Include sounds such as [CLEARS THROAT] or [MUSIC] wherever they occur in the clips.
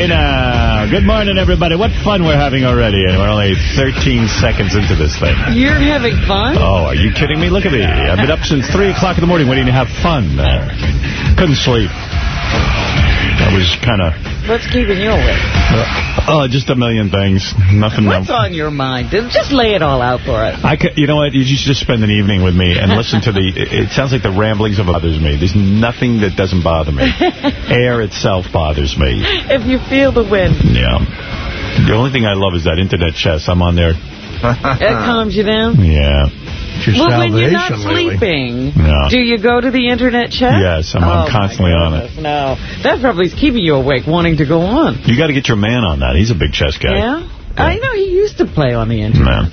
Hey now, good morning, everybody. What fun we're having already, and we're only 13 seconds into this thing. You're having fun? Oh, are you kidding me? Look at me. I've been up since 3 o'clock in the morning waiting to have fun. Uh, couldn't sleep. I was kind of... What's keeping you awake? Uh, oh, just a million things. Nothing. What's on your mind? Just lay it all out for us. I could, you know what? You should just spend an evening with me and listen to the... It, it sounds like the ramblings of others me. There's nothing that doesn't bother me. [LAUGHS] Air itself bothers me. If you feel the wind. Yeah. The only thing I love is that internet chess. I'm on there. It calms you down? Yeah. Well, when you're not sleeping, no. do you go to the internet chat? Yes, I'm, oh I'm constantly on it. No, that probably is keeping you awake, wanting to go on. You got to get your man on that. He's a big chess guy. Yeah? yeah. I know, he used to play on the internet.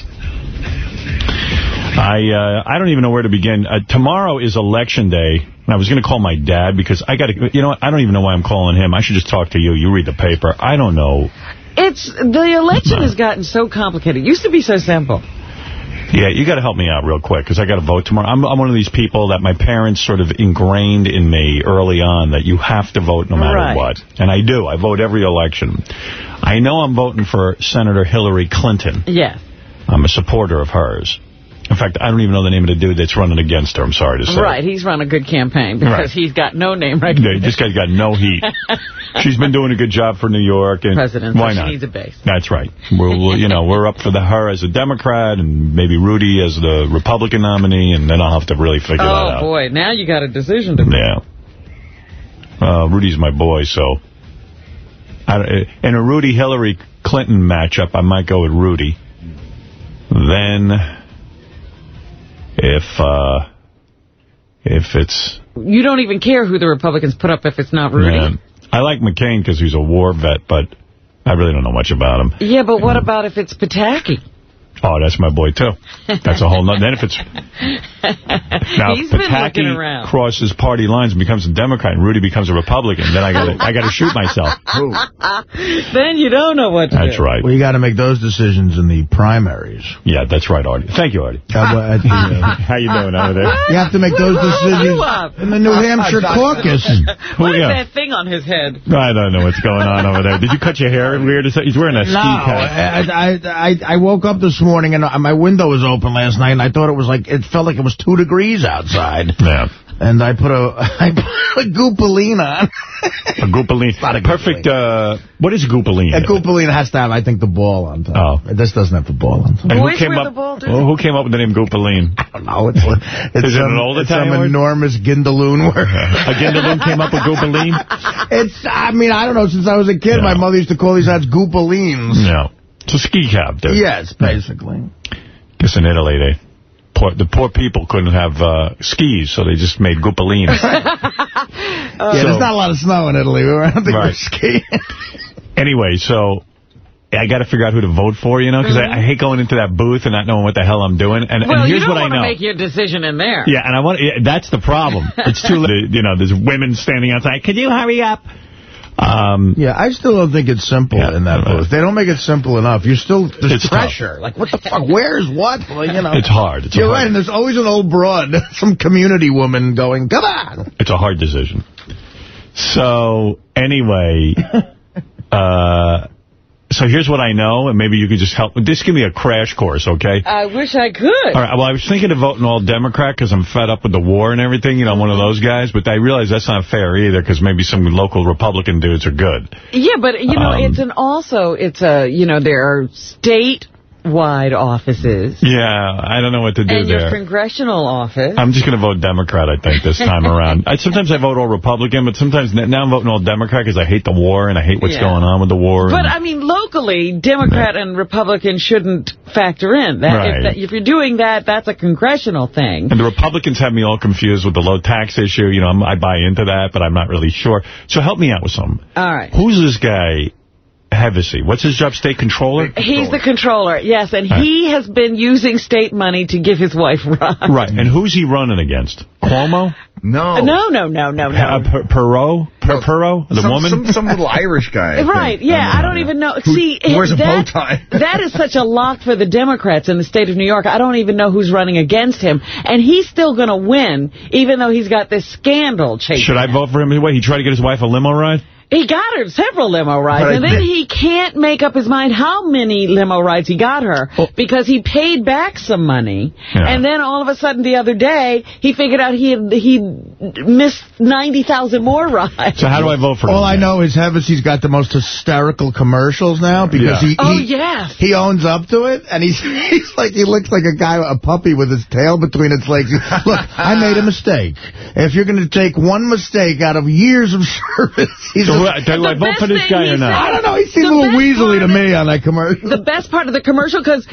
I uh, I don't even know where to begin. Uh, tomorrow is election day. and I was going to call my dad because I got to, you know what, I don't even know why I'm calling him. I should just talk to you. You read the paper. I don't know. It's, the election has gotten so complicated. It used to be so simple. Yeah, you got to help me out real quick because I got to vote tomorrow. I'm, I'm one of these people that my parents sort of ingrained in me early on that you have to vote no matter right. what. And I do. I vote every election. I know I'm voting for Senator Hillary Clinton. Yes. I'm a supporter of hers. In fact, I don't even know the name of the dude that's running against her, I'm sorry to say. Right, he's run a good campaign because right. he's got no name right yeah, This guy's got no heat. [LAUGHS] She's been doing a good job for New York. and President, why not? she needs a base. That's right. We're, we're, you know, we're up for the her as a Democrat and maybe Rudy as the Republican nominee, and then I'll have to really figure oh, that out. Oh, boy, now you got a decision to make. Yeah. Uh, Rudy's my boy, so... I, in a Rudy-Hillary Clinton matchup, I might go with Rudy. Then... If uh, if it's... You don't even care who the Republicans put up if it's not Rudy? Yeah. I like McCain because he's a war vet, but I really don't know much about him. Yeah, but what about if it's Pataki? Oh, that's my boy, too. That's a whole nother... then if it's... [LAUGHS] Now, He's if been. Pataki crosses party lines and becomes a Democrat and Rudy becomes a Republican, then I got to I got to shoot myself. [LAUGHS] then you don't know what to That's do. right. Well, you got to make those decisions in the primaries. Yeah, that's right, Artie. Thank you, Artie. How [LAUGHS] you doing over there? You have to make those decisions in the New Hampshire caucus. What is yeah. that thing on his head? I don't know what's going on over there. Did you cut your hair weird? He's wearing a ski cap. I, I, I, I woke up this morning and my window was open last night and I thought it was like, it felt like it was two degrees outside. [LAUGHS] Yeah. And I put a, [LAUGHS] I put a goopaline on. A goopaline. not a Perfect, uh, what is goopaline? A goopaline has to have, I think, the ball on top. Oh. This doesn't have the ball on top. And who came up? the ball, who came up with the name goopaline? I don't know. It's, it's Is it an old it's Italian some word? enormous gindaloon word. [LAUGHS] A Gindaloon came up with goopaline? It's, I mean, I don't know. Since I was a kid, Yeah. my mother used to call these hats goopalines. No. It's a ski cap, dude. Yes, basically. Guess in Italy, they poor, the poor people couldn't have uh, skis, so they just made goopalines. [LAUGHS] [LAUGHS] yeah, So- there's not a lot of snow in Italy. We don't think we're Right. skiing. [LAUGHS] anyway, so I got to figure out who to vote for, you know, because I, I hate going into that booth and not knowing what the hell I'm doing. And. Well, and you here's don't what I want to know. make your decision in there. Yeah, and I want. Yeah, that's the problem. It's too late. You know, there's women standing outside. Can you hurry up? Um, Yeah, I still don't think it's simple Yeah. in that booth. They don't make it simple enough. You're still, there's It's tough. pressure. Like, what the fuck? Where's what? You know. it's hard. It's You're hard, right, and there's always an old broad, [LAUGHS] some community woman going, come on. It's a hard decision. So anyway, [LAUGHS] uh, so here's what I know, and maybe you could just help. Just give me a crash course, okay? I wish I could. All right. Well, I was thinking of voting all Democrat because I'm fed up with the war and everything. You know, I'm one of those guys. But I realize that's not fair either because maybe some local Republican dudes are good. Yeah, but, you know, Um, it's an also, it's a, you know, there are state-wide offices Yeah, I don't know what to do and your congressional office. I'm just going to vote Democrat, I think, this time around. I, sometimes I vote all Republican, but sometimes now I'm voting all Democrat because I hate the war and I hate what's Yeah. going on with the war. But, I mean, locally, Democrat and Republican shouldn't factor in. That, Right. if, that, if you're doing that, that's a congressional thing. And the Republicans have me all confused with the low tax issue. You know, I'm, I buy into that, but I'm not really sure. So help me out with something. All right. Who's this guy, Hevesi? What's his job, state controller? He's the controller, yes, and Right. he has been using state money to give his wife run. Right. And who's he running against? Cuomo? No. No, no, no, no, Uh, no. Per- Perot? Per- Perot? The some, woman? Some, some little Irish guy. I Right, think. yeah, I don't even know. Who See, wears a bow tie. [LAUGHS] that is such a lock for the Democrats in the state of New York. I don't even know who's running against him. And he's still going to win, even though he's got this scandal chasing Should I vote for him anyway? He tried to get his wife a limo ride? He got her several limo rides, But and then he can't make up his mind how many limo rides he got her because he paid back some money, Yeah. and then all of a sudden the other day he figured out he had, he missed ninety thousand more rides. So how do I vote for All him? I know is Hevesi's got the most hysterical commercials now because Yeah. he, Oh, he yes. he owns up to it and he's [LAUGHS] he's like he looks like a guy a puppy with his tail between its legs. Look, I made a mistake. If you're going to take one mistake out of years of [LAUGHS] service, he's So who- do I vote for this guy or not? I don't know. He seems a little best weaselly to of me on that commercial. the best part of the commercial because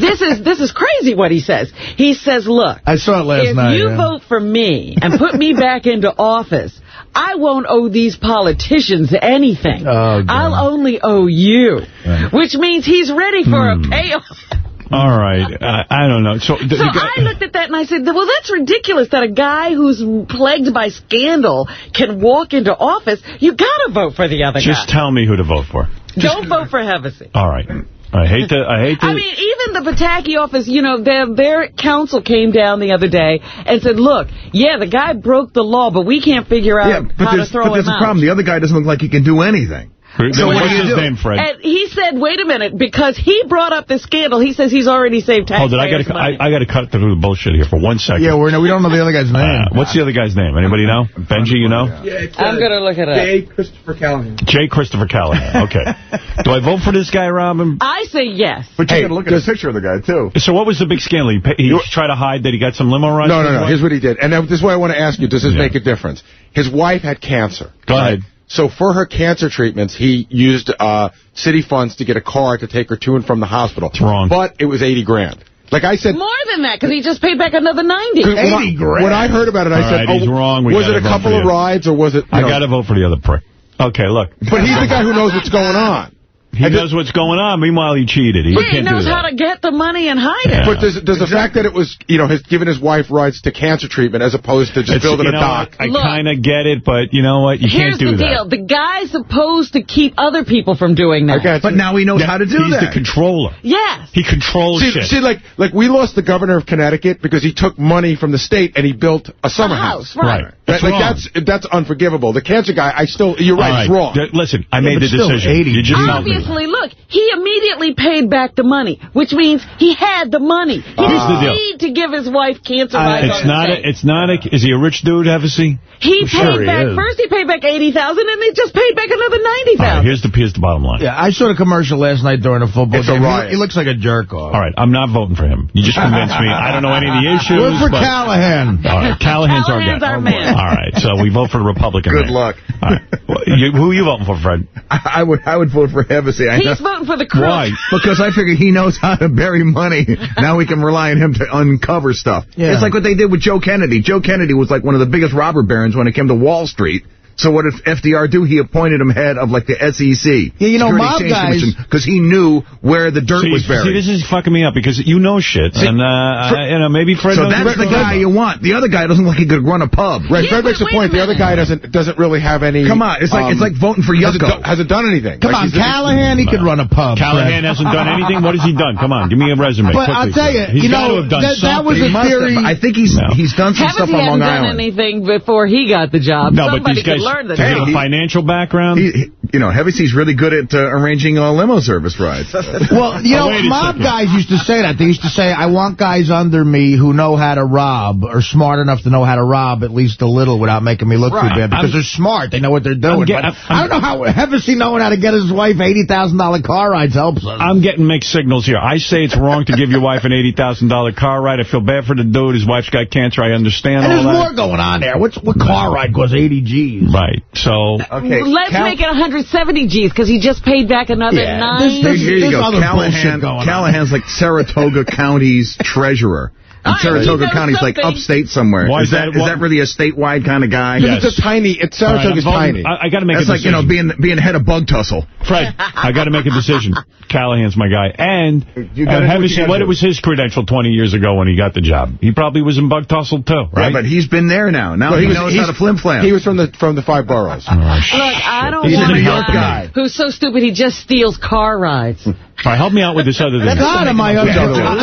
this is this is crazy what he says. He says, "Look, I saw it last if night. you yeah. vote for me and put me [LAUGHS] back into office, I won't owe these politicians anything. Oh, I'll only owe you." Right. Which means he's ready for Hmm. a payoff. [LAUGHS] All right. Uh, I don't know. So, the, So the I looked at that and I said, well, that's ridiculous that a guy who's plagued by scandal can walk into office. You got to vote for the other just guy. Just tell me who to vote for. Don't vote for Hevesi. All right. I hate to. I hate to. I mean, even the Pataki office, you know, their their council came down the other day and said, look, yeah, the guy broke the law, but we can't figure out Yeah, but how to throw there's, throw but there's a problem. The other guy doesn't look like he can do anything. So what's do you his do? name, Fred? And he said, wait a minute, because he brought up the scandal, he says he's already saved Hold it. I got to. money. I, I got to cut through the bullshit here for one second. Yeah, we're, no, we don't know the other guy's name. Uh, what's the other guy's name? Anybody know? Benji, you know? Yeah, it's, I'm going to look at it up. J. Christopher Callaghan. J. Christopher Callaghan. Okay. [LAUGHS] Do I vote for this guy, Robin? I say yes. But you Hey, got to look at the picture of the guy, too. So what was the big scandal? He, pa- he tried to hide that he got some limo rides? No, for no, no. Here's what he did. And this is what I want to ask you. Does this Yeah. make a difference? His wife had cancer. Go ahead. So for her cancer treatments, he used uh, city funds to get a car to take her to and from the hospital. It's wrong. But it was 80 grand. Like I said, More than that, because he just paid back another 90. when, 80 I, grand. when I heard about it, I All said, right, he's oh, wrong. We was it a couple of rides or was it... you I got to vote for the other prick. Okay, look. But he's the guy who knows what's [LAUGHS] going on. He knows what's going on. Meanwhile, he cheated. He Yeah, he can't do knows how to get the money and hide it. But does, does the fact that it was, you know, his giving his wife rights to cancer treatment as opposed to just It's- building you a know dock? what? I kind of get it, but you know what? You Here's can't do that. Here's the that. deal. The guy's supposed to keep other people from doing that. I got But now he knows Yeah, how to do it. He's that. the controller. Yes. He controls See, shit. see, like, like we lost the governor of Connecticut because he took money from the state and he built a summer A house, house. right. Right. That- That's like wrong. that's that's unforgivable. The cancer guy, I still, you're right, All it's wrong. D- Listen, I made the still, decision. 80 You just. Obviously, look, he immediately paid back the money, which means he had the money. He Here's the didn't need to give his wife cancer Uh, it's not. A, it's not. A, is he a rich dude, Hevesi? He I'm paid he back, is. first he paid back 80000 and he just paid back another All right, 90000 here's the here's the bottom line. Yeah, I saw the commercial last night during the football It's game. He- riot. He, looks like a jerk off. All right, I'm not voting for him. You just convinced me. I don't know any of the [LAUGHS] issues. Vote for but- Callaghan. All right, Callaghan's, Callaghan's our our guy. man. All right, so we vote for the Republican. Good man. luck. All right. Well, you, who are you voting for, Fred? [LAUGHS] I would I would vote for Hevesi. I know. He's voting for the crook. Why? Because I figure he knows how to bury money. Now we can rely on him to uncover stuff. Yeah. It's like what they did with Joe Kennedy. Joe Kennedy was like one of the biggest robber barons when it came to Wall Street. So what did FDR do? He appointed him head of like the SEC. Yeah, you know, mob guys- because he knew where the dirt See, was buried. see, this is fucking me up because you know shit, and uh, I- you know maybe Fred. so that's the guy you want. The other guy doesn't look like he could run a pub. Right, Yeah, Fred makes a point. a The other guy doesn't doesn't really have any. Come on, it's like- it's like voting for hasn't Hasn't done anything. Come Like, on, Callaghan, he could run a pub. Callaghan Fred. hasn't done anything. What has he done? Come on, give me a resume. But quickly, I'll tell you, he's you know, to have done that- that was a theory- I think he's No. he's done some Haven't stuff he on Long hadn't done anything before he got the job. no, but these guys could learn the does he have a financial background. He, he- you know, Hevesi's really good at uh, arranging uh, limo service rides. [LAUGHS] Well, you Oh, know, wait mob guys used to say that. They used to say, I want guys under me who know how to rob, or smart enough to know how to rob at least a little without making me look Right. too bad. Because I'm- they're smart. They know what they're doing. I'm get- But I'm- I don't know how Hevesi knowing how to get his wife $80,000 car rides helps us. I'm getting mixed signals here. I say it's wrong to give your wife an $80,000 car ride. I feel bad for the dude. His wife's got cancer. I understand and all there's that. more going on there. What's What car ride costs 80 G's? Right. So, Okay, Let's Cal- make it 170 G's because he just paid back another Yeah, nine. this- Here, this- here you there's go. other bullshit Callaghan, going on. Callaghan's like Saratoga [LAUGHS] County's treasurer. And All right, Saratoga he knows County's like upstate somewhere. Why is is that that- is that really a statewide kind of guy? Yes. It's a tiny. It's all right, I'm Saratoga's voting- tiny. I, I got to make That's a like, you know, being being head of Bug Tussle. Fred, I got to make a decision. [LAUGHS] Callaghan's my guy. And You uh, gotta do have what you you seen- what do. was his credential 20 years ago when he got the job? He probably was in Bug Tussle, too, right? Yeah, but he's been there now. Now Well, he, was- knows he's- how to flim flam. He was from the from the five boroughs. Oh, Look. I don't He's a want New a York guy guy. who's so stupid he just steals car rides. All right, help me out with this other thing. God, am I, un-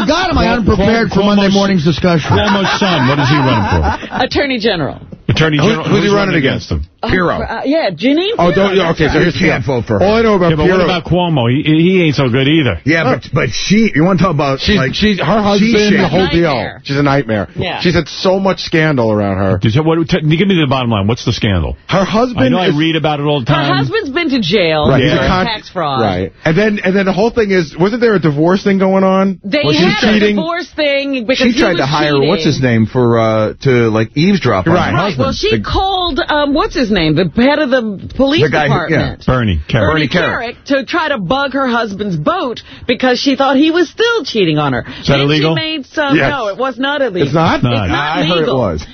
God, am I unprepared for Cuomo's- Monday morning's discussion? Cuomo's son, what is he running for? Attorney General. Attorney Who- General. who's he running against? him? Pirro. Uh, yeah, Jeanine. Oh, don't. that's Okay, so here's You can't vote for her. All I know about Yeah, but what about Cuomo? He, he ain't so good either. Yeah, but but she, you want to talk about She's, like she's her she husband, the whole Nightmare. deal. She's a nightmare. Yeah. She's had so much scandal around her. Did you- what, give me the bottom line. What's the scandal? Her husband. I know. I read about it all the time. Her husband's been to jail Right, for he's a tax fraud. Right. And then and then the whole thing is, wasn't there a divorce thing going on? They was she had a cheating? divorce thing because She he tried to hire cheating. what's his name for uh to like eavesdrop on Right. her Right. husband. Well, she The- called um, what's his name, the head of the police The guy who- yeah. department. Bernie. Kerik. Bernie Kerik. Kerik to try to bug her husband's boat because she thought he was still cheating on her. Is that then illegal? She made some. Yes. No, it was not illegal. It's not? It's not. Not I heard it legal. was.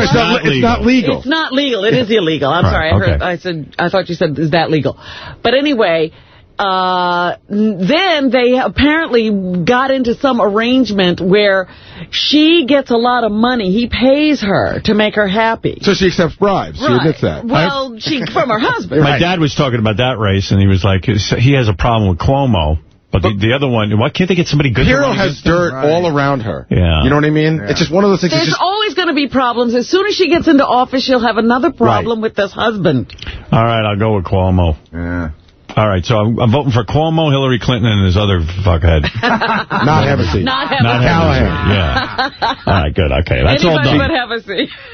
It's not, it's not legal. It's not legal. It is illegal. I'm Right, sorry. I heard. I said. I thought you said is that legal? But anyway. Uh, then they apparently got into some arrangement where she gets a lot of money. He pays her to make her happy. So she accepts bribes. She admits that. Well, she from her husband. My dad was talking about that race, and he was like, he has a problem with Cuomo. But the, the other one, why can't they get somebody good? to Hero has against him? dirt all around her. Yeah. You know what I mean? It's just one of those things. There's just, always going to be problems. As soon as she gets into office, she'll have another problem with this husband. All right, I'll go with Cuomo. Yeah. All right, so I'm, I'm voting for Cuomo, Hillary Clinton, and his other fuckhead. [LAUGHS] not have a seat. Not have Not a Yeah. [LAUGHS] All right, good. Okay, that's all Anybody done. but have a.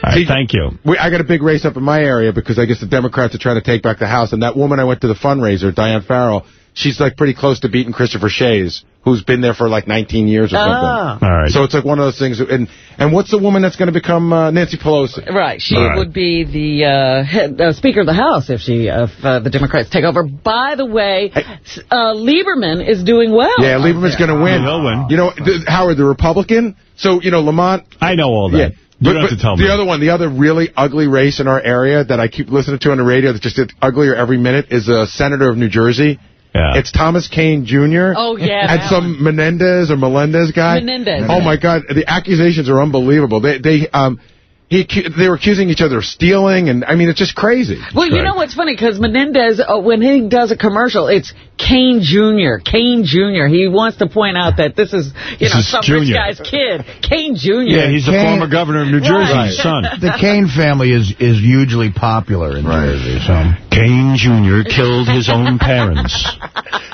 All right, thank you. We, I got a big race up in my area because I guess the Democrats are trying to take back the House. And that woman I went to the fundraiser, Diane Farrell, she's like pretty close to beating Christopher Shays, who's been there for like 19 years or something. Ah. All right. So it's like one of those things. And and what's the woman that's going to become uh, Nancy Pelosi? Right. She All right. would be the uh, head, uh, Speaker of the House if she if uh, the Democrats take over. By the way, uh, Lieberman is doing well. Yeah, Lieberman's going to win. He'll win. You know, the, Howard, the Republican. So, you know, Lamont. I know all that. Yeah. You But- don't have but to tell the me. other one, the other really ugly race in our area that I keep listening to on the radio that just gets uglier every minute is a senator of New Jersey. Yeah. It's Thomas Kean Jr. Oh, yeah, And that some Menendez or Melendez guy. Menendez. Oh, my God. The accusations are unbelievable. They, they, um, he, they were accusing each other of stealing, and I mean, it's just crazy. Well, you right. know what's funny? Because Menendez, uh, when he does a commercial, it's Kean Jr. Kean Jr. He wants to point out that this is, you This know, is some rich Junior. guy's kid. Kean Jr. Yeah, he's the former governor of New Jersey, Right. son. [LAUGHS] The Kean family is is hugely popular in New Jersey, so Kean Jr. killed his own [LAUGHS] parents.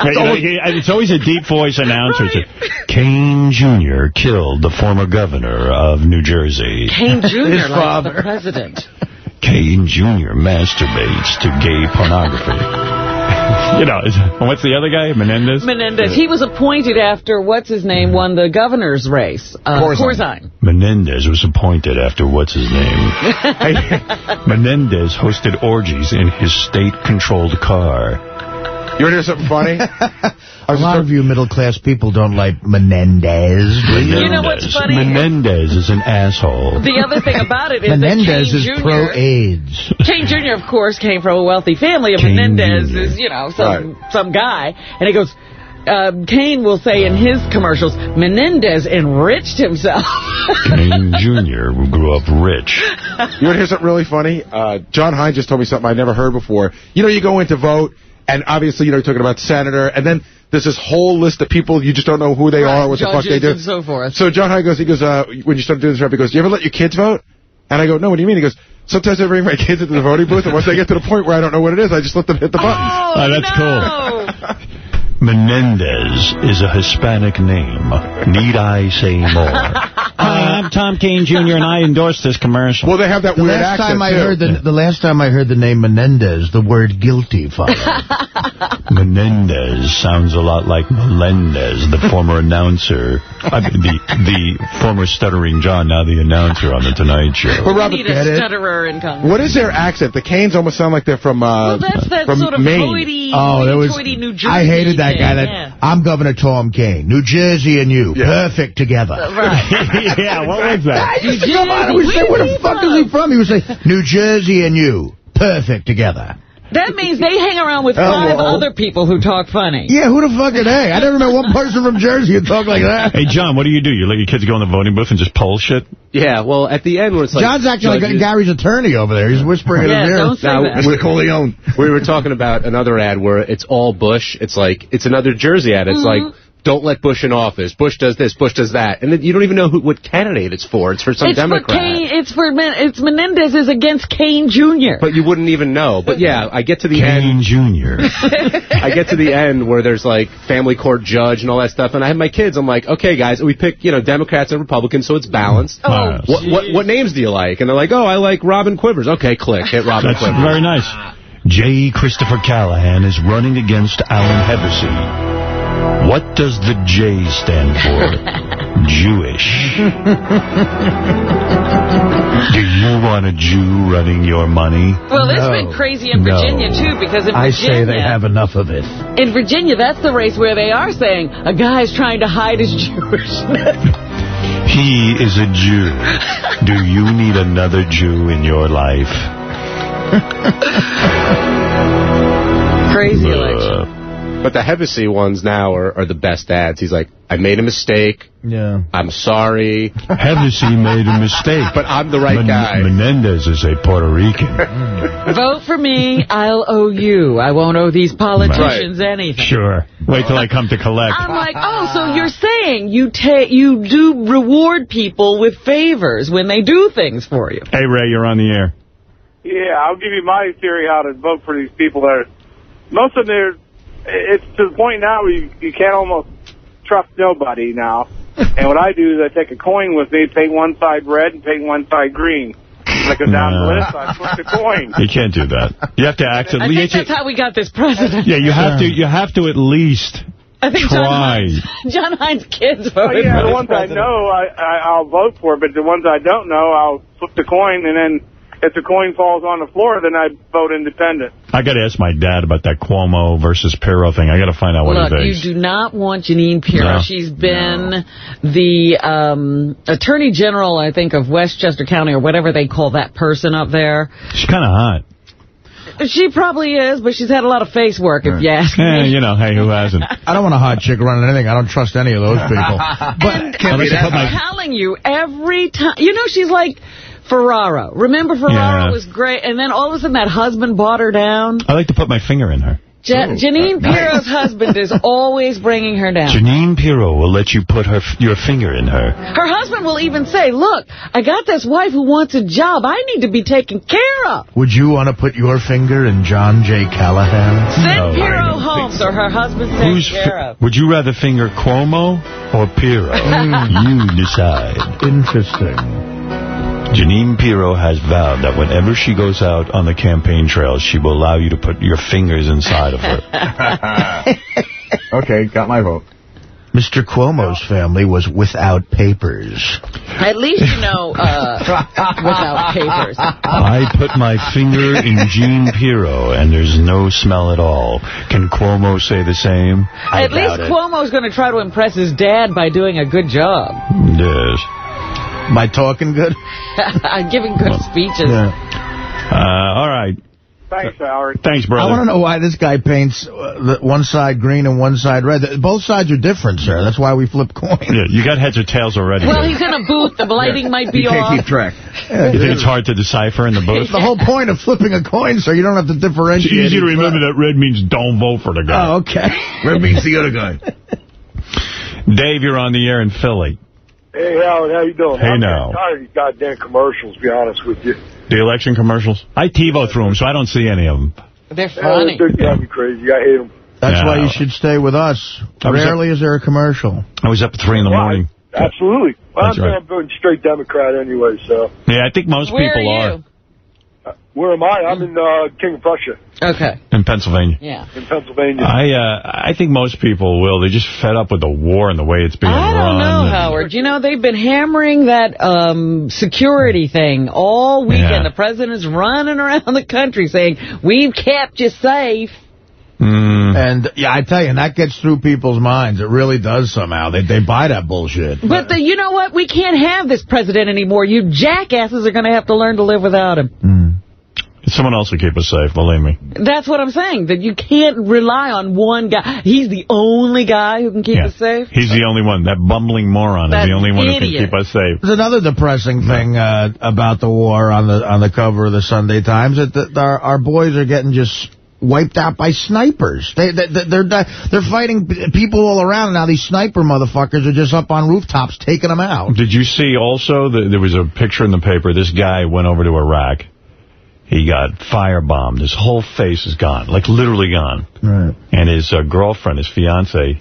Right, you know, it's always a deep voice announcer. Right. Kean Jr. killed the former governor of New Jersey. Kean [LAUGHS] Jr. His like father. the president. [LAUGHS] Kean Jr. masturbates to gay pornography. [LAUGHS] you know, is- what's the other guy? Menendez? Menendez. He was appointed after what's his name won the governor's race. Uh, Corzine. Corzine. Menendez was appointed after what's his name. [LAUGHS] Menendez hosted orgies in his state-controlled car. You want to hear something funny? [LAUGHS] a lot of you middle-class people don't like Menendez, do you? You know what's Menendez. funny? Menendez is an asshole. The other thing about it is [LAUGHS] Menendez that is Kean Jr. pro-AIDS. [LAUGHS] Kean Jr., of course, came from a wealthy family, and Kean Menendez Jr. is, you know, some some guy. And he goes, uh, Kean will say in his commercials, Menendez enriched himself. Kean Jr. grew up rich. You want to hear something really funny? Uh, John Hein just told me something I never heard before. You know, you go in to vote, and obviously, you know, you're talking about senator, and then there's this whole list of people you just don't know who they Right, are, what the fuck they judges do. and so forth. So John Hein goes, he goes, uh, when you start doing this rap, he goes, do you ever let your kids vote? And I go, no, what do you mean? He goes, sometimes I bring my kids into the voting booth, and once they get to the point where I don't know what it is, I just let them hit the buttons. Oh, Oh, that's no. [LAUGHS] Menendez is a Hispanic name. Need I say more? Hi, [LAUGHS] I'm Tom Kean Jr., and I endorse this commercial. Well, they have that The weird last accent, time I too. heard the the last time I heard the name Menendez, the word guilty followed. [LAUGHS] Menendez sounds a lot like Melendez, the former announcer. I mean, the the former stuttering John, now the announcer on The Tonight Show. Well, We Robert, need get a it? stutterer in Congress. what is their accent? The Keans almost sound like they're from, uh, Well, that's that from sort of Maine. hoity, Oh, that was. hoity New Jersey I hated that guy. thing, That yeah. I'm Governor Tom Kean, New Jersey, and you, Yeah. perfect together. Right. [LAUGHS] yeah, what was that? I used to come on and would say, where the fuck is he from? He would say, New Jersey and you, perfect together. That means they hang around with five well. other people who talk funny. Yeah, who the fuck are they? I never met one person from Jersey who talked like that. Hey, John, what do you do? You let your kids go in the voting booth and just poll shit? Yeah, well, at the end, when it's like... John's acting like Gary's attorney over there. He's whispering in Yeah, his ear. don't say Now, that. we- Corleone. we were talking about another ad where it's all Bush. It's like, it's another Jersey ad. It's Mm-hmm. like don't let Bush in office. Bush does this, Bush does that. And then you don't even know who, what candidate it's for. It's for some it's Democrat. for Kean. It's for Men- it's Menendez is against Kean Jr. But you wouldn't even know. But yeah, I get to the Kean end. Jr. [LAUGHS] I get to the end where there's like family court judge and all that stuff, and I have my kids. I'm like, okay, guys, we pick you know Democrats and Republicans, so it's balanced. Oh, Alright. What, what what names do you like? And they're like, oh, I like Robin Quivers. Okay, click, hit Robin That's Quivers. very nice. J. Christopher Callaghan is running against Alan Hevesi. What does the J stand for? [LAUGHS] Jewish. Do you want a Jew running your money? Well, it's No. been crazy in No. Virginia, too, because in Virginia... I Virginia... say they have enough of it. In Virginia, that's the race where they are saying a guy's trying to hide his [LAUGHS] Jewishness. He is a Jew. Do you need another Jew in your life? [LAUGHS] Crazy Uh, election. But the Hevesi ones now are, are the best ads. He's like, I made a mistake. Yeah. I'm sorry. [LAUGHS] Hevesi made a mistake. But I'm the right Men- guy. Menendez is a Puerto Rican. [LAUGHS] Vote for me, I'll owe you. I won't owe these politicians anything. Sure. Wait till I come to collect. I'm like, oh, so you're saying you take you do reward people with favors when they do things for you. Hey, Ray, you're on the air. Yeah, I'll give you my theory how to vote for these people that are, most of them, are, it's to the point now where you, you can't almost trust nobody now. [LAUGHS] and what I do is I take a coin with me, paint one side red and paint one side green. When I go down the No. list, I flip the coin. [LAUGHS] You can't do that. You have to act at I think least. that's how we got this president. Yeah, you have to. You have to at least. I think John Try. Hines, [LAUGHS] John Hines' kids Oh, voted yeah, for the this ones I know, I, I, I'll vote for, but the ones I don't know, I'll flip the coin, and then if the coin falls on the floor, then I vote independent. I got to ask my dad about that Cuomo versus Pirro thing. I got to find out what Look, he you do not want Jeanine Pirro. No. She's been the um, Attorney General, I think, of Westchester County or whatever they call that person up there. She's kind of hot. She probably is, but she's had a lot of face work, if you ask Yeah, me. you know, hey, who hasn't? [LAUGHS] I don't want a hot chick running anything. I don't trust any of those people. [LAUGHS] And Can't be that I'm telling you, every time, you know, she's like Ferraro. Remember Ferraro Yeah. was great, and then all of a sudden that husband bought her down. I like to put my finger in her. Ja- Jeanine Pirro's husband is [LAUGHS] always bringing her down. Jeanine Pirro will let you put her your finger in her. Her husband will even say, look, I got this wife who wants a job. I need to be taken care of. Would you want to put your finger in John J. Callahan? Send No, I Pirro home think so her husband's taken Who's care of. would you rather finger Cuomo or Pirro? [LAUGHS] you decide. Interesting. Jeanine Pirro has vowed that whenever she goes out on the campaign trail, she will allow you to put your fingers inside of her. [LAUGHS] Okay, got my vote. Mr. Cuomo's family was without papers. At least you know uh, [LAUGHS] without papers. I put my finger in Jean Pirro, and there's no smell at all. Can Cuomo say the same? I At least it. Cuomo's going to try to impress his dad by doing a good job. Yes. By talking good? [LAUGHS] I'm giving good speeches. Uh, all right. Thanks, Howard. Thanks, brother. I want to know why this guy paints uh, the one side green and one side red. Both sides are different, sir. That's why we flip coins. Yeah, you got heads or tails already. Well, he's in a booth. The lighting might be You can't off. keep track. you think it's hard to decipher in the booth? The whole point of flipping a coin, sir, you don't have to differentiate. It's differentiate. easy to remember side. that red means don't vote for the guy. Oh, okay. [LAUGHS] Red means the other guy. Dave, you're on the air in Philly. Hey, Howard, how you doing? Hey, I'm now. getting tired of these goddamn commercials, to be honest with you. The election commercials? I TiVo through them, so I don't see any of them. They're Uh, funny. They're driving me crazy. I hate them. That's Yeah. why you should stay with us. I was Rarely is there a commercial. I was up at 3 in the morning. Absolutely. Well, That's I'm, right. I'm voting straight Democrat anyway, so. Yeah, I think most Where people are are, you? Where am I? I'm in uh, King of Prussia, Okay. in Pennsylvania. Yeah. in Pennsylvania. I uh, I think most people will. They're just fed up with the war and the way it's being I run. don't know, and- Howard. You know, they've been hammering that um, security thing all weekend. Yeah. The president's running around [LAUGHS] the country saying, we've kept you safe. Mm. And, yeah, I tell you, and that gets through people's minds. It really does somehow. They they buy that bullshit. But the, you know what? We can't have this president anymore. You jackasses are going to have to learn to live without him. Someone else will keep us safe, believe me. That's what I'm saying, that you can't rely on one guy. He's the only guy who can keep Yeah. us safe. He's the only one. That bumbling moron That is the only one who can keep us safe. There's another depressing thing uh, about the war on the on the cover of the Sunday Times that the, our, our boys are getting just wiped out by snipers. They, they, they're they're fighting people all around. Now these sniper motherfuckers are just up on rooftops taking them out. Did you see also, that there was a picture in the paper, this guy went over to Iraq. He got firebombed. His whole face is gone, like literally gone. Right. And his uh, girlfriend, his fiance,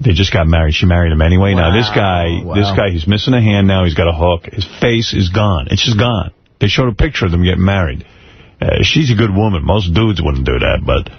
they just got married. She married him anyway. Now this guy, Wow. this guy, he's missing a hand now. He's got a hook. His face is gone. It's just gone. They showed a picture of them getting married. Uh, she's a good woman. Most dudes wouldn't do that, but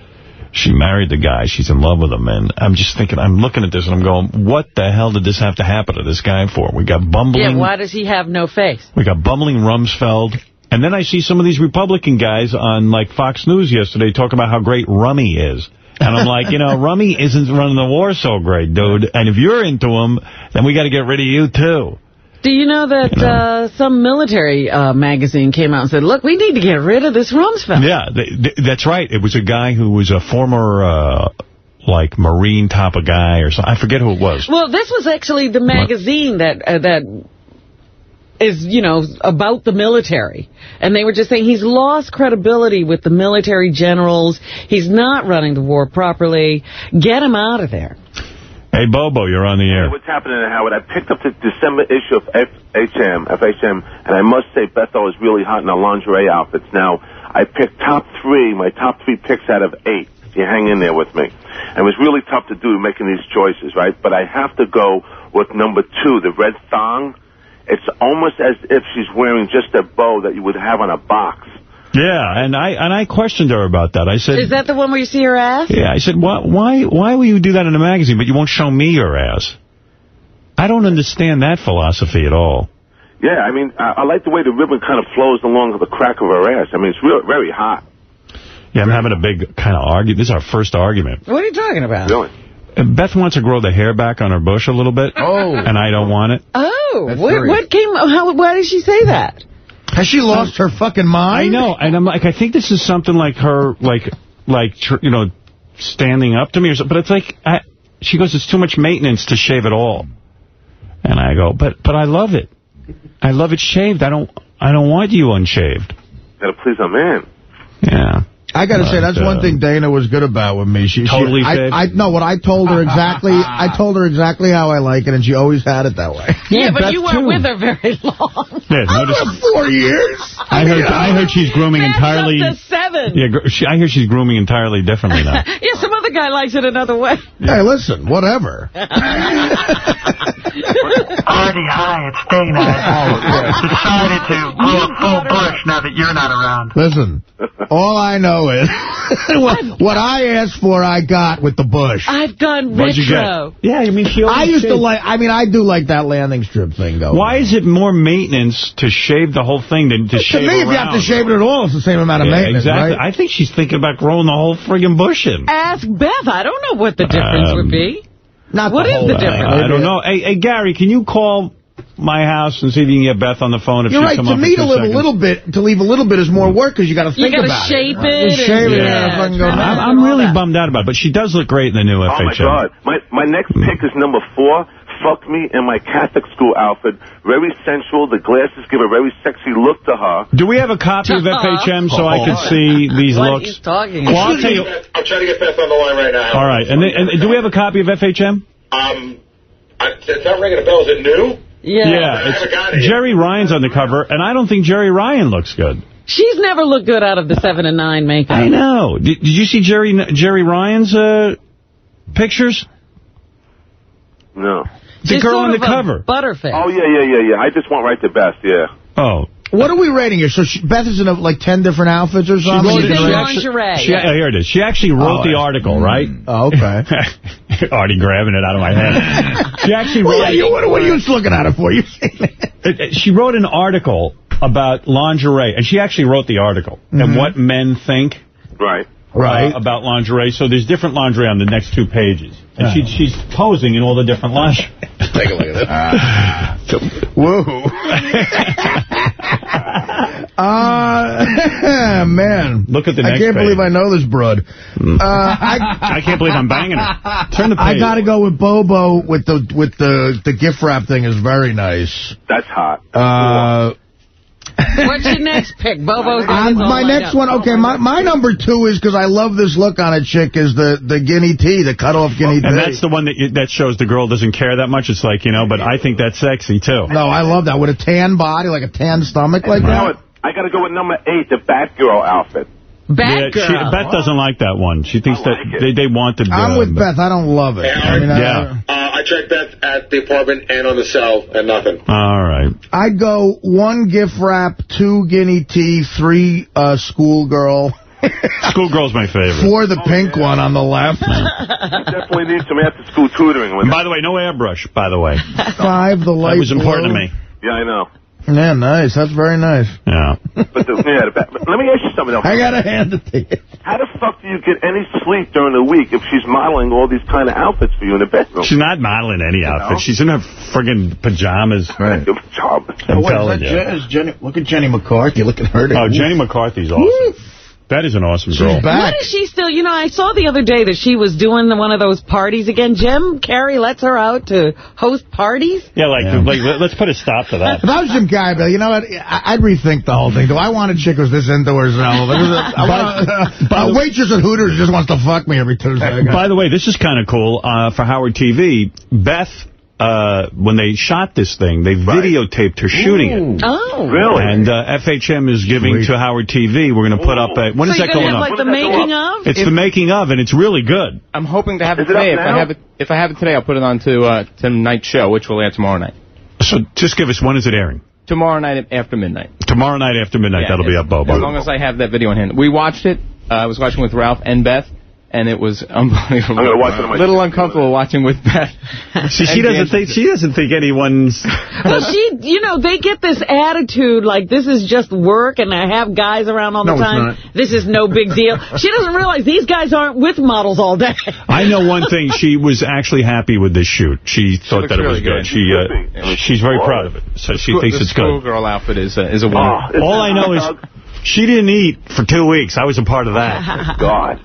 she married the guy. She's in love with him. And I'm just thinking, I'm looking at this and I'm going, what the hell did this have to happen to this guy for? We got bumbling. Yeah, why does he have no face? We got bumbling Rumsfeld. And then I see some of these Republican guys on, like, Fox News yesterday talking about how great Rummy is. And I'm like, you know, [LAUGHS] Rummy isn't running the war so great, dude. And if you're into him, then we got to get rid of you, too. Do you know that You know. Uh, some military uh, magazine came out and said, look, we need to get rid of this Rumsfeld? Yeah, th th that's right. It was a guy who was a former, uh, like, Marine type of guy or something. I forget who it was. Well, this was actually the magazine that uh, that is, you know, about the military. And they were just saying he's lost credibility with the military generals. He's not running the war properly. Get him out of there. Hey, Bobo, you're on the air. What's happening, Howard? I picked up the December issue of FHM, FHM, and I must say Bethel is really hot in the lingerie outfits. Now, I picked top three, my top three picks out of eight. You hang in there with me. And it was really tough to do making these choices, right? But I have to go with number two, the red thong. It's almost as if she's wearing just a bow that you would have on a box. Yeah, and I and I questioned her about that. I said, Is that the one where you see her ass? Yeah, I said, why, why, why will you do that in a magazine, but you won't show me your ass? I don't understand that philosophy at all. Yeah, I mean, I, I like the way the ribbon kind of flows along the crack of her ass. I mean, it's real, very hot. Yeah, I'm having a big kind of argument. This is our first argument. What are you talking about? Really? Beth wants to grow the hair back on her bush a little bit. Oh. And I don't want it. Oh, That's what, serious. what came, how, why did she say that? Has she lost her fucking mind? I know, and I'm like, I think this is something like her, like, like tr- you know, standing up to me or something. But it's like, I, she goes, it's too much maintenance to shave it all. And I go, but but I love it. I love it shaved. I don't I don't want you unshaved. Gotta please a man. Yeah. I got to say, that's But, one uh, thing Dana was good about with me. She Totally she, I, said? I No, what I told her exactly, I [LAUGHS] told her exactly how I like it, and she always had it that way. Yeah, but you weren't too. with her very long. Yeah, I notice, was four years. I heard I heard she's grooming That's entirely. up to seven. Yeah, she, I hear she's grooming entirely differently now. [LAUGHS] Yeah, some other guy likes it another way. Hey, listen, whatever. [LAUGHS] Artie, hi, it's Dana. Decided to grow a full bush now that you're not around. Listen, all I know is [LAUGHS] what, what I asked for, I got with the bush. I've gone What'd retro. Yeah, I mean, she. I always used to like, I mean, I do like that landing strip thing going. Why is it more maintenance to shave the whole thing than to To shave me, if you have to shave it at all, it's the same amount of Yeah, maintenance, exactly. right? I think she's thinking about growing the whole friggin' bush in. Ask Beth. I don't know what the difference Um, would be. Not What the is the difference? I don't know. Hey, hey, Gary, can you call my house and see if you can get Beth on the phone if You're she's right. come To up me, for to two live a little bit, to leave a little bit is more work because you got to think gotta about shape it. it You shave and- it. yeah, and fucking go trim. I'm, I'm really bummed out about it, but she does look great in the new Oh my God! My my next pick is number four. Fuck me in my Catholic school outfit. Very sensual. The glasses give a very sexy look to her. Do we have a copy of FHM so I can see these What looks? he's talking Well, about. I'll tell you. I'm trying to get Beth on the line right now. All right, and, then, and do we have a copy of FHM? Um, I, it's not ringing a bell. Is it new? Yeah. Yeah, haven't got it it's. Jeri Ryan's on the cover, and I don't think Jeri Ryan looks good. She's never looked good out of the 7 and 9 makeup. I know. Did, did you see Jerry Jeri Ryan's uh, pictures? No. The She's girl sort on the of a cover. Butterface. Oh yeah, yeah, yeah, yeah. I just want right to best. Yeah. Oh. What are we rating here? So she, Beth is in uh, like 10 different outfits or She something? wrote She's in She lingerie, She, yeah. oh, here it is. She actually wrote Oh, the yeah. article, right? Oh, okay. [LAUGHS] Already grabbing it out of my head. [LAUGHS] She actually well, yeah, you, what, what are you looking at it for? You [LAUGHS] seen it? She wrote an article about lingerie, and she actually wrote the article and what men think Right. Right. uh, about lingerie. So there's different lingerie on the next two pages, and Oh. she, she's posing in all the different lingerie. [LAUGHS] Take a look at this. [LAUGHS] Whoa. [LAUGHS] uh, man. Look at the I can't page. believe I know this broad. Uh, I, I can't believe I'm banging her. Turn the page. I got to go with Bobo with the with the the gift wrap thing is very nice. That's hot. Uh, What's your next pick? Bobo's Um, my next one, okay, my, my number two is, because I love this look on a chick, is the, the guinea tea, the cut-off guinea tea. And that's the one that you, that shows the girl doesn't care that much. It's like, you know, but I think that's sexy, too. No, I love that. With a tan body, like a tan stomach like You that. I got to go with number eight, the Batgirl outfit. Yeah, she, Beth doesn't like that one. She thinks that they, they wanted... I'm uh, with Beth. I don't love it. I mean, I- Yeah. Uh, I checked Beth at the apartment and on the cell, and nothing. All right. I'd go one gift wrap, two guinea tea, three uh, schoolgirl. [LAUGHS] Schoolgirl's my favorite. Four the pink one on the left. [LAUGHS] Definitely need some after-school tutoring with And by the way, no airbrush, by the way. Five the light That was important to me. Yeah, I know. Yeah, nice. That's very nice. Yeah. [LAUGHS] But, the, yeah, the bat, but let me ask you something else. I got to hand it to you. How the fuck do you get any sleep during the week if she's modeling all these kind of outfits for you in the bedroom? She's not modeling any outfit. She's in her friggin' pajamas. Right. Your pajamas. I'm Oh, wait, telling you. that Jen- is Jenny, look at Jenny McCarthy. Look at her. Oh, Jenny McCarthy's awesome. That is an awesome girl. What is she still, you know, I saw the other day that she was doing one of those parties again. Jim Carrey lets her out to host parties. Yeah, like, like let- let's put a stop to that. [LAUGHS] If I was Jim Carrey, Bill, you know what? I- I'd rethink the whole thing. Do I want a chick who's this into herself? [LAUGHS] I want a, a waitress at Hooters just wants to fuck me every Tuesday. By the way, this is kind of cool uh, for Howard TV. Beth, uh, when they shot this thing, they videotaped her shooting it. Oh. Really? And uh, FHM is giving to Howard TV. We're going to put up a... When so is that gonna going have up? like the making of? It's the making of, and it's really good. I'm hoping to have it Is it up today. If I have it, if I have it today, I'll put it on to uh, tonight's show, which will air tomorrow night. So just give us, when is it airing? Tomorrow night after midnight. Tomorrow night after midnight, Yeah, that'll be as- up, Bobo. As long as I have that video in hand. We watched it. Uh, I was watching with Ralph and Beth, and it was unbelievable. I'm gonna watch it on my A little uncomfortable watching with Beth. See, [LAUGHS] she doesn't think she doesn't think anyone's. [LAUGHS] Well, she, you know, they get this attitude like this is just work and I have guys around all the No, it's time. not. This is no big deal. She doesn't realize these guys aren't with models all day. [LAUGHS] I know one thing. She was actually happy with this shoot. She thought looks that it was really good. good. She uh, she's very proud of it. So she thinks it's good. schoolgirl outfit is uh, is a winner. Oh, All I know is dog? She didn't eat for two weeks. I was a part of that. [LAUGHS] God.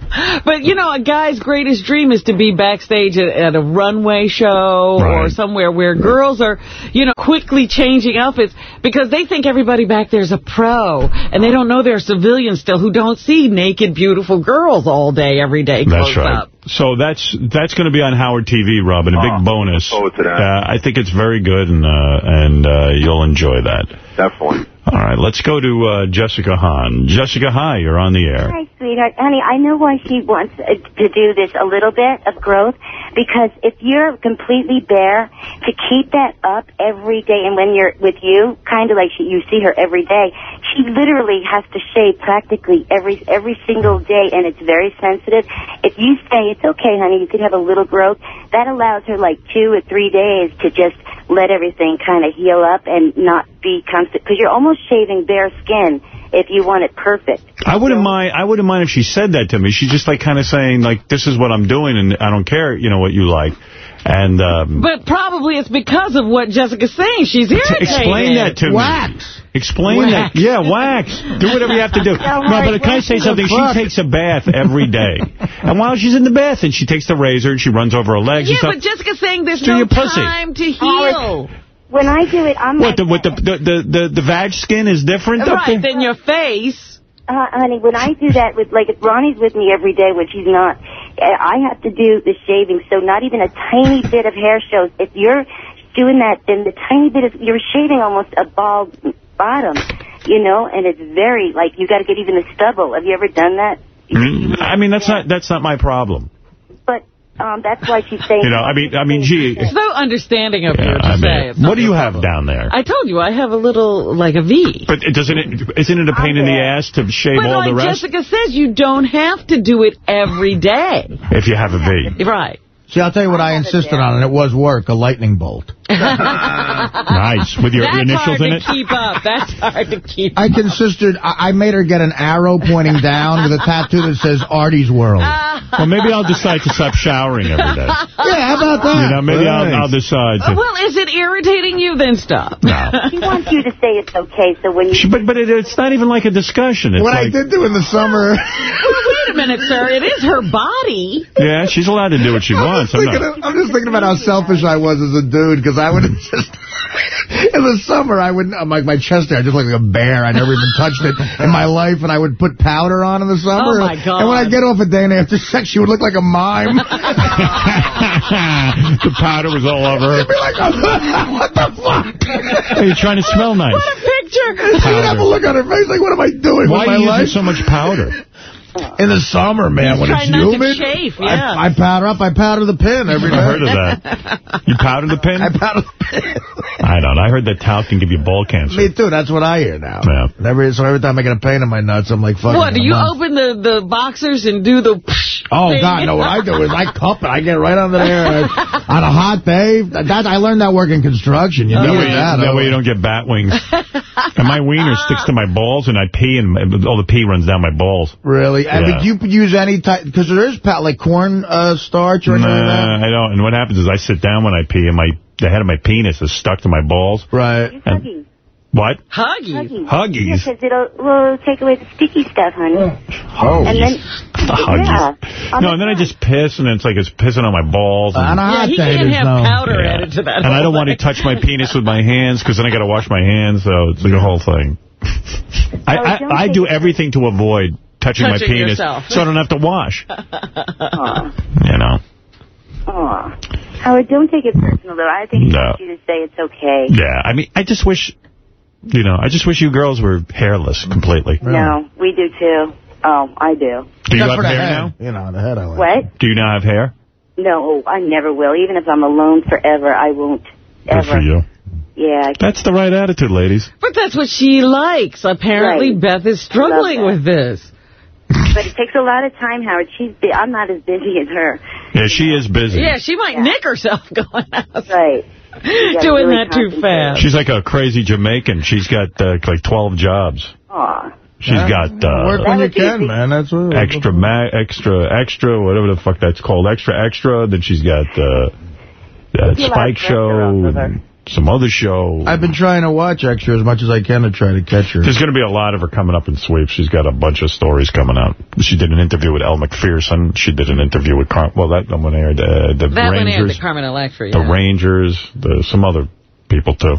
But, you know, a guy's greatest dream is to be backstage at, at a runway show or somewhere where girls are, you know, quickly changing outfits because they think everybody back there is a pro. And they don't know there are civilians still who don't see naked, beautiful girls all day, every day, That's close right. up. So that's that's going to be on Howard TV, Robin. A big Oh, bonus. look forward to that. Uh, I think it's very good, and uh, and uh, you'll enjoy that. Definitely. All right, let's go to uh, Jessica Hahn. Jessica, hi, you're on the air. Hi, sweetheart. Honey, I know why she wants uh, to do this a little bit of growth because if you're completely bare, to keep that up every day, and when you're with you, kind of like she, you see her every day, she literally has to shave practically every every single day, and it's very sensitive. If you say it's okay, honey, you could have a little growth, that allows her like two or three days to just let everything kind of heal up and not be constant because you're almost shaving bare skin if you want it perfect. I wouldn't mind. I wouldn't mind if she said that to me. She's just like kind of saying like, "This is what I'm doing, and I don't care, you know, what you like." And um, But probably it's because of what Jessica's saying. She's irritated. explain that to me. Wax. Explain that. Yeah, wax. Do whatever you have to do. [LAUGHS] Yeah, no, right. but can I say Wax something? She takes a bath every day. [LAUGHS] and while she's in the bath, and she takes the razor and she runs over her legs Yeah, and but stuff. Jessica's saying there's Do no your pussy. time to heal. When I do it, I'm What, like, the, what the, the, the, the, the vag skin is different up Right, there? then your face. uh, honey, when I do that with, like, if Ronnie's with me every day when she's not, uh, I have to do the shaving, so not even a tiny bit of hair shows. If you're doing that, then the tiny bit of, you're shaving almost a bald bottom, you know, and it's very, like, you got to get even the stubble. Have you ever done that? Mm, I mean, that's not that's not my problem. But um, that's why she's saying. You know, I mean, I mean, gee. It's no understanding of you Yeah, to I say. mean, it's what do you your have problem. down there? I told you, I have a little, like a V. But it doesn't it isn't it a pain in the ass to shave But all like the rest Jessica says, you don't have to do it every day. if you have a V? Right. See, I'll tell you what I insisted on, and it was work, a lightning bolt. [LAUGHS] Nice. With your That's initials hard to keep up. That's hard to keep I consisted, I, I made her get an arrow pointing down with a tattoo that says Artie's World. [LAUGHS] Well, maybe I'll decide to stop showering every day. [LAUGHS] Yeah, how about that? You know, maybe I'll, I'll decide Uh, to. Well, is it irritating you? Then stop. No. She wants you to say it's okay, so when you... But but it, it's not even like a discussion. It's What I did do in the summer. Well, wait a minute, sir. It is her body. Yeah, she's allowed to do what she wants. I'm not. of- I'm just thinking about how selfish I was as a dude, because I would [LAUGHS] just... In the summer, I would... I'm like, my chest hair, I just look like a bear. I never even touched it in my life, and I would put powder on in the oh, summer. Oh, my God. And when I get off a day and after sex, she would look like a mime. [LAUGHS] the powder was all over her. She'd be like, [LAUGHS] what the fuck? Are you trying to smell nice? What a picture. She would have a look on her face like, what am I doing Why with are my you life? using so much powder? In the summer, man, when it's not to humid, chafe, yeah. I, I powder up. I powder the pin every day. I heard of that. [LAUGHS] You powder the pin? I powder the pin. [LAUGHS] I don't. I heard that talc can give you ball cancer. Me too. That's what I hear now. Yeah. Every, so every time I get a pain in my nuts, I'm like, fuck. What, do you open the, the boxers and do the... Oh, thing? God, no. What I do is I cup it. I get right under there. On a hot day, that I learned that work in construction. You That need way, you, that. that way you don't get bat wings. [LAUGHS] and my wiener sticks to my balls, and I pee, and all the pee runs down my balls. Really? And Yeah. Would you use any type, because there is, pa- like, corn uh, starch or anything like that? I don't. And what happens is I sit down when I pee, and my the head of my penis is stuck to my balls. Right. And, Huggies. what? Huggies. Huggies? Because it'll will take away the sticky stuff, honey. Oh, And then, the huggies. yeah. No, and then I just piss, and it's like it's pissing on my balls. And, On a Yeah, hot he day, can't there's have no... powder Yeah. added to that. and I don't want to touch my [LAUGHS] penis with my hands, because then I got to wash my hands, so it's like a whole thing. I, don't I, I do everything to avoid touching, my penis, yourself. so I don't have to wash. Aw. [LAUGHS] You know? Aw. Howard, don't take it personal, though. I think No. You to say it's okay. Yeah, I mean, I just wish, you know, I just wish you girls were hairless completely. No, we do too. Oh, I do. Do you Except have hair head. now? You know, the head I like. What? Do you now have hair? No, I never will. Even if I'm alone forever, I won't Good ever. for you. Yeah. That's the right attitude, ladies. But that's what she likes. Apparently, Right. Beth is struggling with this. But it takes a lot of time, Howard. She's bu- I'm not as busy as her. Yeah, she is busy. Yeah, she might nick herself [LAUGHS] going out. Right. Doing really that too fast. She's like a crazy Jamaican. She's got uh, like 12 jobs. Aw. She's got Work uh, when you can, easy. man. That's what... extra, ma extra, extra, whatever the fuck that's called. Extra, extra. Then she's got uh, uh, Spike like Show, restaurants with her. and some other show. I've been trying to watch extra as much as I can to try to catch her. There's going to be a lot of her coming up in sweep. She's got a bunch of stories coming out. She did an interview with Elle Macpherson. She did an interview with, Car well, that one aired, uh, the That one aired Rangers. Carmen Electra, the. Rangers, the, some other people, too.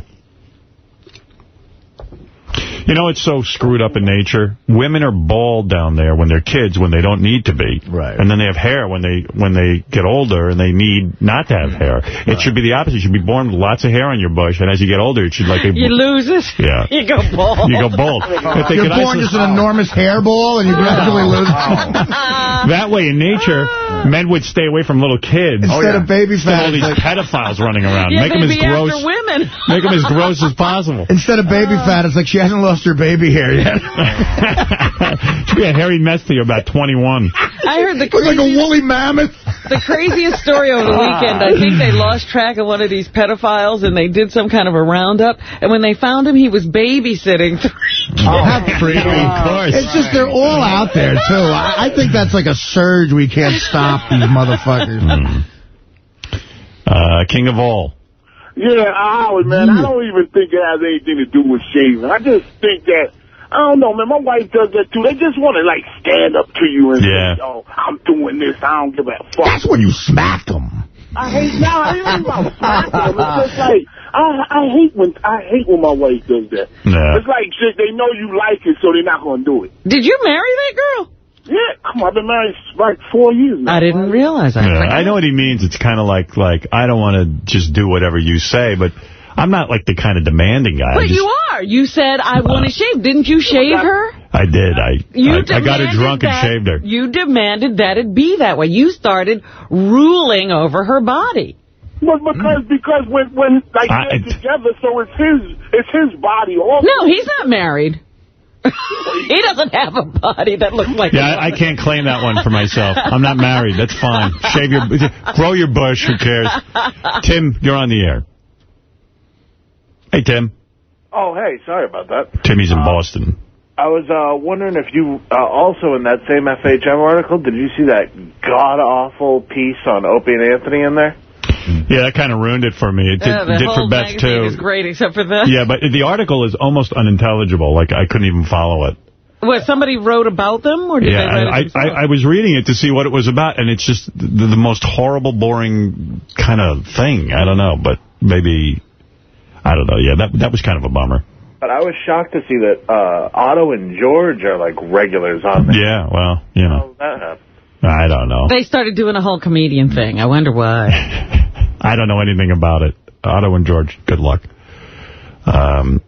You know, it's so screwed up in nature. Women are bald down there when they're kids, when they don't need to be. Right. And then they have hair when they when they get older and they need not to have hair. It should be the opposite. You should be born with lots of hair on your bush, and as you get older, it should like... A, [LAUGHS] You lose it. Yeah. [LAUGHS] You go bald. You go bald. [LAUGHS] If they You're born just an enormous hairball, and you gradually oh, lose. That way, in nature, men would stay away from little kids. Instead oh, of baby Instead of all these pedophiles running around. Yeah, Make them as gross. after women. [LAUGHS] Make them as gross as possible. Instead of baby oh. fat, it's like she hasn't lost her baby hair yet. [LAUGHS] Should be a hairy mess till you're about 21. I heard the Looks like a woolly mammoth. the craziest story over the weekend. I think they lost track of one of these pedophiles, and they did some kind of a roundup. And when they found him, he was babysitting three oh, How creepy. Of course. It's just they're all out there, too. I, I think that's like a surge we can't stop, these motherfuckers. [LAUGHS] Uh, king of all. Yeah, Howard, man, I don't even think it has anything to do with shaving. I just think that, I don't know, man, my wife does that too. They just want to, like, stand up to you and Yeah. say, oh, I'm doing this, I don't give a fuck. That's when you smack them. I hate, no, I ain't about smacking them. It's just like, I, I hate when, I hate when my wife does that. Yeah. It's like, shit, they know you like it, so they're not going to do it. Did you marry that girl? Yeah, come on, I've been married like four years now. I didn't realize that. Yeah, I know what he means. It's kind of like, like I don't want to just do whatever you say, but I'm not like the kind of demanding guy. But just- you are. You said, I want to shave. Didn't you shave her? I did. I, You I, I got her demanded drunk and shaved her. You demanded that it be that way. You started ruling over her body. But because hmm. because when when like I- they're together, so it's his it's his body. Also. No, he's not married. [LAUGHS] he doesn't have a body that looks like Yeah, a I, I woman. can't claim that one for myself. I'm not married. That's fine. Shave your, grow your bush. Who cares? Tim, you're on the air. Hey, Tim. Oh, hey, sorry about that. Timmy's in Boston. I was uh, wondering if you, uh, also in that same FHM article, did you see that god-awful piece on Opie and Anthony in there? Yeah, that kind of ruined it for me. It did, Yeah, did for Beth, magazine too. is great except for that. Yeah, but the article is almost unintelligible. Like, I couldn't even follow it. What, somebody wrote about them, or did yeah, they write I, it? I, I was reading it to see what it was about, and it's just the, the most horrible, boring kind of thing. I don't know, but maybe, I don't know. Yeah, that that was kind of a bummer. But I was shocked to see that uh, Otto and George are like regulars on there. Yeah, well, you know, That happened. I don't know. They started doing a whole comedian thing. I wonder why. [LAUGHS] I don't know anything about it. Otto and George, good luck. Um,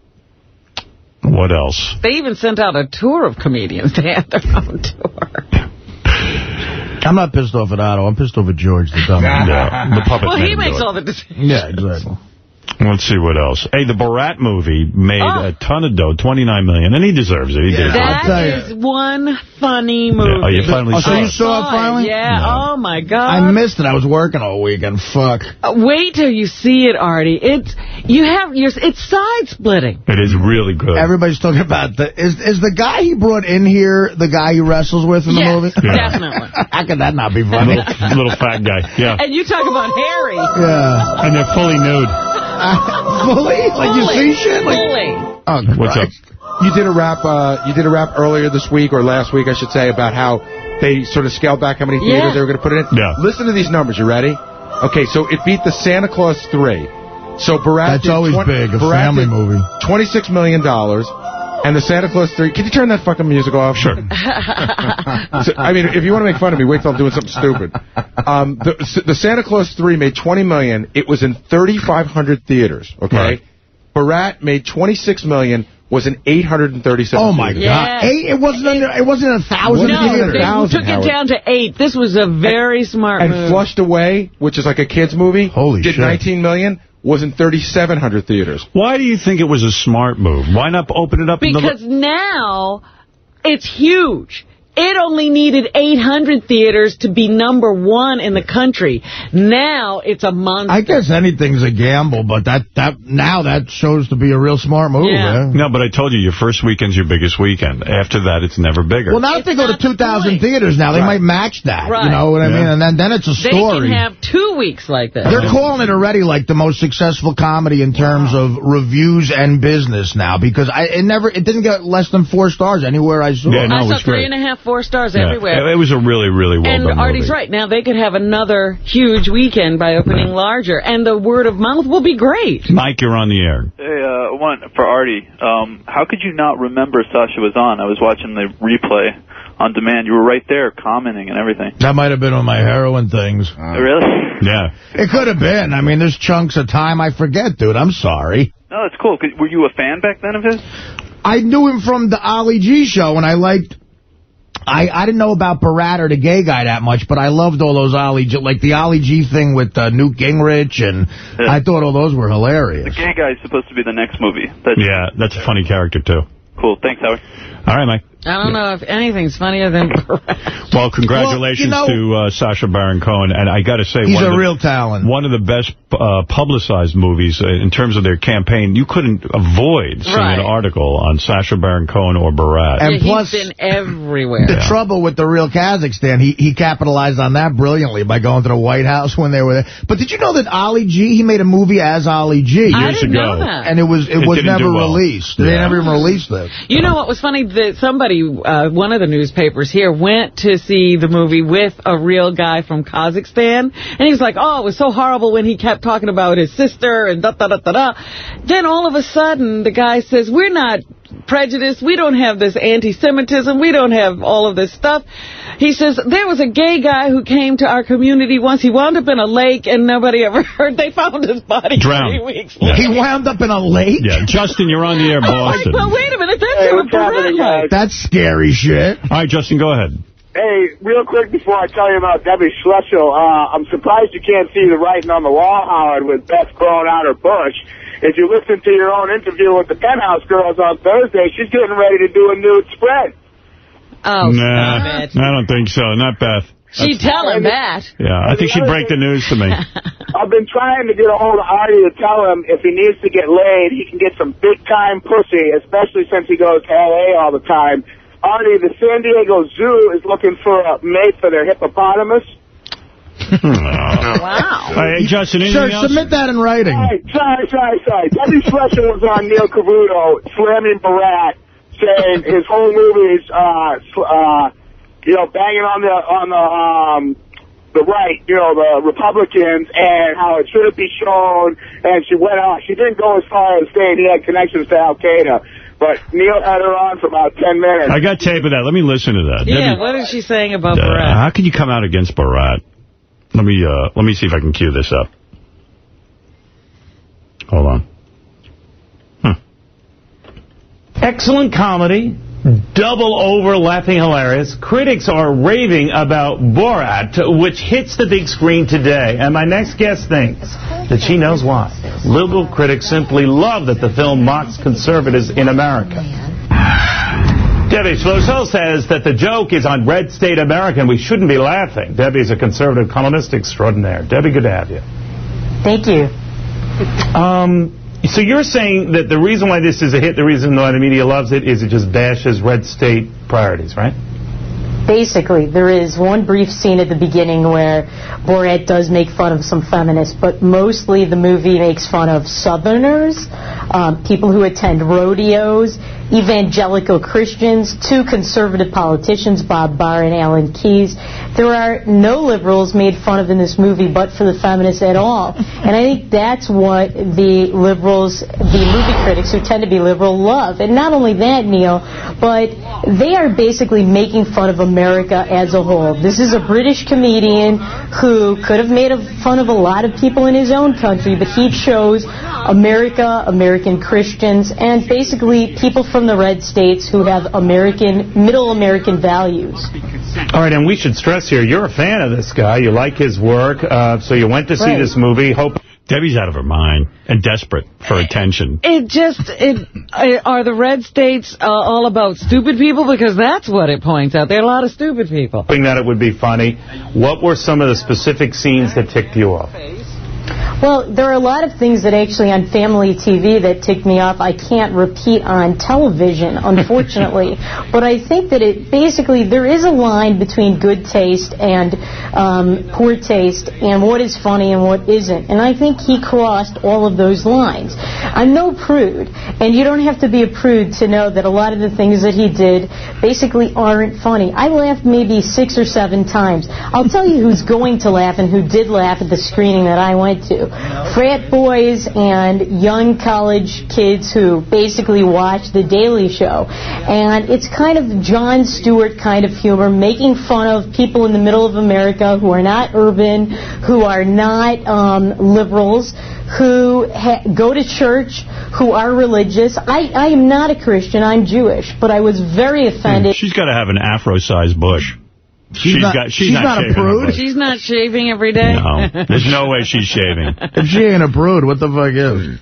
what else? They even sent out a tour of comedians. They had their own tour. I'm not pissed off at Otto. I'm pissed off at George, the dumb [LAUGHS] Yeah, the puppet Well, he makes all the decisions. Yeah, exactly. Let's see what else. Hey, the Borat movie made Oh. a ton of dough, 29 million, and he deserves it. He did. That is one funny movie. oh, you finally Oh, so saw you it. saw it finally? Yeah. Oh, my God. I missed it. I was working all weekend. Fuck. Uh, Wait till you see it, Artie. It's you have your it's side splitting. It is really good. Everybody's talking about the is is the guy he brought in here the guy he wrestles with in the Yes, movie? definitely. [LAUGHS] How could that not be funny? little, little fat guy. Yeah. And you talk about Harry. Yeah. And they're fully nude. [LAUGHS] fully? Like you see shit? Like, Fully. oh, What's up? You did a rap. Uh, you did a rap earlier this week or last week, I should say, about how they sort of scaled back how many theaters Yeah. they were going to put it in. Yeah. Listen to these numbers. You ready? Okay, so it beat the Santa Claus 3. So Borat That's always 20 big, a Borat family movie. $26 million. dollars, And the Santa Claus 3... Can you turn that fucking music off? Sure. [LAUGHS] [LAUGHS] So, I mean, if you want to make fun of me, wait till I'm doing something stupid. Um, the, the Santa Claus 3 made 20 million. It was in 3,500 theaters, okay? Right. Borat made 26 million, was in 837 Oh my theaters. Yeah. god! Eight? It wasn't under. It wasn't a thousand No, theaters. they Thousand, took Howard. it down to eight. This was a very smart And move. Flushed Away, which is like a kid's movie, Holy did shit. 19 million, was in 3,700 theaters. Why do you think it was a smart move? Why not open it up? in the- Because now it's huge. It only needed 800 theaters to be number one in the country. Now it's a monster. I guess anything's a gamble, but that that now that shows to be a real smart move. Yeah. eh? No, but I told you, your first weekend's your biggest weekend. After that, it's never bigger. Well, now if they go to not the 2,000 theaters now, they Right. might match that. Right. You know what I mean? And then, then it's a story. They story. can have two weeks like this. They're calling it already like the most successful comedy in terms of reviews and business now because I it never it didn't get less than four stars anywhere I saw. Yeah, no, I it saw was three great. and a half, four stars Yeah. everywhere. It was a really, really well and done Artie's movie. right. Now they could have another huge weekend by opening larger, and the word of mouth will be great. Mike, you're on the air. Hey, uh, one for Artie. Um, how could you not remember Sacha was on? I was watching the replay on demand. You were right there, commenting and everything. That might have been on my heroin things. really? Yeah. It could have been. I mean, there's chunks of time I forget, dude. I'm sorry. No, that's cool. Were you a fan back then of his? I knew him from the Ali G show, and I liked... I, I didn't know about Borat or the gay guy that much, but I loved all those Ali G, like the Ali G thing with uh, Newt Gingrich, and Yeah. I thought all those were hilarious. The hilarious. gay guy's supposed to be the next movie. That's Yeah, that's a funny character, too. cool. Thanks, Howard. All right, Mike. I don't know if anything's funnier than [LAUGHS] Well, congratulations Well, you to uh, Sacha Baron Cohen. And I got to say, He's one a of the, real talent. one of the best uh, publicized movies uh, in terms of their campaign. You couldn't avoid seeing Right. an article on Sacha Baron Cohen or Borat. And Yeah, plus- he's been everywhere. The trouble with the real Kazakhstan, he he capitalized on that brilliantly by going to the White House when they were there. But did you know that Ali G, he made a movie as Ali G. years didn't ago. know that. And it was it, It was never well. released. They never even released it. You know what was funny? That somebody, uh, one of the newspapers here, went to see the movie with a real guy from Kazakhstan, and he was like, "Oh, it was so horrible when he kept talking about his sister and da da da da da." Then all of a sudden, the guy says, "We're not prejudiced. We don't have this anti-Semitism. We don't have all of this stuff." He says there was a gay guy who came to our community once. He wound up in a lake, and nobody [LAUGHS] ever heard. They found his body Drowned. three weeks Yeah. later. He wound up in a lake? Yeah, Justin, you're on the air, [LAUGHS] I'm like, Boston. well, wait a minute. That's Hey, what what's happening, Borat? That's scary shit. All right, Justin, go ahead. Hey, real quick before I tell you about Debbie Schlussel, uh, I'm surprised you can't see the writing on the wall, Howard, with Beth growing out her bush. If you listen to your own interview with the Penthouse Girls on Thursday, she's getting ready to do a nude spread. Oh, nah. I don't think so. Not Beth. She'd tell him that. Yeah, I think she'd break the news to me. [LAUGHS] I've been trying to get a hold of Artie to tell him if he needs to get laid, he can get some big-time pussy, especially since he goes to L.A. all the time. Artie, the San Diego Zoo is looking for a mate for their hippopotamus. Wow. All right, Justin, Sure, else? submit that in writing. Sorry, sorry, sorry, sorry. Debbie Schlussel was on Neil Cavuto slamming Borat, saying his whole movie is, uh, uh, you know, banging on the on the um, the right, you know, the Republicans, and how it shouldn't be shown. And she went on. She didn't go as far as saying he had connections to Al Qaeda. But Neil had her on for about 10 minutes. I got tape of that. Let me listen to that. Yeah, Debbie, what is she saying about uh, Borat? how can you come out against Borat? Let me uh, let me see if I can cue this up. Hold on. Excellent comedy, double overlapping hilarious. Critics are raving about Borat, which hits the big screen today. And my next guest thinks that she knows why. Liberal critics simply love that the film mocks conservatives in America. Debbie Schlussel says that the joke is on Red State America and we shouldn't be laughing. Debbie's a conservative columnist extraordinaire. Debbie, good to have you. Thank you. Um, so you're saying that the reason why this is a hit, the reason why the media loves it, is it just bashes red state priorities, right? Basically, there is one brief scene at the beginning where Borat does make fun of some feminists, but mostly the movie makes fun of Southerners, um, people who attend rodeos, evangelical Christians, two conservative politicians, Bob Barr and Alan Keyes. There are no liberals made fun of in this movie but for the feminists at all. And I think that's what the liberals, the movie critics who tend to be liberal love. And not only that, Neil, but they are basically making fun of America as a whole. This is a British comedian who could have made fun of a lot of people in his own country, but he chose America, American Christians, and basically people from the red states who have American, middle American values. All right, and we should stress here, you're a fan of this guy. You like his work, uh, so you went to see Right. this movie. Hope Debbie's out of her mind and desperate for attention. It just, it are the red states uh, all about stupid people? Because that's what it points out. There are a lot of stupid people. hoping that it would be funny. What were some of the specific scenes that ticked you off? Well, there are a lot of things that actually on family TV that tick me off I can't repeat on television, [LAUGHS] unfortunately. but I think that it basically, there is a line between good taste and um, poor taste and what is funny and what isn't. And I think he crossed all of those lines. I'm no prude, and you don't have to be a prude to know that a lot of the things that he did basically aren't funny. I laughed maybe six or seven times. I'll tell you who's going to laugh and who did laugh at the screening that I went to. [LAUGHS] Frat boys and young college kids who basically watch The Daily Show. And it's kind of Jon Stewart kind of humor, making fun of people in the middle of America who are not urban, who are not um, liberals, who ha- go to church, who are religious. I, I am not a Christian, I'm Jewish, but I was very offended. She's got to have an afro-sized bush. She's not- got, she's not a prude? She's not shaving every day? No, there's no way she's shaving. [LAUGHS] If she ain't a prude, what the fuck is?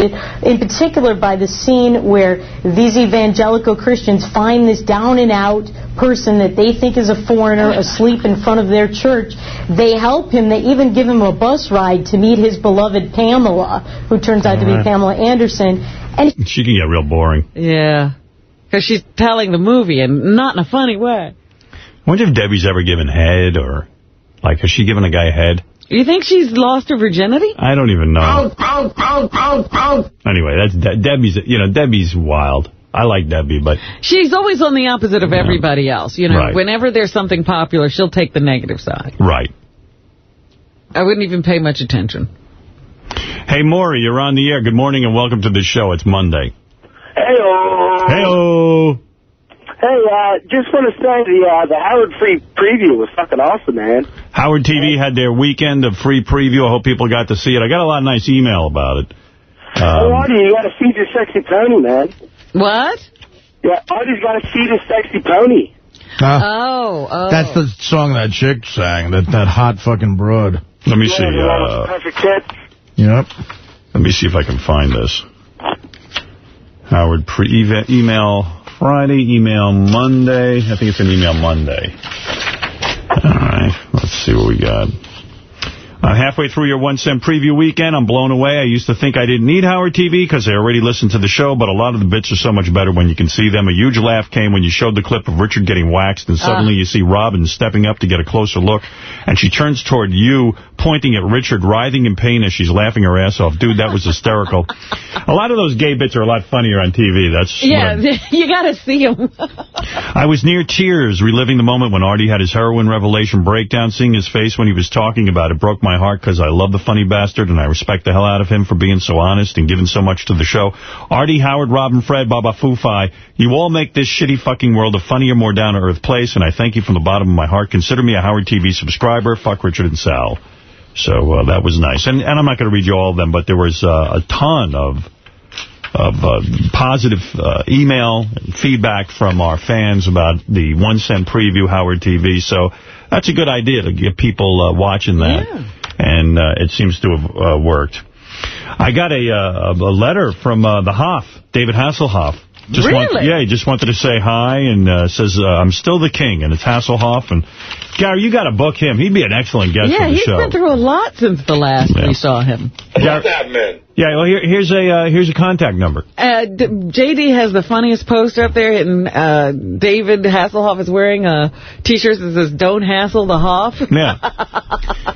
in particular by the scene where these evangelical Christians find this down and out person that they think is a foreigner asleep in front of their church. They help him. They even give him a bus ride to meet his beloved Pamela, who turns out to be Alright. Pamela Anderson. And She can get real boring. Yeah. Because she's telling the movie and not in a funny way. I wonder if Debbie's ever given head or, like, has she given a guy head? You think she's lost her virginity? I don't even know. Anyway, that's De Debbie's, you know, Debbie's wild. I like Debbie, but She's always on the opposite of everybody else. You know, Right. whenever there's something popular, she'll take the negative side. right. I wouldn't even pay much attention. Hey, Maury, you're on the air. Good morning and welcome to the show. It's Monday. Hey-oh. Hey-oh. Hey, uh, just want to say the uh, the Howard Free preview was fucking awesome, man. Howard TV had their weekend of free preview. I hope people got to see it. I got a lot of nice email about it. hey, Um, Artie, you got to feed your sexy pony, man. What? Yeah, Artie's got to feed his sexy pony. Oh, oh. That's the song that chick sang, that, that hot fucking broad. Let me Yeah, see. the one with the Uh, perfect tits. Yep. let me see if I can find this. Howard pre email Friday, email Monday. I think it's an email Monday. All right, let's see what we got. Uh, half halfway through your one cent preview weekend. I'm blown away. I used to think I didn't need Howard TV because I already listened to the show, but a lot of the bits are so much better when you can see them. A huge laugh came when you showed the clip of Richard getting waxed, and suddenly Uh. you see Robin stepping up to get a closer look, and she turns toward you, pointing at Richard, writhing in pain as she's laughing her ass off. Dude, that was hysterical. [LAUGHS] a lot of those gay bits are a lot funnier on TV. That's Yeah, [LAUGHS] you got to see them. I was near tears, reliving the moment when Artie had his heroin revelation breakdown. Seeing his face when he was talking about it broke my heart because I love the funny bastard and I respect the hell out of him for being so honest and giving so much to the show. Artie, Howard, Robin, Fred, Baba Fufai, you all make this shitty fucking world a funnier, more down-to-earth place, and I thank you from the bottom of my heart. Consider me a Howard TV subscriber. Fuck Richard and Sal. So uh, that was nice. And, and I'm not going to read you all of them, but there was uh, a ton of of uh, positive uh, email and feedback from our fans about the one cent preview Howard TV. So that's a good idea to get people uh, watching that. And uh, it seems to have uh, worked. I got a, uh, a letter from uh, the Hoff, David Hasselhoff. Just want- Really? yeah, he just wanted to say hi and uh, says, uh, I'm still the king, and it's Hasselhoff. And Gary, you got to book him. He'd be an excellent guest yeah, for the he's show. been through a lot since the last Yeah. we saw him. Gar- that man. yeah, well, here, here's a uh, here's a contact number. Uh, D- JD has the funniest poster up there, and uh, David Hasselhoff is wearing a T-shirt that says "Don't hassle the Hoff." Yeah.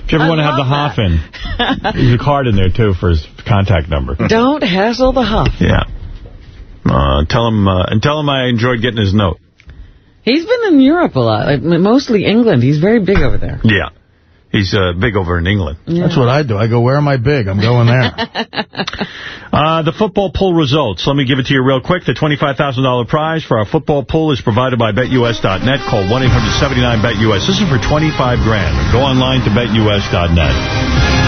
If you ever want to have the Hoff in, there's a card in there, too, for his contact number. Don't hassle the Hoff. Yeah. Uh, tell him uh, and tell him I enjoyed getting his note. He's been in Europe a lot, like, mostly England. He's very big over there. Yeah. He's uh, big over in England. That's what I do. I go, where am I big? I'm going there. [LAUGHS] Uh, the football pool results. Let me give it to you real quick. The $25,000 prize for our football pool is provided by BetUS.net. Call 1-800-79-BET-US. This is for 25 grand. Go online to BetUS.net.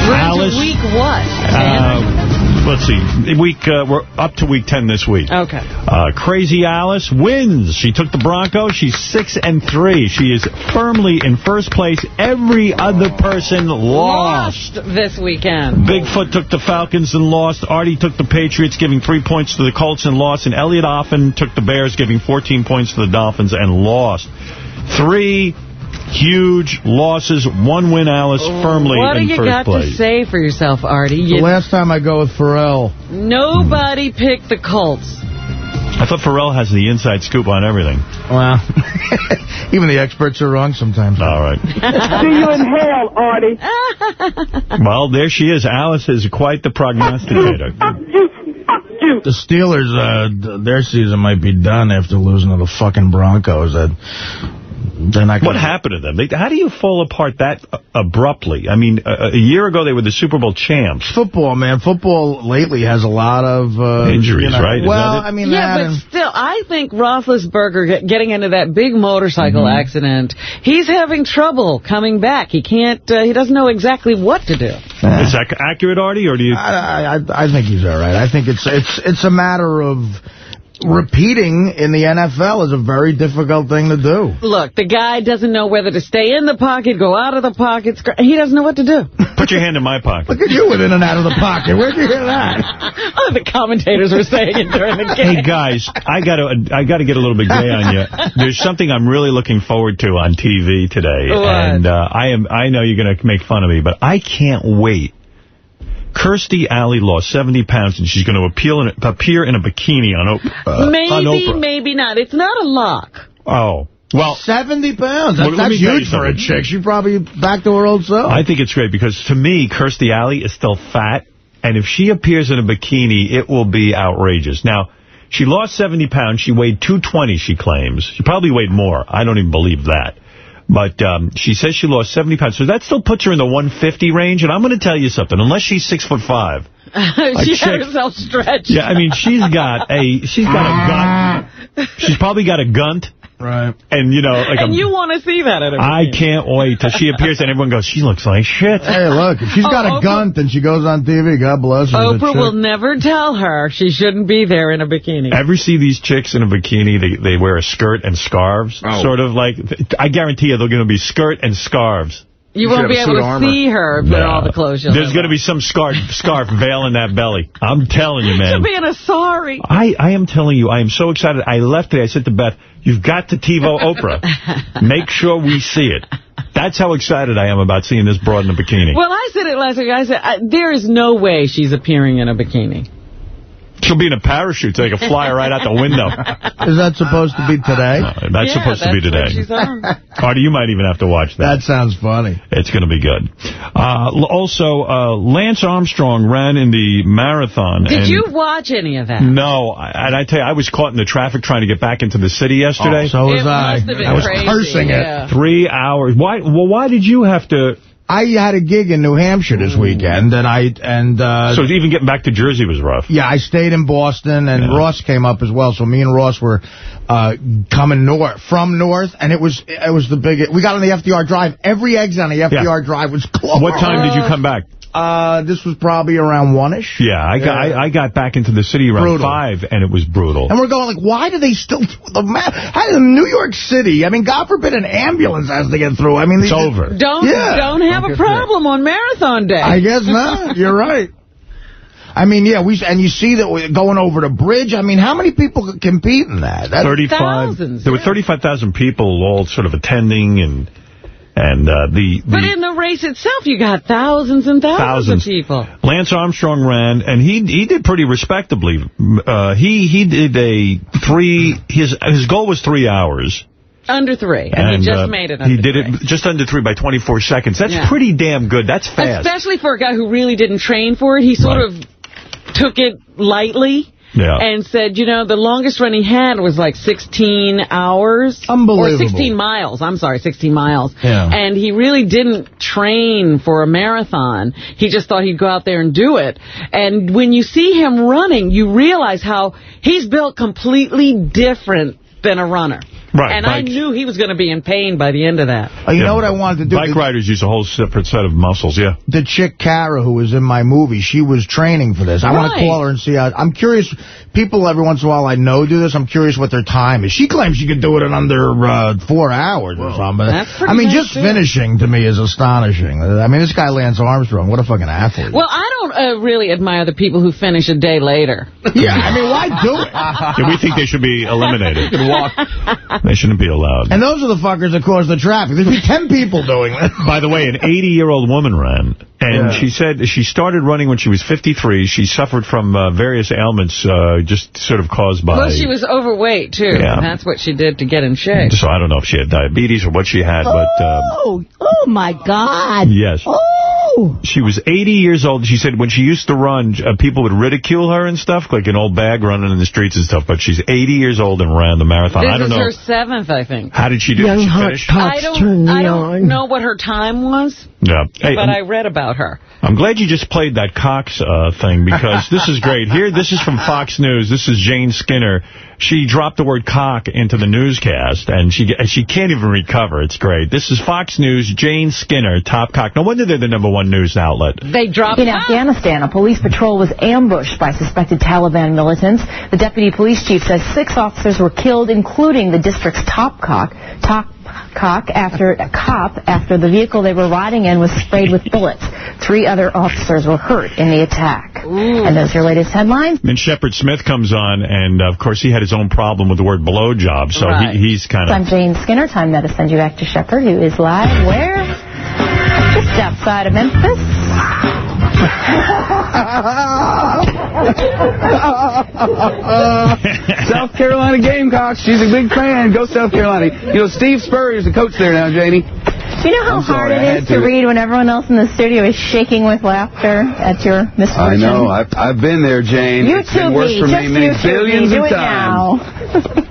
We're Alice, into week what? Uh, let's see. Week uh, We're up to week 10 this week. okay. Uh, Crazy Alice wins. She took the Broncos. She's 6 and three. She is firmly in first place. Every other person lost. Lost this weekend. Bigfoot took the Falcons and lost. Artie took the Patriots, giving three points to the Colts and lost. And Elliot Offen took the Bears, giving 14 points to the Dolphins and lost. Three huge losses. One win, Alice, firmly What do in you first got place. to say for yourself, Artie? the last time I go with Pharrell. nobody picked the Colts. I thought Pharrell has the inside scoop on everything. Well, [LAUGHS] even the experts are wrong sometimes. All right. [LAUGHS] See you in hell, Artie. Well, there she is. Alice is quite the prognosticator. The Steelers, uh, their season might be done after losing to the fucking Broncos. That they're not What happened to them? They, how do you fall apart that uh, abruptly? I mean, a, a year ago they were the Super Bowl champs. Football, man. Football lately has a lot of uh, Injuries, you know- right? Well. I mean, yeah, that but and- still, I think Roethlisberger get- getting into that big motorcycle Mm-hmm. accident, he's having trouble coming back. He can't, uh, he doesn't know exactly what to do. Is that accurate, Artie, or do you... I, I, I think he's all right. I think it's it's it's a matter of repeating in the NFL is a very difficult thing to do. Look, the guy doesn't know whether to stay in the pocket, go out of the pocket. He doesn't know what to do. [LAUGHS] Put your hand in my pocket. Look at you with in and out of the pocket. Where'd you hear that? [LAUGHS] oh, the commentators were saying it during the game. Hey guys, I got to I got to get a little bit gay on you. [LAUGHS] There's something I'm really looking forward to on TV today, What? and uh, I am I know you're going to make fun of me, but I can't wait. Kirstie Alley lost 70 pounds, and she's going to appeal in, appear in a bikini on, Op- uh, on maybe, Oprah. maybe not. It's not a lock. Oh, well, 70 pounds. That's, let me that's huge for a chick. She probably back to her old self. I think it's great because to me, Kirstie Alley is still fat, and if she appears in a bikini, it will be outrageous. Now, she lost 70 pounds. She weighed 220, she claims. She probably weighed more. I don't even believe that. But um, she says she lost 70 pounds. So that still puts her in the 150 range. And I'm going to tell you something. Unless she's six foot five. [LAUGHS] she checked- had herself stretched. Yeah, I mean, she's got a she's got a gun. [LAUGHS] She's probably got a gunt. Right. And, you know, like and a, you want to see that at a I can't wait till she appears and everyone goes, she looks like shit. Hey, look, if she's oh, got Oh, a Oprah- gun and she goes on TV, God bless her. Oprah will never tell her she shouldn't be there in a bikini. Ever see these chicks in a bikini? They they wear a skirt and scarves, Oh. sort of like. I guarantee you, they're going to be skirt and scarves. You won't be able to see her with all the clothes There's going to be some scarf, scarf [LAUGHS] veiling that belly. I'm telling you, man. She'll be in a sorry. I, I am telling you, I am so excited. I left today. I said to Beth, you've got to TiVo Oprah. [LAUGHS] Make sure we see it. That's how excited I am about seeing this broad in a bikini. Well, I said it last week. I said, I, there is no way she's appearing in a bikini. She'll be in a parachute so they can fly her right out the window. [LAUGHS] Is that supposed to be today? No, that's Yeah, supposed to be that's what today. she's on. [LAUGHS] Artie, you might even have to watch that. That sounds funny. It's going to be good. Uh, also, uh, Lance Armstrong ran in the marathon. Did and you watch any of that? No, I- and I tell you, I was caught in the traffic trying to get back into the city yesterday. Oh, so was It I. must have been I was crazy, cursing yeah. it. Three hours. Why? Well, why did you have to? I had a gig in New Hampshire this weekend, and I and uh, So even getting back to Jersey was rough. yeah, I stayed in Boston, and Yeah. Ross came up as well. So me and Ross were uh, coming north from north, and it was it was the biggest. We got on the FDR Drive. Every exit on the FDR Drive was closed. What time did you come back? Uh, this was probably around one-ish. Yeah, I got I, I got back into the city around Brutal. five, and it was brutal. And we're going like, why do they still [LAUGHS] do the map? How does New York City? I mean, God forbid an ambulance has to get through. I mean, It's they- over. Don't Yeah. don't have a problem on marathon day. I guess not. [LAUGHS] You're right. I mean, yeah, we and you see that we're going over the bridge. I mean, how many people could compete in that? That's 35. Thousands, there were 35,000 people all sort of attending, and and uh, the, the But in the race itself, you got thousands and thousands, Thousands. of people. Lance Armstrong ran, and he he did pretty respectably. Uh, he he did a three. His his goal was three hours. Under three. And, he just uh, made it under He did three. it just under three by 24 seconds. That's Yeah. pretty damn good. That's fast. Especially for a guy who really didn't train for it. He sort Right. of took it lightly. Yeah. And said, you know, the longest run he had was like 16 hours. Unbelievable. Or 16 miles. I'm sorry, 16 miles. Yeah. And he really didn't train for a marathon. He just thought he'd go out there and do it. And when you see him running, you realize how he's built completely different than a runner. Right, And I knew he was going to be in pain by the end of that. Oh, you Yeah. know what I wanted to do? Bike riders use a whole separate set of muscles, yeah. the chick Kara who was in my movie, she was training for this. I want to call her and see how. I'm curious. People every once in a while I know do this. I'm curious what their time is. She claims she could do it in under uh, four hours or something. That's pretty I mean, nice, just too. finishing to me is astonishing. I mean, this guy Lance Armstrong, what a fucking athlete. Well, I don't uh, really admire the people who finish a day later. yeah, I mean, why do it? [LAUGHS] Yeah, we think they should be eliminated. [LAUGHS] They shouldn't be allowed. And those are the fuckers that cause the traffic. There'd be 10 people doing that. By the way, an 80-year-old woman ran, and Yeah. she said she started running when she was 53. She suffered from uh, various ailments, uh, just sort of caused by... Well, she was overweight, too. Yeah. And that's what she did to get in shape. So I don't know if she had diabetes or what she had, but... Um, Oh, oh my God. Yes. Oh. She was 80 years old. She said when she used to run, uh, people would ridicule her and stuff, like an old bag running in the streets and stuff. But she's 80 years old and ran the marathon. This I don't is know. her seventh, I think. How did she do? Young she hot I don't, turn I don't know what her time was, Yeah. Hey, but I'm, I read about her. I'm glad you just played that Cox uh, thing because this is great. Here, this is from Fox News. This is Jane Skinner. She dropped the word cock into the newscast, and she she can't even recover. It's great. This is Fox News, Jane Skinner, top cock. No wonder they're the number one news outlet. They dropped In Afghanistan, a police patrol was ambushed by suspected Taliban militants. The deputy police chief says six officers were killed, including the district's top cock, top cock after a cop after the vehicle they were riding in was sprayed with bullets. Three other officers were hurt in the attack. And those are your latest headlines. Then Shepard Smith comes on, and uh, of course he had his own problem with the word blowjob, so Right. he, he's kind of... I'm of... Jane Skinner. Time now to send you back to Shepard, who is live where? Just outside of Memphis. [LAUGHS] South Carolina Gamecocks. She's a big fan. Go South Carolina. You know, Steve Spurrier's the coach there now, Janie. Do you know how I'm hard sorry, I it had is to to. read when everyone else in the studio is shaking with laughter at your misfortune? I know. I've, I've been there, Jane. You it's been too, worse me. for Just me many billions me. Do of it times. now. [LAUGHS]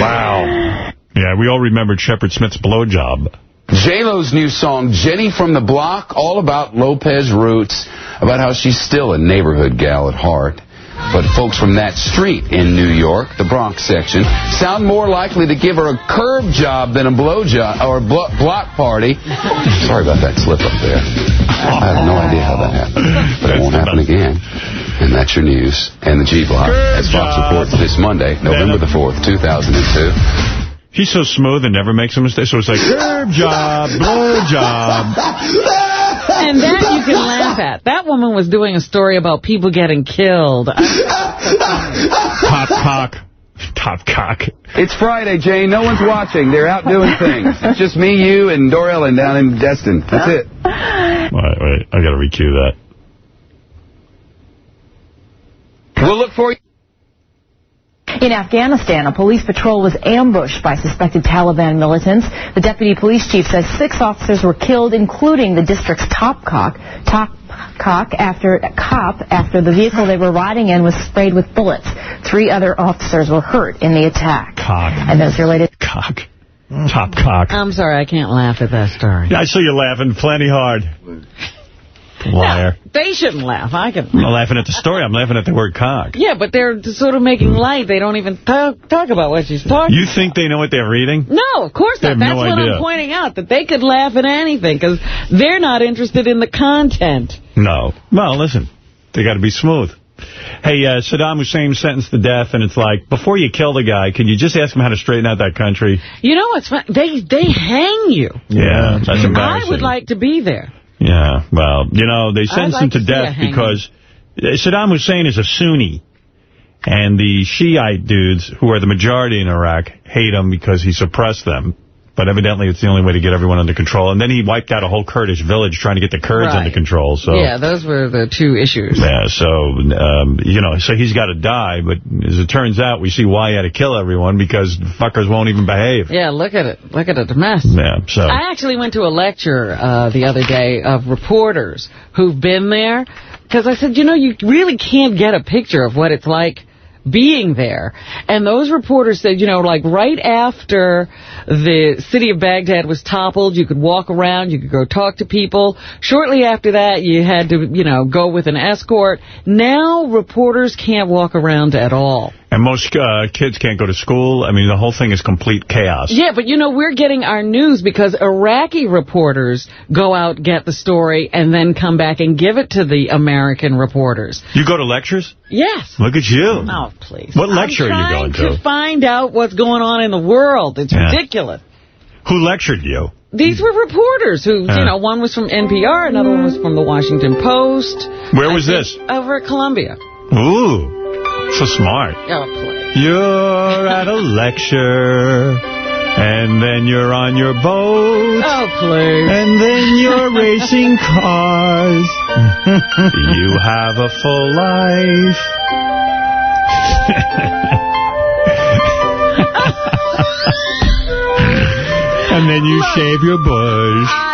Wow. Yeah, we all remembered Shepard Smith's blowjob. J-Lo's new song, Jenny from the Block, all about Lopez roots, about how she's still a neighborhood gal at heart. But folks from that street in New York, the Bronx section, sound more likely to give her a curb job than a blow job or a blo- block party. [LAUGHS] Sorry about that slip up there. I have no idea how that happened, but it won't happen again. And that's your news and the G Block, as Fox reports this Monday, November the 4th, 2002. He's so smooth and never makes a mistake. So it's like, herb job, blow job. And that you can laugh at. That woman was doing a story about people getting killed. Top cock. Top cock. It's Friday, Jane. No one's watching. They're out doing things. It's just me, you, and Dor Ellen down in Destin. That's it. Wait, wait. I got to recue that. We'll look for you. In Afghanistan, a police patrol was ambushed by suspected Taliban militants. The deputy police chief says six officers were killed, including the district's top cock, top cock after cop after the vehicle they were riding in was sprayed with bullets. Three other officers were hurt in the attack. Cock. And those related. Cock. Top cock. I'm sorry, I can't laugh at that story. Yeah, I saw you laughing plenty hard. Liar. They shouldn't laugh. I can. I'm laughing at the story. I'm laughing at the word cock. Yeah, but they're sort of making light. They don't even talk, talk about what she's talking You think they know what they're reading? No, of course They not. have That's no what idea. I'm pointing out, that they could laugh at anything because they're not interested in the content. No. Well, listen, they got to be smooth. Hey, uh, Saddam Hussein sentenced to death, and it's like, before you kill the guy, can you just ask him how to straighten out that country? You know what's fun? They, they hang you. Yeah, that's I would like to be there. Yeah, well, you know, they sentenced like him to to death because uh, Saddam Hussein is a Sunni. And the Shiite dudes, who are the majority in Iraq, hate him because he suppressed them. But evidently it's the only way to get everyone under control. And then he wiped out a whole Kurdish village trying to get the Kurds Right. under control. So Yeah, those were the two issues. Yeah, so, um, you know, so he's got to die. But as it turns out, we see why he had to kill everyone because fuckers won't even behave. Yeah, look at it. Look at it, a mess. Yeah, so. I actually went to a lecture uh, the other day of reporters who've been there because I said, you know, you really can't get a picture of what it's like being there. And those reporters said, you know, like right after the city of Baghdad was toppled, you could walk around, you could go talk to people. Shortly after that, you had to, you know, go with an escort. Now reporters can't walk around at all. And most uh, kids can't go to school. I mean, the whole thing is complete chaos. Yeah, but you know, we're getting our news because Iraqi reporters go out, get the story, and then come back and give it to the American reporters. You go to lectures? Yes. Look at you. Oh, please. What lecture are you going trying to? to find out what's going on in the world. It's Yeah. ridiculous. Who lectured you? These were reporters who, Yeah. you know, one was from NPR, another one was from the Washington Post. Where was this? Over at Columbia. Ooh, so smart. Oh, please. You're at a [LAUGHS] lecture, and then you're on your boat. Oh, please. And then you're [LAUGHS] racing cars. [LAUGHS] you have a full life. and then you shave your bush.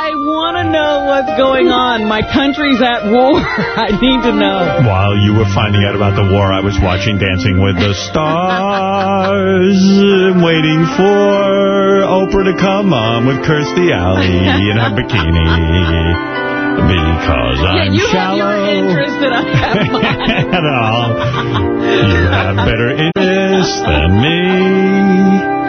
I want to know what's going on. My country's at war. [LAUGHS] I need to know. While you were finding out about the war, I was watching Dancing with the Stars, waiting for Oprah to come on with Kirstie Alley in her bikini. Because I'm yeah, you shallow. have your interest and I have [LAUGHS] mine. at all. You have better interest than me.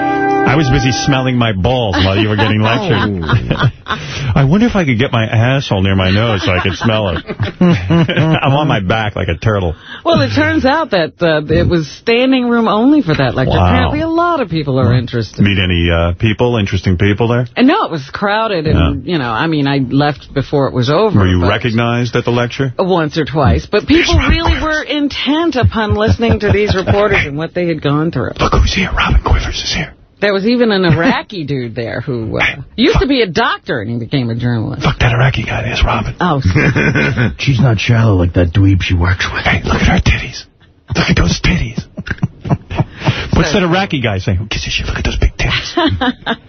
I was busy smelling my balls while you were getting lectured. [LAUGHS] I wonder if I could get my asshole near my nose so I could smell it. [LAUGHS] I'm on my back like a turtle. Well, it turns out that uh, it was standing room only for that lecture. Wow. Apparently a lot of people are interested. Meet any uh, people, interesting people there? And no, it was crowded and, you know, I mean, I left before it was over. Were you recognized at the lecture? Once or twice. But people really were intent upon listening to these reporters and what they had gone through. Look who's here. Robin Quivers is here. There was even an Iraqi [LAUGHS] dude there who uh, used to be a doctor and he became a journalist. Fuck that Iraqi guy. There's Robin. Oh, [LAUGHS] She's not shallow like that dweeb she works with. Hey, look at her titties. Look at those titties. [LAUGHS] What's that Iraqi guy saying? Who gives a shit? Look at those big titties.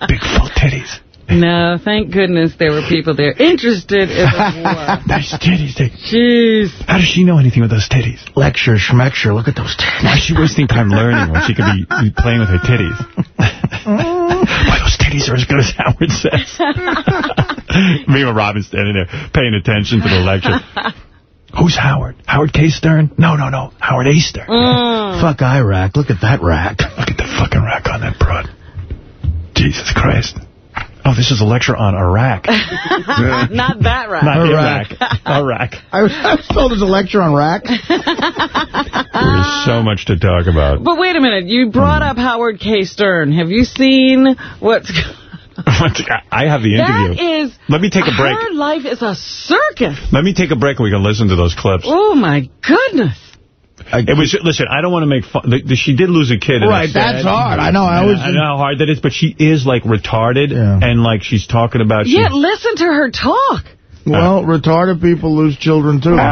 big full titties. [LAUGHS] no, thank goodness there were people there interested in the [LAUGHS] war. Nice titties. They, Jeez. how does she know anything with those titties? Lecture, schmecture, look at those titties. Why is she wasting time learning when she could be, be playing with her titties? [LAUGHS] Why those titties are as good as Howard says. Me and Robin standing there paying attention to the lecture. Who's Howard? Howard K. Stern? No, no, no. Howard A. Stern. Mm. Fuck Iraq. Look at that rack. Look at the fucking rack on that broad. Jesus Christ. Oh, this is a lecture on Iraq. [LAUGHS] Not that right. Not Iraq. Iraq. I was, I was told there's a lecture on rack. [LAUGHS] There's so much to talk about. But wait a minute. You brought up Howard K. Stern. Have you seen what's... Gonna [LAUGHS] I have the interview. That is... Let me take a break. Her life is a circus. Let me take a break and we can listen to those clips. Oh, my goodness. It was listen. I don't want to make fun. the- the- She did lose a kid. Right, it's sad. that's hard. I know, I And was- I know how hard that is, but she is like retarded, and like she's talking about. she- Yet listen to her talk. Well, uh, retarded people lose children, too. Uh,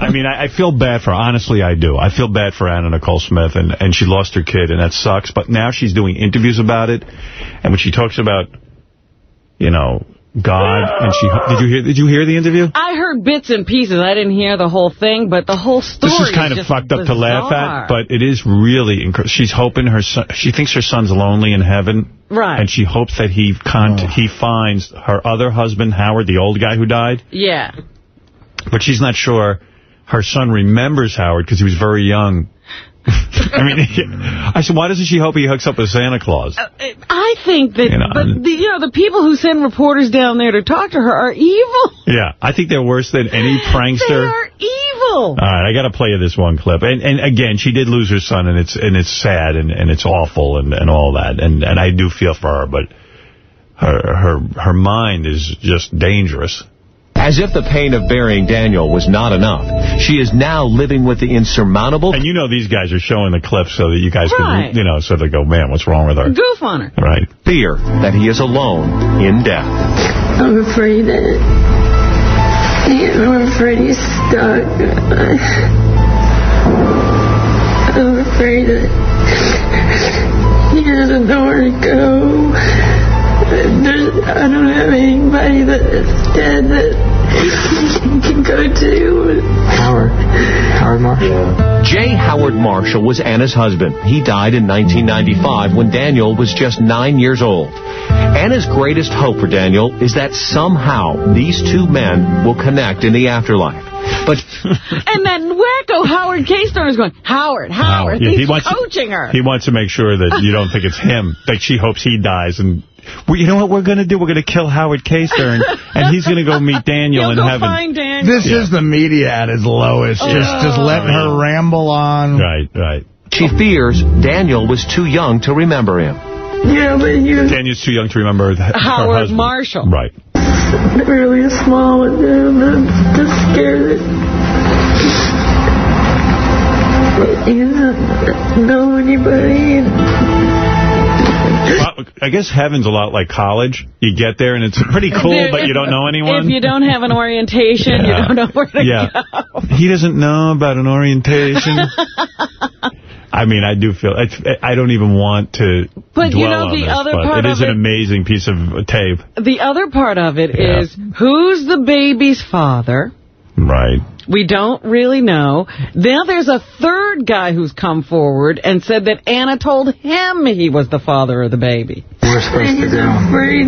I mean, I, I feel bad for. Honestly, I do. I feel bad for Anna Nicole Smith, and, and she lost her kid, and that sucks. But now she's doing interviews about it, and when she talks about, you know, God, and she did you hear did you hear the interview? I heard bits and pieces. I didn't hear the whole thing, but the whole story This is kind of just fucked up to laugh at, but it is really. inc- She's hoping her son. She thinks her son's lonely in heaven, Right. and she hopes that he con oh. he finds her other husband, Howard, the old guy who died. Yeah. But she's not sure her son remembers Howard because he was very young. [LAUGHS] I mean, I said, why doesn't she hope he hooks up with Santa Claus? Uh, I think that, You know, but the, you know, the people who send reporters down there to talk to her are evil. Yeah, I think they're worse than any [LAUGHS] prankster. They are evil. All right, I got to play you this one clip. And and again, she did lose her son, and it's and it's sad and, and it's awful and, and all that. And and I do feel for her, but her her her mind is just dangerous. As if the pain of burying Daniel was not enough, she is now living with the insurmountable... And you know these guys are showing the clips so that you guys Right. can, you know, so they go, man, what's wrong with her? Goof on her. Right. fear that he is alone in death. I'm afraid that I'm afraid he's stuck. I'm afraid that he doesn't know where to go. There's, I don't have anybody that's dead that Howard. Howard Marshall? J. Howard Marshall was Anna's husband. He died in 1995 when Daniel was just nine years old. Anna's greatest hope for Daniel is that somehow these two men will connect in the afterlife. But [LAUGHS] And that wacko Howard K. Stern is going, Howard, Howard. Yeah, He's he wants coaching her. He wants to make sure that you don't think it's him. Like she hopes he dies and. Well, you know what we're going to do? We're going to kill Howard K. And he's going to go meet Daniel He'll in go heaven. find Daniel. This is the media at its lowest. Oh. Just, just letting her ramble on. Right, right. she fears Daniel was too young to remember him. Yeah, but he was Daniel's too young to remember th- her Howard husband. Marshall. Right. Really small with him. I'm just scared that he doesn't know anybody. Well, I guess heaven's a lot like college. You get there and it's pretty cool, but you don't know anyone. If you don't have an orientation, you don't know where to Yeah. go. He doesn't know about an orientation. [LAUGHS] I mean, I do feel, it's, I don't even want to But you know, on the this, other but part it is of an it- amazing piece of tape. The other part of it is Yeah. who's the baby's father? Right. We don't really know. Now there's a third guy who's come forward and said that Anna told him he was the father of the baby. We're supposed to go. Afraid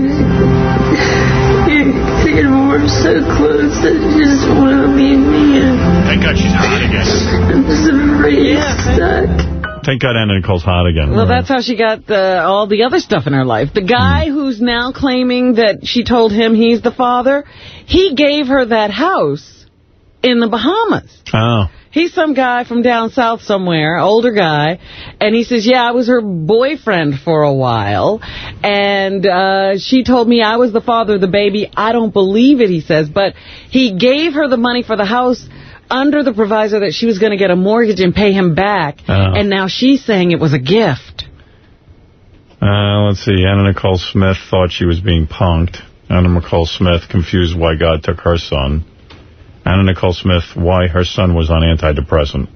thinking we're so close that you just want to leave me. And Thank God she's hot again. I'm just afraid he's stuck. Thank God Anna Nicole's hot again. Well, that's how she got the, all the other stuff in her life. The guy who's now claiming that she told him he's the father, he gave her that house in the Bahamas. Oh. He's some guy from down south somewhere, older guy, and he says, yeah, I was her boyfriend for a while, and uh, she told me I was the father of the baby. I don't believe it, he says, but he gave her the money for the house under the proviso that she was going to get a mortgage and pay him back, Oh. and now she's saying it was a gift. Uh, let's see. Anna Nicole Smith thought she was being punked. Anna Nicole Smith confused why God took her son. Anna Nicole Smith, why her son was on antidepressant.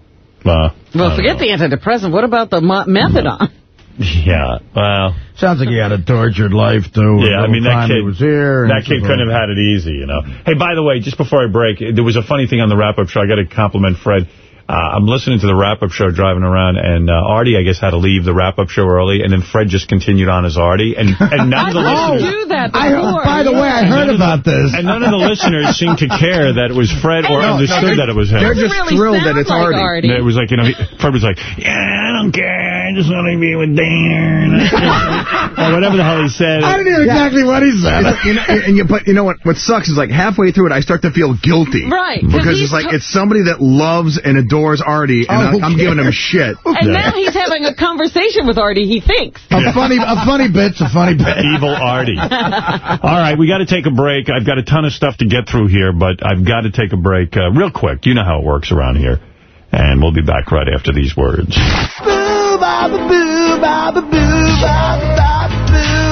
Uh, Well, forget know. the antidepressant. What about the methadone? [LAUGHS] Yeah, well... Sounds like he had a tortured life, too. Yeah, I mean, that kid, was here. that kid couldn't have had it easy, you know. Hey, by the way, just before I break, there was a funny thing on the wrap-up show. I got to compliment Fred. Uh, I'm listening to the wrap-up show driving around, and uh, Artie, I guess, had to leave the wrap-up show early, and then Fred just continued on as Artie, and, and [LAUGHS] none of the I listeners... do that I, before. by the way, I And heard about the- this. And none of the listeners seemed to care that it was Fred or No, no, understood they- that it was him. They're just really thrilled that it's like Artie. Artie. It was like, you know, he, Fred was like, yeah, I don't care. I just want to be with Dan. [LAUGHS] or whatever the hell he said. I didn't hear exactly what he said. you know, and you, but you know what? What sucks is like halfway through it, I start to feel guilty. Right. Because it's like it's somebody that loves and adores Artie, and Oh, I, I'm giving him shit. And now he's having a conversation with Artie, he thinks. A funny, a funny bit's a funny bit. Evil Artie. [LAUGHS] All right, we got to take a break. I've got a ton of stuff to get through here, but I've got to take a break uh, real quick. You know how it works around here. And we'll be back right after these words. Boo, ba, ba, boo, ba, ba, boo, ba,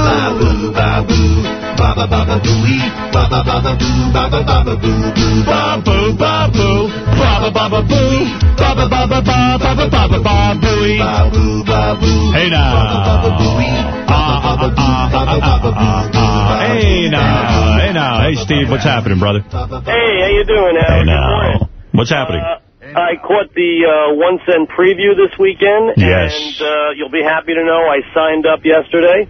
ba, ba, boo. Ba, boo, ba. Ba, ba, ba, ba, booey. Ba, ba, ba, ba, boo, ba, ba, ba, ba, boo, boo. Ba, boo, ba, boo. Ba, ba, ba, ba, boo. Ba, ba, ba, ba, ba, ba, ba, ba, ba, ba, booey. Ba, boo, ba, boo. Hey now. Ba, ba, ba, booey. Ba, ba, ba, ba, boo. Ba, ba, ba, ba, boo. Hey now. Hey now. Hey, Steve, what's happening, brother? Hey, how you doing, Al? Hey now. What's happening? Uh, I caught the uh, one cent preview this weekend, Yes. and uh, you'll be happy to know I signed up yesterday.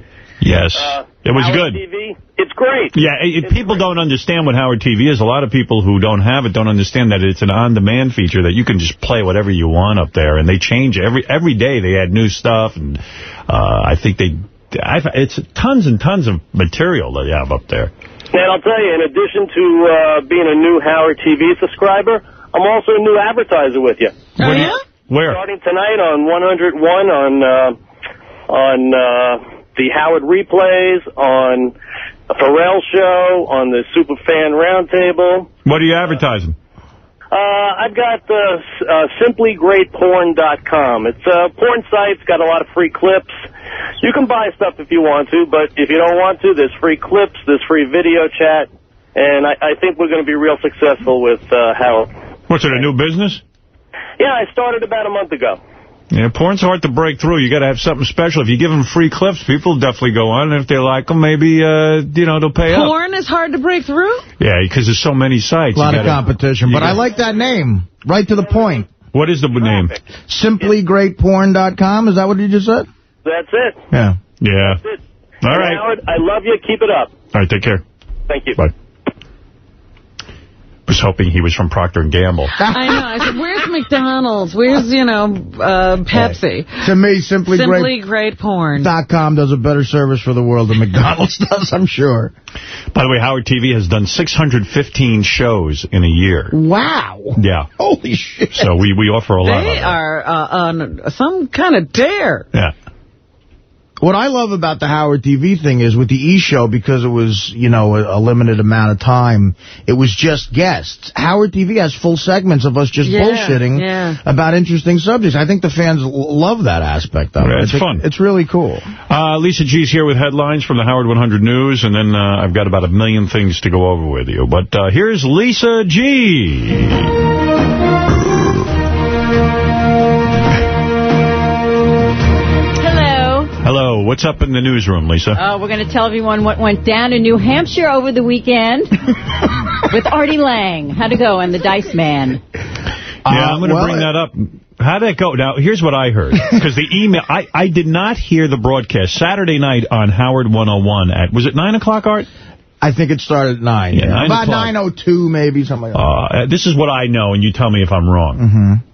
Yes. it was Howard good. TV. It's great. Yeah, it, people don't understand what Howard TV is. A lot of people who don't have it don't understand that it's an on-demand feature that you can just play whatever you want up there, and they change every every day. They add new stuff, and uh, I think they, I've, it's tons and tons of material that they have up there. And I'll tell you, in addition to uh, being a new Howard TV subscriber, I'm also a new advertiser with you. Oh, yeah? Where? Starting tonight on 101 on uh, on uh, the Howard replays, on a Pharrell show, on the Superfan Roundtable. What are you advertising? Uh, I've got uh, s- uh, simplygreatporn.com. It's a porn site. It's got a lot of free clips. You can buy stuff if you want to, but if you don't want to, there's free clips, there's free video chat, and I, I think we're going to be real successful with uh, Howard. What's it, a new business? Yeah, I started about a month ago. Yeah, porn's hard to break through. You got to have something special. If you give them free clips, people definitely go on, and if they like them, maybe, uh, you know, they'll pay up. Porn is hard to break through? Yeah, because there's so many sites. A lot of gotta- competition, but I gotta- like that name. Right to the point. What is the name? SimplyGreatPorn.com. Is that what you just said? That's it. Yeah. Yeah. That's it. All And right. Howard, I love you. Keep it up. All right, take care. Thank you. Bye. Was hoping he was from Procter & Gamble. [LAUGHS] I know. I said, where's McDonald's? Where's, you know, uh, Pepsi? To me, Simply, Simply Great Porn. Dot com does a better service for the world than McDonald's [LAUGHS] does, I'm sure. By the way, Howard TV has done 615 shows in a year. Wow. Yeah. Holy shit. So we, we offer a lot. They of are uh, on some kind of dare. Yeah. What I love about the Howard TV thing is with the E! Show, because it was, you know, a, a limited amount of time, it was just guests. Howard TV has full segments of us just Yeah, bullshitting yeah. about interesting subjects. I think the fans l- love that aspect of Yeah, it. it's I think fun. It's really cool. Uh, Lisa G's here with headlines from the Howard 100 News, and then uh, I've got about a million things to go over with you. But uh, here's Lisa G. What's up in the newsroom, Lisa? Uh, we're going to tell everyone what went down in New Hampshire over the weekend [LAUGHS] with Artie Lang. How'd it go and the Dice Man? yeah, I'm going to well, bring that up. How did that go? Now, here's what I heard. Because the email, I, I did not hear the broadcast Saturday night on Howard 101 at, was it 9 o'clock, Art? I think it started at 9. Yeah, nine About 9.02 maybe, something like that. Uh, this is what I know, and you tell me if I'm wrong. Mm-hmm.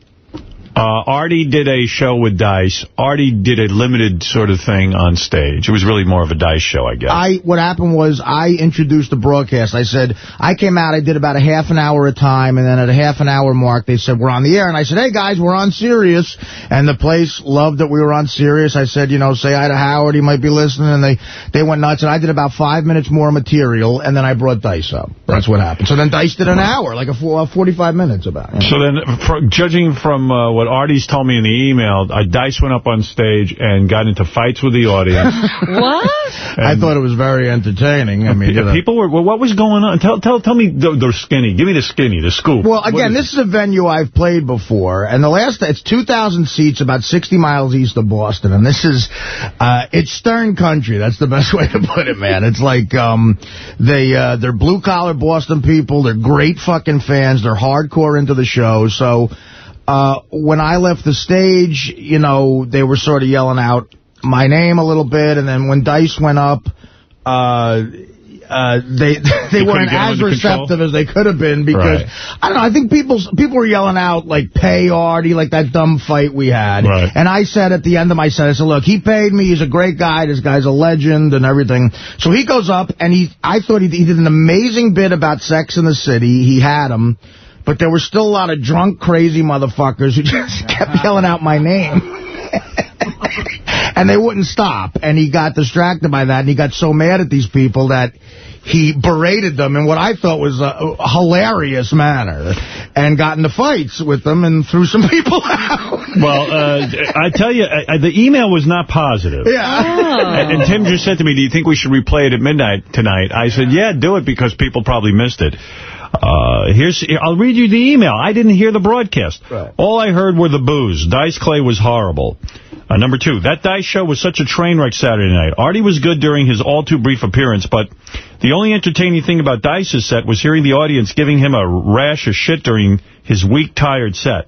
Uh, Artie did a show with Dice. Artie did a limited sort of thing on stage. It was really more of a Dice show, I guess. I what happened was I introduced the broadcast. I said I came out. I did about a half an hour at a time, and then at a half an hour mark, they said we're on the air, and I said, hey guys, we're on Sirius, and the place loved that we were on Sirius. I said, you know, say hi to Howard, he might be listening, and they they went nuts. And I did about five minutes more material, and then I brought Dice up. That's what happened. So then Dice did an hour, like a four, uh, 45 minutes about. So then, for, judging from uh, what Artie's told me in the email, uh, Dice went up on stage and got into fights with the audience. [LAUGHS] what? I thought it was very entertaining. I mean, you people were, well, what was going on? Tell tell tell me the, the skinny. Give me the skinny, the scoop. Well, again, is this is a venue I've played before, and the last, it's 2,000 seats, about 60 miles east of Boston, and this is, uh, it's Stern country. That's the best [LAUGHS] way to put it, man. It's like, um, they, uh, they're blue-collar Boston people. They're great fucking fans. They're hardcore into the show, so, uh, when I left the stage, you know, they were sort of yelling out my name a little bit, and then when Dice went up, uh, uh, they [LAUGHS] they, weren't as control? receptive as they could have been because Right. I don't know. I think people people were yelling out like "pay Artie" like that dumb fight we had. Right. And I said at the end of my set, I said, "Look, he paid me. He's a great guy. This guy's a legend and everything." So he goes up and he I thought he, he did an amazing bit about Sex in the City. He had him. But there were still a lot of drunk, crazy motherfuckers who [LAUGHS] just kept yelling out my name. [LAUGHS] and they wouldn't stop. And he got distracted by that, and he got so mad at these people that he berated them in what I thought was a, a hilarious manner and got into fights with them and threw some [LAUGHS] people out. Well, uh, I tell you, I, I- the email was not positive. Yeah. And, and Tim just said to me, do you think we should replay it at midnight tonight? I said, yeah, do it because people probably missed it. Uh, here's, I'll read you the email. I didn't hear the broadcast. All I heard were the boos. Dice Clay was horrible. Uh, number two, that Dice show was such a train wreck Saturday night. Artie was good during his all too brief appearance, but the only entertaining thing about Dice's set was hearing the audience giving him a rash of shit during his weak, tired set.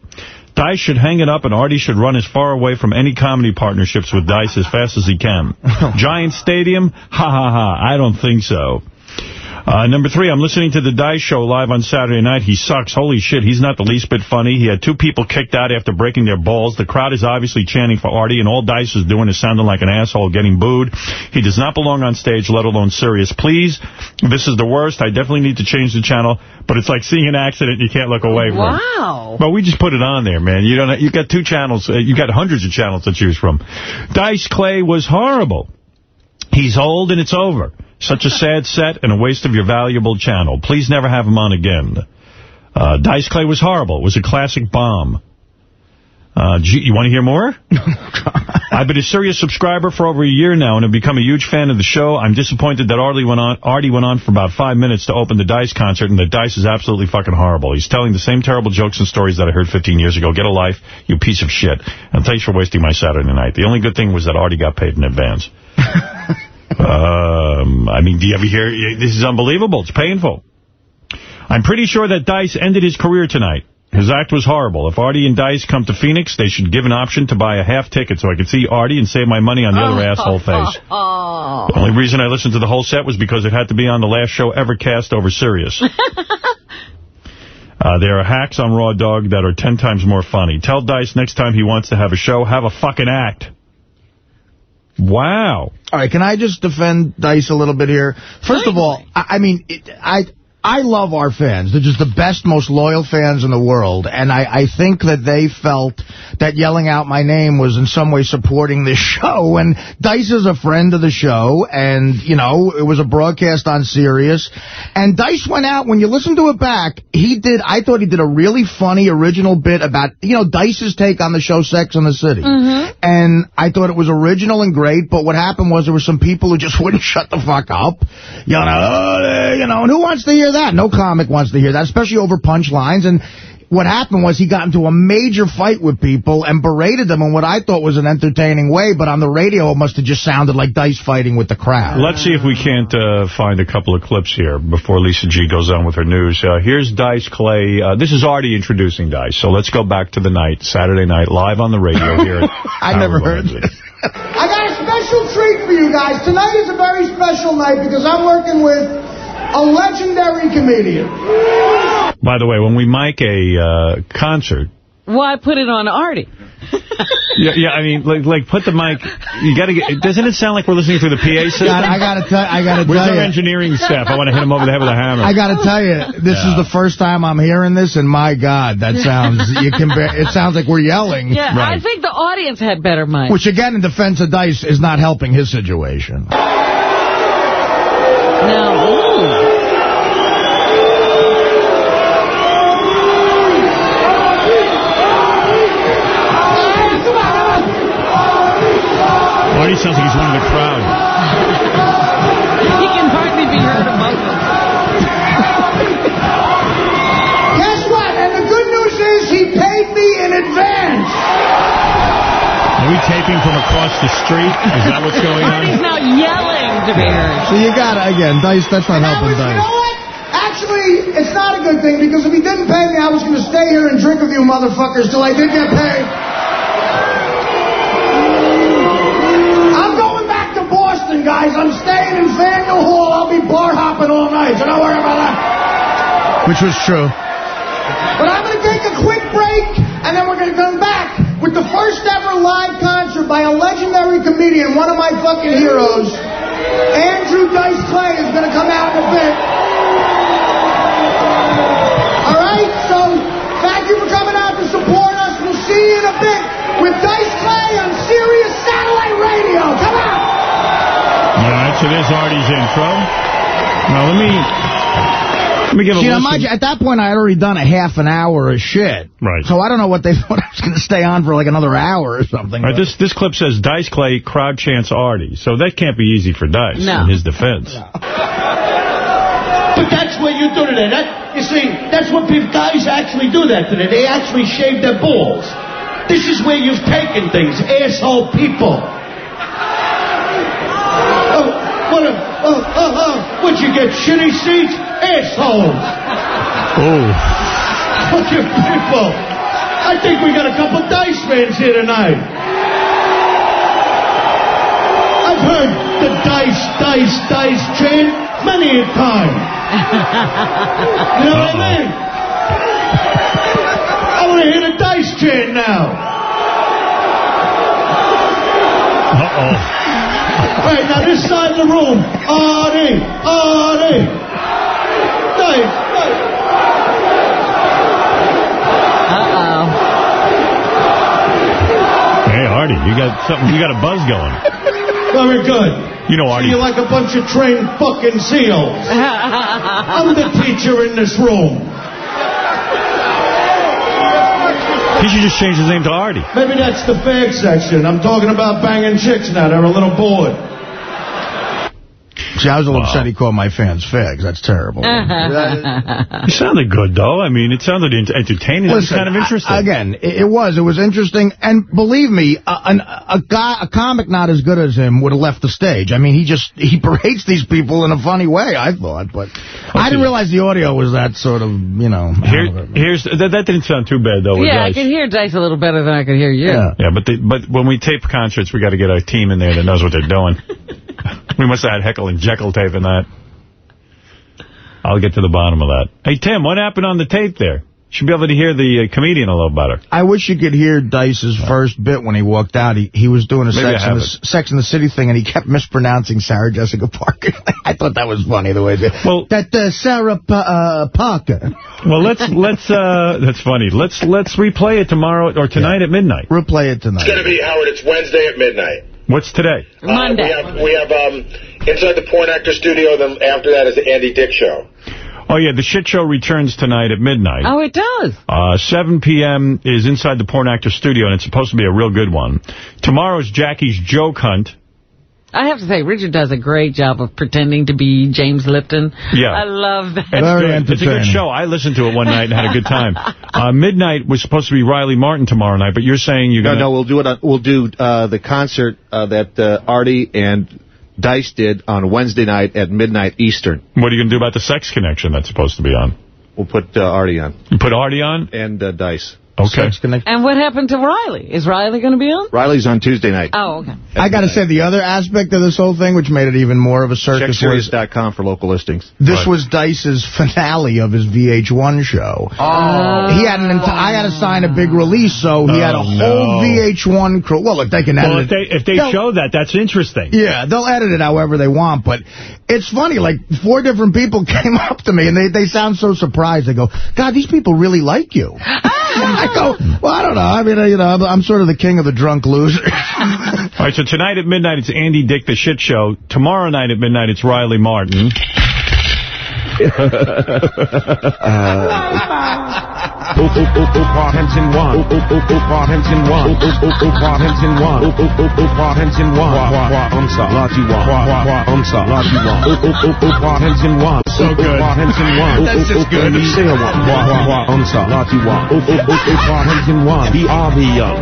Dice should hang it up and Artie should run as far away from any comedy partnerships with Dice as fast as he can. [LAUGHS] Giant Stadium? Ha ha ha, I don't think so. Uh, number three, I'm listening to the Dice Show live on Saturday night. He sucks. Holy shit, he's not the least bit funny. He had two people kicked out after breaking their balls. The crowd is obviously chanting for Artie, and all Dice is doing is sounding like an asshole getting booed. He does not belong on stage, let alone Sirius. Please, this is the worst. I definitely need to change the channel, but it's like seeing an accident you can't look away from. Wow. But we just put it on there, man. You don't. You got two channels. Uh, you got hundreds of channels to choose from. Dice Clay was horrible. He's old and it's over. Such a sad set and a waste of your valuable channel. Please never have him on again. Uh, Dice Clay was horrible. It was a classic bomb. Uh, gee, you want to hear more? [LAUGHS] I've been a Sirius subscriber for over a year now and have become a huge fan of the show. I'm disappointed that Artie went on Artie went on for about five minutes to open the Dice concert, and the Dice is absolutely fucking horrible. He's telling the same terrible jokes and stories that I heard 15 years ago. Get a life, you piece of shit. And thanks for wasting my Saturday night. The only good thing was that Artie got paid in advance. [LAUGHS] um, I mean, do you ever hear... This is unbelievable. It's painful. I'm pretty sure that Dice ended his career tonight. His act was horrible. If Artie and Dice come to Phoenix, they should give an option to buy a half ticket so I could see Artie and save my money on the other [LAUGHS] asshole face. [LAUGHS] Oh. The only reason I listened to the whole set was because it had to be on the last show ever cast over Sirius. [LAUGHS] Uh, there are hacks on Raw Dog that are ten times more funny. Tell Dice next time he wants to have a show, have a fucking act. Wow. All right, can I just defend Dice a little bit here? First of all, I, I mean, it, I I love our fans. They're just the best, most loyal fans in the world. And I, I think that they felt that yelling out my name was in some way supporting this [LAUGHS] show. And Dice is a friend of the show. And, you know, it was a broadcast on Sirius. And Dice went out, when you listen to it back, he did, I thought he did a really funny original bit about, you know, Dice's take on the show Sex and the City. Mm-hmm. And I thought it was original and great, but what happened was there were some people who just [LAUGHS] wouldn't shut the fuck up. You know, "Oh, you know, and who wants to hear that? No comic wants to hear that, especially over punchlines. And what happened was he got into a major fight with people and berated them in what I thought was an entertaining way, but on the radio it must have just sounded like Dice fighting with the crowd. Let's see if we can't uh, find a couple of clips here before Lisa G goes on with her news. Uh, here's Dice Clay. Uh, this is Artie introducing Dice, so let's go back to the night, Saturday night, live on the radio here. [LAUGHS] I never heard Lansing. [LAUGHS] I got a special treat for you guys. Tonight is a very special night because I'm working with a legendary comedian. By the way, when we mic a uh, concert, Why put it on Artie? yeah, yeah, I mean, like, like put the mic. You got to get. Doesn't it sound like we're listening through the PA system? God, I gotta tell, I gotta tell Where's tell our you. engineering staff? I want to hit him over the head with a hammer. I got to tell you, this Yeah. is the first time I'm hearing this, and my God, that sounds you can. It sounds like we're yelling. Yeah, I think the audience had better mic. Which again, in defense of Dice, is not helping his situation. Artie sounds like he's one of the crowd. He can hardly be heard among them. Guess what? And the good news is he paid me in advance. Are we taping from across the street? Is that what's going on? He's now yelling to be heard. So you got to again, Dice. That's not helping You Dice. know what? Actually, it's not a good thing because if he didn't pay me, I was going to stay here and drink with you motherfuckers till I did get paid. I'm going back to Boston, guys. I'm staying in Faneuil Hall. I'll be bar hopping all night, so don't worry about that. Which was true. But I'm going to take a quick break, and then we're going to come back with the first ever live concert by a legendary comedian, one of my fucking heroes. Andrew Dice Clay is going to come out in a bit. All right, so thank you for coming out to support us. We'll see you in a bit with Dice Clay on Sirius Satellite Radio. So there's Artie's intro. Now, let me... Let me give a See, now, listen. at that point, I had already done a half an hour of shit. Right. So I don't know what they [LAUGHS] thought I was going to stay on for like another hour or something. Right, this this clip says Dice Clay crowd chants Artie, so that can't be easy for Dice No. in his defense. But that's what you do today. That, you see, that's what people, guys actually do that today. They actually shave their balls. This is where you've taken things, asshole people. What a, oh, oh, oh, what you get, shitty seats? Assholes. Oh. Fucking people. I think we got a couple dice fans here tonight. I've heard the dice, dice, dice chant many a time. You know what I mean? I want to hear the dice chant now. Uh-oh. Right, now this side of the room. Artie, Artie. Dice, dice. Uh-oh. Hey, Artie, you got something. You got a buzz going. Very good. You know, Artie. You're like a bunch of trained fucking seals. [LAUGHS] I'm the teacher in this room. He should just change his name to Artie. Maybe that's the fag section. I'm talking about banging chicks now. They're a little bored. See, I was a little upset he called my fans fags. That's terrible. [LAUGHS] You sounded good, though. I mean, it sounded ent- entertaining. it was kind of interesting. I- again, it, it was. It was interesting. And believe me, a, an, a guy, a comic not as good as him would have left the stage. I mean, he just, [LAUGHS] he berates these people in a funny way, I thought. But I didn't realize the audio was that sort of, you know. Here, here's that, that didn't sound too bad though. With Yeah, I Dice. can hear Dice a little better than I can hear you. Yeah, yeah but they, but when we tape concerts, we got to get a team in there that knows what they're doing. [LAUGHS] we must have had Heckle and Jeckle in that. I'll get to the bottom of that. Hey Tim, what happened on the tape there? Should be able to hear the uh, comedian a little better. I wish you could hear Dice's first bit when he walked out. He he was doing a Sex in, the. Sex in the City thing, and he kept mispronouncing Sarah Jessica Parker. [LAUGHS] I thought that was funny, the way they... Well, that uh, Sarah pa uh, Parker. Well, let's let's uh that's funny. Let's let's replay it tomorrow or tonight at midnight. Replay it tonight. It's going to be, Howard, it's Wednesday at midnight. What's today? Uh, we have, we have um, Inside the Porn Actor Studio, then after that is the Andy Dick Show. Oh yeah, the shit show returns tonight at midnight. Oh, it does. Uh, 7 p.m. is inside the Porn Actor Studio, and it's supposed to be a real good one. Tomorrow's Jackie's Joke Hunt. I have to say, Richard does a great job of pretending to be James Lipton. Yeah. I love that. It's good. It's a good show. I listened to it one night and had a good time. [LAUGHS] Uh, midnight was supposed to be Riley Martin tomorrow night, but you're saying you're No, going to... no, we'll do it. On, we'll do uh, the concert uh, that uh, Artie and Dice did on Wednesday night at midnight Eastern. What are you going to do about the sex connection that's supposed to be on? We'll put uh, Artie on. You put Artie on? And uh, Dice. Okay. And what happened to Riley? Is Riley going to be on? Riley's on Tuesday night. Oh, okay. I got to say, the other aspect of this whole thing, which made it even more of a circus, was CheckSirius.com for local listings. this was Dice's finale of his VH1 show. Oh. He had an enti- I had to sign a big release, so he had a Oh, whole no. VH1 crew. Well, look, they can edit Well, it. if they, if they They'll- show that, that's interesting. Yeah, they'll edit it however they want, but it's funny, like, four different people [LAUGHS] came up to me, and they, they sound so surprised. They go, God, these people really like you. Ah! I go, well, I don't know. I mean, uh, you know, I'm, I'm sort of the king of the drunk loser. [LAUGHS] All right, so tonight at midnight, it's Andy Dick, the shit show. Tomorrow night at midnight, it's Riley Martin. [LAUGHS] [LAUGHS] Partington one. Partington one. Partington one. Partington one. Umsa. Laji one. Umsa. Laji one. Partington one. So good. Partington one. That's just good. Say one. Umsa. Laji one. Partington one. The army young.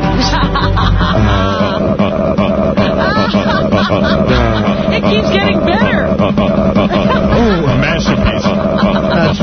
It keeps getting better. [LAUGHS] oh, a masterpiece. That's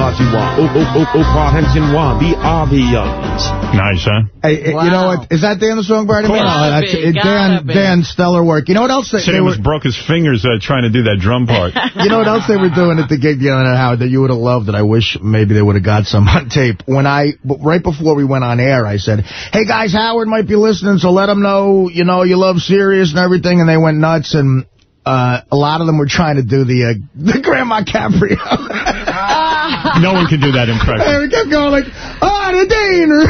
Laji Wan. Opa Hemzin Wan. The Avians. Nice, huh? Hey, you know what? Is that Dan the Songbird? Gotta No, that's- be, it- Dan, be. Dan, stellar work. You know what else? They, Said they he were, broke his fingers uh, trying to do that drum part. you know what else they were doing at the gig the other night, That you would have loved that I wish maybe they would have got some [LAUGHS] on tape. When I, right before we went on air, I said, hey guys, Howard might be listening, so let him know, you know, you love Sirius and everything, and they went nuts, and uh, a lot of them were trying to do the, uh, [LAUGHS] the Grandma Caprio. [LAUGHS] no one can do that impression. and we kept going like, oh, the Dane. [LAUGHS]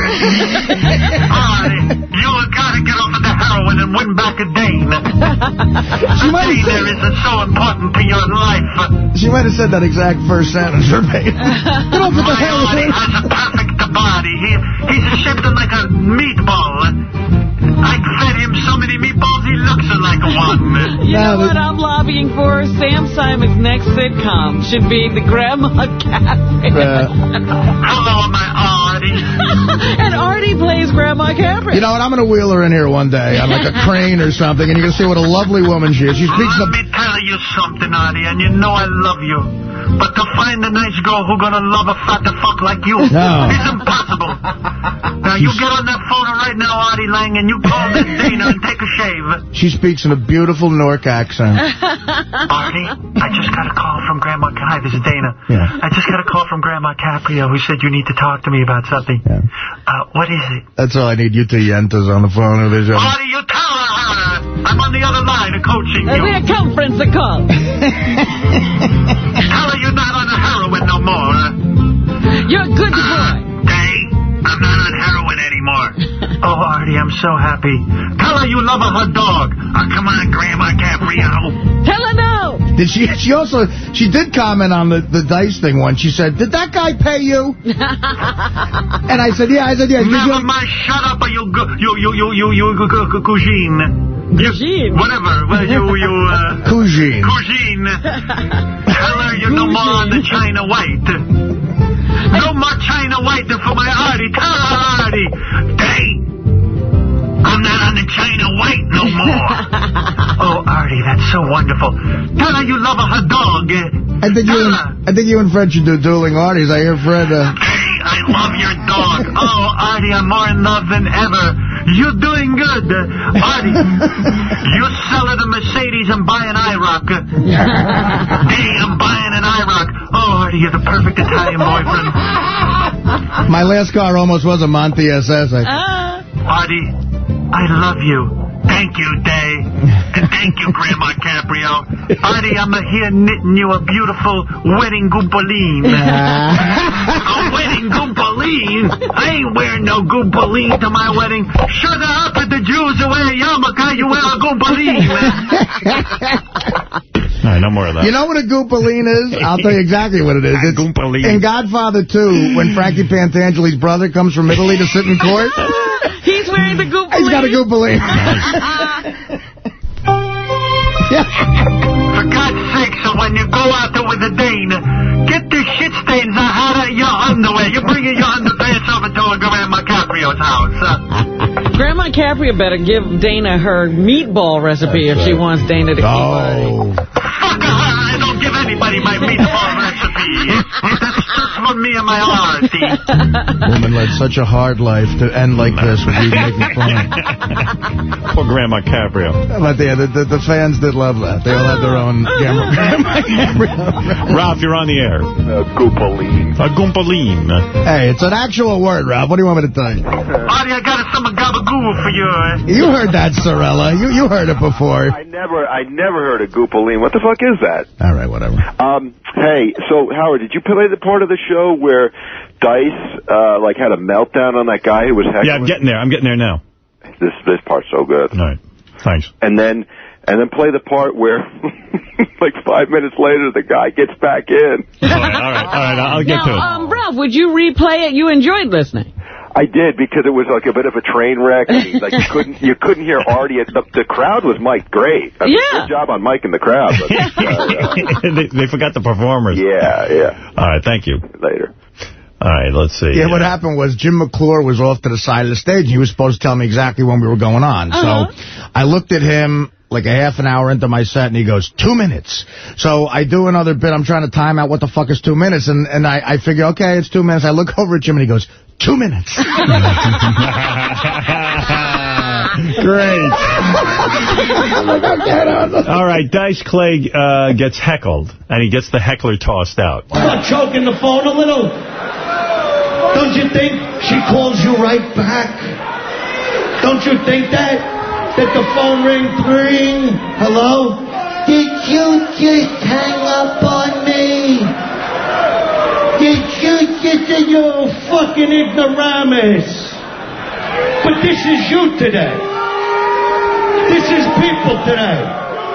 You gotta get off of the heroin and win back a Dane. She might have Dana said, is so important to your life. she might have said that exact first sentence verbatim. Get off of the My Artie heroin. has a perfect body. He, he's shaped like a meatball. I fed him so many meatballs, he looks like one. You know what I'm lobbying for? Sam Simon's next sitcom should be the Grandma Cafe. Hello, my Artie. [LAUGHS] and Artie plays Grandma Capri. You know what? I'm going to wheel her in here one day on like a [LAUGHS] crane or something, and you're going to see what a lovely woman she is. She speaks Let the... me tell you something, Artie, and you know I love you. But to find a nice girl who's gonna love a fat fuck like you No. is impossible. Now, you get on that phone right now, Artie Lang, and you call this Dana and take a shave. She speaks in a beautiful Newark accent. [LAUGHS] Artie, I just got a call from Grandma. Hi, this is Dana. Yeah. I just got a call from Grandma Caprio who said you need to talk to me about something. Yeah. Uh, what is it? That's all I need. You two yentas on the phone. Or there's a... Artie, you tell her, uh, I'm on the other line of coaching Uh, you. We're conference a call. Tell her you're not on the heroin no more. You're a good boy. Hey, I'm not on heroin anymore. Oh, Artie, I'm so happy. Tell her you love her, her dog. Oh, come on, Grandma Gabrielle. Tell her no. Did she? She also she did comment on the the dice thing once. She said, "Did that guy pay you?" [LAUGHS] and I said, "Yeah." I said, "Yeah." Never mind. Shut up, You you you you you you you you you you uh, you you you, you, you you you you you no more China White. For my Artie. Tell her, Artie. They I'm not on the China White no more. [LAUGHS] oh, Artie, that's so wonderful. Tell her you love her, her dog. I think you and I think you and Fred should do dueling Arties. I hear Fred. Uh, Hey, I love your dog. Oh, Artie, I'm more in love than ever. You're doing good. Artie, [LAUGHS] you sell her the Mercedes and buy an IROC. [LAUGHS] hey, I'm buying an IROC. Oh, Artie, you're the perfect Italian boyfriend. my last car almost was a Monte SS. I, Artie, I love you. Thank you, Day. And thank you, Grandma [LAUGHS] Caprio. Artie, I'm here knitting you a beautiful wedding goompaline. [LAUGHS] a wedding goompaline? I ain't wearing no goompaline to my wedding. Shut up at the Jews who wear yarmulke, you wear a goompaline. [LAUGHS] All right, no more of that. You know what a goopaline is? I'll tell you exactly what it is. It's in Godfather 2, when Frankie Pentangeli's brother comes from Italy to sit in court. [LAUGHS] He's wearing the goop. He's got a goopaline. [LAUGHS] For God's sake, so when you go out there with a Dane, get the shit stains out of your underwear. You're bringing your underpants over to a Grandma Caprio's house. Grandma Caprio better give Dana her meatball recipe if she wants Dana to keep Oh. fuck her, I don't give anybody my meatball recipe. That's just for me and my Artie. Woman led such a hard life to end like this with you [LAUGHS] making fun. Poor Grandma Caprio. But yeah, the, the, the fans did love that. They all had their own [LAUGHS] Grandma Ralph, you're on the air. Uh, goopaline. A goompaline. Hey, it's an actual word, Rob. What do you want me to tell you? Artie, I got some gabagoo for you. You heard that, Sorella. You you heard it before. I never, I never heard of goopaline. What the fuck is that? All right, whatever. Um, hey, so Howard, did you play the part of the show where Dice uh, like had a meltdown on that guy who was heckling? Yeah, I'm getting there. I'm getting there now. This this part's so good. All right, thanks. And then and then play the part where [LAUGHS] like five minutes later the guy gets back in. All right, all right, all right. I'll get now, to it. um, Ralph, would you replay it? You enjoyed listening. I I did because it was like a bit of a train wreck. I mean, like you [LAUGHS] couldn't you couldn't hear Artie. The, the crowd was mic'd great. I mean, Yeah. Good job on Mike in the crowd. But, [LAUGHS] uh, they, they forgot the performers. yeah, yeah. All right, thank you. Later. All right, let's see. Yeah, what happened was Jim McClure was off to the side of the stage. He was supposed to tell me exactly when we were going on. Uh-huh. So I looked at him like a half an hour into my set, and he goes, two minutes. So I do another bit. I'm trying to time out what the fuck is two minutes, and, and I, I figure, okay, it's two minutes. I look [LAUGHS] over at Jim, and he goes, two minutes. [LAUGHS] Great. [LAUGHS] All right, Dice Clay uh, gets heckled, and he gets the heckler tossed out. Not choking the phone a little? Don't you think she calls you right back? Don't you think that? That the phone ring, ring, hello? Did you just hang up on me? You you fucking ignoramus? But this is you today. This is people today.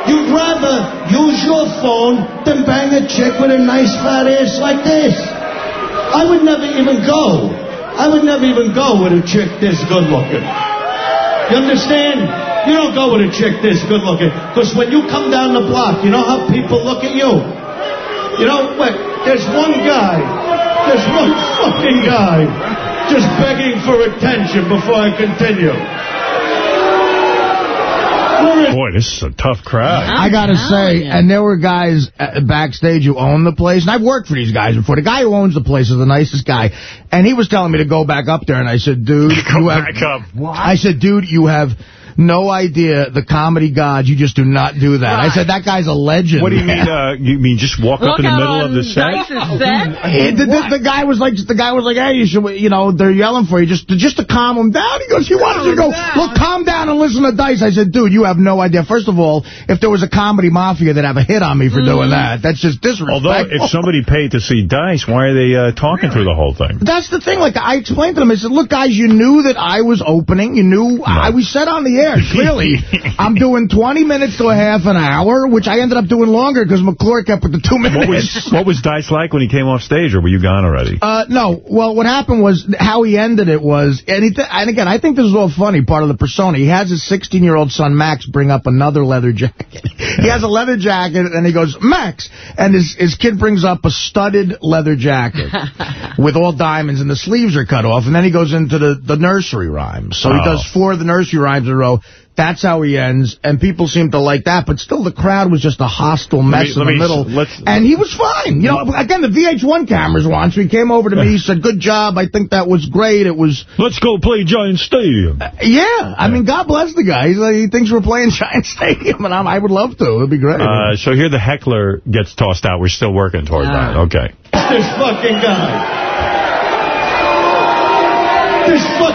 You'd rather use your phone than bang a chick with a nice fat ass like this. I would never even go. I would never even go with a chick this good looking. You understand? You don't go with a chick this good looking. Because when you come down the block, you know how people look at you? You know, wait, there's one guy, there's one fucking guy just begging for attention before I continue. Boy, this is a tough crowd. I gotta say, and there were guys uh, backstage who own the place, and I've worked for these guys before. The guy who owns the place is the nicest guy, and he was telling me to go back up there, and I said, dude, [LAUGHS] you have, back up. I said, dude, you have no idea the comedy gods. You just do not do that. I said, that guy's a legend. What do you mean? Uh, you mean just walk up in the middle of the set? Hey, the, the, the guy was like, the guy was like, hey, you should, you know, they're yelling for you just to, just to calm him down. He goes, he wanted you to go, look, calm down and listen to Dice. I said, dude, you have no idea. First of all, if there was a comedy mafia, they'd have a hit on me for doing that. That's just disrespectful. Although, if somebody paid to see Dice, why are they uh, talking through the whole thing? That's the thing. Like, I explained to them, I said, look, guys, you knew that I was opening. You knew I we said on the air, [LAUGHS] clearly. I'm doing 20 minutes to a half an hour, which I ended up doing longer because McClure kept with the two minutes. What was [LAUGHS] what was Dice like when he came off stage, or were you gone already? Uh, no. Well, what happened was, how he ended it was, and, he th and again, I think this is all funny, part of the persona. He has his 16-year-old son, Max, bring up another leather jacket. [LAUGHS] he has a leather jacket, and he goes, Max! And his, his kid brings up a studded leather jacket with all diamonds, and the sleeves are cut off, and then he goes into the, the nursery rhymes. So he Oh. does four of the nursery rhymes in a row. That's how he ends, and people seem to like that, but still the crowd was just a hostile Let me- mess in the me- middle. and he was fine. You know, again, the VH1 cameras were on, so he came over to me, he said, good job, I think that was great, it was... [LAUGHS] Let's go play Giant Stadium. Yeah, I mean, God bless the guy. He's like, he thinks we're playing [LAUGHS] Giant Stadium, and I'm, I would love to. It'd be great. Uh, so here the heckler gets tossed out. We're still working toward that. Okay. this fucking guy.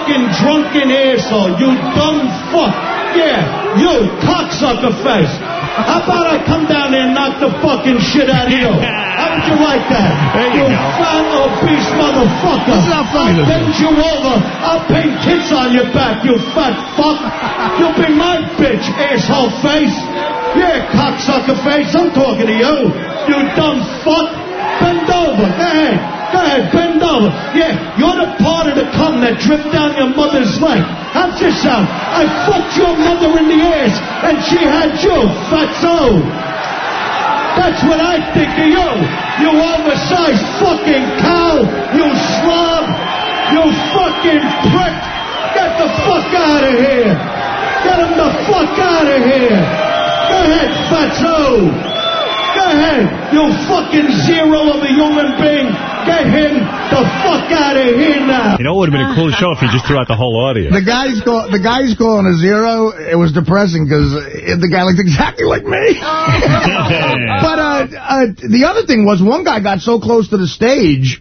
Fucking drunken asshole, you dumb fuck. Yeah, you cocksucker face. How about I come down there and knock the fucking shit out of you? [LAUGHS] How would you like that? There you go. fat obese motherfucker. This is how funny I'll bend you over. I'll paint kids on your back, you fat fuck. You'll be my bitch, asshole face. Yeah, cocksucker face. I'm talking to you. You dumb fuck. Bend over. Go ahead. Bend over. Yeah, you're the part of the cum that dripped down your mother's leg. How's this sound? I fucked your mother in the ass, and she had you, fatso. That's what I think of you. You oversized fucking cow. You slob. You fucking prick. Get the fuck out of here. Get him the fuck out of here. Go ahead, fatso. Go ahead, you fucking zero of a human being. Get him the fuck out of here now. You know, it would have been a cool [LAUGHS] show if he just threw out the whole audience. the guy's call, the guy's calling a zero. It was depressing because the guy looked exactly like me. [LAUGHS] [LAUGHS] but uh, uh, the other thing was, one guy got so close to the stage.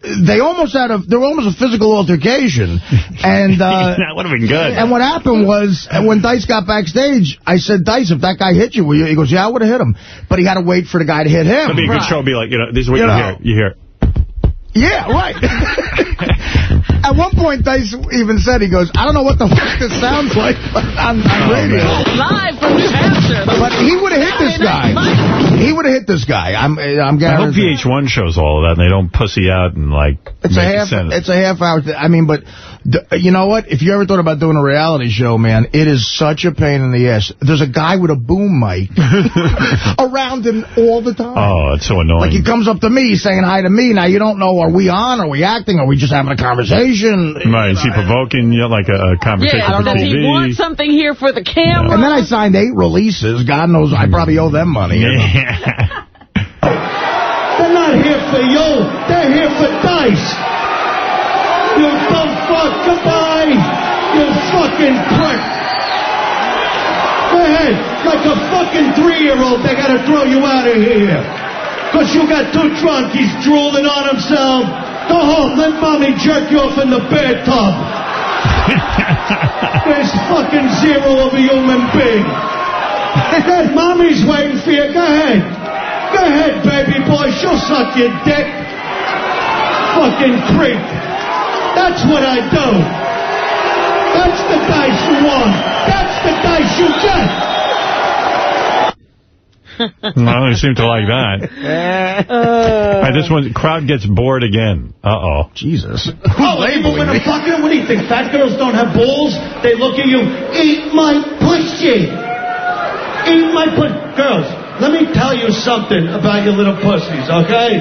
They almost had a, there was almost a physical altercation, [LAUGHS] and uh, that would have been good. And what happened was, when Dice got backstage, I said, Dice, if that guy hit you, you? He goes, yeah, I would have hit him. But he had to wait for the guy to hit him. It'd be a good show. Be like, you know, this is what You you, know. hear. You hear. Yeah, right. [LAUGHS] [LAUGHS] At one point, Dice even said, he goes, I don't know what the fuck this sounds like on, on radio. Live from New Hampshire. But But he would have hit this guy. He would have hit this guy. I'm I'm I hope VH1 shows all of that and they don't pussy out and, like, It's a half. sense. It's a half hour. Th I mean, but d- you know what? If you ever thought about doing a reality show, man, it is such a pain in the ass. There's a guy with a boom mic [LAUGHS] around him all the time. Oh, it's so annoying. Like he comes up to me saying hi to me. Now you don't know, are we on? Are we acting? Are we just having a conversation? Right, is he provoking you like a, a conversation Yeah, for does he want something here for the camera? And then I signed eight releases. God knows I probably owe them money. Yeah. [LAUGHS] They're not here for you. They're here for Dice. You dumb fuck. Goodbye. You fucking prick. Go ahead. Like a fucking three-year-old, they gotta throw you out of here. Because you got too drunk. He's drooling on himself. Go home. Let mommy jerk you off in the bathtub. tub. [LAUGHS] There's fucking zero of a human being. That mommy's waiting for you. Go ahead. Go ahead, baby boy. She'll suck your dick. Fucking creep. That's what I do. That's the dice you want. That's the dice you get. [LAUGHS] well, they seem to like that. All right, this one, crowd gets bored again. Uh-oh. Jesus. [LAUGHS] Oh, even when I'm fucking, what do you think? Fat girls don't have balls? They look at you, eat my pussy. Eat my pussy. Girls, let me tell you something about your little pussies, okay?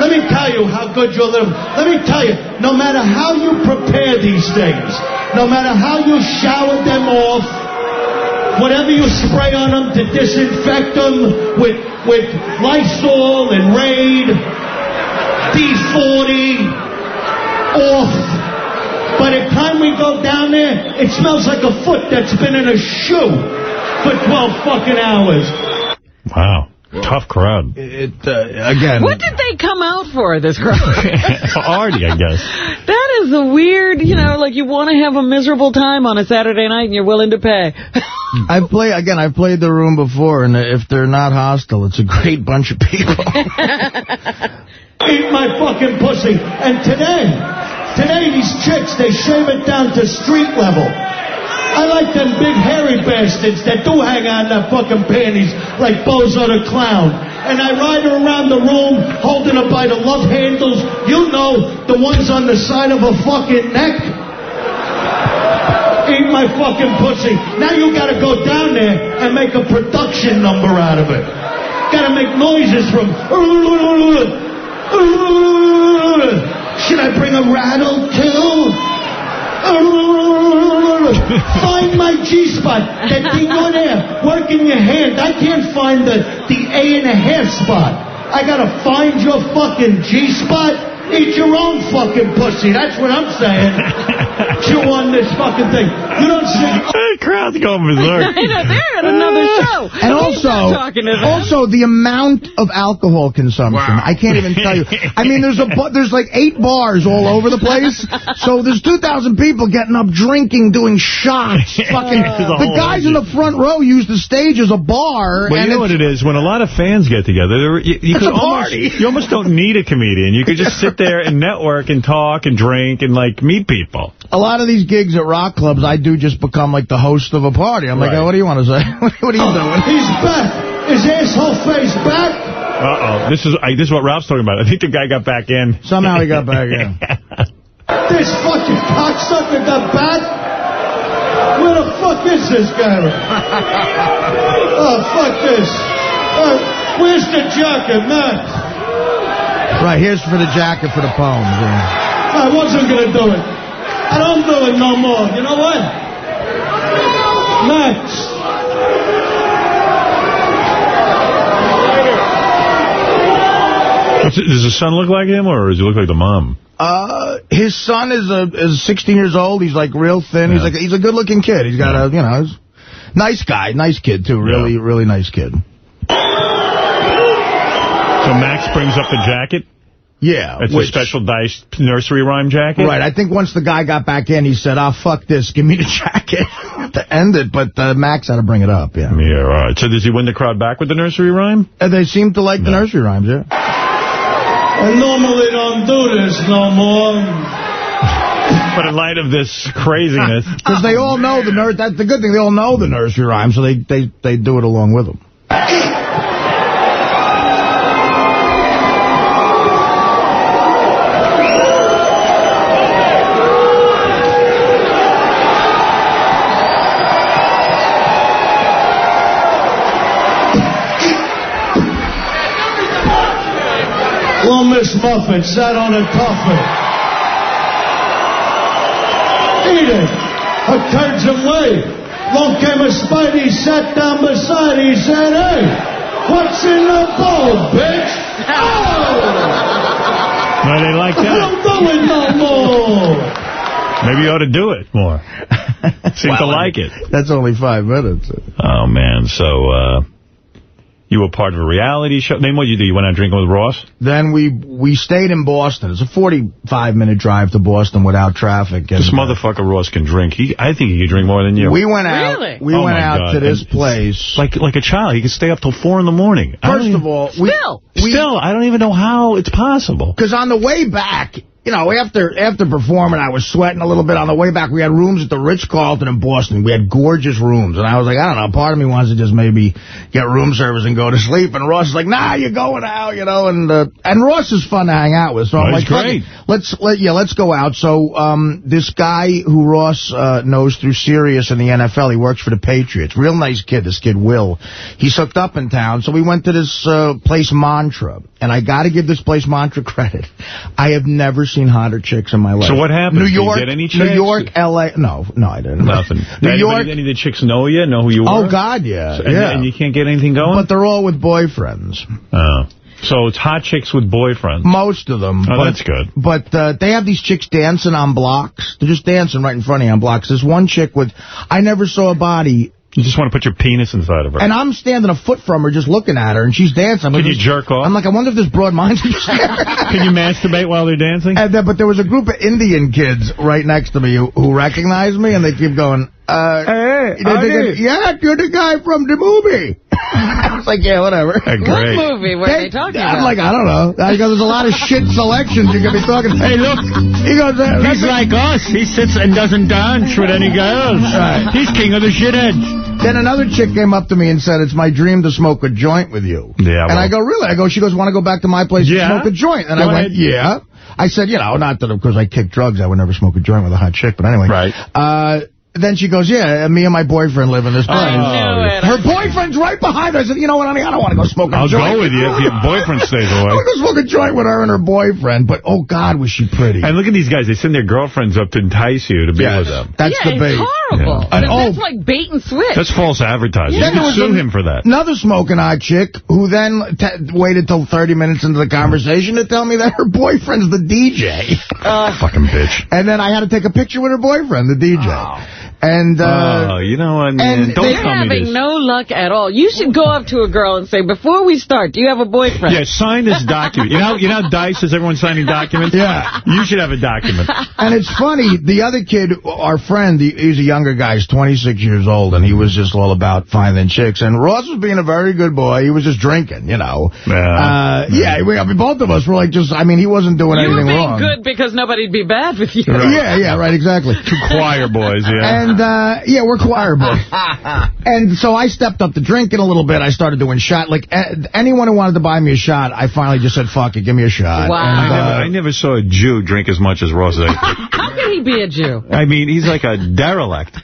Let me tell you how good your little... Let me tell you, no matter how you prepare these things, no matter how you shower them off, whatever you spray on them to disinfect them with, with Lysol and Raid, D40, off. By the time we go down there, it smells like a foot that's been in a shoe for 12 fucking hours. Wow. Tough crowd. It, uh, again. What did they come out for, this crowd? [LAUGHS] Artie, I guess. That is a weird, you know, like you want to have a miserable time on a Saturday night and you're willing to pay. [LAUGHS] I play, again, I've played the room before, and if they're not hostile, it's a great bunch of people. [LAUGHS] Eat my fucking pussy. And today, today these chicks, they shave it down to street level. I like them big hairy bastards that do hang on their fucking panties like Bozo the Clown. And I ride her around the room holding her by the love handles. You know, the ones on the side of her fucking neck. Eat my fucking pussy. Now you gotta go down there and make a production number out of it. Gotta make noises from... [LAUGHS] Should I bring a rattle too? Find [LAUGHS] my G-spot. That thing on there, work in your hand. I can't find the, the A and a half spot. I gotta find your fucking G-spot. Eat your own fucking pussy. That's what I'm saying. [LAUGHS] Chew on this fucking thing. You don't see... The crowd's going berserk. [LAUGHS] I know, they're at another [LAUGHS] show. And He's also, not talking to them. also the amount of alcohol consumption. I can't even tell you. I mean, there's a there's like eight bars all over the place. So there's 2,000 people getting up, drinking, doing shots. Fucking There's a the guys in the front row use the stage as a bar. Well, and you know what it's- When a lot of fans get together, you, you It's could a almost, party. you almost don't need a comedian. You could just sit there and network and talk and drink and, like, meet people. A lot of these gigs at rock clubs, I do just become like the host of a party. I'm like, oh, what do you want to say? [LAUGHS] what are you doing? He's back. His asshole face back. Uh-oh. This is I, this is what Ralph's talking about. I think the guy got back in. Somehow he got back in. [LAUGHS] This fucking cocksucker got back. Where the fuck is this guy? [LAUGHS] oh, fuck this. Uh, where's the jacket, Matt? Right, here's for the jacket for the poems. yeah. I wasn't going to do it. I don't do it no more. You know what? Max. What's it- Does the son look like him, or does he look like the mom? Uh, his son is a is 16 years old. He's like real thin. He's like he's a good looking kid. He's got a you know he's a nice guy, nice kid too. Really really nice kid. So Max brings up the jacket? Yeah, It's which- a special Dice nursery rhyme jacket? Right, I think once the guy got back in, he said, "Oh fuck this, give me the [LAUGHS] jacket." to end it, but uh, Max had to bring it up. Yeah, Yeah, all right. So does he win the crowd back with the nursery rhyme? and they seem to like the nursery rhymes. Yeah. I normally don't do this no more. But in light of this craziness... [LAUGHS] Because they all know the nurse. That's the good thing. They all know the nursery rhyme, so they, they, they do it along with them. Little Miss Muffet sat on a coffin. Eat it. Occurred some way. Long came a Spidey, sat down beside, he said, hey, what's in the bowl, bitch? Oh! Why they like that. I that? don't do it no more. Maybe you ought to do it more. [LAUGHS] Seem to like it. That's only five minutes. Oh, man. So, uh, you were part of a reality show. Then what you do? You went out drinking with Ross? Then we we stayed in Boston. It's a 45-minute drive to Boston without traffic. And, This uh, motherfucker Ross can drink. He, I think he can drink more than you. We went out. Really? we Oh, went out God. to this And place. Like like a child. He can stay up till 4 in the morning. First even- of all, we, Still. Still, I don't even know how it's possible. Because on the way back, you know, after after performing, I was sweating a little bit. On the way back, we had rooms at the Ritz-Carlton in Boston. We had gorgeous rooms. And I was like, I don't know, part of me wants to just maybe get room service and go to [LAUGHS] sleep. And Ross is like, nah, you're going out, you know. And uh, and Ross is fun to hang out with. So I'm like, great. Let's, let, yeah, let's go out. So um, this guy who Ross uh, knows through Sirius in the NFL, he works for the Patriots. Real nice kid, this kid, Will. He's hooked up in town. So we went to this uh, place, Mantra. And I got to give this place Mantra [LAUGHS] credit. I have never seen hotter chicks in my life. So what happened? New Did you York, get any New? York, L.A. No, no, I didn't. Nothing. New Anybody- York. Any of the chicks know you? Know who you are? Oh. God, yeah. So- and, yeah. and you can't get anything going? But they're all with boyfriends. Oh. So it's hot chicks with boyfriends. Most of them. Oh, but, that's good. But uh, they have these chicks dancing on blocks. They're just dancing right in front of you on blocks. There's one chick with, I never saw a body. You just want to put your penis inside of her. And I'm standing a foot from her just looking at her, and she's dancing. I'm Can like, you jerk off? I'm like, I wonder if this broad mind's [LAUGHS] Can you masturbate while they're dancing? And then, but there was a group of Indian kids right next to me who, who recognized me, and they keep going, uh, hey, yeah, you're the guy from the movie. [LAUGHS] I was like, yeah, whatever. Great. What movie were they talking about? I'm like, I don't know. I go, there's a lot of shit selections you could be talking. Hey, look. He goes, uh, He's like us. He sits and doesn't dance with any girls. Right. He's king of the shitheads. Then another chick came up to me and said, it's my dream to smoke a joint with you. Yeah, And I go, really? I go, she goes, want to go back to my place Yeah? and smoke a joint? And Go I went, ahead. yeah. I said, you know, not that, of course, I kick drugs. I would never smoke a joint with a hot chick. But anyway. Right. Uh, then she goes, yeah, me and my boyfriend live in this place. knew it. Her boyfriend's right behind her. I said, you know what, honey, I don't want to go smoke a I'll joint. go with you if your boyfriend stays [LAUGHS] I away. want to go smoke a joint with her and her boyfriend. But, oh, God, was she pretty. And look at these guys. They send their girlfriends up to entice you to be Yes. with them. That's yeah, the bait. it's horrible. Yeah. And- oh, That's like bait and switch. That's false advertising. Then You can sue an- him for that. Another smoking hot chick who then t waited till 30 minutes into the conversation to tell me that her boyfriend's the DJ. Fucking bitch. And then I had to take a picture with her boyfriend, the DJ. Oh. And, uh, oh, you know what, and man? Don't You're tell me having no luck at all. You should go up to a girl and say, before we start, do you have a boyfriend? Yeah, sign this document. You know, you know, Dice is everyone signing documents. Yeah. you should have a document. and it's funny, the other kid, our friend, he, he's a younger guy, he's 26 years old, and he was just all about finding chicks. And Ross was being a very good boy. He was just drinking, you know. Uh, yeah, we, I mean, both of us were like just, I mean, he wasn't doing You were anything being wrong. good because nobody'd be bad with you. Yeah, yeah, right, exactly. Two choir boys, yeah. And, uh, yeah, we're choir boys. [LAUGHS] and so I stepped up to drinking a little bit. I started doing shot. Like, anyone who wanted to buy me a shot, I finally just said, fuck it, give me a shot. Wow. And, I, never, uh, I never saw a Jew drink as much as Ross. [LAUGHS] How can he be a Jew? I mean, he's like a derelict.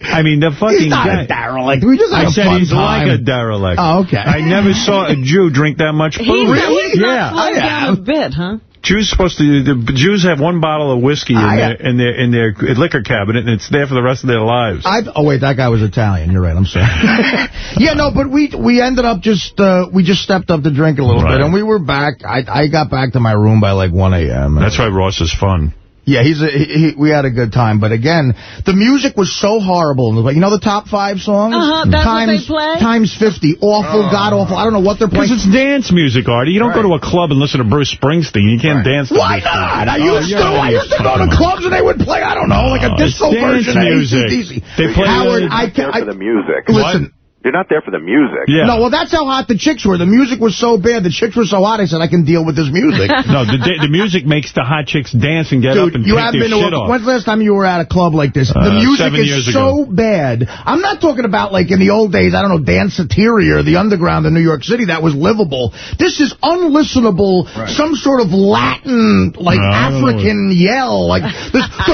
I mean, the fucking He's not guy. a derelict. We just had I a said he's time. like a derelict. Oh, okay. I never saw a Jew drink that much He's, food. he's yeah. not slowed down a bit, huh? Jews supposed to. The Jews have one bottle of whiskey in, I- their, in their in their liquor cabinet, and it's there for the rest of their lives. I, oh wait, that guy was Italian. You're right. I'm sorry. [LAUGHS] yeah, no, but we we ended up just uh, we just stepped up to drink a little Right. bit, and we were back. I I got back to my room by like 1 a.m. That's why Ross is fun. Yeah, he's a, he, he, we had a good time, but again, the music was so horrible. You know the top five songs? Uh-huh, that's what times, they play? Times 50. Awful, god-awful. I don't know what they're playing. Because it's dance music, Artie. You don't go to a club and listen to Bruce Springsteen. You can't dance to Why not? I Springsteen. used Oh, to. yeah, I used to you're go to clubs and they would play, I don't know, like a Oh, disco version of music. AC/DC. They play Howard, the- I, There can, I for the music. Listen, You're not there for the music. Yeah. No, well, that's how hot the chicks were. The music was so bad. The chicks were so hot, I said, I can deal with this music. [LAUGHS] no, the, the music makes the hot chicks dance and get up and you take haven't their been to shit a, off. When's the last time you were at a club like this? Uh, the music is years so bad. I'm not talking about like in the old days, I don't know, Danceteria or the Underground in New York City. That was livable. This is unlistenable, some sort of Latin, like No, I don't know. African yell. Like this. [LAUGHS] [LAUGHS]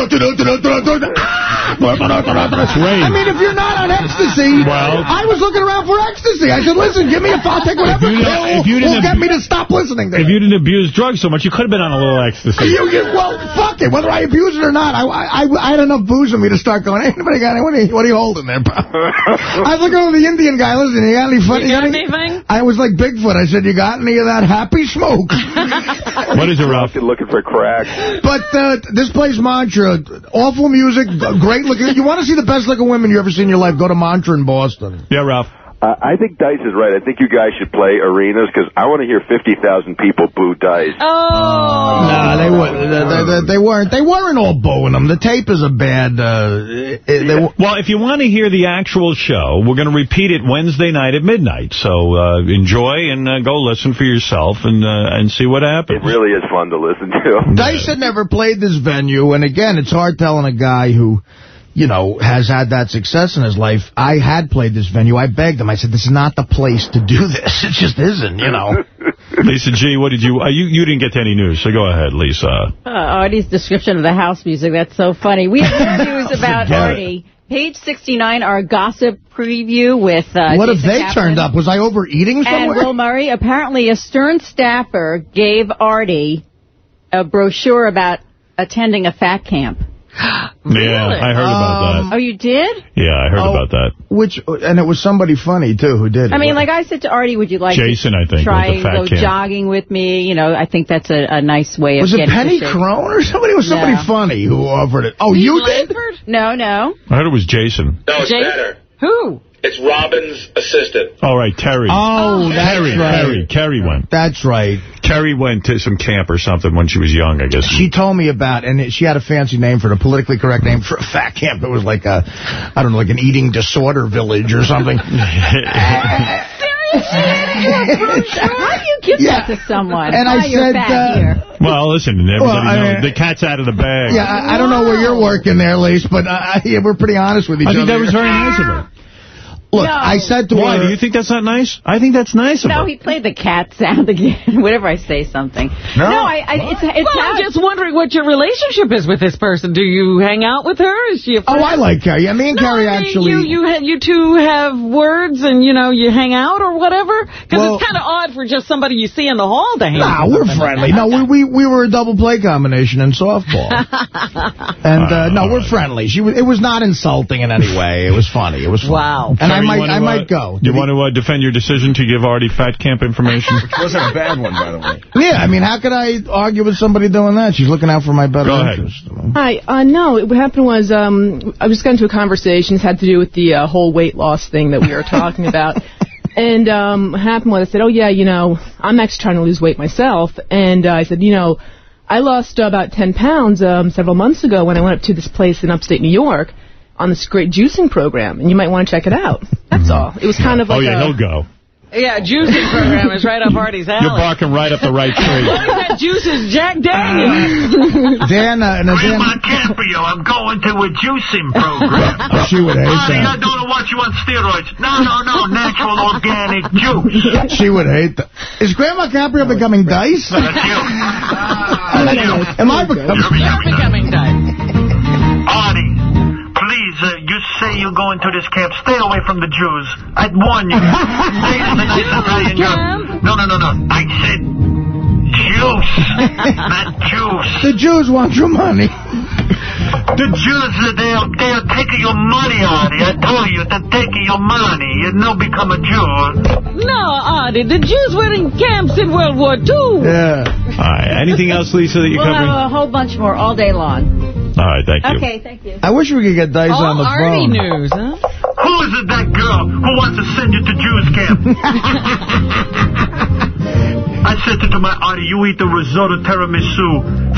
I mean, if you're not on ecstasy, Well- I was looking around for ecstasy. I said, listen, give me a I'll take whatever if you pill you will get me to stop listening to If it. you didn't abuse drugs so much, you could have been on a little ecstasy. You, you, well, fuck it. Whether I abuse it or not, I, I, I had enough booze in me to start going, hey, anybody got any, what are you, what are you holding there, bro? [LAUGHS] I was looking over the Indian guy, listen, you got any funny? You got anything? I was like Bigfoot. I said, you got any of that happy smoke? [LAUGHS] What is it, Ralph? Looking for crack. But uh, this place, Mantra, awful music, great looking. You want to see the best looking women you ever seen in your life, go to Mantra in Boston. Yeah, Ralph. Uh, I think Dice is right. I think you guys should play arenas because I want to hear 50,000 people boo Dice. Oh. No, they, were, they, they, they weren't. They weren't all booing them. The tape is a bad. Uh, it- they, Well, if you want to hear the actual show, we're going to repeat it Wednesday night at midnight. So uh, enjoy and uh, go listen for yourself and uh, and see what happens. It really is fun to listen to. Dice had never played this venue, and again, it's hard telling a guy who, you know, has had that success in his life. I had played this venue. I begged him. I said, this is not the place to do this. [LAUGHS] It just isn't, you know. [LAUGHS] Lisa G, what did you, uh, you... You didn't get to any news, so go ahead, Lisa. Uh, Artie's description of the house music, that's so funny. We have news [LAUGHS] about Forget it. Artie. Page 69, our gossip preview with uh, what if they Kaplan turned up? Was I overeating And? Will Murray. Apparently, a Stern staffer gave Artie a brochure about attending a fat camp. [GASPS] Yeah, I heard about that. Um, oh, you did? Yeah, I heard Oh. about that. Which and it was somebody funny too who did it. I mean, like I said to Artie, would you like Jason, to I think, try was go camp. jogging with me? You know, I think that's a, a nice way of it. was it Penny to. Crone or somebody? It was somebody No. funny who offered it. Oh, you did? No, no. I heard it was Jason. No, it's Jay- better. Who? It's Robin's assistant. All right, Terry. Oh, that's Terry, right. Terry, Terry went. That's right. Terry went to some camp or something when she was young, I guess. She told me about, and she had a fancy name for it, a politically correct name for a fat camp. It was like a, I don't know, like an eating disorder village or something. [LAUGHS] How do you give that to someone? And I Why said, uh. Well, listen, everybody Well, I knows mean- the cat's out of the bag. Yeah, I, I don't know where you're working there, Lise, but uh, yeah, we're pretty honest with each other. I other. think that was here. very nice of her. Look, No. I said to Why? her... Do you think that's not nice? I think that's nice of No, he played the cat sound [LAUGHS] again. Whenever I say something. No. I, I it's it's well, how I'm just wondering what your relationship is with this person. Do you hang out with her? Is she a Oh. I like Carrie. Yeah, me and No, Carrie I mean, actually... You, you, you two have words and, you know, you hang out or whatever? Because Well- it's kind of odd for just somebody you see in the hall to hang Nah, out we're with. friendly. No, we, we we were a double play combination in softball. [LAUGHS] and uh, no, we're friendly. She was, it was not insulting in any way. It was funny. It was funny. Wow. And I Terry, you might wanna, I uh, might go. You want to uh, defend your decision to give Artie fat camp information? [LAUGHS] Which wasn't a bad one, by the way. Yeah, I mean, how could I argue with somebody doing that? She's looking out for my better Go interest. Hi. Uh, no, what happened was um, I was just got into a conversation. It had to do with the uh, whole weight loss thing that we were talking about. [LAUGHS] And um, what happened was I said, oh, yeah, you know, I'm actually trying to lose weight myself. And uh, I said, you know, I lost uh, about 10 pounds um, several months ago when I went up to this place in upstate New York on this great juicing program. And you might want to check it out. That's all. It was kind of oh, yeah, a... he'll go. Yeah, juicing program is right up Artie's alley. You're barking right up the right [LAUGHS] tree. Look at that juice is Jack Daniels. [LAUGHS] Dan, uh, no, Dan, Grandma Caprio, I'm going to a juicing program. she would hate Honey, I don't want you on steroids. No, no, no, natural organic juice. She would hate that. Is Grandma Caprio becoming Dice? [LAUGHS] That's you. Am I becoming... You're becoming Dice. You say you're going to this camp. Stay away from the Jews. I'd warn you. Stay in the nice Italian camp. No, no, no, no. I said juice, not juice. The Jews want your money. The Jews, uh, they're, they're taking your money, Artie. I told you, they're taking your money. You know, become a Jew. No, Artie, the Jews were in camps in World War II. Yeah. All right. Anything else, Lisa, that you're We'll covering? have a whole bunch more all day long. All right, thank you. Okay, thank you. I wish we could get Dice on All the Artie phone. news, huh? Who is it, that girl who wants to send you to Jews camp? [LAUGHS] [LAUGHS] I said to my Artie, you eat the risotto tiramisu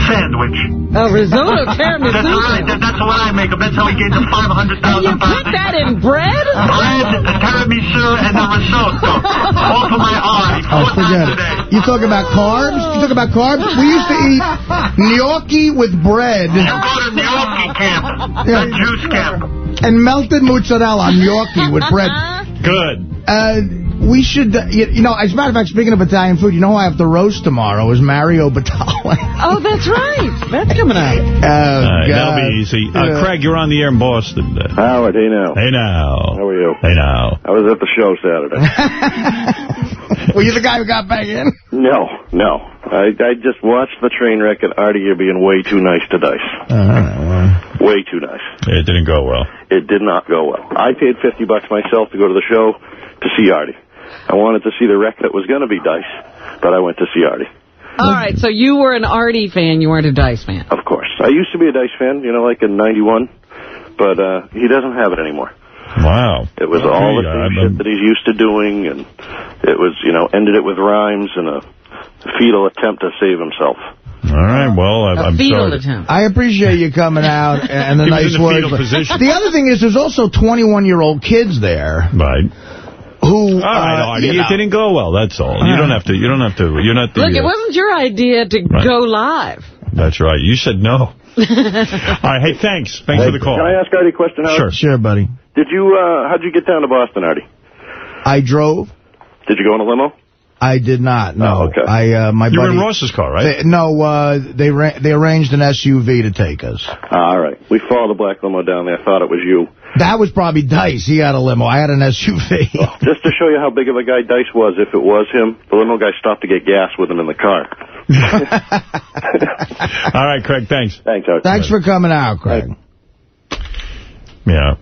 sandwich. A risotto That's tiramisu. right. That, that's what I make him. That's how he gained the 500,000 You put that in bread? Bread, tiramisu, and the risotto. All for my Artie. Oh, forget it. You talk about carbs? You talk about carbs? We used to eat gnocchi with bread. You go to gnocchi camp. Yeah. The juice camp. And melted mozzarella on gnocchi with bread. Good. Uh, we should, uh, you, you know, as a matter of fact, speaking of Italian food, you know who I have to roast tomorrow is Mario Batali. [LAUGHS] Oh, that's right. That's coming up. Oh, All right, God. that'll be easy. Uh, Yeah. Craig, you're on the air in Boston. Uh, Howard, hey now. Hey now. How are you? Hey now. I was at the show Saturday. [LAUGHS] Were you the guy who got back in? no, no. I, I just watched the train wreck and Artie, you're being way too nice to Dice. Way too nice. It didn't go well. It did not go well. I paid 50 bucks myself to go to the show to see Artie. I wanted to see the wreck that was going to be Dice, but I went to see Artie. All right, so you were an Artie fan. You weren't a Dice fan. Of course. I used to be a Dice fan, you know, like in 91, but uh, he doesn't have it anymore. Wow. It was Okay, all the yeah, same shit that he's used to doing, and it was, you know, ended it with rhymes and a fetal attempt to save himself. All right, well, I, I'm sorry. I appreciate you coming out [LAUGHS] and the He was nice in the words. fetal but position. The other thing is there's also 21-year-old kids there. Right. Who, All right, uh, Artie, you it didn't go well, that's all. You don't have to, you don't have to, you're not the... Look, it uh, wasn't your idea to Right. go live. That's right. You said no. [LAUGHS] All right, hey, thanks. Thanks for the call. Can I ask Artie a question, Howard? Sure. Sure, buddy. Did you, uh, how'd you get down to Boston, Artie? I drove. Did you go in a limo? I did not, no. Oh, okay. I, uh, my You were in Ross's car, right? They, no, uh, they they arranged an SUV to take us. Ah, all right. We followed the black limo down there. I thought it was you. That was probably Dice. He had a limo. I had an SUV. Just to show you how big of a guy Dice was, if it was him, the limo guy stopped to get gas with him in the car. [LAUGHS] [LAUGHS] All right, Craig, thanks. Thanks, Howard. Thanks for coming out, Craig. Yeah.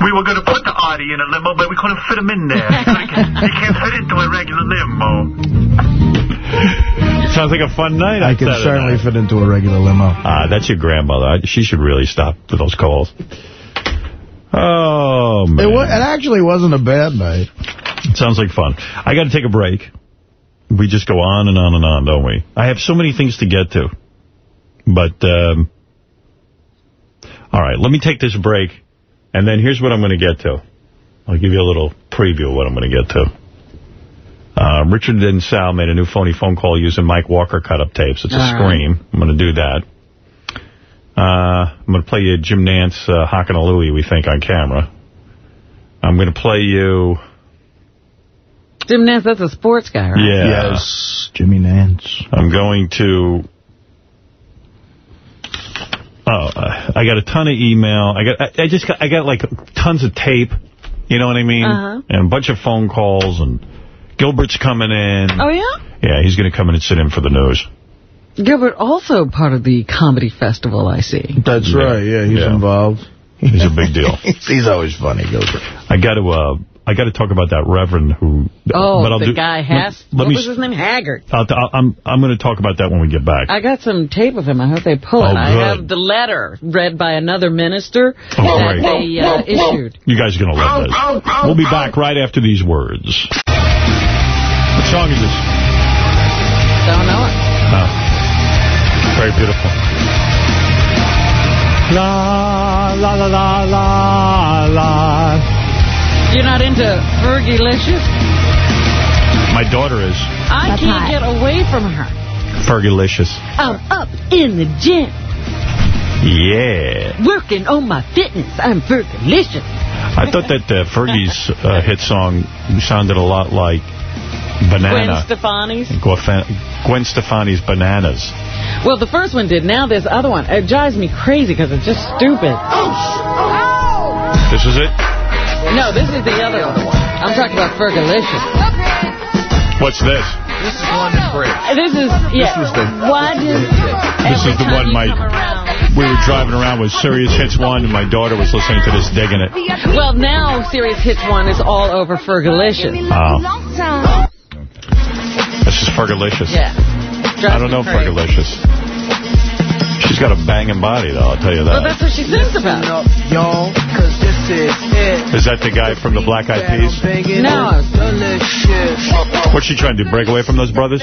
We were going to put the Audi in a limo, but we couldn't fit him in there. [LAUGHS] He, can't fit into a regular limo. Sounds like a fun night. I can Saturday certainly night. fit into a regular limo. Ah, that's your grandmother. She should really stop with those calls. Oh, man. It, wa it actually wasn't a bad night. Sounds like fun. I got to take a break. We just go on and on and on, don't we? I have so many things to get to. But, um, all right, let me take this break. And then here's what I'm going to get to. I'll give you a little preview of what I'm going to get to. Uh, Richard and Sal made a new phony phone call using Mike Walker cut-up tapes. It's a All right. scream. I'm going to do that. Uh, I'm going to play you Jim Nantz, uh, Hockin' a Louie, we think, on camera. I'm going to play you... Jim Nantz, that's a sports guy, right? Yeah. Yes, Jimmy Nantz. I'm going to... Oh, uh, I got a ton of email. I got, I, I just got, I got like tons of tape. You know what I mean? Uh-huh. And a bunch of phone calls. And Gilbert's coming in. Oh, yeah? Yeah, he's going to come in and sit in for the news. Gilbert also part of the comedy festival, I see. That's right. Yeah, he's Yeah. involved. He's a big deal. [LAUGHS] he's always funny, Gilbert. I got to, uh, I got to talk about that reverend who. Oh, but I'll the do, guy let- has... Let, what me. was his name? Haggard. I'll, I'll, I'm I'm going to talk about that when we get back. I got some tape of him. I hope they pull it. Oh, I have the letter read by another minister Oh, that great. they uh, issued. You guys are going to love this. We'll be back right after these words. What song is this? Don't know it. Oh. Very beautiful. La, la, la, la, la, la. You're not into Fergie-licious? My daughter is I can't get away from her. Fergalicious. I'm up in the gym, Yeah. working on my fitness. I'm Fergalicious. I thought that uh, Fergie's [LAUGHS] uh, hit song sounded a lot like Banana. Gwen Banana. Stefani's. Gwen, Gwen Stefani's Bananas. Well, the first one did. Now this other one. It drives me crazy because it's just stupid. This is it? No, this is the other one. I'm talking about Fergalicious. What's this? This is one that's great. Uh, this is, yeah. This was the- Why does This is the one my we were driving around with Sirius Hits 1 and my daughter was listening to this, digging it. Well, now Sirius Hits 1 is all over Fergalicious. Oh. This is Fergalicious. Yeah. I don't know Crazy. Fergalicious. She's got a banging body, though, I'll tell you that. Well, that's what she sings about. Y'all, cause this is it. Is that the guy from the Black Eyed Peas? Banging No. What's she trying to do, break away from those brothers?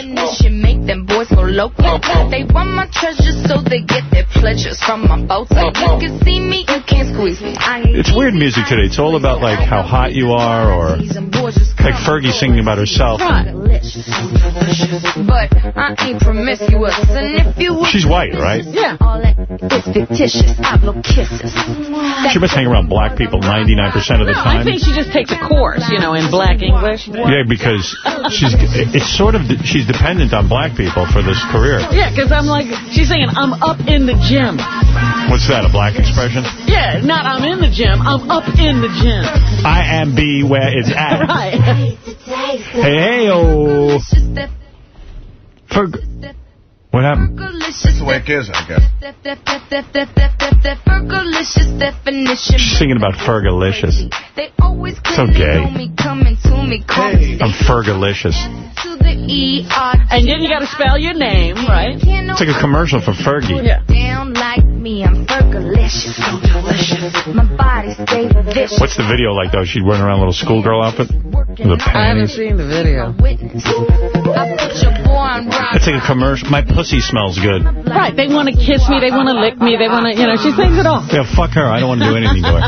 make them boys go loco. They want my treasures so they get their pleasures from my boat. So you can see me, you can't squeeze me. It's weird music today. It's all about, like, how hot you are, or like Fergie singing about herself. But I ain't promiscuous. And if you She's white, right? Yeah. All that is fictitious. I blow kisses. She must hang around black people 99% of the No, I time. think she just takes a course, you know, in black English. Yeah, because she's it's sort of she's dependent on black people for this career. Yeah, because I'm like, she's saying, I'm up in the gym. What's that, a black expression? Yeah, not I'm in the gym, I'm up in the gym. I am be where it's at. [LAUGHS] Right. Hey, hey, oh. Ferg what happened? That's the way it is, I guess. She's singing about Fergalicious. They So gay. on me, coming to me, call me I'm Fergalicious. to the E-R. And then you got to spell your name, right? It's like a commercial for Fergie. Yeah. Down like me, I'm Fergalicious, so delicious. My body stays vicious. What's the video like, though? She'd run around a little schoolgirl outfit? With the I haven't seen the video. I put your boy on rock. It's like a commercial. My pussy smells good. Right, they want to kiss me, they want to lick me, they want to, you know, she sings it all. Yeah, fuck her. I don't want to do anything to her.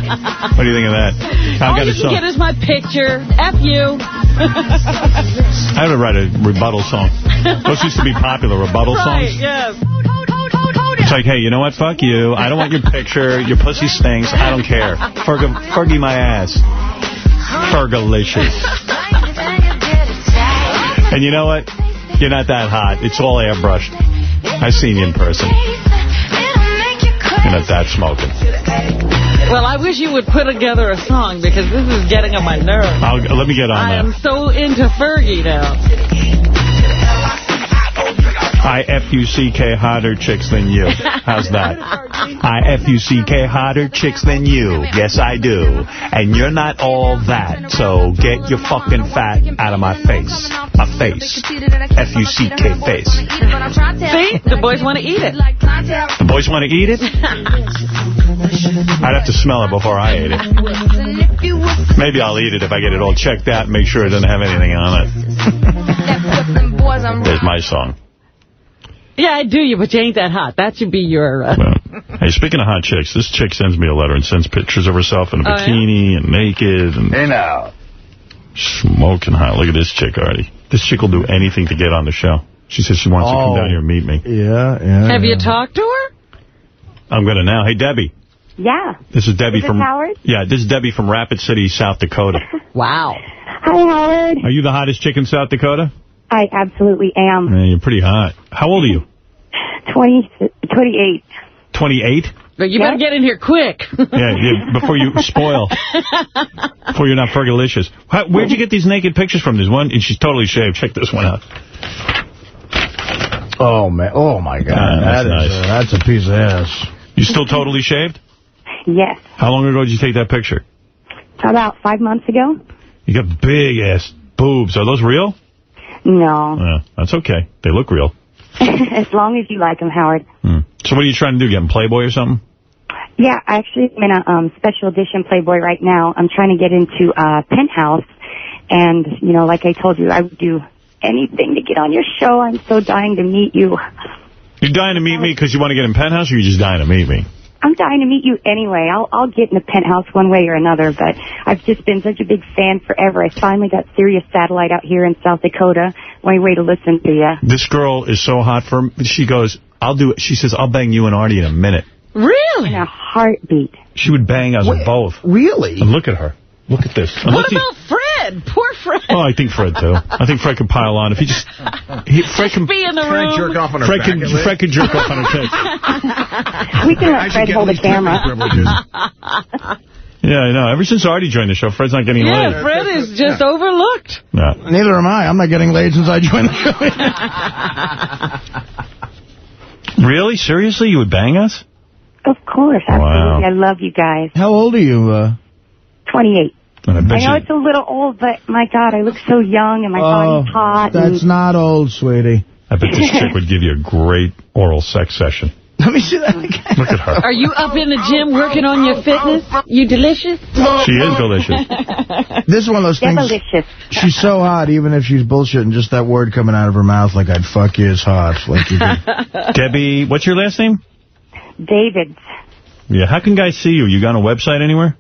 What do you think of that? I All got you a can song. get is my picture. F you. [LAUGHS] I had to write a rebuttal song. Those used to be popular, rebuttal right, songs. yes. It's like, hey, you know what? Fuck you. I don't want your picture. Your pussy stinks. I don't care. Ferg Fergie my ass. Fergalicious. [LAUGHS] And you know what? You're not that hot. It's all airbrushed. I've seen you in person. You're not that smoking. Well, I wish you would put together a song because this is getting on my nerves. I'll, let me get on I that. am so into Fergie now. I F-U-C-K hotter chicks than you. How's that? I F-U-C-K hotter chicks than you. Yes, I do. And you're not all that. So get your fucking fat out of my face. My face. F-U-C-K face. See? The boys want to eat it. The boys want to eat it? I'd have to smell it before I ate it. Maybe I'll eat it if I get it all checked out and make sure it doesn't have anything on it. There's my song. Yeah, I do you, but you ain't that hot. That should be your... Uh, Hey, speaking of hot chicks, this chick sends me a letter and sends pictures of herself in a Oh, yeah? bikini and naked and Hey, now. smoking hot. Look at this chick, Artie. This chick will do anything to get on the show. She says she wants to come Oh. down here and meet me. Yeah, yeah. Have you talked to her? I'm going to now. Hey, Debbie. Yeah. This is Debbie Is from... Howard? Yeah, this is Debbie from Rapid City, South Dakota. [LAUGHS] Wow. Hi, Howard. Are you the hottest chick in South Dakota? I absolutely am. Man, you're pretty hot. How old are you? 20, 28. 28? But you better get in here quick. Yeah, yeah, before you [LAUGHS] spoil. Before you're not Fergalicious. How, where'd you get these naked pictures from? There's one, and she's totally shaved. Check this one out. Oh, man. Oh, my God. Ah, that's That is, nice. uh, that's a piece of ass. You still totally shaved? Yes. How long ago did you take that picture? About five months ago? You got big ass boobs. Are those real? No. Yeah, that's okay. They look real. [LAUGHS] as long as you like them, Howard. Hmm. So what are you trying to do? Get in Playboy or something? Yeah, actually, I'm in a um, special edition Playboy right now. I'm trying to get into uh, Penthouse. And, you know, like I told you, I would do anything to get on your show. I'm so dying to meet you. You're dying to meet me because you want to get in Penthouse, or you're just dying to meet me? I'm dying to meet you anyway. I'll I'll get in the penthouse one way or another, but I've just been such a big fan forever. I finally got Sirius Satellite out here in South Dakota. Only way to listen to you. This girl is so hot for me. She goes, I'll do it. She says, I'll bang you and Artie in a minute. Really? In a heartbeat. She would bang us both. Really? And look at her. Look at this. What Unless he- about Fred? Poor Fred. Oh, I think Fred, too. I think Fred could pile on. If he just... He, Fred can... Be in the Fred room. jerk off on her Fred back can, at. Fred can jerk off on her tits. [LAUGHS] We can I let should Fred get hold the at camera. privileges. [LAUGHS] Yeah, I know. Ever since Artie joined the show, Fred's not getting Yeah, laid. Fred is just overlooked. No. Neither am I. I'm not getting laid since I joined the show. [LAUGHS] Really? Seriously? You would bang us? Of course, absolutely. I love you guys. How old are you? Uh, 28. And I I know you... it's a little old, but my God, I look so young and my oh, body's hot. that's and not old, sweetie. I bet this chick would give you a great oral sex session. [LAUGHS] Let me see that again. Look at her. Are you up in the gym working on your fitness? You delicious? She is delicious. [LAUGHS] This is one of those things. Delicious. She's so hot, even if she's bullshitting, just that word coming out of her mouth, like I'd fuck you is hot. Like you could- [LAUGHS] Debbie, what's your last name? David. Yeah, how can guys see you? You got a website anywhere?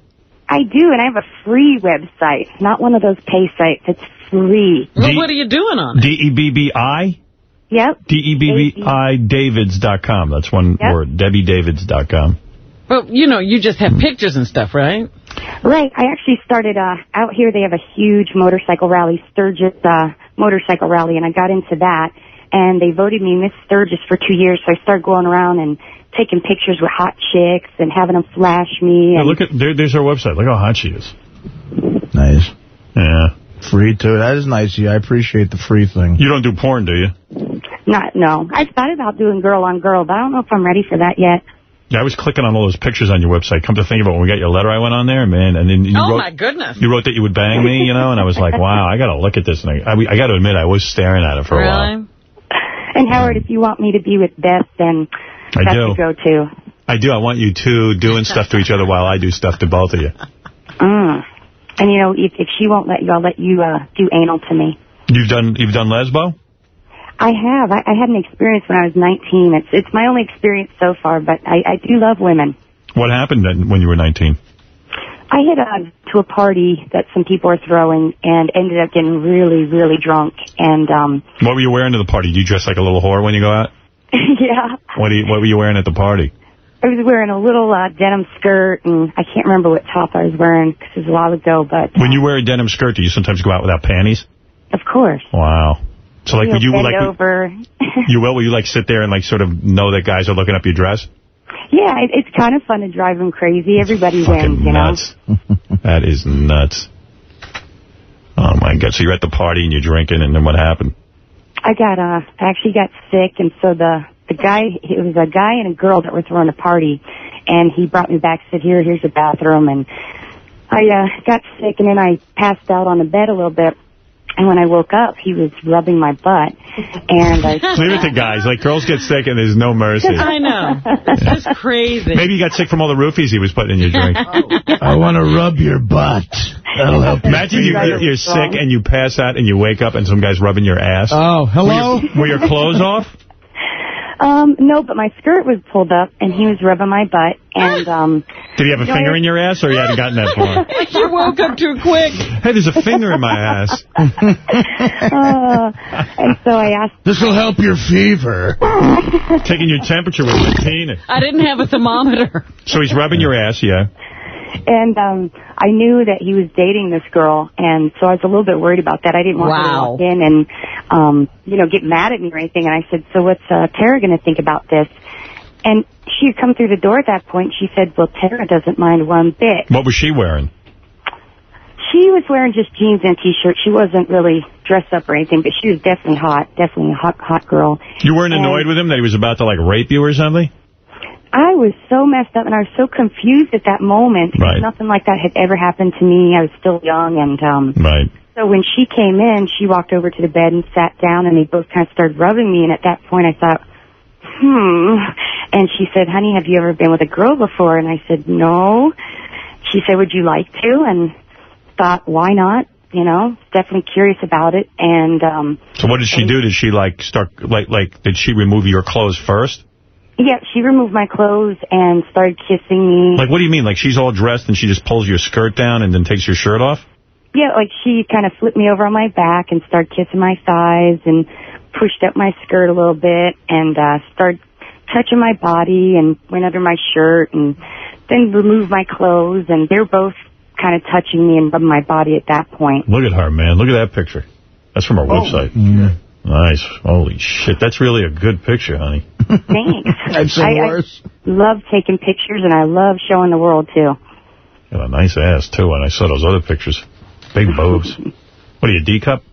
I do, and I have a free website, not one of those pay sites. It's free. Well, what are you doing on it? D-E-B-B-I? Yep. D-E-B-B-I Davids.com. That's one Yep. word. DebbieDavids.com. But, you know, you just have pictures and stuff, right? Right. I actually started uh, out here. They have a huge motorcycle rally, Sturgis uh, motorcycle rally, and I got into that. And they voted me Miss Sturgis for two years, so I started going around and taking pictures with hot chicks and having them flash me. Yeah, look at there, there's her website. Look how hot she is. nice. Yeah. Free, too. That is nice of you. I appreciate the free thing. You don't do porn, do you? not no. I thought about doing girl on girl, but I don't know if I'm ready for that yet. Yeah, I was clicking on all those pictures on your website. Come to think of it, when we got your letter, I went on there, man, and then you oh, wrote, my goodness. you wrote that you would bang me, you know, and I was like, wow, I got to look at this. And I, I, I got to admit, I was staring at it for a while. And Howard, if you want me to be with Beth, then I that's do. go-to. I do. I want you two doing stuff to each other while I do stuff to both of you. Mm. And you know, if if she won't let you, I'll let you uh, do anal to me. You've done you've done lesbo? I have. I, I had an experience when I was 19. It's it's my only experience so far, but I, I do love women. What happened then when you were 19? I hit uh, to a party that some people were throwing and ended up getting really, really drunk. And, um, What were you wearing to the party? Do you dress like a little whore when you go out? [LAUGHS] yeah, What do you, what were you wearing at the party? I was wearing a little uh, denim skirt, and I can't remember what top I was wearing because it was a while ago, but When you wear a denim skirt, do you sometimes go out without panties? of course. Wow. So like, would you like over. you [LAUGHS] will? Will you like sit there and like sort of know that guys are looking up your dress? yeah, it, it's kind of fun to drive them crazy. Everybody wins, you know. Nuts. [LAUGHS] that is nuts. Oh my God! So you're at the party and you're drinking, and then what happened? I got uh I actually got sick and so the the guy it was a guy and a girl that were throwing a party and he brought me back said here here's the bathroom and I uh got sick and then I passed out on the bed a little bit and when I woke up he was rubbing my butt and I Leave it to guys. Like girls get sick and there's no mercy. I know. That's is crazy. Maybe you got sick from all the roofies he was putting in your drink. [LAUGHS] Oh. I want to rub your butt. That'll help. Imagine you, feel uh, you're sick and you pass out and you wake up and some guy's rubbing your ass. Oh, hello? Were your, were your clothes off? Um no but my skirt was pulled up and he was rubbing my butt and [GASPS] um Did he have a No, finger in your ass or you hadn't gotten that far? [LAUGHS] you woke up too quick. Hey, there's a finger in my ass. [LAUGHS] uh, and so I asked This will help your fever. Taking your temperature with my penis. I didn't have a thermometer. So he's rubbing your ass, yeah. And um I knew that he was dating this girl, and so I was a little bit worried about that. I didn't want her to walk in and, um, you know, get mad at me or anything. And I said, so what's uh, Tara going to think about this? And she had come through the door at that point. She said, well, Tara doesn't mind one bit. What was she wearing? She was wearing just jeans and T-shirt. She wasn't really dressed up or anything, but she was definitely hot, definitely a hot, hot girl. You weren't And- annoyed with him that he was about to, like, rape you or something? I was so messed up and I was so confused at that moment. Right. Nothing like that had ever happened to me. I was still young and, um, Right. So when she came in, she walked over to the bed and sat down, and they both kind of started rubbing me. And at that point, I thought, hmm. And she said, honey, have you ever been with a girl before? And I said, no. She said, would you like to? And thought, why not? You know, definitely curious about it. And, um, So what did she do? Did she, like, start, like, like, did she remove your clothes first? Yeah, she removed my clothes and started kissing me. Like, what do you mean? Like, she's all dressed and she just pulls your skirt down and then takes your shirt off? Yeah, like she kind of flipped me over on my back and started kissing my thighs and pushed up my skirt a little bit and uh started touching my body and went under my shirt and then removed my clothes and they were both kind of touching me and rubbing my body at that point. Look at her, man. Look at that picture. That's from our Oh. website. Nice. Holy shit. That's really a good picture, honey. Thanks. [LAUGHS] I've seen I, I love taking pictures and I love showing the world too. Got a nice ass, too, and I saw those other pictures. Big boobs. [LAUGHS] What are you, D-cup?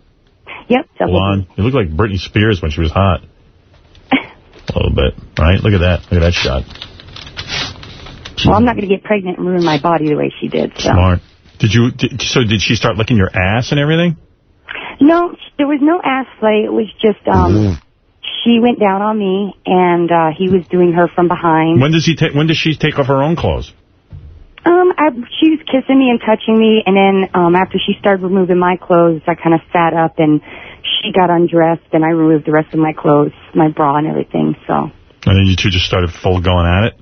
Yep. Blonde? You look like Britney Spears when she was hot. [LAUGHS] A little bit, right? Look at that. Look at that shot. Well, I'm not going to get pregnant and ruin my body the way she did. So. Smart. Did you, did, so did she start licking your ass and everything? No, there was no ass play. It was just um, she went down on me, and uh, he was doing her from behind. When does he take? When does she take off her own clothes? Um, I, she was kissing me and touching me, and then um, after she started removing my clothes, I kind of sat up and she got undressed, and I removed the rest of my clothes, my bra and everything. So, And then you two just started full going at it.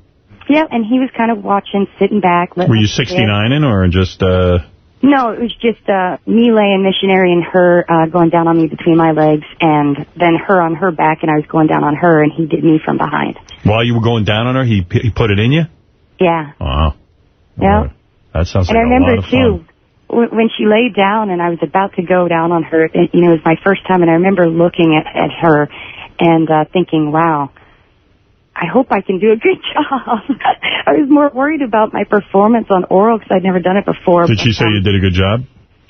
yeah, and he was kind of watching, sitting back. Were you 69 in, or just? uh No, it was just uh, me laying missionary and her uh, going down on me between my legs, and then her on her back, and I was going down on her, and he did me from behind. While you were going down on her, he he put it in you. Yeah. Wow. Yeah. That sounds and like I a remember too when when she laid down and I was about to go down on her. It, you know, it was my first time, and I remember looking at at her and uh, thinking, "Wow, I hope I can do a good [LAUGHS] job." I was more worried about my performance on oral because I'd never done it before. Did she say you did a good job?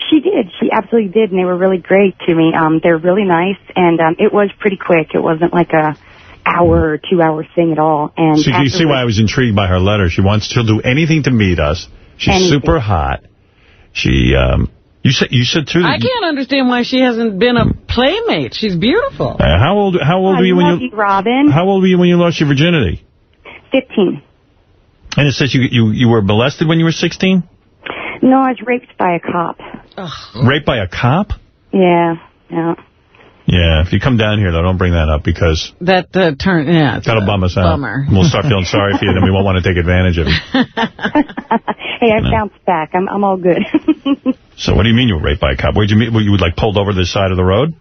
She did. She absolutely did, and they were really great to me. Um, they're really nice, and um, it was pretty quick. It wasn't like a hour or two hour thing at all. And So you see why I was intrigued by her letter. She wants she'll do anything to meet us. She's Anything. super hot. She um you said you said too. I can't understand why she hasn't been a playmate. She's beautiful. Uh, how old how old I were you when love you you, Robin. How old were you when you lost your virginity? Fifteen. And it says you you you were molested when you were 16? No, I was raped by a cop. Raped by a cop? Yeah, yeah. Yeah, if you come down here, though, don't bring that up because That uh, turn, yeah. that'll bum us out. Bummer. We'll start feeling sorry for you, then we won't want to take advantage of you. [LAUGHS] Hey, I bounced back. I'm I'm all good. [LAUGHS] So what do you mean you were raped by a cop? Where'd you meet? Were you would like pulled over to the side of the road?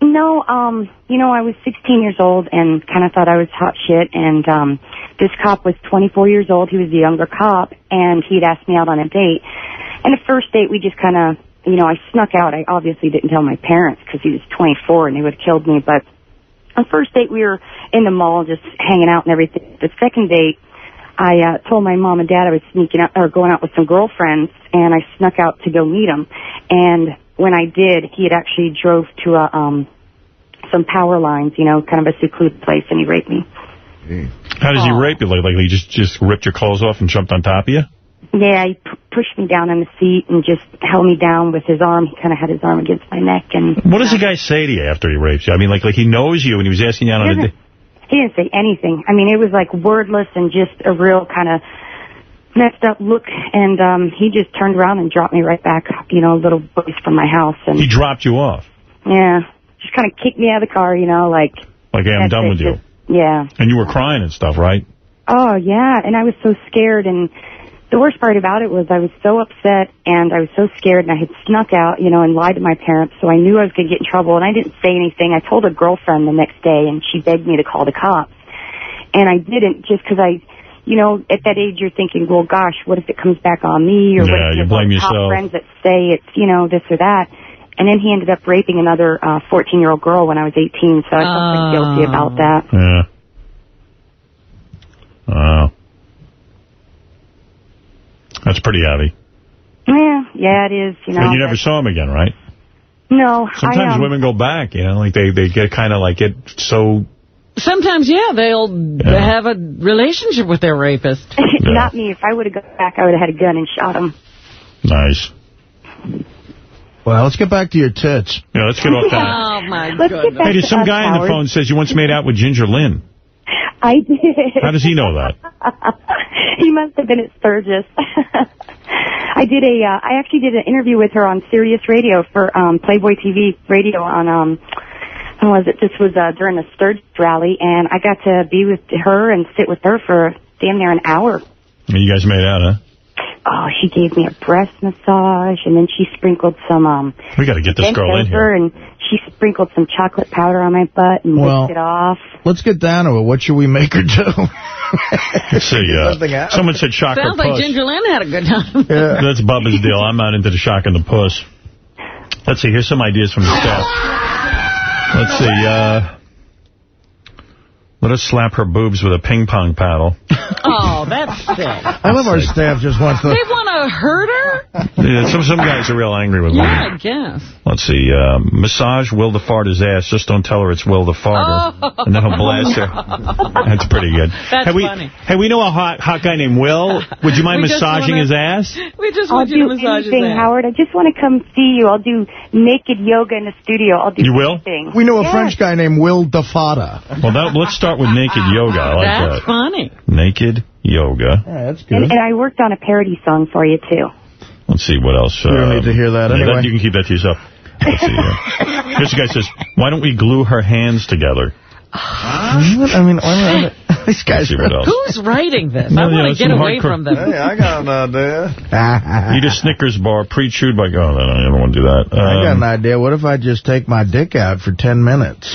no, um, you know, I was 16 years old and kind of thought I was hot shit. And um, this cop was 24 years old. He was a younger cop, and he'd asked me out on a date. And the first date, we just kind of, you know, I snuck out. I obviously didn't tell my parents because he was 24 and they would have killed me. But on first date, we were in the mall just hanging out and everything. The second date, I uh, told my mom and dad I was sneaking out or going out with some girlfriends, and I snuck out to go meet him. And when I did, he had actually drove to a um some power lines, you know, kind of a secluded place, and he raped me. How does he rape you? Like, like he just just ripped your clothes off and jumped on top of you? Yeah, he p- pushed me down in the seat and just held me down with his arm. He kind of had his arm against my neck, and What does the guy say to you after he rapes you? I mean, like like he knows you and he was asking you out on a He date. he didn't say anything. I mean, it was like wordless and just a real kind of messed up look. And um he just turned around and dropped me right back, you know, a little ways from my house. And He dropped you off. yeah, just kind of kicked me out of the car, you know, like. Like, hey, I'm done it, with you. Yeah. And you were crying and stuff, right? Oh yeah, and I was so scared. And the worst part about it was I was so upset and I was so scared, and I had snuck out, you know, and lied to my parents, so I knew I was going to get in trouble. And I didn't say anything. I told a girlfriend the next day, and she begged me to call the cops, and I didn't just because I. You know, at that age, you're thinking, well, gosh, what if it comes back on me? Or what Yeah, if you blame top yourself. friends that say it's, you know, this or that. And then he ended up raping another uh, 14-year-old girl when I was 18, so I felt pretty guilty about that. Yeah. Wow. That's pretty heavy. Yeah, yeah, it is. You know, and you never saw him again, right? No, Sometimes I, um, women go back, you know, like they, they get kind of like it so... Sometimes, yeah, they'll have a relationship with their rapist. [LAUGHS] Not me. If I would have gone back, I would have had a gun and shot him. Nice. Well, let's get back to your tits. Yeah, let's get off that. [LAUGHS] Oh, my Let's goodness. Hey, there's some guy on the phone says you once made out with Ginger Lynn. I did. How does he know that? [LAUGHS] he must have been at Sturgis. [LAUGHS] I did a. Uh, I actually did an interview with her on Sirius Radio for um, Playboy TV radio on. um when was it? This was uh, during the Sturgis rally, and I got to be with her and sit with her for damn near an hour. And you guys made out, huh? Oh, she gave me a breast massage, and then she sprinkled some um We got to get this girl in over, here. and she sprinkled some chocolate powder on my butt and Well- licked it off. Let's get down to it. What should we make her do? [LAUGHS] Let's see. Uh, someone said shock her Sounds like puss. Ginger Lynn had a good time. [LAUGHS] Yeah. That's Bubba's deal. I'm not into the shock and the puss. Let's see. Here's some ideas from the staff. Let's see. Uh, let us slap her boobs with a ping pong paddle. [LAUGHS] Oh, that's sick. I love our staff just wants to... They want to to hurt her? Yeah, some some guys are real angry with women. Yeah, I guess. Let's see. Um, massage Will the fart his ass. Just don't tell her it's Will the farter. Oh. And then he'll blast her. That's pretty good. [LAUGHS] That's hey, we, funny. Hey, we know a hot hot guy named Will. Would you mind massaging wanna- his ass? [LAUGHS] We just I'll want you to do massage his anything, ass. Howard. I just want to come see you. I'll do naked yoga in the studio. I'll do You will? We know a Yes. French guy named Will Defada. Well, that, let's start with naked yoga. I like That's that. funny. Naked yoga. that's And, and I worked on a parody song for you, too. Let's see what else. We don't need to hear that yeah, anyway. you can keep that to yourself. Let's see. Uh, this [LAUGHS] guy says, why don't we glue her hands together? I mean, why not- [LAUGHS] these guys. Let's see what else. Who's writing this? No, I yeah, want it's to get away from them. Hey, I got an idea. [LAUGHS] Eat a Snickers bar pre-chewed by... Oh, no, no, I don't want to do that. I got Um, an idea. What if I just take my dick out for 10 minutes?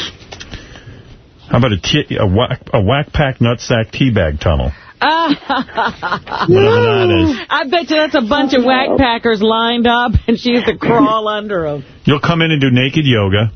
How about a, t a, whack, a whack pack nutsack teabag tunnel? Ah. [LAUGHS] Whatever that is. I bet you that's a bunch of whack packers lined up, and she has to crawl under them. You'll come in and do naked yoga.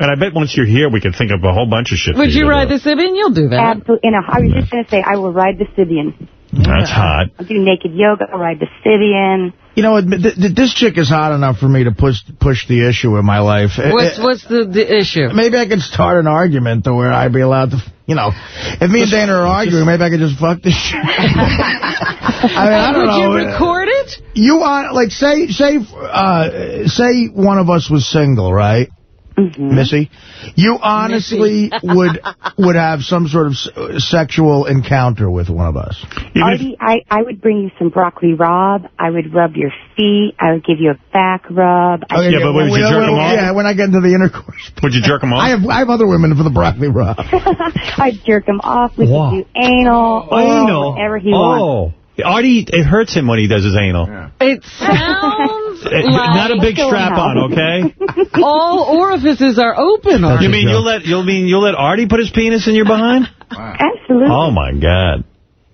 And I bet once you're here, we can think of a whole bunch of shit. for Would you to ride do. the Sybian? You'll do that. Absolutely. I was just going to say, I will ride the Sybian. That's hot. I'll do naked yoga. I'll ride the Sybian. You know, what, th th this chick is hot enough for me to push push the issue in my life. What's Eh, what's the, the issue? Maybe I could start an argument to where I'd be allowed to, you know, if me and Dana are arguing, maybe I could just fuck this shit. [LAUGHS] I mean, I don't Would know. you record it? You want, like, say, say, uh, say one of us was single, right? Mm-hmm. Missy, you honestly [LAUGHS] would would have some sort of s sexual encounter with one of us. Artie, I, I would bring you some broccoli rabe. I would rub your feet. I would give you a back rub. I Okay, Yeah, but would you jerk jerk 'em off? Yeah, when I get into the intercourse. [LAUGHS] Would you jerk him off? I have I have other women for the broccoli rub. [LAUGHS] I'd jerk him off. We Wow. could do anal, oral, whatever he wants. Artie, it hurts him when he does his anal. It sounds like [LAUGHS] Not a big strap on, okay? [LAUGHS] all orifices are open. You mean you'll let you'll mean you'll let Artie put his penis in your behind? [LAUGHS] Absolutely. Oh my God!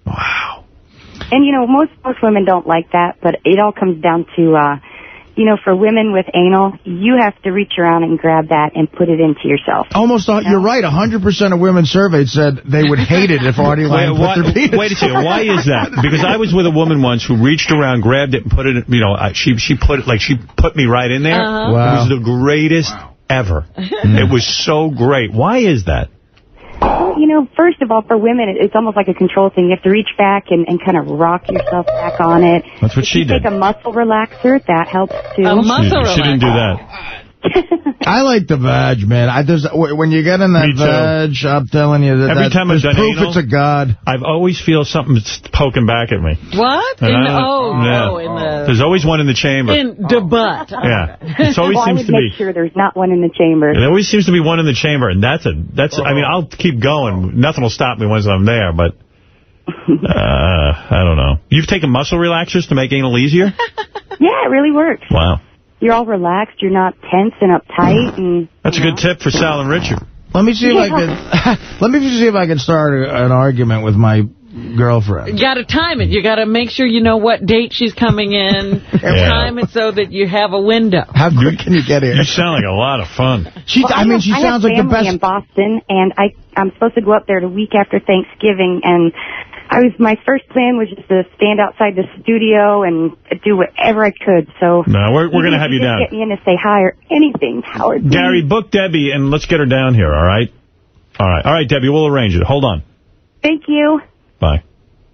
Wow. And, you know, most, most women don't like that, but it all comes down to, uh, you know, for women with anal, you have to reach around and grab that and put it into yourself. Almost, all, you're right. 100% of women surveyed said they would hate it if [LAUGHS] Artie Lange Wait, put why, their penis. wait a second. Why is that? Because I was with a woman once who reached around, grabbed it, and put it. You know, she she put it like she put me right in there. Uh-huh. Wow. It was the greatest ever. [LAUGHS] it was so great. Why is that? Well, you know, first of all, for women, it's almost like a control thing. You have to reach back and, and kind of rock yourself back on it. That's what If she you did. take a muscle relaxer, that helps too. A muscle She, she didn't do that. [LAUGHS] I like the vag, man. I just when you get in that Me vag, I'm telling you that, Every that time I've there's done proof anal- it's a god. I've always feel something's poking back at me. What? And In, I oh, yeah. oh, in the There's always one in the chamber. in the butt. [LAUGHS] yeah, it [LAUGHS] always well, I seems would to make be. sure there's not one in the chamber. There always seems to be one in the chamber, and that's a that's. I mean, I'll keep going. Nothing will stop me once I'm there, but uh, I don't know. You've taken muscle relaxers to make anal easier? Yeah, it really works. Wow, You're all relaxed. You're not tense and uptight. And that's a good tip for Sal and Richard. Let me see if I can. [LAUGHS] let me see if I can start a, an argument with my girlfriend. You got to time it. You got to make sure you know what date she's coming in. and [LAUGHS] Yeah. Time it so that you have a window. How good can you get here? You sound like a lot of fun. She, Well, I mean, have- she I sounds like the family best. in Boston, and I I'm supposed to go up there the week after Thanksgiving, and I was my first plan was just to stand outside the studio and do whatever I could. So No, we're we're gonna have you just down. Get me in to say hi or anything, Howard. Gary, book Debbie, and let's get her down here. All right. All right. All right, Debbie. We'll arrange it. Hold on. Thank you. Bye.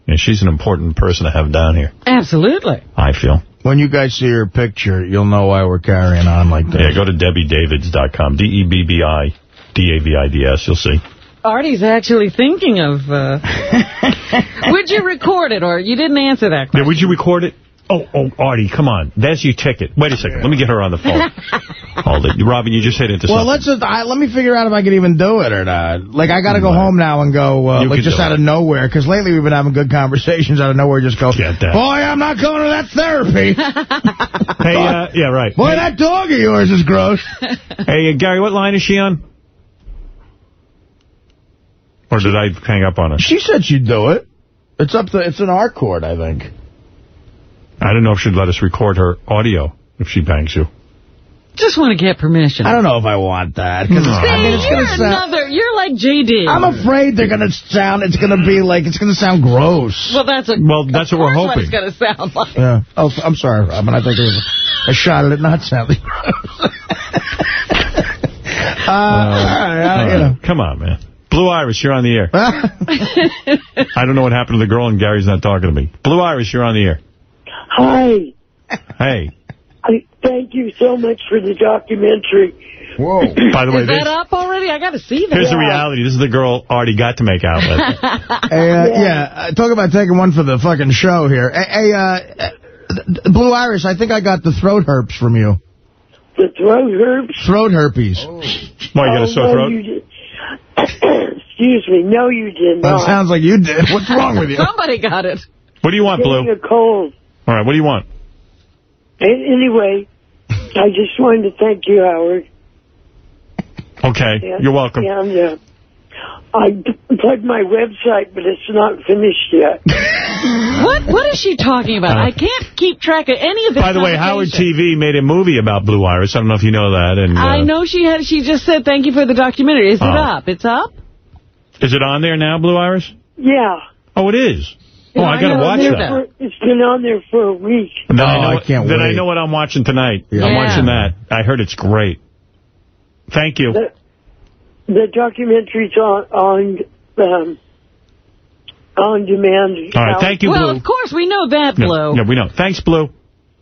Yeah, she's an important person to have down here. Absolutely. I feel. When you guys see her picture, you'll know why we're carrying on like this. Yeah, go to DebbieDavids.com. D-E-B-B-I-D-A-V-I-D-S. You'll see. Artie's actually thinking of... Uh... [LAUGHS] Would you record it, or you didn't answer that question? Yeah, would you record it? Oh, oh, Artie, come on. That's your ticket. Wait a second. Let me get her on the phone. [LAUGHS] Hold it. Robin, you just hit into Well, something. let's just, I, let me figure out if I can even do it or not. Like, I got to go home now and go, uh, like, just out it. of nowhere. Because lately we've been having good conversations out of nowhere. Just go, Get that. boy, I'm not going to that therapy. [LAUGHS] Hey, uh, yeah, right. boy, that dog of yours is gross. Hey, uh, Gary, what line is she on? Or did I hang up on her? she said she'd do it. It's up to, it's an R chord, I think. I don't know if she'd let us record her audio if she bangs you. Just want to get permission. I don't know if I want that. 'cause it's- See, I mean, it's you're gonna sound, another. You're like JD. I'm afraid they're going to sound, it's going to be like, it's going to sound gross. Well, that's a. Well, that's what we're hoping. What it's going to sound like. Yeah. Oh, I'm sorry, Robin. I think it was a shot at it not sounding gross. [LAUGHS] uh, all right, I- you know. Come on, man. Blue Iris, you're on the air. [LAUGHS] I don't know what happened to the girl, and Gary's not talking to me. Blue Iris, you're on the air. Hi. Hey. I thank you so much for the documentary. Whoa. [CLEARS THROAT] By the way, Is this, that up already? I got to see that. here's the reality. This is the girl Artie got to make out with. [LAUGHS] Hey, uh, yeah, uh, talk about taking one for the fucking show here. Hey, hey, uh, Blue Iris, I think I got the throat herpes from you. The throat herpes? Throat herpes. Why, you got a Oh, sore no, throat? You [COUGHS] did- Excuse me. No, you did not. That not. sounds like you did. What's wrong with you? [LAUGHS] Somebody got it. What do you want, Getting Blue? a cold. All right, what do you want? A- Anyway, I just wanted to thank you, Howard. Okay, And- you're welcome. And uh, I plugged my website, but it's not finished yet. [LAUGHS] What? What is she talking about? I can't keep track of any of this. By the way, Howard conversation. TV made a movie about Blue Iris. I don't know if you know that. And uh, I know she had. She just said thank you for the documentary. Is it Oh. up? It's up. Is it on there now, Blue Iris? Yeah. Oh, it is. Oh, It's I got to watch that. for- It's been on there for a week. Then Oh, I, know, I can't Then I know what I'm watching tonight. I'm Yeah. watching that. I heard it's great. Thank you. The, the documentary's on on um, on demand. All right, thank you, Blue. well, of course we know that, Blue. Yeah, we know. Thanks, Blue.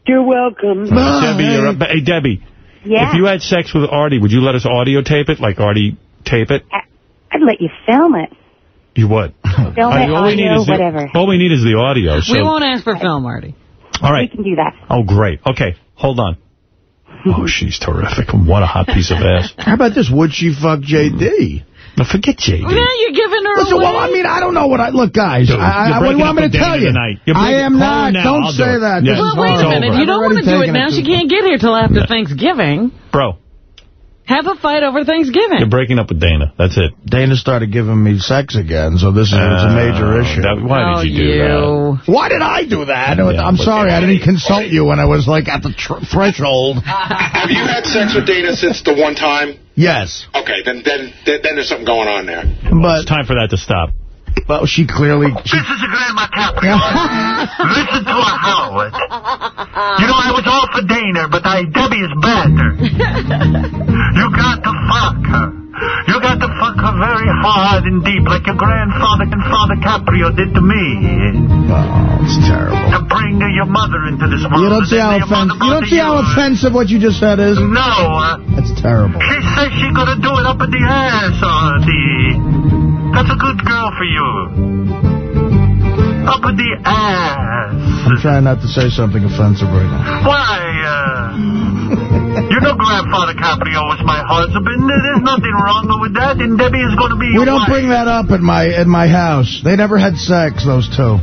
You're welcome. Uh, Debbie, you're up. Hey, Debbie. Yeah. If you had sex with Artie, would you let us audio tape it, like Artie tape it? I'd let you film it. You would. [LAUGHS] Film I it, mean, all we need audio, is the, whatever. All we need is the audio. So. We won't ask for film, Artie. All right. We can do that. Oh, great. Okay, hold on. Oh, she's terrific. What a hot piece of ass. [LAUGHS] How about this? Would she fuck JD? Mm. No, forget JD. Now you're giving her Listen, away. well, I mean, I don't know what I... Look, guys, Dude, I, you're I, what do you want me to tell you? I am not. now. Don't I'll say it. that. Yeah. Well, wait a minute. You don't want to do it now. She can't get here till after Thanksgiving. Bro, Have a fight over Thanksgiving. you're breaking up with Dana. That's it. Dana started giving me sex again, so this is it's a major Uh, issue. that- why oh, did you do that? Why did I do that? Yeah, I'm but- sorry, I didn't consult you when I was, like, at the tr threshold. [LAUGHS] Have you had sex with Dana since the one time? Yes, Okay, then then then, then there's something going on there. Well, it's time for that to stop. Well, she clearly... She, This is a Grandma Caprio. Listen to her, Howard. You know, I was all for Dana, but I, Debbie is better. You got to fuck her. You got to fuck her very hard and deep, like your grandfather and Father Caprio did to me. oh, it's terrible. To bring your mother into this world. You don't see how and then your mother offensive. You don't see how offensive what you just said is. No, uh, That's terrible. she says she's gonna do it up in the ass, Artie. That's a good girl for you. Up in the ass. I'm trying not to say something offensive right now. Why, uh... you know Grandfather Caprio was my husband. There's nothing wrong with that, and Debbie is gonna be We don't wife. bring that up at my at my house. They never had sex, those two.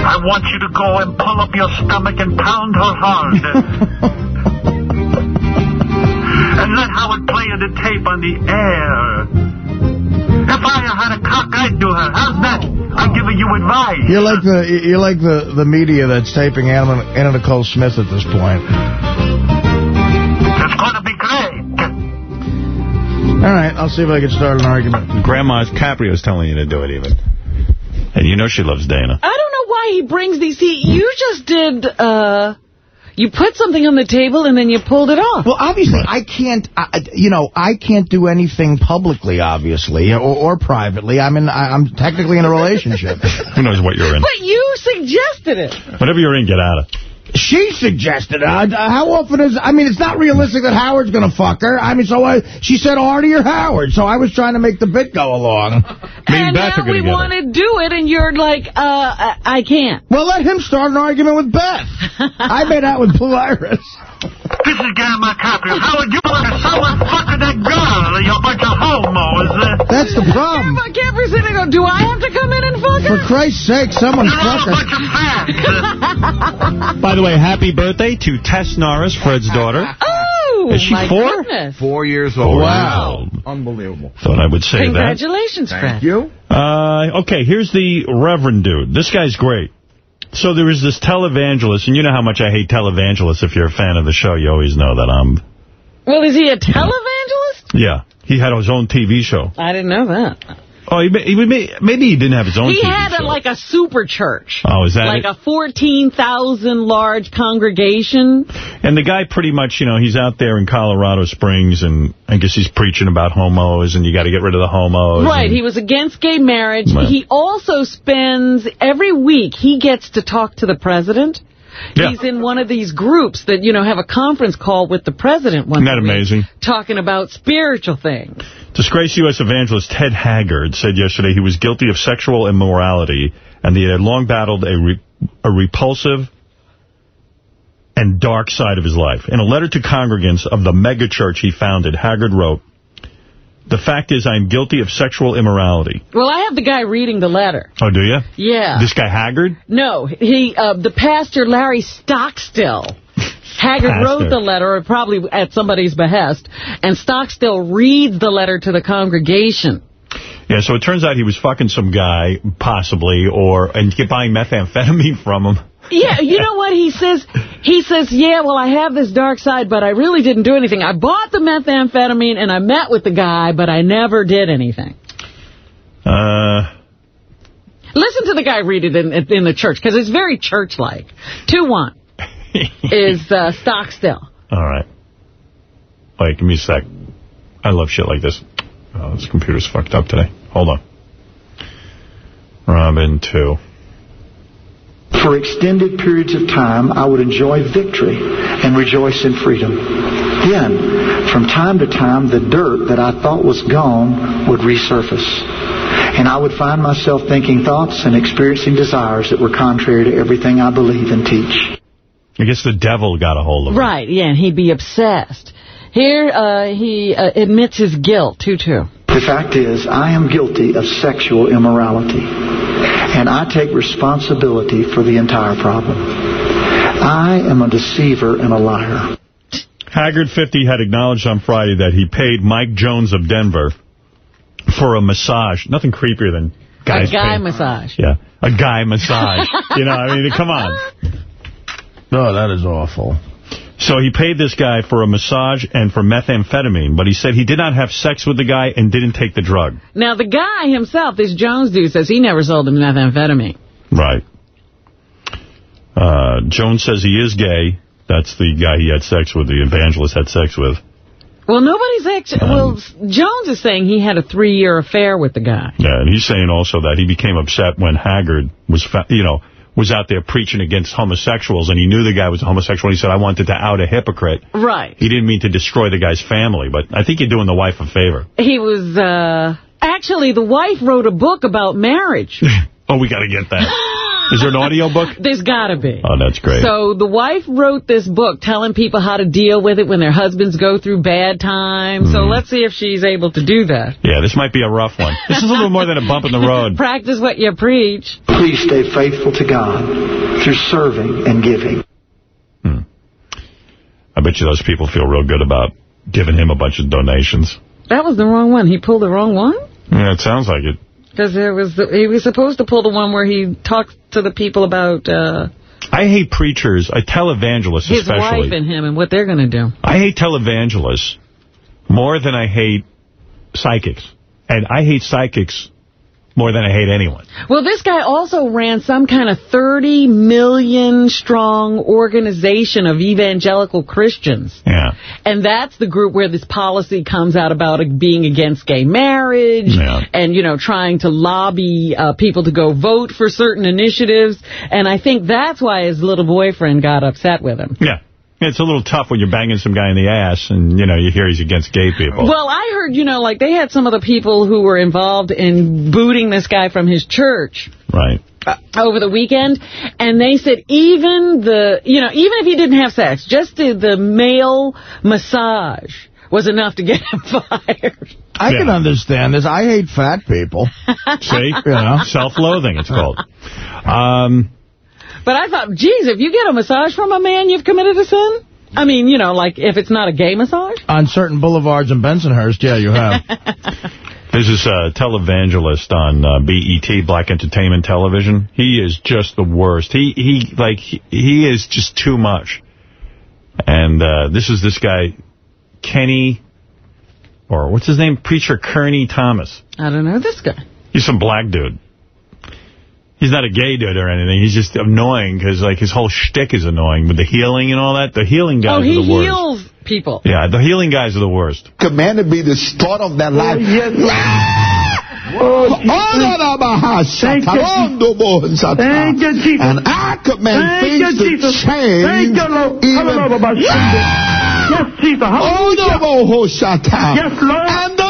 I want you to go and pull up your stomach and pound her hard. [LAUGHS] and let Howard play the tape on the air. If I had a cock, I'd do her. How's that? I'm giving you advice. You're like the you're like the the media that's taping Anna, Anna Nicole Smith at this point. It's going to be great. All right, I'll see if I can start an argument. Grandma's Caprio's telling you to do it even. And you know she loves Dana. I don't know why he brings these. See, you just did. uh You put something on the table and then you pulled it off. Well, obviously, I can't, I, you know, I can't do anything publicly, obviously, or, or privately. I'm in, I, I'm technically in a relationship. [LAUGHS] Who knows what you're in? But you suggested it. Whatever you're in, get out of. She suggested it. Uh, how often is, I mean, it's not realistic that Howard's going to fuck her. I mean, so I, she said Artie or Howard, so I was trying to make the bit go along. [LAUGHS] and now we want to do it, and you're like, uh, I, I can't. Well, let him start an argument with Beth. [LAUGHS] I made out with Blue Iris. This is Gamma Caprio. Howard, you want to someone fucking that girl? You bunch of homos. Uh, That's the problem. I can't be sitting there, do I have to come in and fuck For? Christ's sake, someone you're fuck a her. bunch of fags. [LAUGHS] By the way, happy birthday to Tess Norris, Fred's daughter. Oh, Is she my four? goodness. Four years old. Wow. Unbelievable. Thought I would say that. Congratulations, Fred. you. Uh, okay, here's the Reverend dude. This guy's great. So there was this televangelist, and you know how much I hate televangelists. If you're a fan of the show, you always know that I'm... Well, is he a televangelist? Yeah, he had his own TV show. I didn't know that. Oh, he, he, maybe he didn't have his own He TV had a, like a super church. Oh, is that Like it? a 14,000 large congregation. And the guy pretty much, you know, he's out there in Colorado Springs, and I guess he's preaching about homos, and you got to get rid of the homos. Right, and- he was against gay marriage. Right. He also spends, every week, he gets to talk to the president. Yeah. He's in one of these groups that, you know, have a conference call with the president once Isn't that amazing? talking about spiritual things. Disgraced U.S. evangelist Ted Haggard said yesterday he was guilty of sexual immorality and he had long battled a, re a repulsive and dark side of his life. In a letter to congregants of the megachurch he founded, Haggard wrote, The fact is I am guilty of sexual immorality. Well, I have the guy reading the letter. Oh, do you? Yeah. This guy Haggard? No, he, uh, the pastor, Larry Stockstill. Haggard Pastor. wrote the letter, probably at somebody's behest, and Stockstill reads the letter to the congregation. Yeah, so it turns out he was fucking some guy, possibly, or and buying methamphetamine from him. Yeah, you know what he says? He says, yeah, well, I have this dark side, but I really didn't do anything. I bought the methamphetamine and I met with the guy, but I never did anything. Uh, Listen to the guy read it in, in the church, because it's very church-like. 2-1 [LAUGHS] is uh, Stockstill. all right. Wait, give me a sec. I love shit like this. Oh, this computer's fucked up today. Hold on. Robin 2. For extended periods of time, I would enjoy victory and rejoice in freedom. Then, from time to time, the dirt that I thought was gone would resurface. And I would find myself thinking thoughts and experiencing desires that were contrary to everything I believe and teach. I guess the devil got a hold of him. Right, yeah, and he'd be obsessed. Here, uh, he uh, admits his guilt, 2-2. The fact is, I am guilty of sexual immorality, and I take responsibility for the entire problem. I am a deceiver and a liar. Haggard 50 had acknowledged on Friday that he paid Mike Jones of Denver for a massage. Nothing creepier than guys a guy paying- massage. Yeah, a guy massage. [LAUGHS] you know, I mean, come on. No, that is awful. So he paid this guy for a massage and for methamphetamine, but he said he did not have sex with the guy and didn't take the drug. Now, the guy himself, this Jones dude, says he never sold him methamphetamine. Right. Uh, Jones says he is gay. That's the guy he had sex with, the evangelist had sex with. Well, nobody's actually... well, Jones is saying he had a three-year affair with the guy. Yeah, and he's saying also that he became upset when Haggard was, you know, was out there preaching against homosexuals, and he knew the guy was a homosexual. He said, I wanted to out a hypocrite. Right. He didn't mean to destroy the guy's family, but I think you're doing the wife a favor. He was, uh... Actually, the wife wrote a book about marriage. [LAUGHS] Oh, we got to get that. [LAUGHS] Is there an audio book? [LAUGHS] There's gotta be. Oh, that's great. So the wife wrote this book telling people how to deal with it when their husbands go through bad times. So Mm-hmm. let's see if she's able to do that. yeah, this might be a rough one. This is a little more than a bump in the road. [LAUGHS] Practice what you preach. Please stay faithful to God through serving and giving. I bet you those people feel real good about giving him a bunch of donations. That was the wrong one. He pulled the wrong one? Yeah, it sounds like it. Because there was the, he was supposed to pull the one where he talked to the people about uh, I hate preachers. I televangelists his especially. wife and him and what they're going to do. I hate televangelists more than I hate psychics. And I hate psychics more than I hate anyone. Well, this guy also ran some kind of 30 million strong organization of evangelical Christians. Yeah. And that's the group where this policy comes out about being against gay marriage Yeah. and, you know, trying to lobby uh, people to go vote for certain initiatives. And I think that's why his little boyfriend got upset with him. Yeah. It's a little tough when you're banging some guy in the ass and, you know, you hear he's against gay people. Well, I heard, you know, like they had some of the people who were involved in booting this guy from his church. Right. uh, over the weekend, and they said even the, you know, even if he didn't have sex, just the, the male massage was enough to get him [LAUGHS] fired. I can understand this. I hate fat people. [LAUGHS] See? You know? Self-loathing, it's called. Um, But I thought, geez, if you get a massage from a man, you've committed a sin? I mean, you know, like if it's not a gay massage? On certain boulevards in Bensonhurst, yeah, you have. [LAUGHS] This is a televangelist on uh, BET, Black Entertainment Television. He is just the worst. He, he like, he, he is just too much. And uh, this is this guy, Kenny, or what's his name? Preacher Kerney Thomas. I don't know this guy. He's some black dude. He's not a gay dude or anything. He's just annoying because, like, his whole shtick is annoying with the healing and all that. The healing guys Oh, he are the worst. heals people. Yeah, the healing guys are the worst. Commanded be the start of that life. Oh, thank you, Jesus. And I command Thank you, things to Jesus. change. Thank you, Lord. even- Yes, Jesus. Oh, no, Yes, Lord. And the Lord said,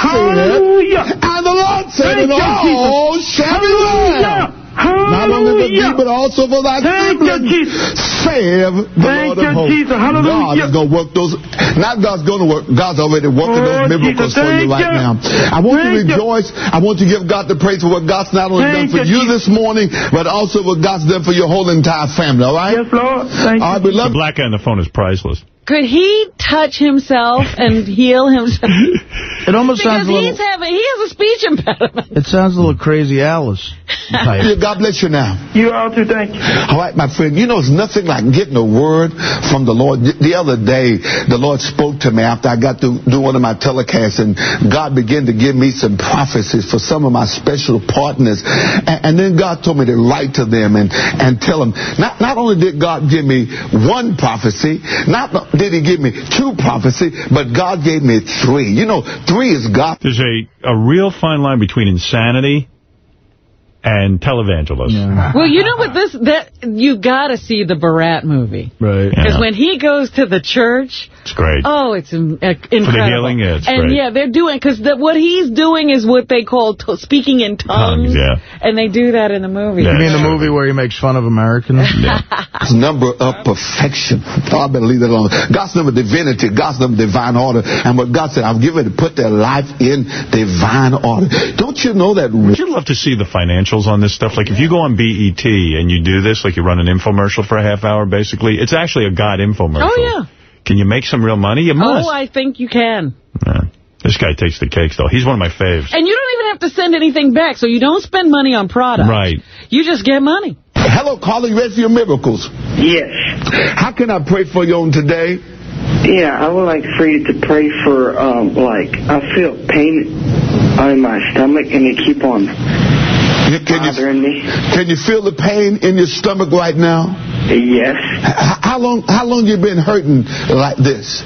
Hallelujah. and the Lord said, Thank and you, all Jesus. shall be well. Not only for thee, but also for thy Thank you, Save the Thank Lord you, of hosts. Jesus. Hallelujah. God is going to work those, not God's going to work, God's already working Oh, those miracles for you right you. now. I want Thank you to you. rejoice. I want you to give God the praise for what God's not only Thank done for you, you this morning, but also what God's done for your whole entire family, all right? Yes, Lord. Thank All right, The beloved. black guy on the phone is priceless. Could he touch himself and heal himself? [LAUGHS] It almost because sounds a little... he's having, he has a speech impediment. It sounds a little crazy Alice type. God bless you now. You all too. Thank you. All right, my friend, you know, it's nothing like getting a word from the Lord. The the other day, the Lord spoke to me after I got to do one of my telecasts, and God began to give me some prophecies for some of my special partners. And, and then God told me to write to them and, and tell them, not, not only did God give me one prophecy, not did he give me two prophecy, but God gave me three. You know, three is God. There's a, a real fine line between insanity and televangelist. [LAUGHS] Well, you know what this, that, you gotta see the Borat movie. Right. Because Yeah. when he goes to the church, It's great. oh, it's in, uh, incredible. healing, yeah, it's And great. yeah, they're doing, because what he's doing is what they call t speaking in tongues. Tongues, yeah. And they do that in the movie. You mean the movie where he makes fun of Americans? [LAUGHS] God's number of perfection. Oh, I better leave that alone. God's number of divinity. God's number of divine order. And what God said, I'm given to put their life in divine order. Don't you know that? Would you love to see the financials on this stuff? Like, if you go on BET and you do this, like you run an infomercial for a half hour, basically, it's actually a God infomercial. Oh, yeah. Can you make some real money? You must. Oh, I think you can. Yeah. This guy takes the cakes, though. He's one of my faves. And you don't even have to send anything back, so you don't spend money on product. Right. You just get money. Hello, caller. You ready for your miracles? Yes. How can I pray for you on today? Yeah, I would like for you to pray for, um, like, I feel pain in my stomach and it keep on Can you, can you feel the pain in your stomach right now? Yes. H- how long? How long you been hurting like this?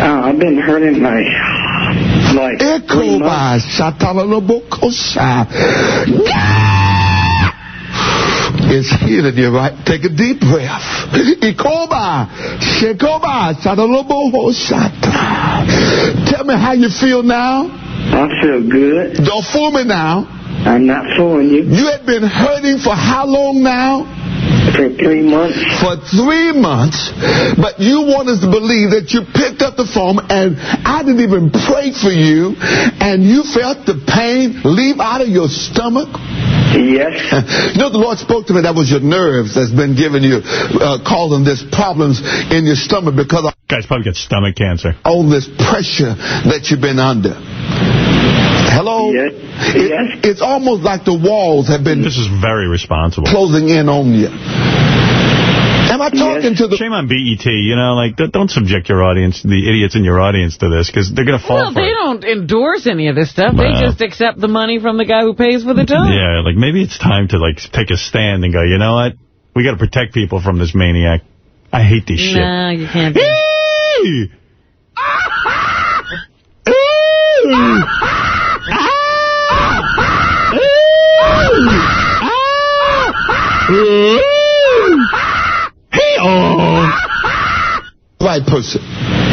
Uh, I've been hurting my, like, months. Ekoba shatalalobokosa. It's healing you, right? Take a deep breath. Ikoba, shekoba, shadalobohoshata. Tell me how you feel now. I feel good. Don't fool me now. I'm not fooling you. You had been hurting for how long now? For three months. For three months. But you want us to believe that you picked up the phone and I didn't even pray for you and you felt the pain leave out of your stomach? Yes. [LAUGHS] You know, the Lord spoke to me. That was your nerves that's been giving you, uh, causing this problems in your stomach because of Guy's probably got stomach cancer. all this pressure that you've been under. Hello? Yes. It- It's almost like the walls have been This is very responsible. closing in on you. Am I talking to the... Shame on BET, you know, like, don't- don't subject your audience, the idiots in your audience to this, because they're going to fall Well, for they it. don't endorse any of this stuff. Wow. They just accept the money from the guy who pays for the tongue. Yeah, like, maybe it's time to, like, take a stand and go, you know what? We got to protect people from this maniac. I hate this shit. No, you can't. do Hey! Right person.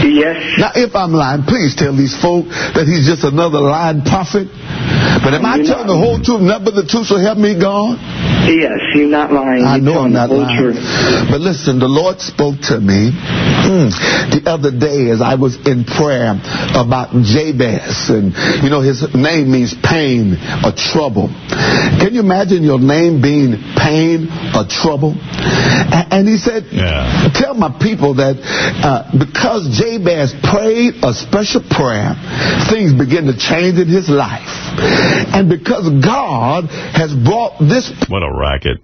Yes. Now, if I'm lying, please tell these folk that he's just another lying prophet. But am I telling the whole truth, nothing but the truth, so help me God? Yes, you're not lying. I know I'm not lying. truth. But listen, the Lord spoke to me mm, the other day as I was in prayer about Jabez. And, you know, his name means pain or trouble. Can you imagine your name being pain or trouble? A- And he said, tell my people that uh, because Jabez prayed a special prayer, things begin to change in his life. And because God has brought this What a racket.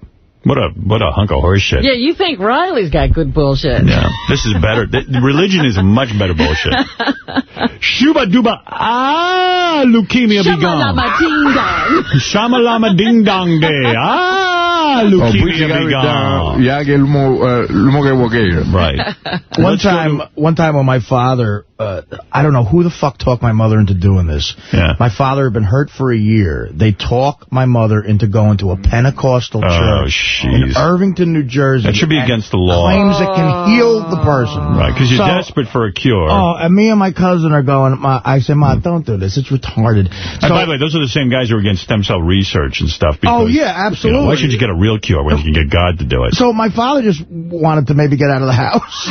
What a what a hunk of horse shit. Yeah, you think Riley's got good bullshit. Yeah, this is better. Religion is much better bullshit. [LAUGHS] Shuba duba, ah, leukemia be gone. Shamalama ding dong. Shama lama ding dong day. Ah, Oh, leukemia preacher be gone. down. Ya que el mo, uh, el mo que boqueira. Right. One time, one time when my father, uh, I don't know who the fuck talked my mother into doing this. Yeah. My father had been hurt for a year. They talked my mother into going to a Pentecostal Oh, church in. Irvington, New Jersey. That should be against the law. Claims it can heal the person. Right, because you're So- desperate for a cure. Oh, and me and my cousin are going, Ma, I said, Ma, don't do this. It's retarded. and by the way, those are the same guys who are against stem cell research and stuff. Oh, because, yeah, you know, absolutely. why should you get a real cure when you can get God to do it? So my father just wanted to maybe get out of the house.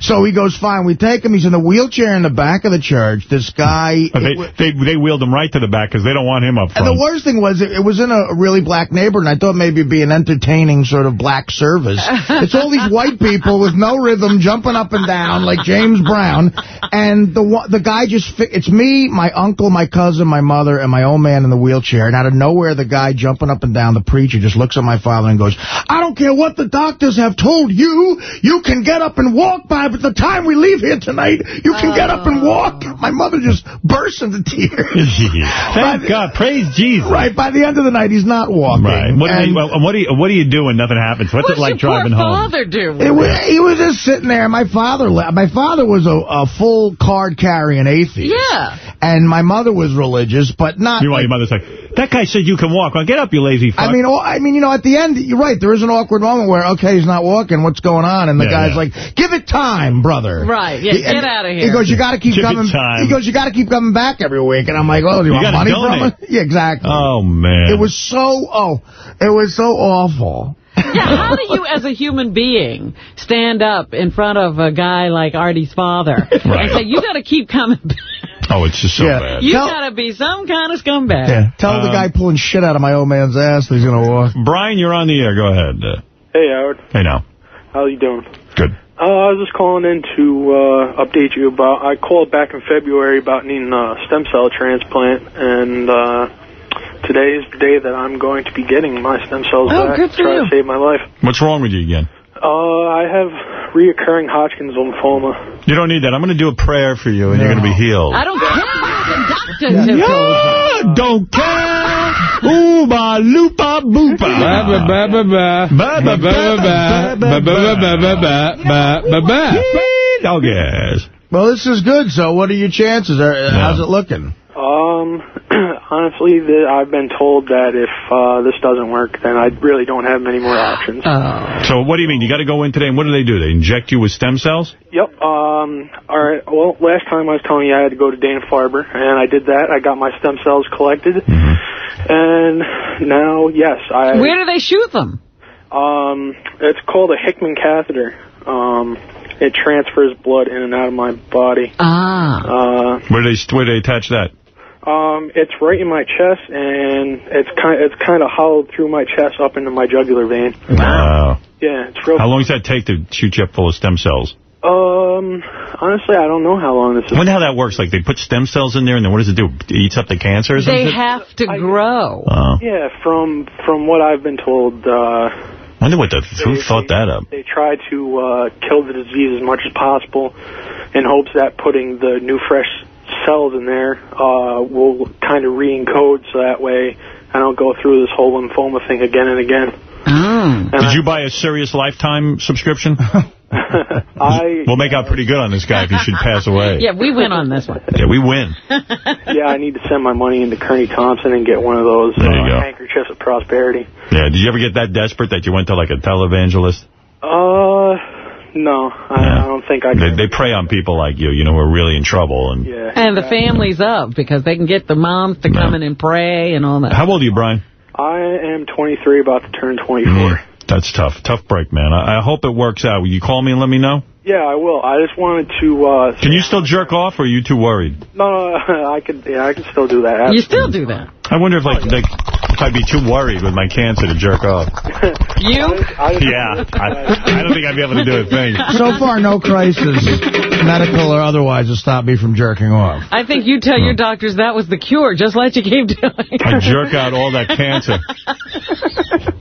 [LAUGHS] so he goes, fine, we take him. He's in the wheelchair in the back of the church. This guy... They, they they wheeled him right to the back because they don't want him up And front. the worst thing was, it, it was in a really black neighborhood, and I thought maybe it'd be an entertaining sort of black service. [LAUGHS] it's all these white people with no rhythm jumping up and down like James Brown, and the the guy just, fi- it's me, my uncle, my cousin, my mother, and my old man in the wheelchair, and out of nowhere, the guy jumping up and down, the preacher, just looks at my father and goes, I don't care what the doctors have told you, you can get up and walk by, but the time we leave here tonight, you can get up and walk. My mother just burst into tears. [LAUGHS] Thank God. Praise Jesus. Right, by the end of the night, he's not walking. Right. What, do And you, what, do you, what do you do when nothing happens? What's, it like driving home? father do? It was, he was just sitting there. My father, my father was a, a full card carrying atheist. Yeah. And my mother was religious, but not. Meanwhile, like- your mother's like, that guy said you can walk. Well, get up, you lazy fuck. I mean, oh, I mean, you know, at the end, you're right. There is an awkward moment where, okay, he's not walking. What's going on? And the Yeah, guy's yeah. like, "Give it time, brother." Right, yeah, He- get and outta He here. Goes, "You got to keep Give it coming." time. He goes, "You got to keep coming back every week." And I'm like, "Oh, do you, You want gotta money donate. from it?" Yeah, exactly. oh, man. It was so. Oh, it was so awful. Yeah, how do you, as a human being, stand up in front of a guy like Artie's father Right. and say, you got to keep coming back. Oh, it's just so Yeah. bad. You Tell- got to be some kind of scumbag. Yeah. Tell the Um, guy pulling shit out of my old man's ass that he's going to walk. Brian, you're on the air. Go ahead. Uh, Hey, Howard. hey, now. How you doing? Good. Uh, I was just calling in to uh, update you about. I called back in February about needing a stem cell transplant, and uh, today is the day that I'm going to be getting my stem cells Oh, back good to try you. to save my life. What's wrong with you again? Uh, I have reoccurring Hodgkin's lymphoma. You don't need that. I'm going to do a prayer for you, and you're going to be healed. I don't care what the doctors have told you. Yeah, don't care. Ooba loopa boopa. Ba ba ba ba ba. Ba, ba, Ba ba ba ba. Ba ba ba ba ba ba ba ba. Dog yes. Well, this is good. So, what are your chances? Are, How's it looking? Um, [CLEARS THROAT] honestly, the, I've been told that if uh, this doesn't work, then I really don't have many more options. So what do you mean? You got to go in today, and what do they do? They inject you with stem cells? Yep. Um. All right. Well, last time I was telling you I had to go to Dana Farber, and I did that. I got my stem cells collected, and now, yes, I. Where do they shoot them? Um. It's called a Hickman catheter. Um. It transfers blood in and out of my body. Ah. Uh. Where do they where do they attach that? Um. It's right in my chest, and it's kind. It's kind of hollowed through my chest up into my jugular vein. Wow. Yeah. It's real. How long does that take to shoot you up full of stem cells? Um. Honestly, I don't know how long this I wonder how that works. Like they put stem cells in there, and then what does it do? It eats up the cancer or something? They have to grow. Oh. Yeah, from from what I've been told, uh, I wonder what the who thought that up. they try to uh, kill the disease as much as possible in hopes that putting the new fresh cells in there uh, will kind of re-encode so that way I don't go through this whole lymphoma thing again and again. and Did you buy a Sirius Lifetime subscription? [LAUGHS] I We'll make out pretty good on this guy if he should pass away. [LAUGHS] Yeah, we win on this one. Yeah, we win. [LAUGHS] yeah, I need to send my money into Kerney Thompson and get one of those uh, handkerchiefs of prosperity. Yeah. Did you ever get that desperate that you went to like a televangelist? Uh, no, I, I don't think I They, can. they prey on people like you, you know, who are really in trouble. And Yeah. And the families of, because they can get the moms to come in and pray and all that. How old are you, Brian? I am 23, about to turn 24. Mm, that's tough. Tough break, man. I, I hope it works out. Will you call me and let me know? Yeah, I will. I just wanted to. Uh, Can you still jerk off, or are you too worried? no, no, [LAUGHS] I could. Yeah, I can still do that. You still do that? I wonder if like, oh, like if I'd be too worried with my cancer to jerk off. [LAUGHS] You? Yeah, I, I don't think I'd be able to do a thing. So far, no crisis, medical or otherwise, has stopped me from jerking off. I think you tell your hmm. doctors that was the cure, just let you keep doing I jerk out all that cancer.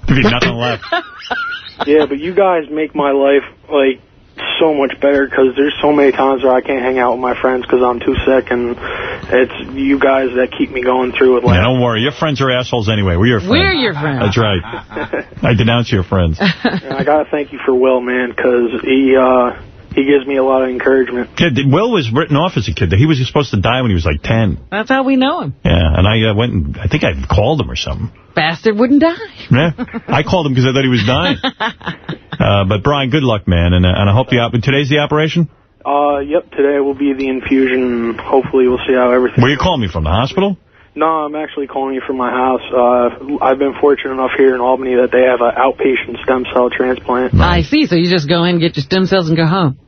There'd be nothing left. [LAUGHS] yeah, but you guys make my life like so much better because there's so many times where I can't hang out with my friends because I'm too sick, and it's you guys that keep me going through with Yeah, life. don't worry. Your friends are assholes anyway. We're your friends. We're your friends. That's right. [LAUGHS] I denounce your friends. I gotta thank you for Will, man, because he uh he gives me a lot of encouragement. Kid, Will was written off as a kid. He was supposed to die when he was like 10. That's how we know him. Yeah, and I uh, went and I think I called him or something. Bastard wouldn't die. Yeah, I called him because I thought he was dying. [LAUGHS] Uh, but Brian, good luck, man, and uh, and I hope the op today's the operation. Uh, yep, today will be the infusion. Hopefully, we'll see how everything. Where you calling me from? The hospital? No, I'm actually calling you from my house. Uh, I've been fortunate enough here in Albany that they have an outpatient stem cell transplant. I see. So you just go in, get your stem cells, and go home.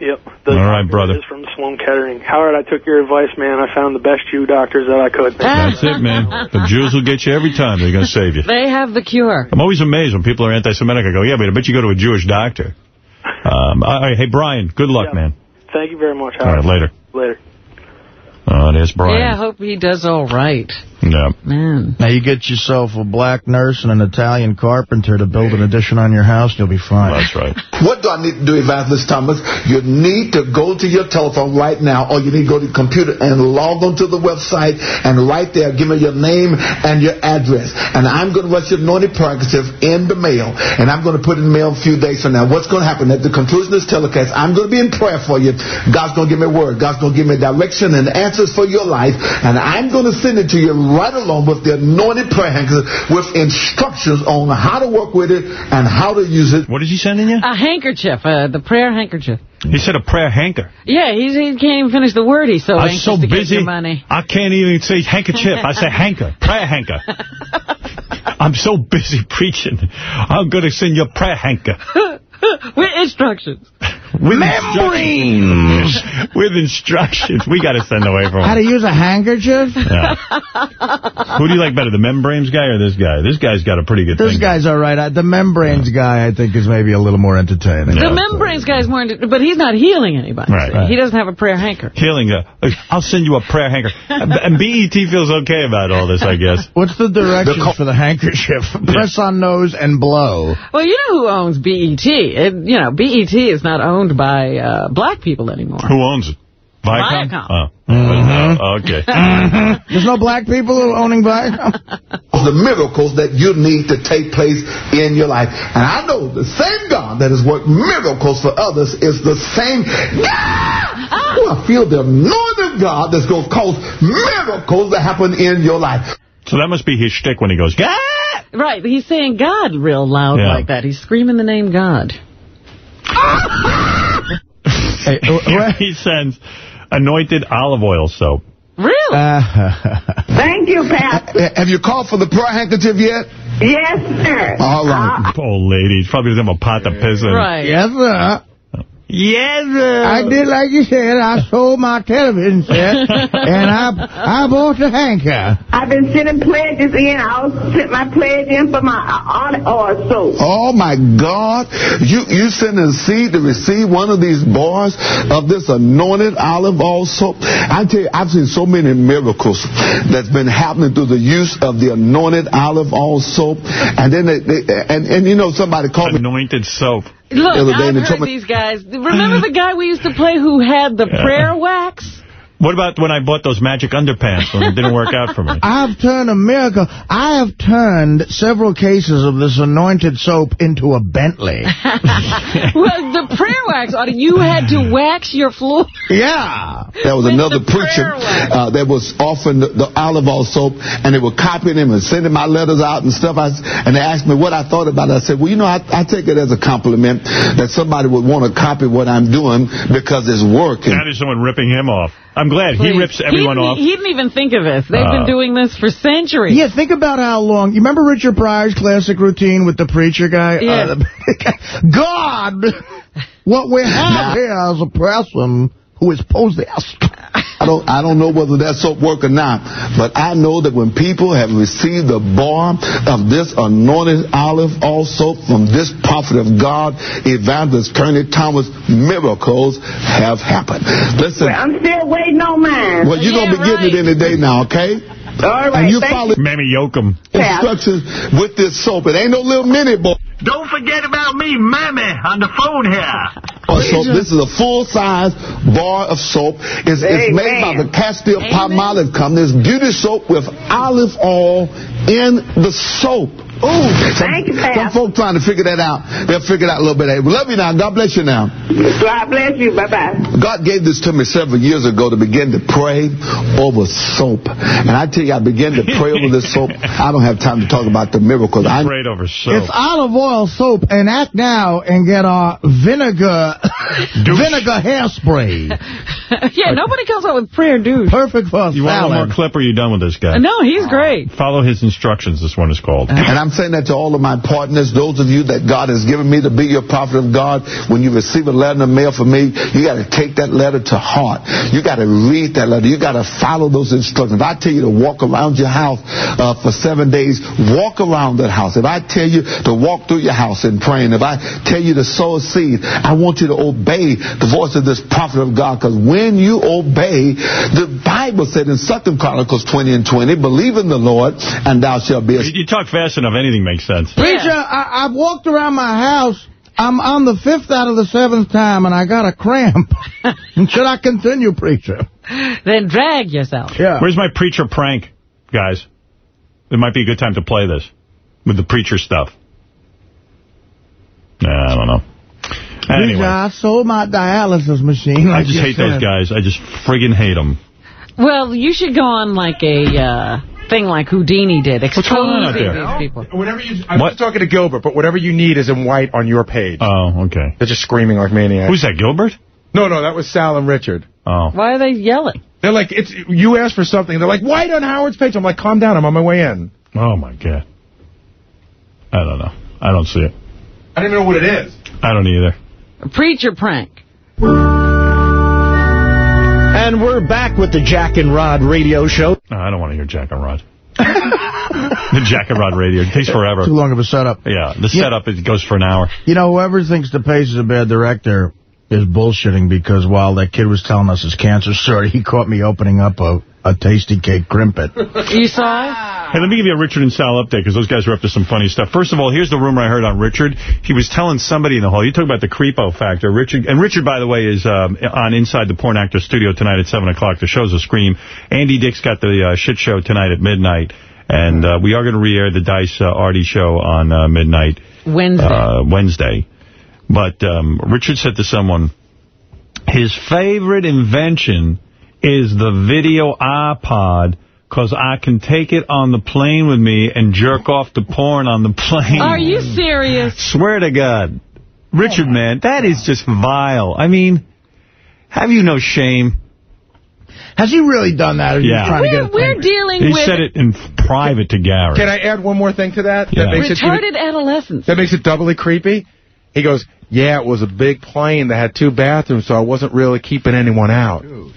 Yep. The All right, doctor brother. is from Sloan Kettering. Howard, I took your advice, man. I found the best Jew doctors that I could. That's it, man. The Jews will get you every time. They're going to save you. They have the cure. I'm always amazed when people are anti-Semitic. I go, yeah, but I bet you go to a Jewish doctor. Um, all right, hey, Brian, good luck, man. Thank you very much, All right, later. Later. Oh, there's Yeah, I hope he does all right. Yeah. Man. Now, you get yourself a black nurse and an Italian carpenter to build an addition on your house, you'll be fine. That's right. What do I need to do, Evangelist Thomas? You need to go to your telephone right now, or you need to go to the computer and log onto the website, and right there, give me your name and your address. And I'm going to rush your anointed prerogative in the mail, and I'm going to put it in the mail a few days from now. What's going to happen? At the conclusion of this telecast, I'm going to be in prayer for you. God's going to give me a word. God's going to give me direction and answers for your life, and I'm going to send it to you right along with the anointed prayer handkerchief with instructions on how to work with it and how to use it. What is he sending you? A handkerchief, uh, the prayer handkerchief. He said a prayer hanker. Yeah, he's, he can't even finish the word. He's so I'm anxious so to get busy. your money. I can't even say handkerchief. I say [LAUGHS] hanker, prayer hanker. [LAUGHS] I'm so busy [LAUGHS] preaching. I'm going to send you a prayer hanker. With instructions. With Membranes. With instructions. We got to send away from How to use a handkerchief? Yeah. Who do you like better, the membranes guy or this guy? This guy's got a pretty good This thing. guy's all right. I- The membranes guy, I think, is maybe a little more entertaining. The membranes guy's more, into, but he's not healing anybody. Right. See? He doesn't have a prayer hanker. Healing, uh, I'll send you a prayer hanker. And BET feels okay about all this, I guess. What's the directions for the handkerchief? Press on nose and blow. Well, you know who owns BET. It, you know, BET is not owned by uh, black people anymore. Who owns it? Viacom? Viacom. Oh. Oh, okay. [LAUGHS] There's no black people owning Viacom? [LAUGHS] the miracles that you need to take place in your life. And I know the same God that has worked miracles for others is the same God. Ooh, I feel the anointing God that's going to cause miracles to happen in your life. So that must be his shtick when he goes, God! Right, he's saying God real loud Yeah. like that. He's screaming the name God. [LAUGHS] Yeah, [LAUGHS] he sends anointed olive oil soap. Really? Uh-huh. Thank you, Pat. Uh, uh, have you called for the prayer handkerchief yet? Yes, sir. All right. Uh-uh. Poor lady. He's probably doesn't have a pot to piss in. Right. Yes, sir. Yes, sir. I did like you said. I sold my television set, [LAUGHS] and I I bought the hanker. I've been sending pledges in. I'll send my pledge in for my olive oil soap. Oh my God! You you send a seed to receive one of these bars of this anointed olive oil soap. I tell you, I've seen so many miracles that's been happening through the use of the anointed olive oil soap. And then they, they and and you know somebody called me anointed soap. Look, the I've heard these guys. Remember the guy we used to play who had the prayer wax? What about when I bought those magic underpants when it didn't work out for me? [LAUGHS] I've turned a miracle. I have turned several cases of this anointed soap into a Bentley. [LAUGHS] [LAUGHS] well, the prayer wax on it, you had to wax your floor. Yeah. There was another the preacher uh, that was offering the, the olive oil soap, and they were copying him and sending my letters out and stuff. I, s- and they asked me what I thought about it. I said, well, you know, I, I take it as a compliment that somebody would want to copy what I'm doing because it's working. That is someone ripping him off. I'm glad. He rips everyone he, off. He didn't even think of this. They've Uh, been doing this for centuries. Yeah, think about how long. You remember Richard Pryor's classic routine with the preacher guy? Yeah. Uh, [LAUGHS] God, what we have here is a person who is posed possessed. I don't I don't know whether that's soap work or not, but I know that when people have received the balm of this anointed olive oil soap from this prophet of God, Evangelist Kerney Thomas, miracles have happened. Listen, I'm still waiting on mine. well, you're going to be getting it any day now, okay? All right, And you thank follow Mammy Yokum. instructions with this soap. It ain't no little mini boy. Don't forget about me, Mammy, on the phone here. Oh, soap. This is a full-size bar of soap. It's, it's made by the Castile Palmolive Company. It's beauty soap with olive oil in the soap. Ooh, some, Thank you, some Pap. folk trying to figure that out. They'll figure it out a little bit. Hey, we love you now. God bless you now. God bless you. Bye-bye. God gave this to me several years ago to begin to pray over soap. And I tell you, I began to pray over this soap. [LAUGHS] I don't have time to talk about the miracles. I prayed over soap. It's olive oil soap, and act now and get our vinegar [LAUGHS] vinegar hairspray. [LAUGHS] yeah, nobody comes up with prayer douche. Perfect for a You want one more clip or are you done with this guy? No, he's great. Follow his instructions, this one is called. And I'm saying that to all of my partners, those of you that God has given me to be your prophet of God. When you receive a letter in the mail from me, you got to take that letter to heart. You got to read that letter. You got to follow those instructions. If I tell you to walk around your house uh, for seven days, walk around that house. If I tell you to walk through your house and praying, if I tell you to sow a seed, I want you to obey the voice of this prophet of God. Because when you obey, the Bible said in Second Chronicles 20 and 20, believe in the Lord and thou shalt be a You talk fast enough, anything makes sense. Preacher, I, I've walked around my house. I'm on the fifth out of the seventh time, and I got a cramp. [LAUGHS] Should I continue, preacher? Then drag yourself. Yeah. Where's my preacher prank, guys? It might be a good time to play this with the preacher stuff. Nah, I don't know. Preacher, I sold my dialysis machine. I just you hate those guys. I just friggin' hate them. Well, you should go on like a uh, thing like Houdini did, What's going on out there? these people. Whatever you, I'm just talking to Gilbert, but whatever you need is in white on your page. Oh, okay. They're just screaming like maniacs. Who's that, Gilbert? No, no, that was Sal and Richard. Oh. Why are they yelling? They're like, it's you asked for something. They're like, white on Howard's page. I'm like, calm down. I'm on my way in. Oh, my God. I don't know. I don't see it. I don't even know what it is. I don't either. A preacher prank. And we're back with the Jack and Rod radio show. No, I don't want to hear Jack and Rod. [LAUGHS] the Jack and Rod radio. It takes forever. Too long of a setup. Yeah, the Yeah. setup, it goes for an hour. You know, whoever thinks DePace is a bad director is bullshitting because while that kid was telling us his cancer story, he caught me opening up a, a Tastykake Krimpet. [LAUGHS] You saw it? Hey, let me give you a Richard and Sal update, because those guys are up to some funny stuff. First of all, here's the rumor I heard on Richard. He was telling somebody in the hall, you talk about the creepo factor. Richard, and Richard, by the way, is um, on Inside the Porn Actor Studio tonight at 7 o'clock. The show's a scream. Andy Dick's got the uh, shit show tonight at midnight. And uh, we are going to re-air the Dice uh, Artie show on uh, midnight. Wednesday. Uh, Wednesday. But um, Richard said to someone, his favorite invention is the video iPod because I can take it on the plane with me and jerk off the porn on the plane. Are you serious? Swear to God. Richard, oh, man, that is just vile. I mean, have you no shame? Has he really done that? Or is he Yeah. just trying to get We're, a we're dealing He with said it in private to Gary. Can I add one more thing to that? Yeah. That makes it retarded adolescence. That makes it doubly creepy. He goes, yeah, it was a big plane that had two bathrooms, so I wasn't really keeping anyone out. Dude,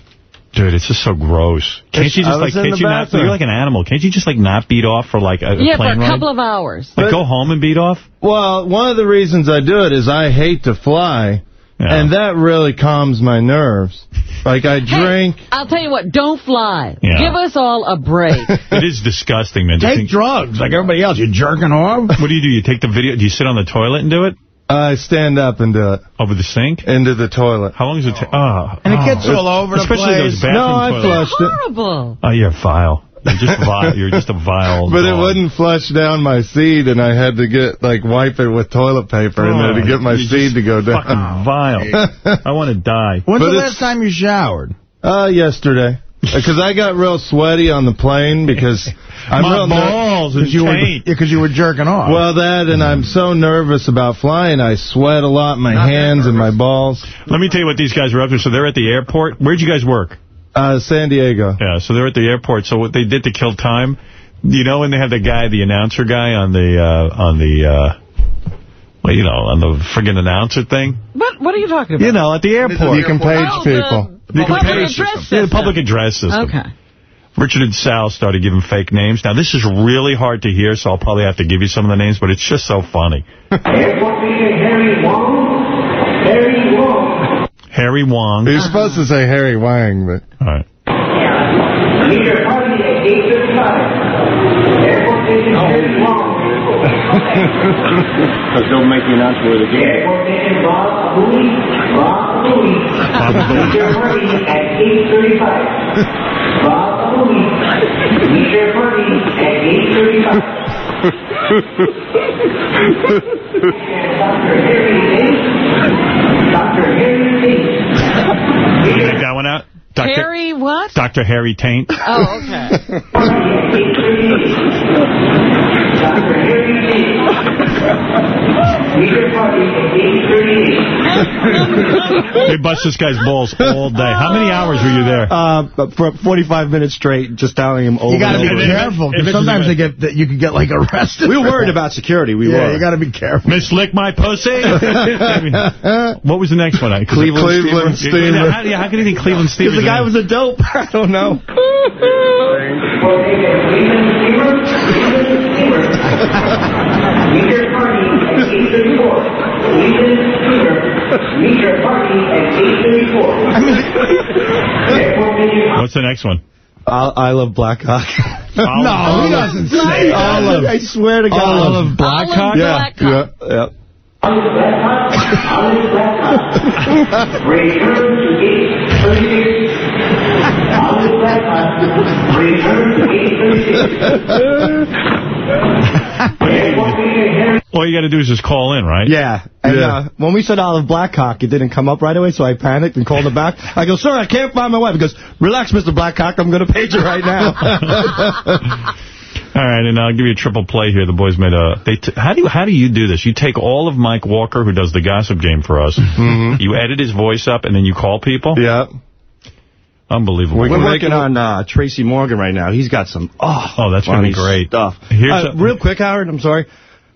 it's just so gross. Can't It's- you just like, can't you not, you're like an animal. Can't you just like not beat off for like a, a Yeah, for plane a ride? couple of hours. Like go home and beat off? Well, one of the reasons I do it is I hate to fly, Yeah. and that really calms my nerves. Like, I drink... I'll tell you what, don't fly. Yeah. Give us all a break. [LAUGHS] It is disgusting, man. to Take think- drugs like everybody else. You're jerking off. What do you do? You take the video, do you sit on the toilet and do it? I stand up and do it. Over the sink? Into the toilet. How long does it take? Oh, And it oh. gets all over the Especially those bathroom No, I toilets. flushed it. Horrible. Oh, you're vile. You're just vile. You're just a vile [LAUGHS] But it wouldn't flush down my seed, and I had to get, like, wipe it with toilet paper in there to get my Oh, You're seed to go down. Fucking vile. [LAUGHS] I want to die. When's But the last time you showered? Uh, yesterday. Because I got real sweaty on the plane because [LAUGHS] I'm My real ner- balls and you were, taint. because you were jerking off. Well, that, and I'm so nervous about flying, I sweat a lot in my hands and my balls. Let me tell you what these guys were up to. So they're at the airport. Where'd you guys work? Uh, San Diego. Yeah, so they're at the airport. So what they did to kill time, you know when they have the guy, the announcer guy on the, uh, on the, uh, well, you know, on the friggin' announcer thing? What What are you talking about? You know, at the airport. You can page Oh, the people. You can public address system. Yeah, the public address system. Okay. Richard and Sal started giving fake names. Now, this is really hard to hear, so I'll probably have to give you some of the names, but it's just so funny. Harry Wong. Harry Wong. Harry Wong. You're supposed to say Harry Wang, but... All right. Meet your party at 8.35. [LAUGHS] Airport station Harry Wong. Because don't make you announce where the game Meet your party at 8.35. Bob Bowie. Meet your at 8.35. Dr. Harry Dr. Harry. Did you make that one out? Dr. Harry what? Dr. Harry Taint. Oh, okay. Dr. Harry Tate. Meet your party at 8.38. They bust this guy's balls all day. How many hours were you there? Uh, for 45 minutes straight, just dialing him over You got to be over. careful, because sometimes they get that you could get like arrested. We were worried about security. We yeah, were. you got to be careful. Miss Lick my pussy? I [LAUGHS] mean, what was the next one? Cleveland Cleveland Yeah, Steamer. How, yeah, how can you think Cleveland Steamer? Because the guy was a dope. [LAUGHS] I don't know. Meet your party at 8.34. Cleveland Steamer. Meet your party at 8.34. Airport station What's the next one? I, I love Blackhawk. [LAUGHS] No, he doesn't say. Olive. I swear to God. Olive Blackhawk? Yeah. Yeah. yeah. Olive Blackhawk. Olive Blackhawk. Return to gate 36. Olive Blackhawk. Return to gate 36. Airport station Harry All you got to do is just call in, right? Yeah. And Yeah. Uh, when we said Olive Blackhawk, it didn't come up right away, so I panicked and called him back. I go, sir, I can't find my wife. He goes, relax, Mr. Blackhawk. I'm going to page her right now. [LAUGHS] All right, and I'll give you a triple play here. The boys made a. They t how do you how do you do this? You take all of Mike Walker, who does the gossip game for us. You edit his voice up, and then you call people. Yeah. Unbelievable. We're can make working on uh, Tracy Morgan right now. He's got some oh, Oh, that's gonna be great. stuff. Here's Uh, a- real quick, Howard, I'm sorry.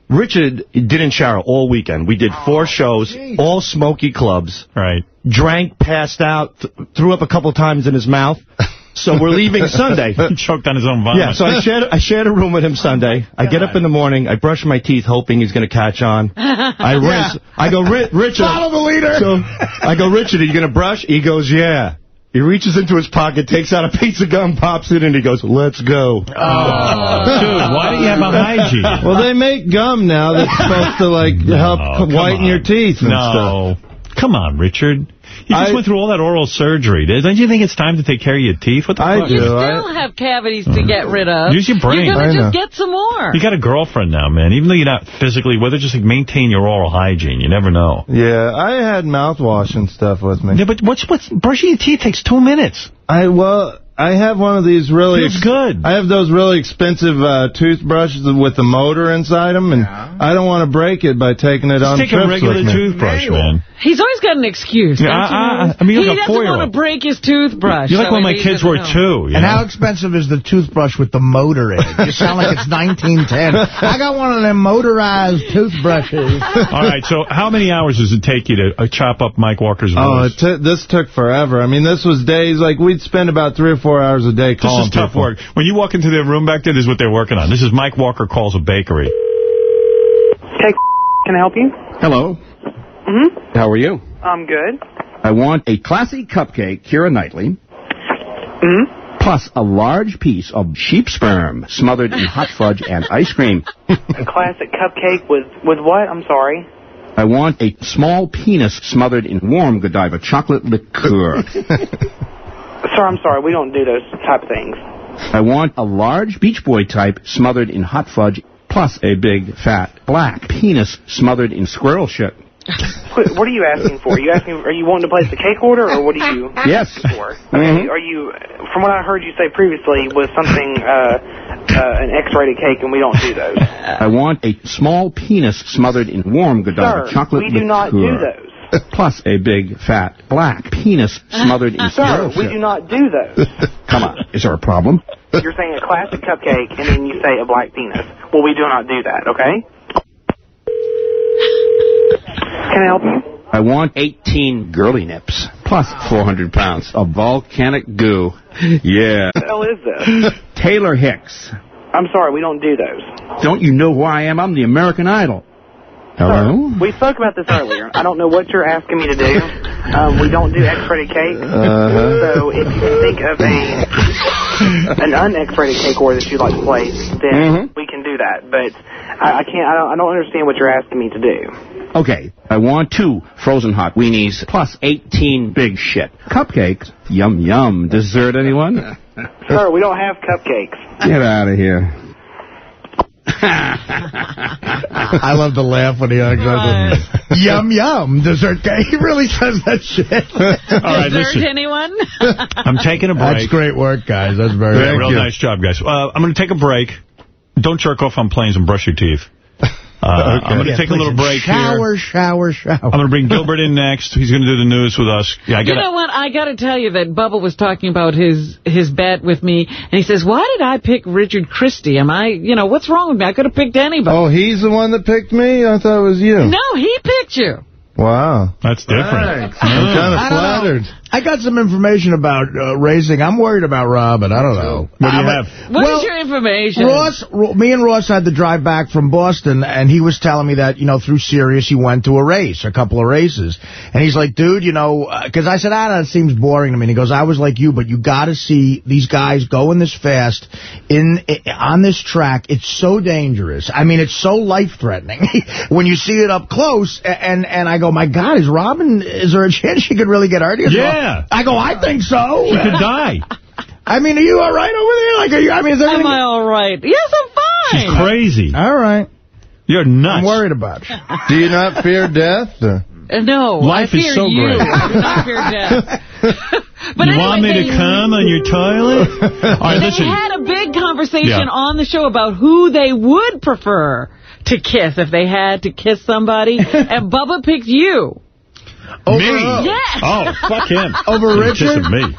Richard didn't shower all weekend. We did four shows, all smoky clubs. Right. Drank, passed out, th threw up a couple times in his mouth. [LAUGHS] So we're leaving [LAUGHS] Sunday. He choked on his own vomit. Yeah, so I shared I shared a room with him Sunday. I get up in the morning, I brush my teeth, hoping he's going to catch on. I [LAUGHS] rinse. I go, Richard. Follow the leader. So I go, Richard, are you going to brush? He goes, yeah. He reaches into his pocket, takes out a piece of gum, pops it, and he goes, let's go. Oh, Dude, why do you have a hygiene? Well, they make gum now that's supposed to, like, help No, come whiten on. your teeth and stuff. No. Come on, Richard. You just I- went through all that oral surgery. Don't you think it's time to take care of your teeth? What the I fuck? do. You I- still have cavities to mm. get rid of. Use your brain. You're going I to know. just get some more. You got a girlfriend now, man. Even though you're not physically with her, just like maintain your oral hygiene. You never know. Yeah, I had mouthwash and stuff with me. Yeah, but what's what's brushing your teeth takes two minutes. I well, I have one of these really Feels good. I have those really expensive uh, toothbrushes with the motor inside them, and I don't want to break it by taking it Just on take a trips regular with me. toothbrush, man. He's always got an excuse. Yeah, don't I- you I- I mean, you're he like a doesn't want to break his toothbrush. You're like so when my kids doesn't were know. two. And know? how expensive is the toothbrush with the motor in it? You sound like it's [LAUGHS] 1910. I got one of them motorized toothbrushes. All right, so how many hours does it take you to uh, chop up Mike Walker's Oh, voice? it this took forever. I mean, this was days, like, we'd spend about three or four hours a day this is tough people. work. When you walk into their room back there, this is what they're working on. This is Mike Walker calls a bakery. Hey, can I help you? Hello. Mm-hmm. How are you? I'm good. I want a classy cupcake, Keira Knightley, Mm-hmm. plus a large piece of sheep sperm smothered in hot fudge and ice cream. A classic cupcake with with what? I'm sorry. I want a small penis smothered in warm Godiva chocolate liqueur. [LAUGHS] Sir, I'm sorry. We don't do those type of things. I want a large Beach Boy type smothered in hot fudge, plus a big, fat, black penis smothered in squirrel shit. What, are you asking for? Are you asking? Are you wanting to place a cake order, or what are you? [LAUGHS] Yes. For? I mean, are you? From what I heard you say previously, was something uh, uh, an X-rated cake, and we don't do those. I want a small penis smothered in warm Godiva Sir, chocolate we do liqueur. not do those. [LAUGHS] plus a big, fat, black penis smothered in [LAUGHS] Sir, we do not do those. [LAUGHS] Come on, is there a problem? You're saying a classic cupcake, and then you say a black penis. Well, we do not do that, okay? Can I help you? I want 18 girly nips, plus 400 pounds of volcanic goo. Yeah. What the hell is this? Taylor Hicks. I'm sorry, we don't do those. Don't you know who I am? I'm the American Idol. Hello? We spoke about this earlier. I don't know what you're asking me to do. Um, we don't do X-rated cake. Uh-huh. So if you can think of a an un-X-rated cake order that you'd like to place, then we can do that. But I, I can't. I don't, I don't understand what you're asking me to do. Okay, I want two frozen hot weenies plus 18 big shit. Cupcakes? Yum yum. Dessert, anyone? Sir, we don't have cupcakes. Get out of here. I love to laugh when he uh, goes, yum, yum, dessert cake. [LAUGHS] He really says that shit. All right, Dessert, listen. anyone? I'm taking a break. That's great work, guys. That's very Yeah, real you. nice job, guys. Uh, I'm going to take a break. Don't jerk off on planes and brush your teeth. Uh, I'm going to Yeah, take a little break shower, here. Shower, shower, I'm going to bring Gilbert in next. He's going to do the news with us. Yeah, I You got know what? I got to tell you that Bubba was talking about his his bet with me, and he says, "Why did I pick Richard Christie? Am I, you know, what's wrong with me? I could have picked anybody." Oh, he's the one that picked me? I thought it was you. No, he picked you. Wow. That's different. I'm kind of I know. flattered. I got some information about uh, racing. I'm worried about Robin. I don't know. What do you I'm- have? What is Well, your information? Ross, me and Ross had to drive back from Boston, and he was telling me that, you know, through Sirius, he went to a race, a couple of races. And he's like, dude, you know, because I said, ah, that seems boring to me. And he goes, I was like you, but you got to see these guys going this fast in i- on this track. It's so dangerous. I mean, it's so life-threatening [LAUGHS] when you see it up close. And, and I go, my God, is Robin, is there a chance she could really get hurt? Goes, Yeah. "Well," I go, I think so. She could die. [LAUGHS] I mean, are you all right over there? Like, are you, I mean, is Am everything... I all right? Yes, I'm fine. She's crazy. All right. You're nuts. I'm worried about you. Do you not fear death? Uh, [LAUGHS] No, Life I is so you. great. I not fear death. [LAUGHS] But you anyway, want me they- to come on your toilet? All right, They listen. had a big conversation Yeah. on the show about who they would prefer to kiss if they had to kiss somebody, [LAUGHS] and Bubba picked you. Over, me? Yes. Oh, fuck him. [LAUGHS] Over He's Richard? me.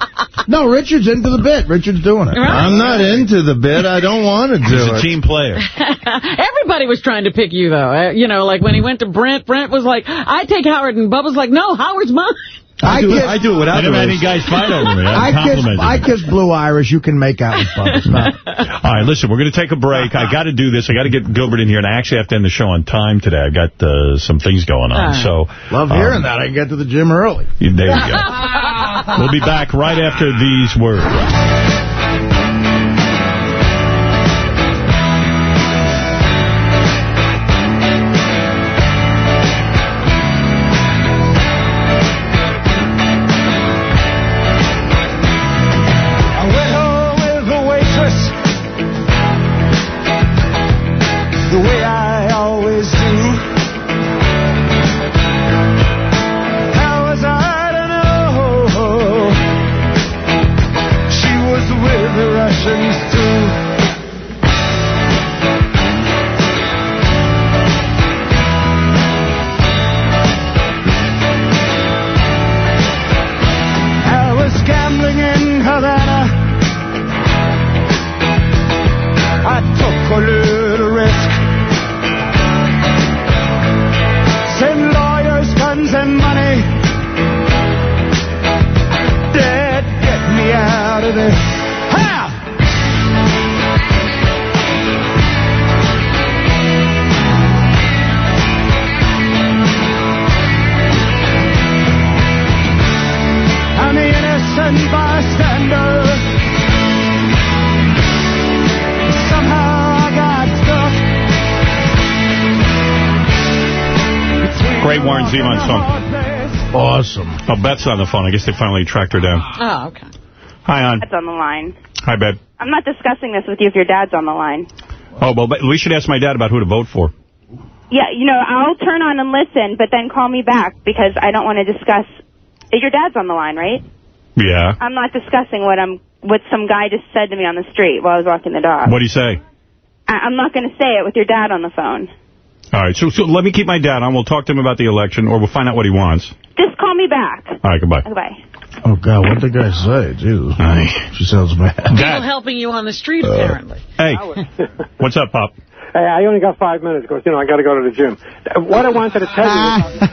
No, Richard's into the bit. Richard's doing it. I'm not into the bit. I don't want to do He's do a it. team player. [LAUGHS] Everybody was trying to pick you, though. Uh, you know, like when he went to Brent, Brent was like, I take Howard, and Bubba's like, no, Howard's mine. I do, it, I do it without never the any guys fight over me. I I kiss, I kiss Blue Irish. You can make out with Bubba. [LAUGHS] Stop. All right, listen, we're going to take a break. I got to do this. I got to get Gilbert in here, and I actually have to end the show on time today. I got uh, some things going on. Ah. So Love um, hearing that. I can get to the gym early. There you go. [LAUGHS] we'll be back right after these words. Stuck. Great Warren Zevon song. Awesome. Oh, Beth's on the phone. I guess they finally tracked her down. Oh, okay. Hi, on. Dad's on the line. Hi, Beth. I'm not discussing this with you if your dad's on the line. Oh, well, but we should ask my dad about who to vote for. Yeah, you know, I'll turn on and listen, but then call me back because I don't want to discuss. Your dad's on the line, right? Yeah. I'm not discussing what I'm what some guy just said to me on the street while I was walking the dog. What do you say? I, I'm not going to say it with your dad on the phone. All right, so, so let me keep my dad on. We'll talk to him about the election, or we'll find out what he wants. Just call me back. All right, goodbye. Goodbye. Oh, God, what did the guy say? Jesus. She sounds mad. People helping you on the street, apparently. Hey, [LAUGHS] what's up, Pop? Hey, I only got five minutes because, you know, I got to go to the gym. Uh, What I wanted to tell you...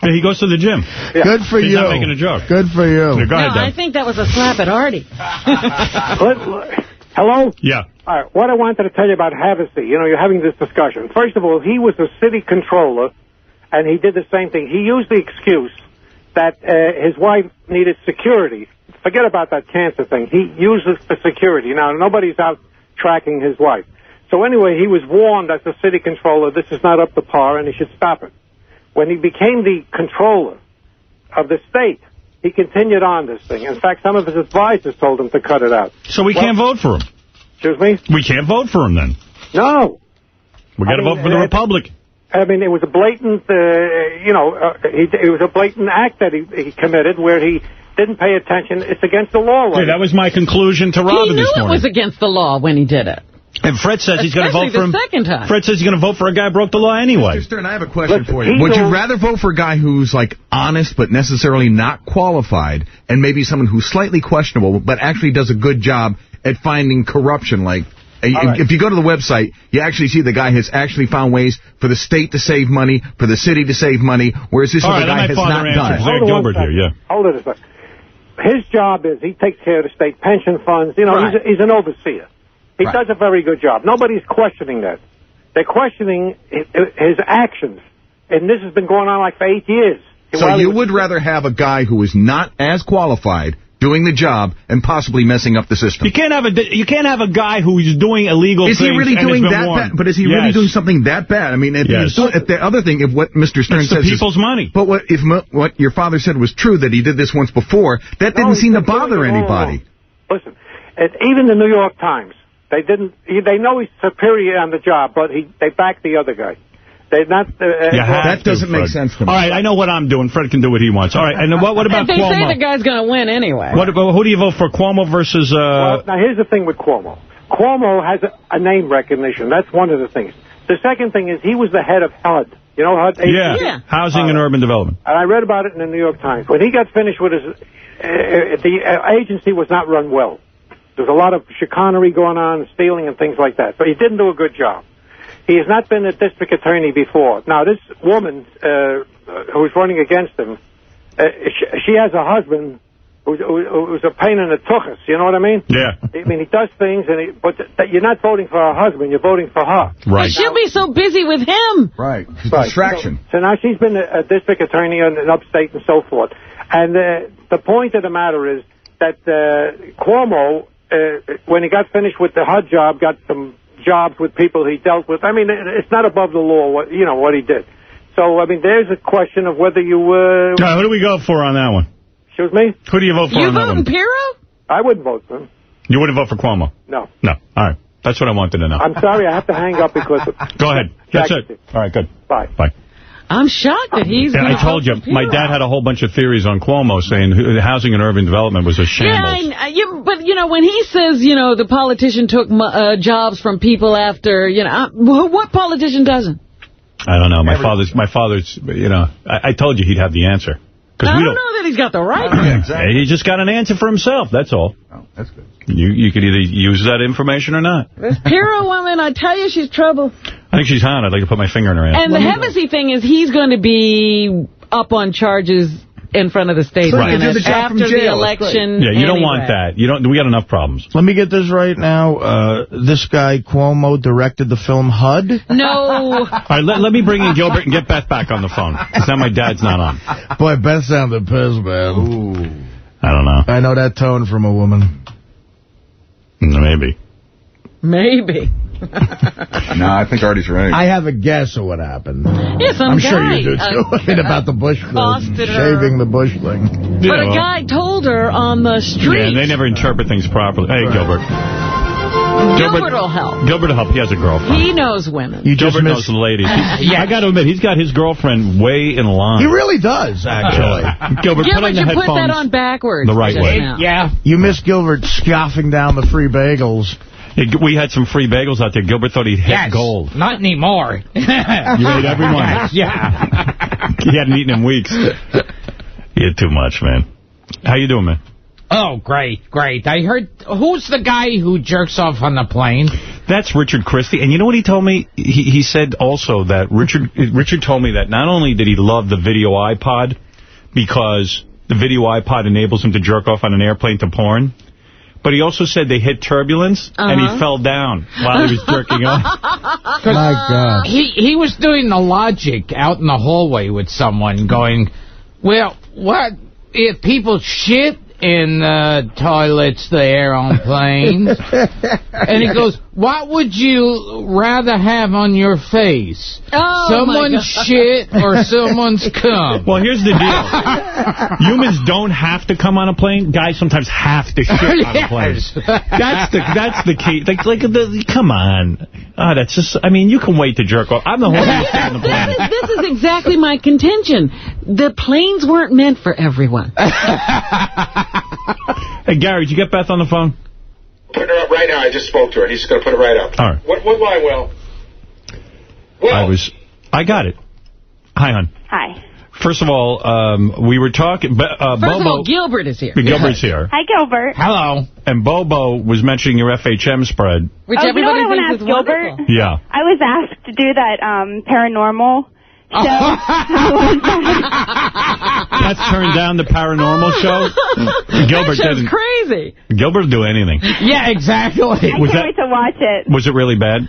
Hey, he goes to the gym. Good for He's you. not making a joke. Good for you. Go no, ahead, I think that was a slap at Artie. Let- let- Hello? Yeah. All right, what I wanted to tell you about Hevesi, you know, you're having this discussion. First of all, he was a city controller, and he did the same thing. He used the excuse that uh, his wife needed security. Forget about that cancer thing. He uses for security. Now, nobody's out tracking his wife. So anyway, he was warned as a city controller, this is not up to par, and he should stop it. When he became the controller of the state, he continued on this thing. In fact, some of his advisors told him to cut it out. So we Well- can't vote for him. Excuse me? We can't vote for him then. No. We got to vote for the uh, Republic. I mean, it was a blatant, uh, you know, uh, he, it was a blatant act that he, he committed where he didn't pay attention. It's against the law. Yeah, that was my conclusion to Robin. He Robin knew it was against the law when he did it. And Fred says he's going to vote for him. second time. Fred says he's going to vote for a guy who broke the law anyway. Mr. Stern, I have a question Listen, for you. Would you rather vote for a guy who's, like, honest but necessarily not qualified, and maybe someone who's slightly questionable but actually does a good job at finding corruption? Like, if, right. if you go to the website, you actually see the guy has actually found ways for the state to save money, for the city to save money, whereas this All other right, guy has not done it. Zach Hold on Gilbert here, yeah. Hold it a second. His job is he takes care of the state pension funds. You know, Right. he's, a, he's an overseer. He Right. does a very good job. Nobody's questioning that. They're questioning his, his actions. And this has been going on like for eight years. So you would rather have a guy who is not as qualified doing the job and possibly messing up the system? You can't have a you can't have a guy who's doing illegal Is he things really and has doing that warned. bad? But is he really doing something that bad? I mean, if, Yes. he doing- if the other thing, if what Mr. Stern It's the says is- people's money. But what if mo- what your father said was true that he did this once before? That No, didn't seem to bother anybody. Listen, and even the New York Times, they didn't. They know he's superior on the job, but he they back the other guy. They're not. Uh, That to, doesn't make sense to me. All right, I know what I'm doing. Fred can do what he wants. All right, and what, what about they say the guy's going to win anyway. What about, who do you vote for, Cuomo versus... Uh, Well, now here's the thing with Cuomo. Cuomo has a, a name recognition. That's one of the things. The second thing is he was the head of HUD. You know HUD? yeah, Yeah. housing and urban development. And I read about it in the New York Times. When he got finished with his, uh, the uh, agency was not run well. There's a lot of chicanery going on, stealing and things like that. So he didn't do a good job. He has not been a district attorney before. Now, this woman uh, who's running against him, uh, she, she has a husband who's, who- who's a pain in the tuchus. You know what I mean? Yeah, I mean, he does things, and he, but th- you're not voting for her husband. You're voting for her. right. She'll be so busy with him. Right. Right. Distraction. So, so now she's been a, a district attorney in, in upstate and so forth. And uh, the point of the matter is that uh, Cuomo, uh, when he got finished with the HUD job, got some jobs with people he dealt with. I mean, it's not above the law, what, you know, what he did. So, I mean, there's a question of whether you... Uh, All right, who do we go for on that one? excuse me? Who do you vote for You on that voting one? Pirro? I wouldn't vote for him. You wouldn't vote for Cuomo? No. No. All right. That's what I wanted to know. I'm sorry, I have to hang up because... Of, [LAUGHS] Go ahead. That's it. All right, good. Bye. Bye. I'm shocked that he's Yeah, I told you, my Pirro. dad had a whole bunch of theories on Cuomo saying who- housing and urban development was a Yeah, shambles. I, I- yeah, but, you know, when he says, you know, the politician took mo- uh, jobs from people after, you know, uh, wh- what politician doesn't? I don't know. My father's, my father's, you know, I, I told you he'd have the answer. I Because we don't don't. know that he's got the right. Yeah, He just got an answer for himself. That's all. Oh, that's good. You you could either use that information or not. This Pirro woman, I tell you, she's trouble. I think she's hot. I'd like to put my finger in her ass. And the Hevesi thing is he's going to be up on charges in front of the state Right. Senate the job from after the jail. Election. Yeah, you don't want that. You don't. We got enough problems. Let me get this right now. Uh, this guy, Cuomo, directed the film HUD? No. [LAUGHS] All right, let, let me bring in Gilbert and get Beth back on the phone. 'Cause now my dad's not on. Boy, Beth sounded pissed, man. I don't know. I know that tone from a woman. Maybe. Maybe. No, I think Artie's right. I have a guess of what happened. Yeah, some I'm sure you do, too. uh, [LAUGHS] about the bush, the accosted her. shaving the bush thing. But a guy told her on the Yeah, street. they never interpret things properly. Hey, Gilbert. Gilbert will help. Gilbert will help. He has a girlfriend. He knows women. You just Gilbert miss- knows the ladies. He, [LAUGHS] I got to admit, he's got his girlfriend way in line. He really does, actually. [LAUGHS] Gilbert, put on Gilbert, the you put headphones. that on backwards. the right way. now. Yeah. You miss Gilbert scoffing down the free bagels. Yeah, We had some free bagels out there. Gilbert thought he'd hit Yes. gold. Not anymore. [LAUGHS] You ate every one. Yeah. [LAUGHS] He hadn't eaten in weeks. [LAUGHS] He had too much, man. How you doing, man? Oh, great, great. I heard, who's the guy who jerks off on the plane? That's Richard Christie. And you know what he told me? He, he said also that Richard Richard told me that not only did he love the video iPod because the video iPod enables him to jerk off on an airplane to porn, but he also said they hit turbulence and Uh-huh. he fell down while he was jerking off. [LAUGHS] My God. He, he was doing the logic out in the hallway with someone going, well, what if people shit in uh, toilets there on [LAUGHS] planes? and he goes, what would you rather have on your face? Oh, someone's shit or someone's [LAUGHS] cum? Well, here's the deal. [LAUGHS] Humans don't have to come on a plane. Guys sometimes have to shit on a plane. That's the that's the key. Like, like the, come on. Ah, that's just. I mean, you can wait to jerk off. I'm the one who's on the planet. This is exactly my contention. The planes weren't meant for everyone. [LAUGHS] Hey, Gary, did you get Beth on the phone? Putting her up right now. I just spoke to her. He's going to put it right up. All right. What, what line, Will? I was. I got it. Hi, hon. Hi. First of all, um, we were talking. but, Uh, First of Bobo. all, Gilbert is here. Gilbert's here. Hi, Gilbert. Hello. And Bobo was mentioning your FHM spread. Which oh, you know everybody what I want thinks to is ask Gilbert? wonderful. Yeah. I was asked to do that um, paranormal show. How was that? Let's turn down the paranormal show. [LAUGHS] Gilbert that show's didn't. crazy. Gilbert will do anything. Yeah, exactly. I Was can't that- wait to watch it. Was it really bad?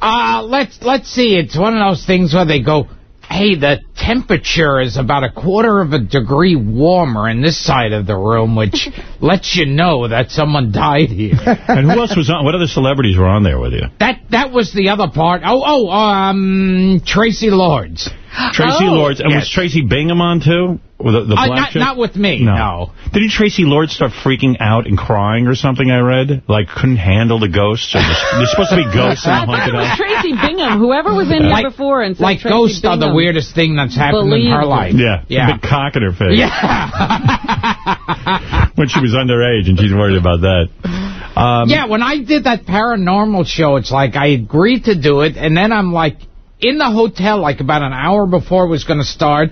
Uh, let's let's see. It's one of those things where they go, hey, the temperature is about a quarter of a degree warmer in this side of the room, which [LAUGHS] lets you know that someone died here. And who else was on? What other celebrities were on there with you? That that was the other part. Oh, oh, um, Traci Lords. Traci Oh. Lords. And Yes. was Traci Bingham on, too? With the, the Uh, black not, not with me, No. no. Didn't Traci Lords start freaking out and crying or something, I read? Like, couldn't handle the ghosts? Or the, there's supposed to be ghosts in the [LAUGHS] haunted house. Traci Bingham. Whoever was in here Like- before and said Like Tracy ghosts are the weirdest thing that's happened in her Believed life. Yeah, Yeah. a big cock in her face. Yeah. [LAUGHS] when she was underage, and she's worried about that. Um, yeah, when I did that paranormal show, it's like I agreed to do it, and then I'm like in the hotel, like about an hour before it was going to start.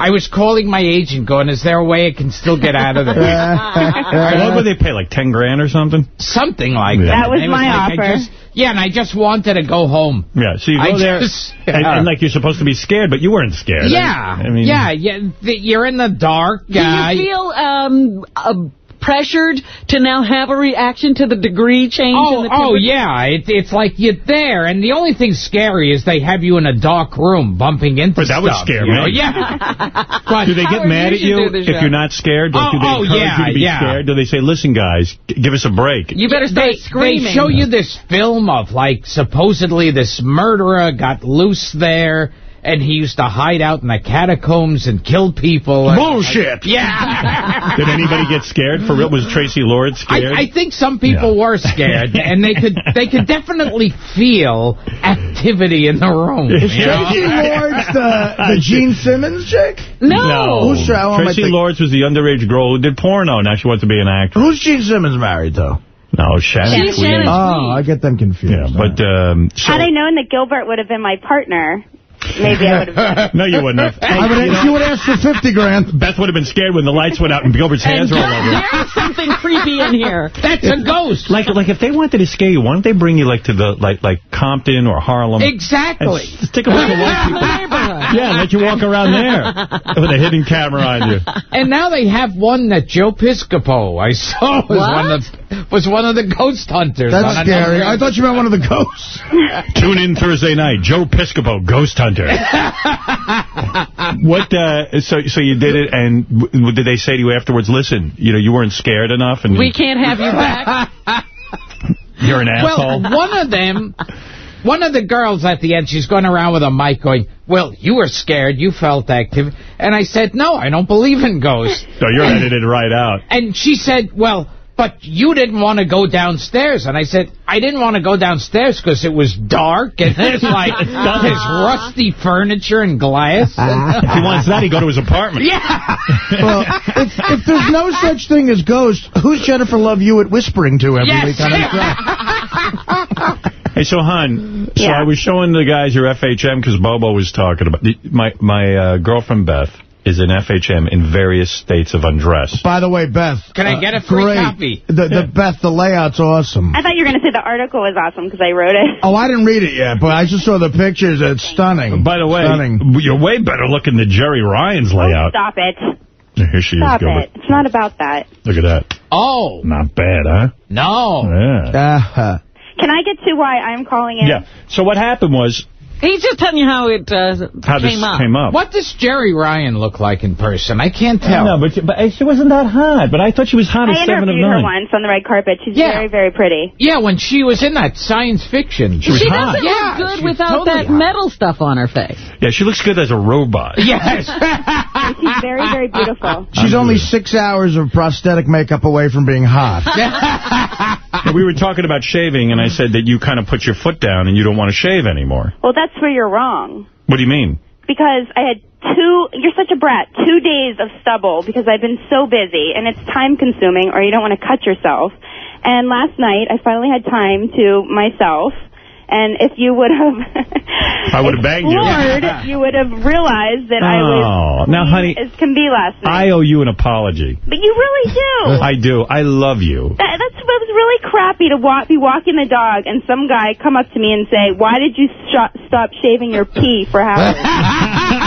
I was calling my agent, going, "Is there a way I can still get out of this?" [LAUGHS] what would they pay, like 10 grand or something? Something like Yeah. that. That was And it my like, I offer. just- yeah, and I just wanted to go home. Yeah, so you go I there, just- and, and like you're supposed to be scared, but you weren't scared. Yeah, I mean, yeah, yeah. th- You're in the dark. Do uh, you feel um, uh, pressured to now have a reaction to the degree change? in Oh, the oh yeah. It, it's like you're there, and the only thing scary is they have you in a dark room bumping into But that would stuff, scare you know? me. Yeah. [LAUGHS] but Do they get Howard, mad you at you if show. you're not scared? Like, do they Oh, oh, encourage yeah, you to be yeah. scared? Do they say, listen, guys, give us a break? You better start they, screaming. They show you this film of, like, supposedly this murderer got loose there, and he used to hide out in the catacombs and kill people. and- Bullshit! Yeah. [LAUGHS] Did anybody get scared? For real? Was Traci Lord scared? I, I think some people were scared, and they could they could definitely feel activity in the room. Is you? Traci [LAUGHS] Lords the, the Gene Simmons chick? No. Who's Tra- oh, Traci my- Lords was the underage girl who did porno. Now she wants to be an actress. Who's Gene Simmons married to? No, Shannon She's Tweed. Oh, I get them confused. Yeah, but um, so, Had I known that Gilbert would have been my partner, maybe I would have. [LAUGHS] no, you wouldn't have. I would, You know, she would ask for 50 grand. Beth would have been scared when the lights went out and Gilbert's hands were all over. her. There's something creepy in here. That's a ghost. Like, like if they wanted to scare you, why don't they bring you like to the like like Compton or Harlem? Exactly. And stick a bunch of white people. Yeah, let you walk around there with a hidden camera on you. And now they have one that Joe Piscopo I saw was What? one of was one of the ghost hunters. That's scary. I thought you meant one of the ghosts. [LAUGHS] Tune in Thursday night. Joe Piscopo, Ghost Hunter. [LAUGHS] what? Uh, so, so you did it, and w- did they say to you afterwards? Listen, you know, you weren't scared enough, and We can't have you back. [LAUGHS] you're an asshole. Well, one of them, one of the girls at the end, she's going around with a mic going, well, you were scared, you felt active. And I said, no, I don't believe in ghosts. so you're edited right out. And she said, well, but you didn't want to go downstairs. And I said, I didn't want to go downstairs because it was dark and [LAUGHS] there's like there's rusty furniture and glass. [LAUGHS] If he wants that, he go to his apartment. yeah. [LAUGHS] well, if, if there's no such thing as ghosts, who's Jennifer Love Hewitt whispering to every Yes. week on her show? Hey, so, hon, so Yeah. I was showing the guys your FHM because Bobo was talking about... My, my uh, girlfriend, Beth, is in FHM in various states of undress. By the way, Beth. Can I uh, get a free great. copy? The, the Beth, the layout's awesome. I thought you were going to say the article was awesome because I wrote it. Oh, I didn't read it yet, but I just saw the pictures. It's stunning. By the way, Stunning. you're way better looking than Jeri Ryan's layout. Stop it. Here she Stop is, Gilbert. it. It's not about that. Look at that. Oh. Not bad, huh? No. Yeah. Uh, Can I get to why I'm calling in? Yeah. So what happened was... He's just telling you how it uh, How this came up. came up. What does Jeri Ryan look like in person? I can't tell. No, but, but she wasn't that hot. But I thought she was hot I as seven of interviewed her once on the red carpet. She's Yeah. very, very pretty. Yeah, when she was in that science fiction. She was She hot. doesn't Yeah, look good she's without totally that hot. metal stuff on her face. Yeah, she looks good as a robot. [LAUGHS] Yes. [LAUGHS] She's very, very beautiful. She's only six hours of prosthetic makeup away from being hot. [LAUGHS] And we were talking about shaving, and I said that you kind of put your foot down and you don't want to shave anymore. Well, that's where you're wrong. What do you mean? Because I had two, you're such a brat, two days of stubble because I've been so busy and it's time consuming or you don't want to cut yourself. And last night I finally had time to myself. And if you would have [LAUGHS] I would have banged you. explored, [LAUGHS] you would have realized that I Oh, was now, honey, as can be last night. I owe you an apology. but you really do. [LAUGHS] I do. I love you. That, that's that was really crappy to walk, be walking the dog and some guy come up to me and say, "Why did you sh- stop shaving your pee for Howard?" and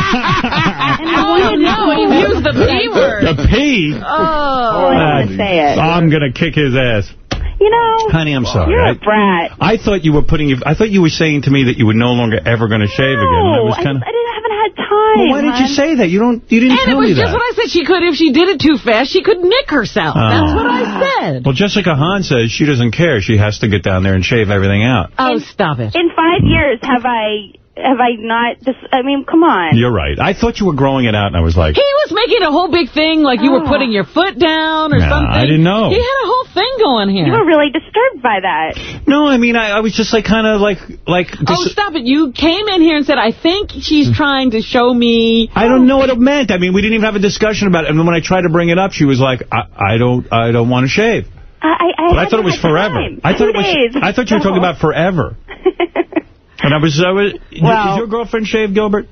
I Oh, wanted to no, go. he used the P word. The P? Oh. I don't want to say it. I'm going to kick his ass. You know, Honey, I'm sorry. you're I, a brat. I thought you were putting. your- I thought you were saying to me that you were no longer ever going to shave again. And No, was I, kind of. I didn't haven't had time. Well, why did you say that? You don't. You didn't And it was just that. what I said she could. If she did it too fast, she could nick herself. Oh. That's Oh. what I said. Well, Jessica Hahn says she doesn't care. She has to get down there and shave everything out. Oh, stop it. In five years, have I have I not? Just, I mean, come on. You're right. I thought you were growing it out, and I was like, He was making a whole big thing like you were Oh. putting your foot down or Nah, something. I didn't know. He had a whole thing going here. You were really disturbed by that. no, I mean, I, I was just like kind of like like. Oh, stop it. You came in here and said, I think she's mm. trying to show me... I don't know what it meant. I mean, we didn't even have a discussion about it. And then when I tried to bring it up, she was like, I, I don't, I don't want to shave. I, I, I But I thought it was forever. time. I thought Two it was. days. I thought you were talking about forever. [LAUGHS] And I was. I was. Well- is your girlfriend shave, Gilbert?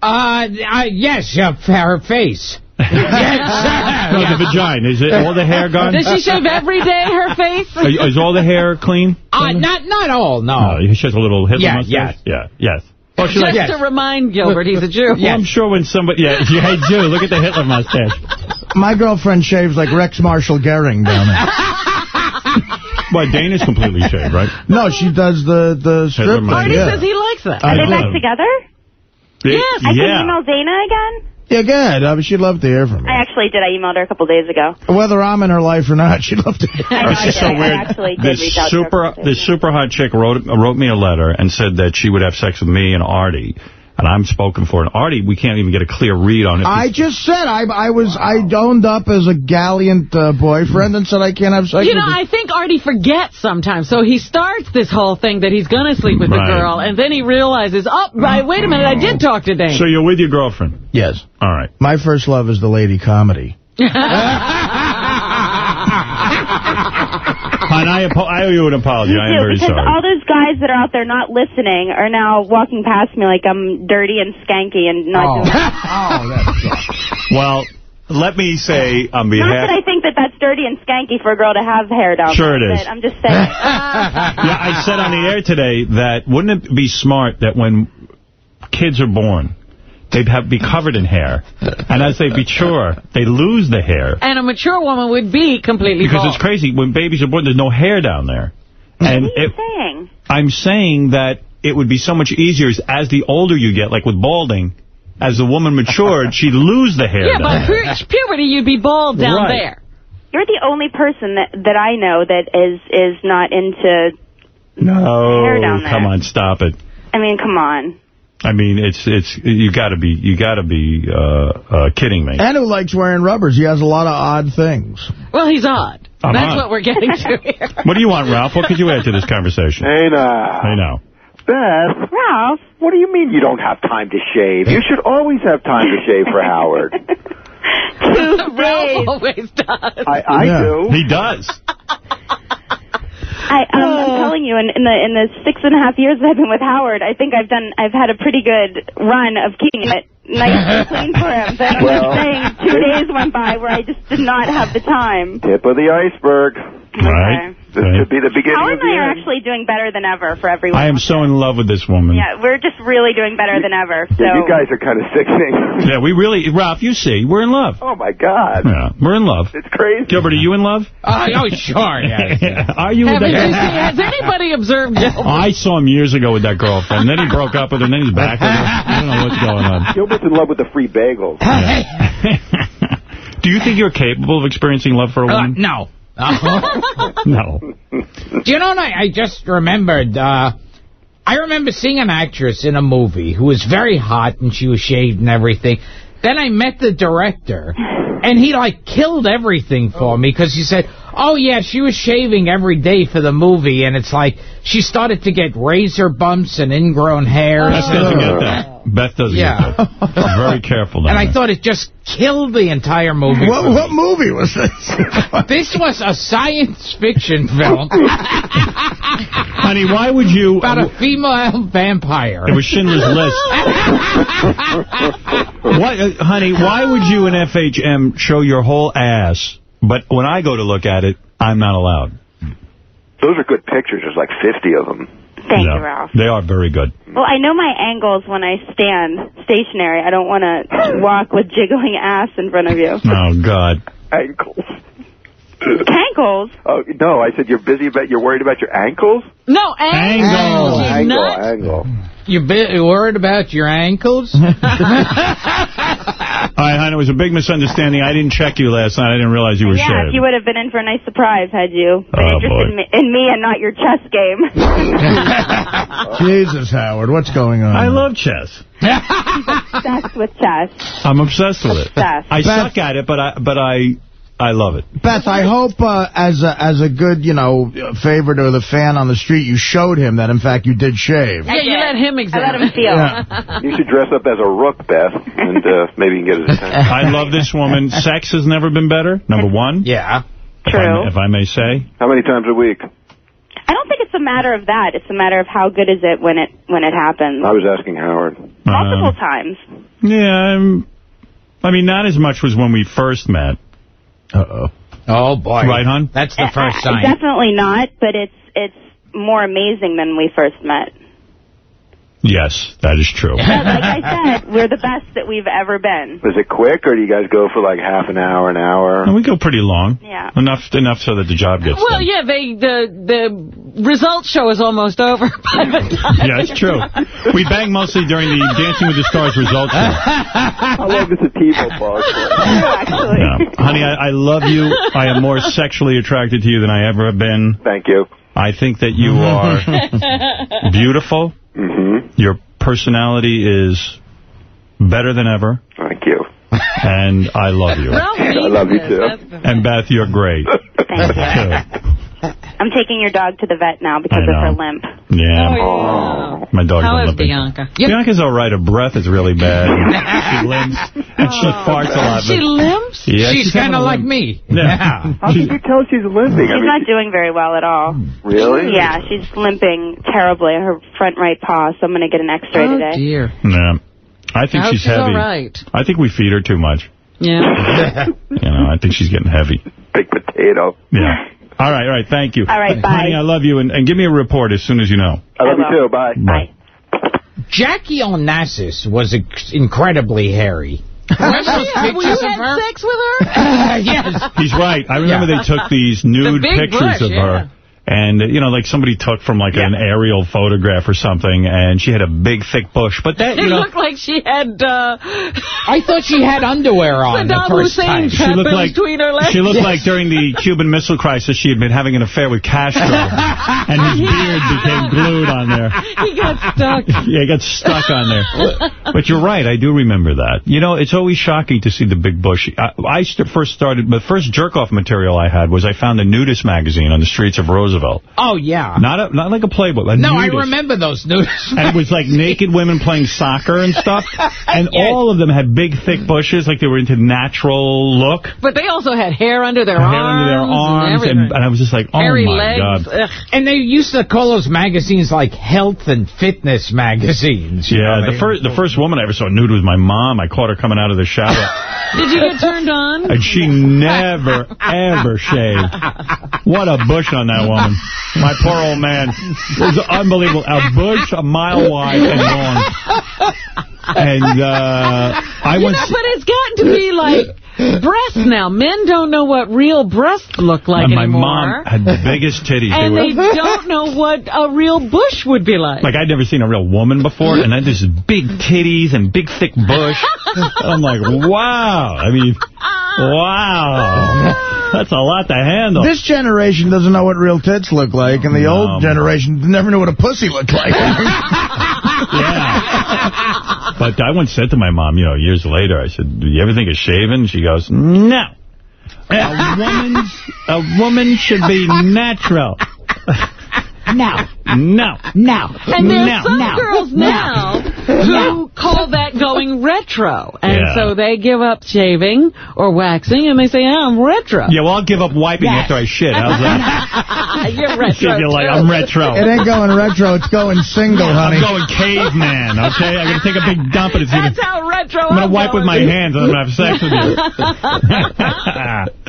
Uh, I, yes, uh, her face. yes. [LAUGHS] No, the vagina. Is it all the hair gone? Does she shave every day, her face? Is all the hair clean? Uh, not not all, no. No, she has a little Hitler Yeah, mustache. Yeah, yes. Oh, she Just like, to remind Gilbert he's a Jew. Well, I'm sure when somebody, yeah, [LAUGHS] yeah, hey, Jew, look at the Hitler mustache. My girlfriend shaves like Rex Marshall Gehring down there. [LAUGHS] Well, Dana's completely shaved, right? No, she does the, the strip Hitler thing, mustache. Artie yeah. says he likes that. I Are they back together? Yes. I can email Dana again. Yeah, good. I mean, she'd love to hear from you. I actually did. I emailed her a couple days ago. Whether I'm in her life or not, [LAUGHS] she'd love to hear I know, This I is did. so weird. actually did This reach out to her a super, this super hot chick wrote wrote me a letter and said that she would have sex with me and Artie, and I'm spoken for. And Artie, we can't even get a clear read on it. I just said I I was I owned up as a gallant uh, boyfriend and said I can't have sex You know, with I think Artie forgets sometimes. So he starts this whole thing that he's going to sleep with the girl, and then he realizes, oh, right, wait a minute, I did talk to Dane. so you're with your girlfriend? Yes. All right. My first love is the lady comedy. [LAUGHS] Hon, I, I owe you an apology. You I am do, very because sorry. all those guys that are out there not listening are now walking past me like I'm dirty and skanky and not oh. doing [LAUGHS] oh, Well, let me say on Not behalf... that I think that that's dirty and skanky for a girl to have hair down Sure it is. I'm just saying. [LAUGHS] [LAUGHS] yeah, I said on the air today that wouldn't it be smart that when kids are born, they'd have be covered in hair, and as they mature, they lose the hair and a mature woman would be completely because bald. it's crazy when babies are born. There's no hair down there, and what are you it, saying? I'm saying that it would be so much easier as, as the older you get, like with balding. As the woman matured, she'd lose the hair. Yeah, down by there. pu puberty, you'd be bald down Right. there. You're the only person that that I know that is is not into. No, hair down there. come on, stop it. I mean, come on. I mean, it's it's you got to be you got to be uh, uh, kidding me. And who likes wearing rubbers. He has a lot of odd things. Well, he's odd. I'm That's odd. what we're getting to [LAUGHS] here. What do you want, Ralph? What could you add to this conversation? Hey, now. I know. Beth, Ralph. what do you mean you don't have time to shave? You should always have time to shave for Howard. [LAUGHS] Two [LAUGHS] Ralph always does. I, I Yeah. do. He does. I, um, I'm telling you, in, in the in the six and a half years I've been with Howard, I think I've done I've had a pretty good run of keeping it nice and clean for him. But I'm Well- just saying, two days went by where I just did not have the time. Tip of the iceberg. Right. This could be the beginning Howard of and the I are end. actually doing better than ever for everyone. I am so in love with this woman. Yeah, we're just really doing better than ever. So Yeah, you guys are kind of sickening. Yeah, we really, Ralph, you see, we're in love. Oh, my God. Yeah, we're in love. It's crazy. Gilbert, are you in love? [LAUGHS] Oh, oh, sure, yeah. [LAUGHS] are you with Have that you- has anybody observed [LAUGHS] Gilbert? I saw him years ago with that girlfriend. Then he broke up with her, and then he's back with her. I don't know what's going on. Gilbert's in love with the free bagels. Do you think you're capable of experiencing love for a Uh, woman? no. [LAUGHS] no. Do you know what I, I just remembered? Uh, I remember seeing an actress in a movie who was very hot and she was shaved and everything. Then I met the director, and he, like, killed everything for me because he said, oh, yeah, she was shaving every day for the movie, and it's like she started to get razor bumps and ingrown hair. Beth doesn't get that. Beth doesn't Yeah. get that. She's very careful down And I there. thought it just killed the entire movie. What, what movie was this? [LAUGHS] This was a science fiction film [LAUGHS] Honey, why would you... about a female vampire. It was Schindler's List. [LAUGHS] Why, uh, honey, why would you in FHM show your whole ass, but when I go to look at it, I'm not allowed? Those are good pictures. There's like 50 of them. Thank Yeah. you, Ralph. They are very good. Well, I know my angles when I stand stationary. I don't want to walk with jiggling ass in front of you. [LAUGHS] Oh, God. Ankles. Cankles? [LAUGHS] Oh, no, I said you're busy but you're worried about your ankles? No, Angle. you Angle, angle. You bit worried about your ankles? [LAUGHS] All right, hon, it was a big misunderstanding. I didn't check you last night. I didn't realize you were Yeah, shaved. you would have been in for a nice surprise had you been Oh, interested boy. in me, in me and not your chess game. [LAUGHS] Jesus, Howard, what's going on? I love chess. Obsessed with chess. I'm obsessed with it. Obsessed. I Beth- suck at it, but I but I I love it. Beth, I hope uh, as a, as a good, you know, favor to the fan on the street, you showed him that, in fact, you did shave. Yeah, you let him I let him feel. Yeah. [LAUGHS] You should dress up as a rook, Beth, and uh, maybe you can get his attention. I love this woman. [LAUGHS] Sex has never been better. Number one. yeah. If True. I, if I may say. How many times a week? I don't think it's a matter of that. It's a matter of how good is it when it when it happens. I was asking Howard. Multiple Uh, times. yeah, I'm, I mean, not as much as when we first met. Uh-oh. Oh, boy. Right, hon? That's the first Uh, sign. Definitely not, but it's it's more amazing than we first met. Yes, that is true. Yeah, like I said, we're the best that we've ever been. Was it quick, or do you guys go for like half an hour, an hour? And we go pretty long. Yeah. Enough enough so that the job gets Well, done. yeah, they the the results show is almost over [LAUGHS] by the time. Yeah, it's true. We bang mostly during the Dancing with the Stars results show. How long does a TiVo pause for? Actually. Yeah. Honey, I, I love you. I am more sexually attracted to you than I ever have been. Thank you. I think that you are [LAUGHS] beautiful. Mm-hmm. Your personality is better than ever. Thank you. And I love you. Ralph I love you, too. And Beth, you're great. Thank you. [LAUGHS] I'm taking your dog to the vet now because I of her limp. Yeah. Oh, oh. My dog's How on is limping. Bianca? Bianca's all right. Her breath is really bad. [LAUGHS] she limps. And she oh. farts a lot. She limps? Yeah, she's kind of like me. Yeah. How can you tell she's limping? I She's mean, not doing very well at all. really? Yeah, she's limping terribly. Her front right paw, so I'm going to get an x-ray Oh, today. dear. Yeah. I think I hope she's she's heavy. all right. I think we feed her too much. Yeah. [LAUGHS] You know, I think she's getting heavy. Big potato. Yeah. All right, all right. Thank you. All right, bye. Honey, I love you. And, and give me a report as soon as you know. I love I you too. Bye. Bye. Jackie Onassis was incredibly hairy. [LAUGHS] Remember those Have you had her? sex with her? [LAUGHS] yes. He's right. I remember Yeah. they took these nude big pictures bush, of her. Yeah. And, uh, you know, like somebody took from like an aerial photograph or something, and she had a big, thick bush. But that, It you know, looked like she had uh, I thought she had underwear on the Saddam first Hussein time. she looked like between her legs. she looked like [LAUGHS] during the Cuban Missile Crisis, she had been having an affair with Castro, [LAUGHS] and his beard became glued on there. [LAUGHS] he got stuck. Yeah, it got stuck on there. But you're right, I do remember that. You know, it's always shocking to see the big bush. I, I st first started, the first jerk-off material I had was I found a nudist magazine on the streets of Roosevelt. Roosevelt. Oh, yeah. Not a, not like a Playboy. A no, nudist. I remember those nudes. And it was like naked women playing soccer and stuff. [LAUGHS] And Yes. all of them had big, thick bushes, like they were into natural look. But they also had hair under their Hair arms. under their arms. And And, and I was just like, oh, Hairy my legs. God. Ugh. And they used to call those magazines like health and fitness magazines. Yeah, the they- first the first woman I ever saw nude was my mom. I caught her coming out of the shower. [LAUGHS] Did you get turned on? And she never, ever shaved. What a bush on that woman. My poor old man. It was unbelievable. A bush a mile wide and long. And uh, I you went... know, but it's gotten to be like breasts now. Men don't know what real breasts look like and my anymore. mom had the biggest titties. and they they don't know what a real bush would be like. like, I'd never seen a real woman before, and then there's big titties and big, thick bush. [LAUGHS] I'm like, wow. I mean, wow. That's a lot to handle. This generation doesn't know what real tits look like, and the No. old generation never knew what a pussy looked like. [LAUGHS] Yeah. But I once said to my mom, you know, years later, I said, do you ever think of shaving? She goes, no. A woman's, a woman should be natural. [LAUGHS] No. No. No. And there's No. some No. girls No. now who call that going retro. And Yeah. so they give up shaving or waxing, and they say, oh, I'm retro. Yeah, well, I'll give up wiping after I shit. How's that? [LAUGHS] [LAUGHS] You're retro, if you're like. I'm retro. It ain't going retro, it's going single, honey. I'm going caveman, okay? I'm going to take a big dump and it's gonna, That's how retro I'm going I'm to wipe with my hands and I'm going to have sex with you. [LAUGHS]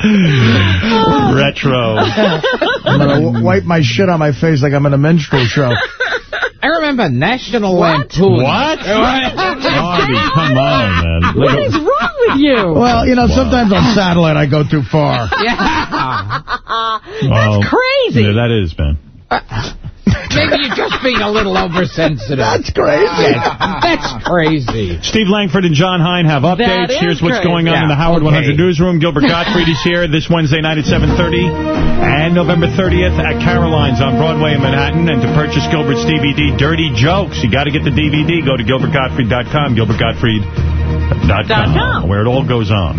retro. I'm going to wipe my shit on my face like I'm in a menstrual show. [LAUGHS] I remember National Lampoon. What? [LAUGHS] Artie, come on, man. What is wrong with you? Well, you know, sometimes on satellite I go too far. [LAUGHS] Yeah. Oh. Well, crazy. Yeah, that is, man. Uh, Maybe you're just being a little oversensitive. That's crazy. That's crazy. Steve Langford and John Hein have updates. is Here's what's crazy. going on in the Howard okay. 100 newsroom. Gilbert Gottfried is here this Wednesday night at 7.30 and November 30th at Caroline's on Broadway in Manhattan. And to purchase Gilbert's DVD, Dirty Jokes, you got to get the DVD. Go to gilbertgottfried.com, gilbertgottfried.com, where it all goes on.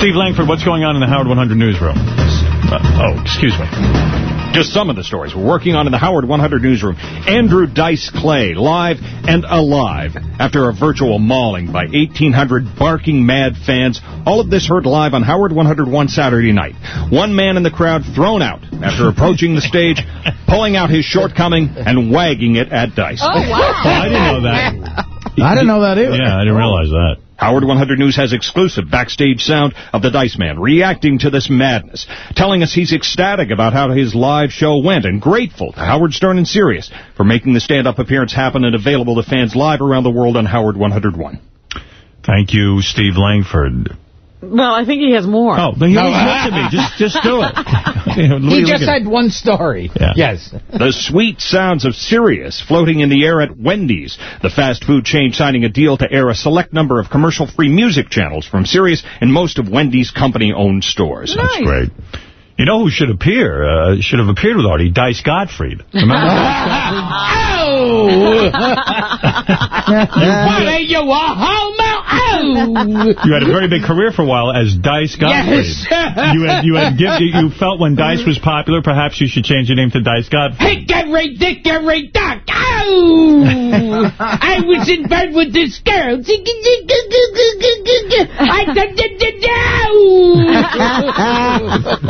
Steve Langford, what's going on in the Howard 100 newsroom? Uh, oh, excuse me. Just some of the stories we're working on in the Howard 100 newsroom. Andrew Dice Clay, live and alive after a virtual mauling by 1,800 barking mad fans. All of this heard live on Howard 101 Saturday night. One man in the crowd thrown out after approaching the stage, [LAUGHS] pulling out his shortcoming and wagging it at Dice. Oh, wow. [LAUGHS] I didn't know that. I didn't know that either. Yeah, I didn't realize that. Howard 100 News has exclusive backstage sound of the Dice Man reacting to this madness, telling us he's ecstatic about how his live show went and grateful to Howard Stern and Sirius for making the stand-up appearance happen and available to fans live around the world on Howard 101. Thank you, Steve Langford. Well, I think he has more. Oh, then you always look at me. Just, just do it. [LAUGHS] What are He just had one story. Yeah. Yes. The sweet sounds of Sirius floating in the air at Wendy's, the fast food chain signing a deal to air a select number of commercial-free music channels from Sirius in most of Wendy's company-owned stores. That's great. You know who should appear? Uh, should have appeared with Artie? Dice Gottfried. Remember Dice Oh! What you a homo? [LAUGHS] You had a very big career for a while as Dice Gottfried. Yes. you had you had give, you felt when Dice was popular, perhaps you should change your name to Dice Gottfried. Hickory dickory dock. Oh! I was in bed with this girl. I did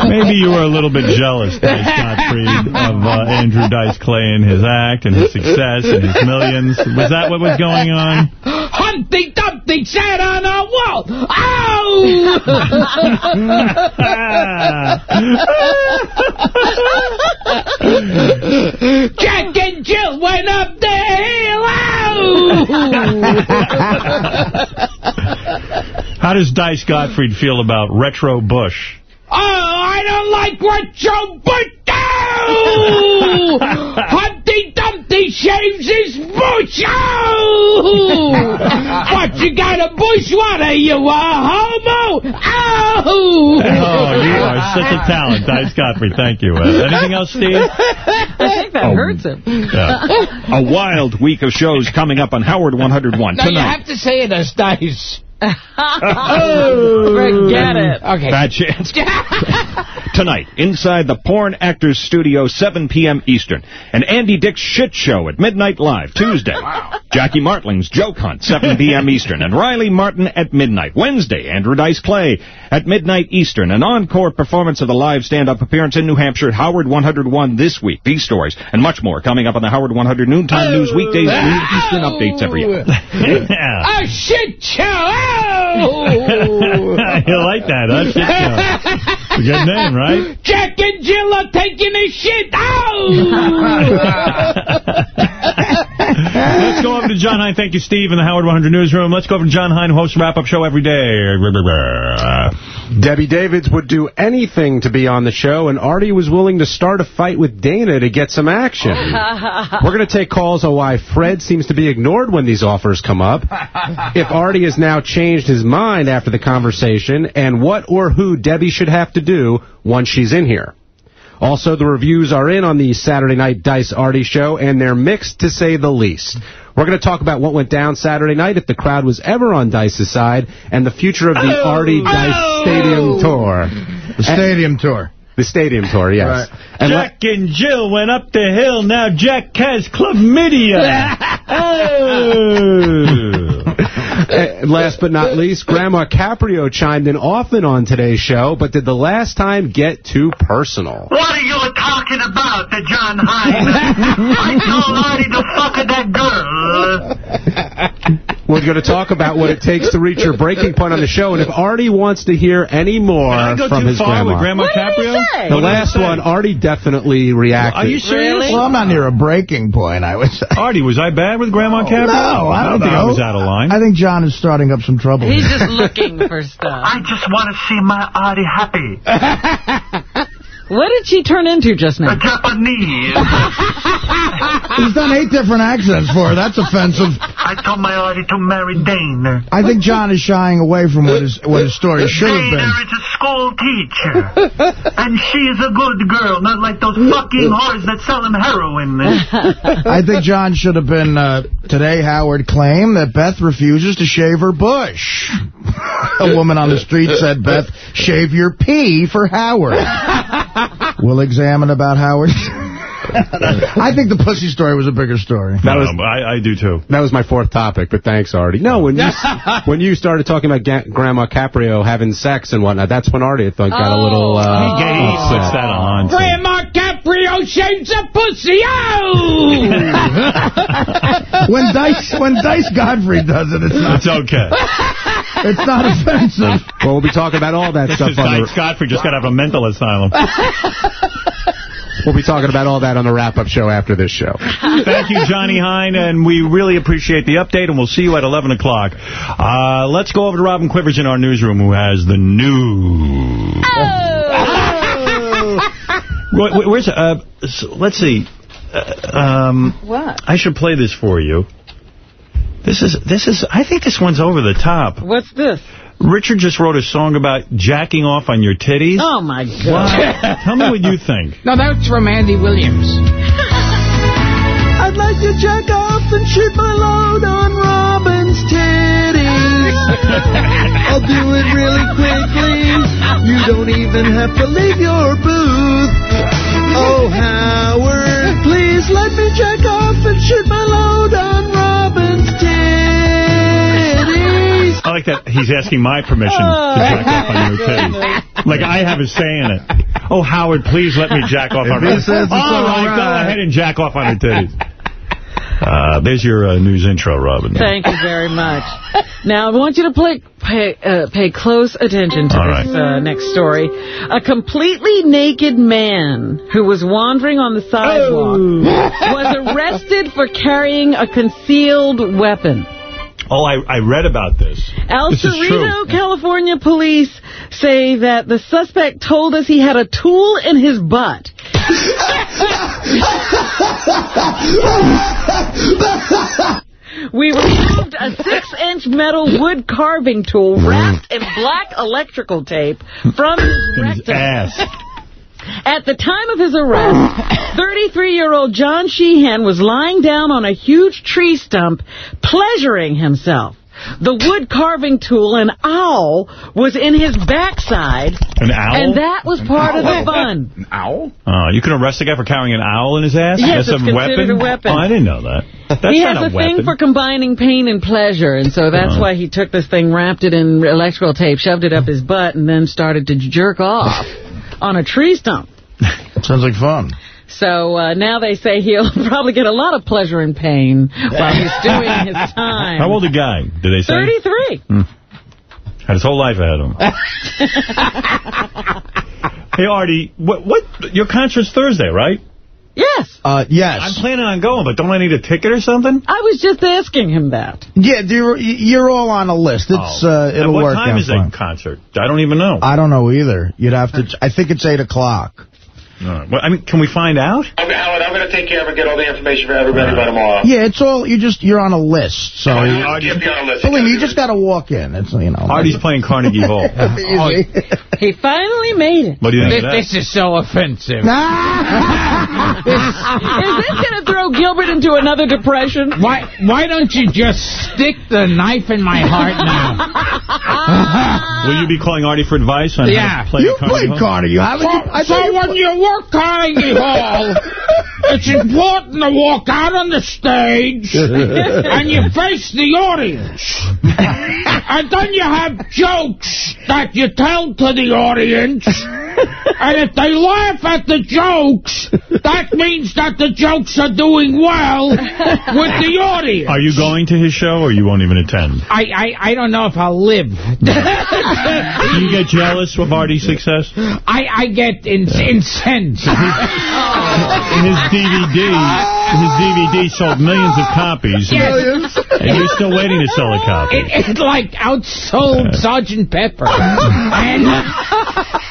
Maybe you were a little bit jealous, Dice Gottfried, of uh, Andrew Dice Clay and his act and his success and his millions. Was that what was going on? Humpty Dumpty sat on a wall. Oh! [LAUGHS] Jack and Jill went up the hill. Oh! How does Dice Gottfried feel about Retro Bush? Oh, I don't like retro, but oh! Humpty Dumpty shaves his bush. Oh! what, you got a bush? What are you, a homo? Oh! Oh, you are such a talent, Dice Gottfried. Thank you. Uh, anything else, Steve? I think that Oh. hurts him. [LAUGHS] A wild week of shows coming up on Howard 101 No, you have to say it as Dice. [LAUGHS] Forget it. Okay. Bad chance. [LAUGHS] Tonight, inside the Porn Actors Studio, 7 p.m. Eastern. An Andy Dick's Shit Show at Midnight Live, Tuesday. wow. Jackie Martling's Joke Hunt, 7 p.m. Eastern. And Riley Martin at midnight. Wednesday, Andrew Dice Clay at midnight Eastern. An encore performance of the live stand-up appearance in New Hampshire at Howard 101 this week. These stories and much more coming up on the Howard 100 Noontime News weekdays, noon Eastern updates every hour. Oh. [LAUGHS] A shit show! Eh? Oh! [LAUGHS] you like that, huh? Shit show. Good name, right? [LAUGHS] Jack and Jill are taking a shit. Oh! [LAUGHS] Let's go over to John Hein. Thank you, Steve, in the Howard 100 newsroom. Let's go over to John Hein, who hosts a wrap-up show every day. Debbie Davids would do anything to be on the show, and Artie was willing to start a fight with Dana to get some action. [LAUGHS] We're going to take calls on why Fred seems to be ignored when these offers come up, [LAUGHS] if Artie has now changed his mind after the conversation, and what or who Debbie should have to do once she's in here. Also, the reviews are in on the Saturday Night Dice Artie show, and they're mixed to say the least. We're going to talk about what went down Saturday night, if the crowd was ever on Dice's side, and the future of the oh! Artie Dice oh! Stadium Tour. The stadium tour. The stadium tour, yes. And Jack and Jill went up the hill. Now Jack has chlamydia. [LAUGHS] oh. Uh, last but not least, Grandma Caprio chimed in often on today's show, but did the last time get too personal? What are you talking about, the John Hein? [LAUGHS] I told Artie to fuck with that girl. We're going to talk about what it takes to reach your breaking point on the show, and if Artie wants to hear any more from his far grandma. with Grandma Caprio? The last one, Artie definitely reacted. Are you serious? Well, I'm not near a breaking point, I would say. Artie, was I bad with Grandma Caprio? No, I don't, think know. I was out of line. I think John is starting up some trouble. He's here. just looking for [LAUGHS] stuff. I just want to see my Artie happy. [LAUGHS] What did she turn into just now? The Japanese. [LAUGHS] He's done eight different accents for her. That's offensive. I told my Artie to marry Dana. I think John is shying away from what his what his story should have Dana been. is a school teacher. and she is a good girl, not like those fucking whores that sell him heroin. I think John should have been, uh, today Howard claimed that Beth refuses to shave her bush. A woman on the street said, Beth, shave your pee for Howard. [LAUGHS] [LAUGHS] We'll examine about Howard. [LAUGHS] I think the pussy story was a bigger story. That was- I, I do too. That was my fourth topic, but thanks, Artie. No, when you [LAUGHS] when you started talking about Ga- Grandma Caprio having sex and whatnot, that's when Artie I thought got a little uh, He gave- he puts that on. Grandma Caprio shaves a pussy. Oh! when Dice when Dice Gottfried does it, it's not It's okay. It's not offensive. Well, we'll be talking about all that This stuff is on Dice the, Gottfried just got to have a mental asylum. We'll be talking about all that on the wrap-up show after this show. Thank you, Johnny Hein, and we really appreciate the update, and we'll see you at 11 o'clock. Uh, let's go over to Robin Quivers in our newsroom, who has the news. [LAUGHS] Wait, wait, Where's, uh, so let's see. Uh, um, What? I should play this for you. This is, this is, I think this one's over the top. What's this? Richard just wrote a song about jacking off on your titties. Oh, my God. Wow. Tell me what you think. [LAUGHS] No, that's from Andy Williams. I'd like to jack off and shoot my load on Robin's titties. I'll do it really quickly. You don't even have to leave your booth. Oh, Howard, please let me jack off and shoot my load on like that he's asking my permission to jack off on your [LAUGHS] titties. Like I have a say in it. Oh, Howard, please let me jack off If on he her says it's All all right, go ahead and jack off on her titties. [LAUGHS] Uh, there's your uh, news intro, Robin. Thank you very much. Now, I want you to play, pay, uh, pay close attention to All this uh, next story. A completely naked man who was wandering on the sidewalk was arrested for carrying a concealed weapon. Oh, I, I read about this. El this. Cerrito, California police say that the suspect told us he had a tool in his butt. We removed a six-inch metal wood carving tool wrapped in black electrical tape from his rectum. Ass. At the time of his arrest, [LAUGHS] 33-year-old John Sheehan was lying down on a huge tree stump, pleasuring himself. the wood carving tool, an owl, was in his backside. An owl? And that was part of the fun. An owl? Uh, you can arrest a guy for carrying an owl in his ass? Yes, That's it's a considered weapon? a weapon. Oh, I didn't know that. That's he has a, a thing for combining pain and pleasure, and so that's Oh. why he took this thing, wrapped it in electrical tape, shoved it up his butt, and then started to jerk off [LAUGHS] on a tree stump. [LAUGHS] Sounds like fun. So uh, now they say he'll [LAUGHS] probably get a lot of pleasure and pain while he's doing his [LAUGHS] time. How old a guy, did they say? 33. Had his whole life ahead of him. hey, Artie, what, what, your concert's Thursday, right? Yes. Uh, yes. I'm planning on going, but don't I need a ticket or something? I was just asking him that. Yeah, you're, you're all on a list. It's uh, it'll work. what work time is fine. the concert? I don't even know. I don't know either. You'd have to. I think it's eight o'clock. All right. Well, I mean, can we find out? Okay, Howard, I'm going to take care of and get all the information for everybody by tomorrow. Yeah, it's all you're just you're on a list. So I'll you, get you on a list. believe me, you just got to walk in. It's you know. Artie's playing Carnegie [LAUGHS] Hall. He finally made it. What do you think This, this is so offensive. [LAUGHS] Is this going to throw Gilbert into another depression? Why why don't you just stick the knife in my heart now? Will you be calling Artie for advice on Yeah. how to play You Carnegie played Hall? Carnegie, haven't you? I so thought you when you work Carnegie Hall, it's important to walk out on the stage and you face the audience. and then you have jokes that you tell to the audience. And if they laugh at the jokes, that means that the jokes are doing well with the audience. Are you going to his show, or you won't even attend? I, I, I don't know if I'll live. Do you get jealous of Artie's success? I, I get in, incensed. In [LAUGHS] [LAUGHS] his DVD, his DVD sold millions of copies, Yes. and you're still waiting to sell a copy. It, it like outsold [LAUGHS] Sergeant Pepper. and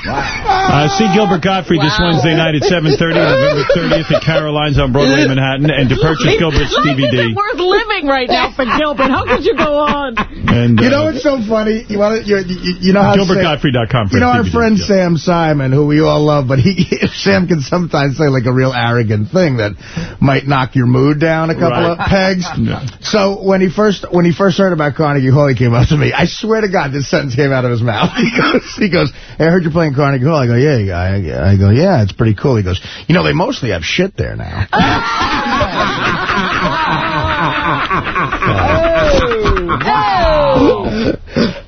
Uh, see Gilbert Gottfried this Wednesday night at 7.30, November 30th at Caroline's on Broadway, Manhattan. And to purchase Gilbert's Life DVD. isn't worth living right now for Gilbert. How could you go on? And, You uh, know what's so funny? You want to, you, you, you know how Sam, GilbertGottfried.com for You know our DVD, friend yeah. Sam Simon, who we all love, but he [LAUGHS] Sam can sometimes say like a real arrogant thing that might knock your mood down a couple Right. of pegs. [LAUGHS] Yeah. So when he first when he first heard about Carnegie Hall, he came up to me. I swear to God, this sentence came out of his mouth. [LAUGHS] He goes, he goes, hey, I heard you're playing Carnegie Hall. I go, yeah, yeah. I, I go, yeah, it's pretty cool. He goes, you know, they mostly have shit there now. [LAUGHS] Oh!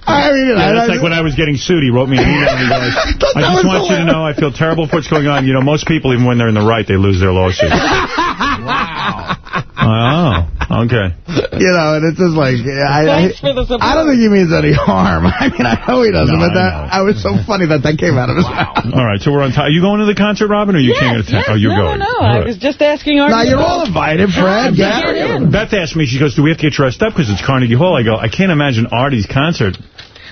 I mean, Yeah, that's I- like when I was getting sued. He wrote me an email and he goes, [LAUGHS] I just want you to know I feel terrible for what's going on. You know, most people, even when they're in the right, they lose their lawsuit. wow. [LAUGHS] [LAUGHS] Oh, okay. You know, and it's just like, I, I, Thanks for the support. I don't think he means any harm. [LAUGHS] I mean, I know he doesn't, No, but I that know. I, was so [LAUGHS] funny that that came out of his mouth. All right, so we're on time. Are you going to the concert, Robin, or you can't Yes, attend? yes, oh, you're no, going. no, no. All I was just asking Artie. Now, you're all invited, Fred. Yeah, Gary. get in. Beth asked me, she goes, do we have to get dressed up because it's Carnegie Hall? I go, I can't imagine Artie's concert.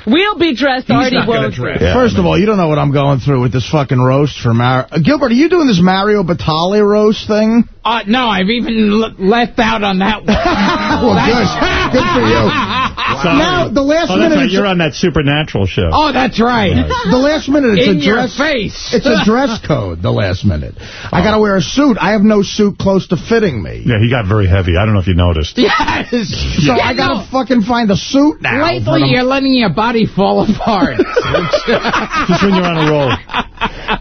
We'll be dressed. Artie not won't. dress. Yeah, First I of all, you don't know what I'm going through with this fucking roast for Mario. Uh, Gilbert, are you doing this Mario Batali roast thing? uh, no, I've even l- left out on that one. [LAUGHS] well, [LAUGHS] good. Good for you. Now, the last Oh, minute, right. You're on that Supernatural show. Oh, that's right. the last minute, it's In a your dress. face. It's a dress [LAUGHS] code. The last minute, I oh. got to wear a suit. I have no suit close to fitting me. Yeah, he got very heavy. I don't know if you noticed. [LAUGHS] Yes. So Yeah, I got to no. fucking find a suit now. for Lately, you're letting your body fall apart. [LAUGHS] Just when you're on a roll.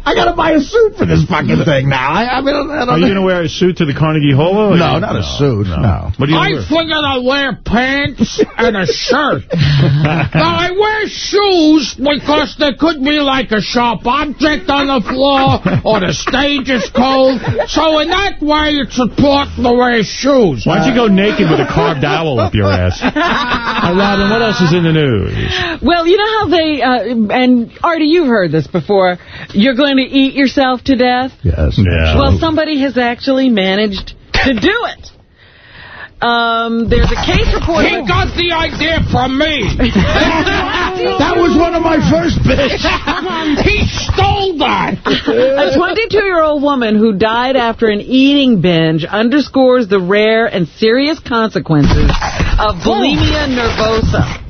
I got to buy a suit for this fucking thing now. I, I mean, I don't Are you going to wear a suit to the Carnegie Hall? No, you- not a suit. No. What are you I going to wear? figured I'd wear pants and a shirt. [LAUGHS] now, I wear shoes because there could be like a sharp object on the floor or the stage is cold. So in that way, it's important to wear shoes. Why don't you go naked with a carved owl up your ass? [LAUGHS] Uh, Robin, what else is in the news? Well, you know how they, uh, and Artie, you've heard this before, you're going to eat yourself to death? Yes. Yeah. Well, somebody has actually managed to do it. Um, there's a case report. He got the idea from me. [LAUGHS] That was one of my first bits. [LAUGHS] he stole that. A 22-year-old woman who died after an eating binge underscores the rare and serious consequences of bulimia nervosa.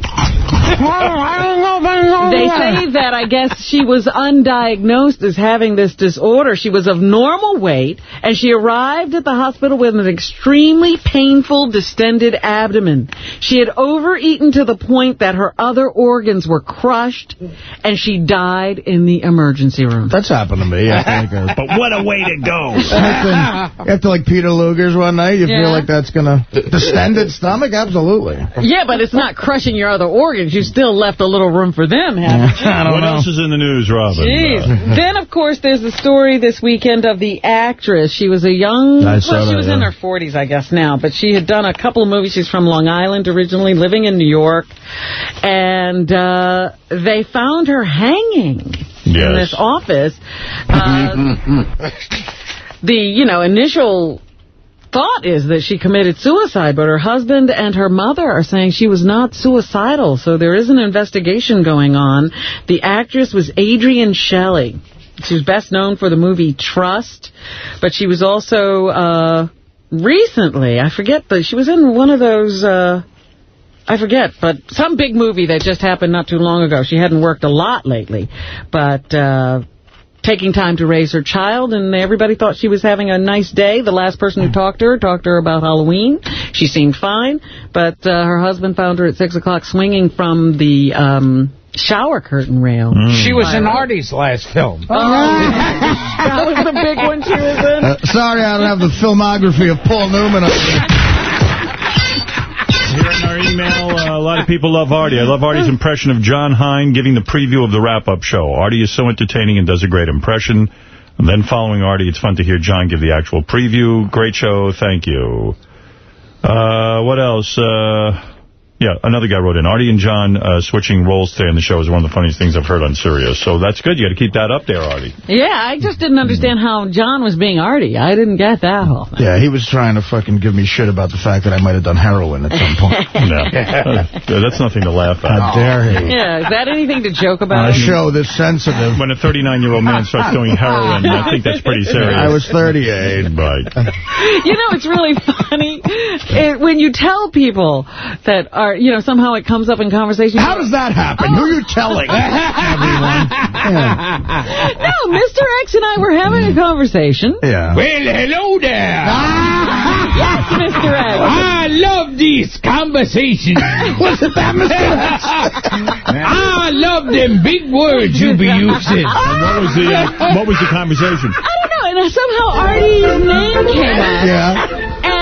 They say that I guess she was undiagnosed as having this disorder. She was of normal weight, and she arrived at the hospital with an extremely painful, distended abdomen. She had overeaten to the point that her other organs were crushed, and she died in the emergency room. That's happened to me. I think. [LAUGHS] But what a way to go. [LAUGHS] After, after like Peter Luger's one night, you Yeah. feel like that's gonna distended stomach. Absolutely. Yeah, but it's not crushing your other organs. You still left a little room for them, haven't [LAUGHS] you? what else is in the news, Robin? Jeez. Uh, [LAUGHS] then, of course, there's the story this weekend of the actress. She was a young, I well, she that, was in her 40s, I guess, now, but she had done a couple of movies. She's from Long Island originally, living in New York, and uh, they found her hanging in this office. Uh, [LAUGHS] the, you know, initial thought is that she committed suicide, but her husband and her mother are saying she was not suicidal, so there is an investigation going on. The actress was Adrienne Shelly. She was best known for the movie Trust, but she was also uh, recently, I forget, but she was in one of those... Uh, I forget, but some big movie that just happened not too long ago. She hadn't worked a lot lately, but uh, taking time to raise her child, and everybody thought she was having a nice day. The last person who talked to her talked to her about Halloween. She seemed fine, but uh, her husband found her at 6 o'clock swinging from the um, shower curtain rail. She was in Artie's last film. Oh, [LAUGHS] that was the big one she was in. Uh, sorry, I don't have the filmography of Paul Newman. [LAUGHS] email, uh, a lot of [LAUGHS] people love Artie. I love Artie's impression of John Hein giving the preview of the wrap-up show. Artie is so entertaining and does a great impression. And then following Artie, it's fun to hear John give the actual preview. Great show. Thank you. Uh, what else? Uh, yeah, another guy wrote in. Artie and John uh, switching roles today on the show is one of the funniest things I've heard on Sirius. So that's good. You got to keep that up there, Artie. Yeah, I just didn't understand how John was being Artie. I didn't get that whole thing. Yeah, he was trying to fucking give me shit about the fact that I might have done heroin at some point. [LAUGHS] No, Uh, [LAUGHS] that's nothing to laugh at. How dare he? Yeah, is that anything to joke On about? a show this sensitive. When a 39-year-old man starts doing heroin, I think that's pretty [LAUGHS] serious. I was 38. Right. You know, it's really funny it, when you tell people that are, you know, somehow it comes up in conversation. How does that happen? Who are you telling? Everyone. [LAUGHS] No, Mr. X and I were having a conversation. Yeah. Well, hello there. [LAUGHS] Yes, Mr. X. I love these conversations. [LAUGHS] What's it that, Mr. X? I love them big words you be using. And what was the uh, what was the conversation? I don't know, and somehow Artie's name came up. Yeah.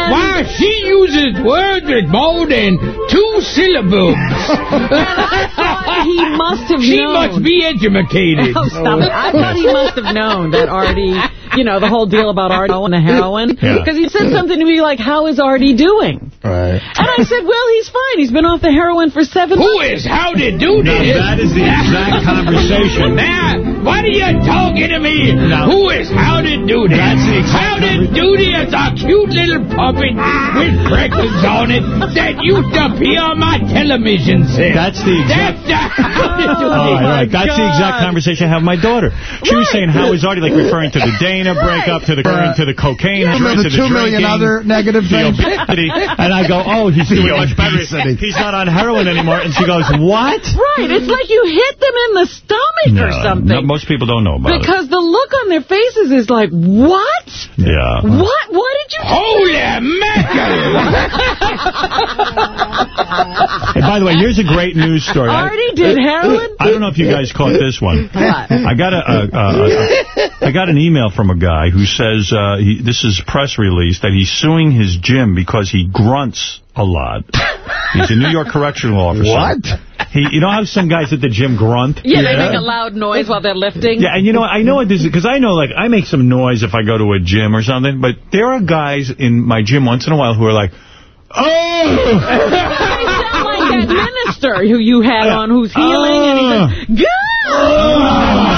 And Why, she uses words with more than two syllables. [LAUGHS] he must have She known. must be educated. Oh, stop it. I thought he must have known that Artie, you know, the whole deal about Artie and the heroin. Yeah. Because he said something to me like, how is Artie doing? Right. And I said, well, he's fine. He's been off the heroin for seven Who is how to do No, this? that is the exact [LAUGHS] conversation. Now, what are you talking to me? No. Who is how to do this? That's the exact How to do this? A cute little puppet with freckles on it that used to appear on my television set. That's the exact... That's the [LAUGHS] how to do All this. right, all right. That's the exact conversation I have with my daughter. She was saying how is Artie, like referring to the Dana breakup, to the to the cocaine, You know, to the the two million drinking, other negative the things. obesity, [LAUGHS] and I go, oh, he's doing much better. He's not on heroin anymore. And she goes, what? Right. It's like you hit them in the stomach or something. no, most people don't know about because the look on their faces is like, what? Yeah. What? What did you do? Holy mackerel! Hey, by the way, here's a great news story. I- Artie did heroin? I don't know if you guys caught this one. What? I got a, a, a, a I got an email from a guy who says uh, he, this is press release that he's suing his gym because he grunts a lot. He's a New York correctional officer. What? He, you know how some guys at the gym grunt? Yeah, they make a loud noise while they're lifting. Yeah, and you know. I know what this is, because I know, like, I make some noise if I go to a gym or something, but there are guys in my gym once in a while who are like, oh! [LAUGHS] They sound like that minister who you had on who's healing, and he says, oh. "Good." Oh.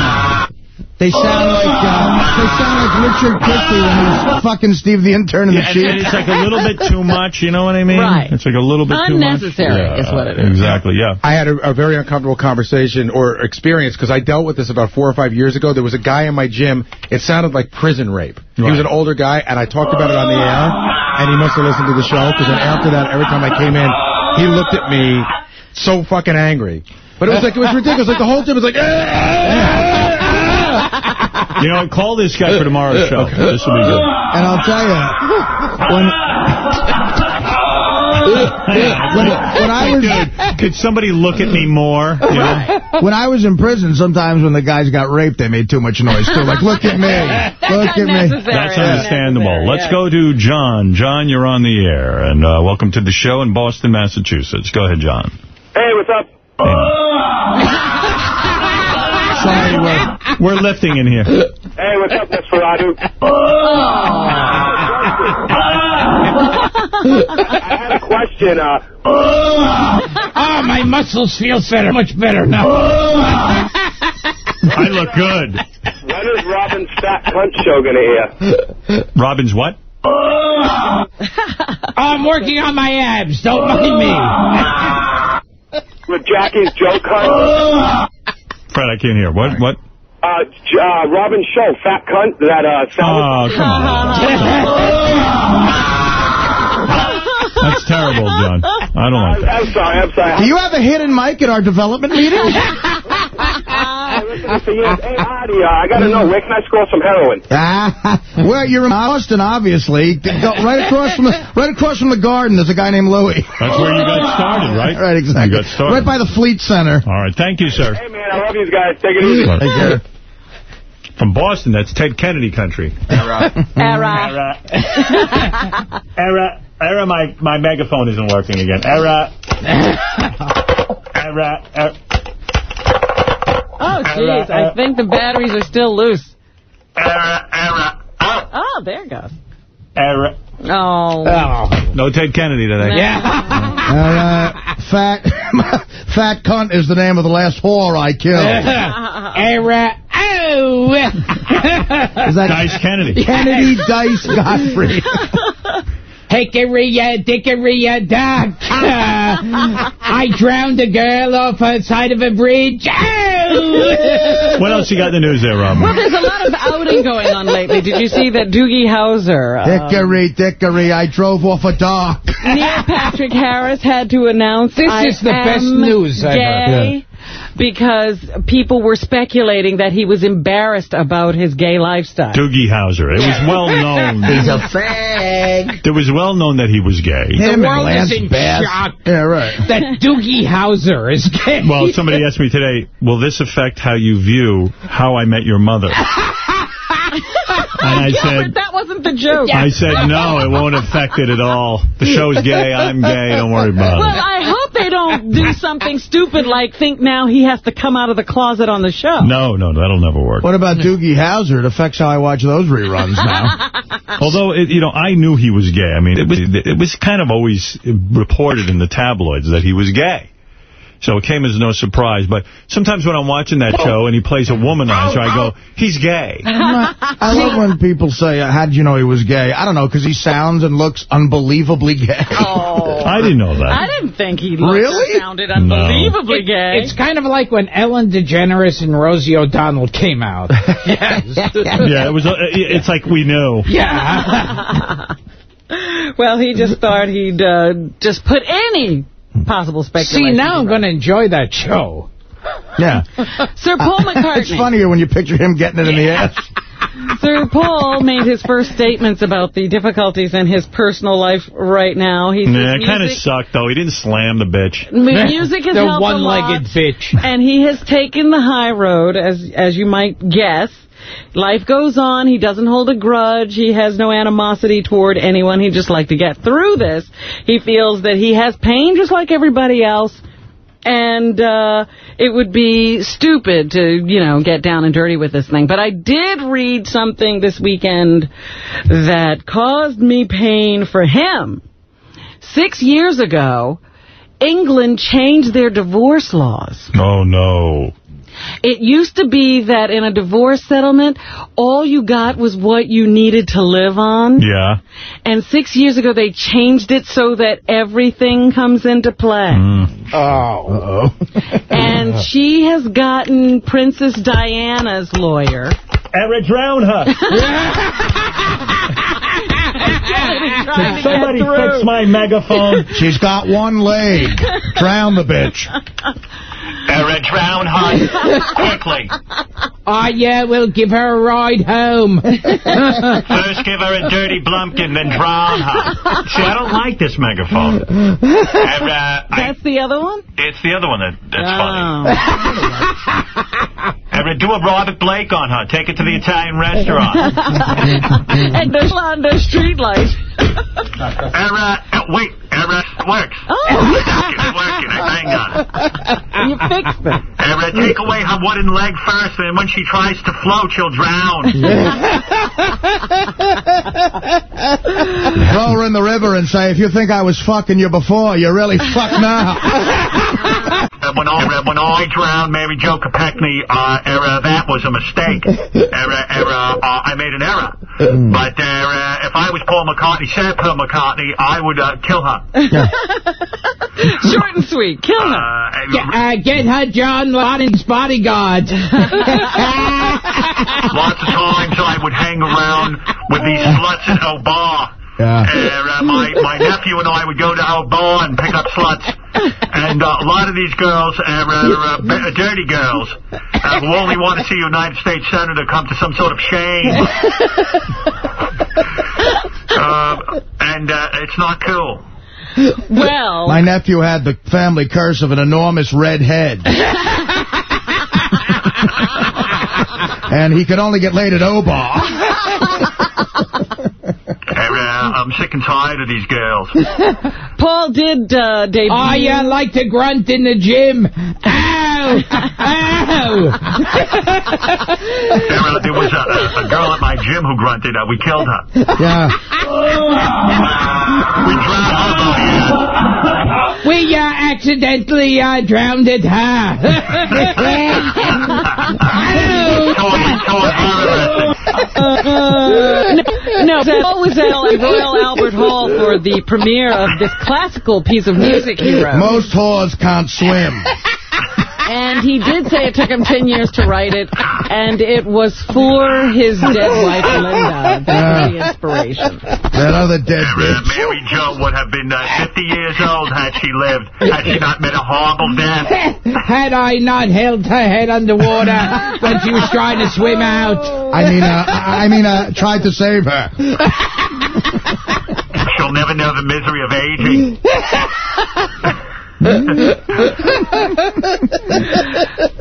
They sound like uh, they sound like Richard Christie when he's fucking Steve the intern in the Yeah, and, sheet. it's like a little bit too much, you know what I mean? Right. It's like a little bit too much. Unnecessary Yeah, is what it is. Exactly, yeah. I had a, a very uncomfortable conversation or experience because I dealt with this about four or five years ago. There was a guy in my gym. It sounded like prison rape. He was an older guy, and I talked about it on the air, and he must have listened to the show because then after that, every time I came in, he looked at me so fucking angry. But it was like, it was ridiculous. Like, the whole time was like, [LAUGHS] [LAUGHS] You know, call this guy for tomorrow's show. This will be good. And I'll tell you, when, when, when I was... Dude, could somebody look at me more? You know? When I was in prison, sometimes when the guys got raped, they made too much noise. Too. Like, look at me. Look at me. That's understandable. Let's go to John. John, you're on the air. And uh, welcome to the show in Boston, Massachusetts. Go ahead, John. Hey, what's up? [LAUGHS] Sorry, we're, we're lifting in here. Hey, what's up, Nosferatu? I had a question. Uh, oh, my muscles feel better, much better now. I look good. when is Robin's Fat Cunt show going to air? Robin's what? Oh, I'm working on my abs. Don't mind me. With Jackie's joke cunt? Ah. Fred, I can't hear. What? What? Uh, uh, Robin's show, Fat Cunt, that, uh, Oh, come on. [LAUGHS] That's terrible, John. I don't like that. I'm sorry, I'm sorry. Do you have a hidden mic at our development meeting? [LAUGHS] I listened for years. Hey, Artie, uh, I got to know, where can I score some heroin? Ah, [LAUGHS] well, you're in Boston, obviously. Right across from the right across from the garden. There's a guy named Louie. That's where you got started, right? Right, exactly. You got started. Right by the Fleet Center. All right. Thank you, sir. Hey, man, I love you guys. Take it easy. Take care. From Boston, that's Ted Kennedy country. Era. Era. Era. [LAUGHS] Era, my, my megaphone isn't working again. Era. [LAUGHS] Era. Era. Oh, jeez. I think the batteries are still loose. Era. Era. Oh, there it goes. Era. Oh. No Ted Kennedy today. [LAUGHS] Uh, fat, [LAUGHS] fat cunt is the name of the last whore I killed. Era. [LAUGHS] Oh. Is that Dice Kennedy. Kennedy Dice Gottfried. Hickory, uh, dickory, uh, dock. I drowned a girl off the side of a bridge. What else you got in the news there, Rob? Well, there's a lot of outing going on lately. Did you see that Doogie Howser, uh, Dickory, dickory, I drove off a dock. Neil Patrick Harris had to announce This I is the am best news I've gay heard. Because people were speculating that he was embarrassed about his gay lifestyle. Doogie Howser. It was well known. [LAUGHS] He's a fag. It was well known that he was gay. Him the and world is in Bass. shock Yeah, right. that Doogie Howser is gay. Well, somebody asked me today, will this affect how you view How I Met Your Mother? [LAUGHS] And I [LAUGHS] yeah, said, that wasn't the joke. I said, [LAUGHS] no, it won't affect it at all. The show's gay, I'm gay, don't worry about Well, it. Well, I hope they don't do something stupid like think now he has to come out of the closet on the show. No, no, that'll never work. What about Doogie Howser? It affects how I watch those reruns now. [LAUGHS] Although, it, you know, I knew he was gay. I mean, it was, it was kind of always reported in the tabloids that he was gay. So it came as no surprise. But sometimes when I'm watching that show and he plays a womanizer, I go, he's gay. [LAUGHS] I'm not- I love when people say, uh, how did you know he was gay? I don't know, because he sounds and looks unbelievably gay. Oh. I didn't know that. I didn't think he looked Really? sounded unbelievably gay. It's kind of like when Ellen DeGeneres and Rosie O'Donnell came out. [LAUGHS] yes. Yeah, it was. Uh, it's like we knew. Yeah. [LAUGHS] well, he just thought he'd uh, just put any Hmm. possible speculation. See, now I'm going to enjoy that show. Yeah. Sir Paul [LAUGHS] McCartney. It's funnier when you picture him getting it in the ass. [LAUGHS] Sir Paul made his first statements about the difficulties in his personal life right now. He Nah, it kind of sucked, though. He didn't slam the bitch. Music has the helped a one-legged bitch. and he has taken the high road, as as you might guess. Life goes on. He doesn't hold a grudge. He has no animosity toward anyone. He'd just like to get through this. He feels that he has pain just like everybody else. And uh, it would be stupid to, you know, get down and dirty with this thing. But I did read something this weekend that caused me pain for him. Six years ago, England changed their divorce laws. Oh, no. It used to be that in a divorce settlement, all you got was what you needed to live on. Yeah. And six years ago, they changed it so that everything comes into play. Mm. Oh. Uh-oh. [LAUGHS] And she has gotten Princess Diana's lawyer. Eric drown her. [LAUGHS] [LAUGHS] trying to Somebody fix my megaphone. She's got one leg. Drown the bitch. Era, drown her quickly. Oh, yeah, we'll give her a ride home. First give her a dirty blumpkin, then drown her. See, I don't like this megaphone. Era, uh, I, That's the other one? it's the other one that, that's Oh. funny. [LAUGHS] Era, do a Robert Blake on her. Take her to the Italian restaurant. [LAUGHS] and the under street light. Era, [LAUGHS] uh, wait, Era, it works. Oh. It's working. I banged on it. [LAUGHS] You fixed it. Era, take away her wooden leg first, and when she tries to float, she'll drown. [LAUGHS] Throw her in the river and say, if you think I was fucking you before, you're really fucked now. [LAUGHS] When, I, when I drowned Mary Jo Kopechne, uh, era, that was a mistake. Era, era, uh, I made an error. But uh, if I was Paul McCartney, said Paul McCartney, I would uh, kill her. [LAUGHS] Short and sweet. Kill her. Uh, Yeah, uh, get her John Lennon's bodyguard. [LAUGHS] [LAUGHS] Lots of times I would hang around with these sluts at El Bar. Yeah. Uh, my, my nephew and I would go to El Bar and pick up sluts. And uh, a lot of these girls are uh, uh, b- dirty girls uh, who only want to see a United States Senator come to some sort of shame. uh, and uh, it's not cool. [LAUGHS] Well, My nephew had the family curse of an enormous red head. [LAUGHS] and he could only get laid at Au Bar. [LAUGHS] Uh, I'm sick and tired of these girls. Paul did uh, debut. Oh, yeah, like to grunt in the gym. Ow! Ow! There, there was a, a, a girl at my gym who grunted. Uh, we killed her. Yeah. We drowned her. though, yeah. We uh, accidentally uh, drowned it, huh? [LAUGHS] no, Paul was at Royal Albert Hall for the premiere of this classical piece of music he wrote. Most whores can't swim. And he did say it took him 10 years to write it, and it was for his dead [LAUGHS] wife, Linda. That was the inspiration. That other dead bitch. Mary Jo would have been uh, 50 years old had she lived, had she not met a horrible death. [LAUGHS] Had I not held her head underwater when she was trying to swim out. I mean, uh, I I mean, uh, tried to save her. [LAUGHS] She'll never know the misery of aging.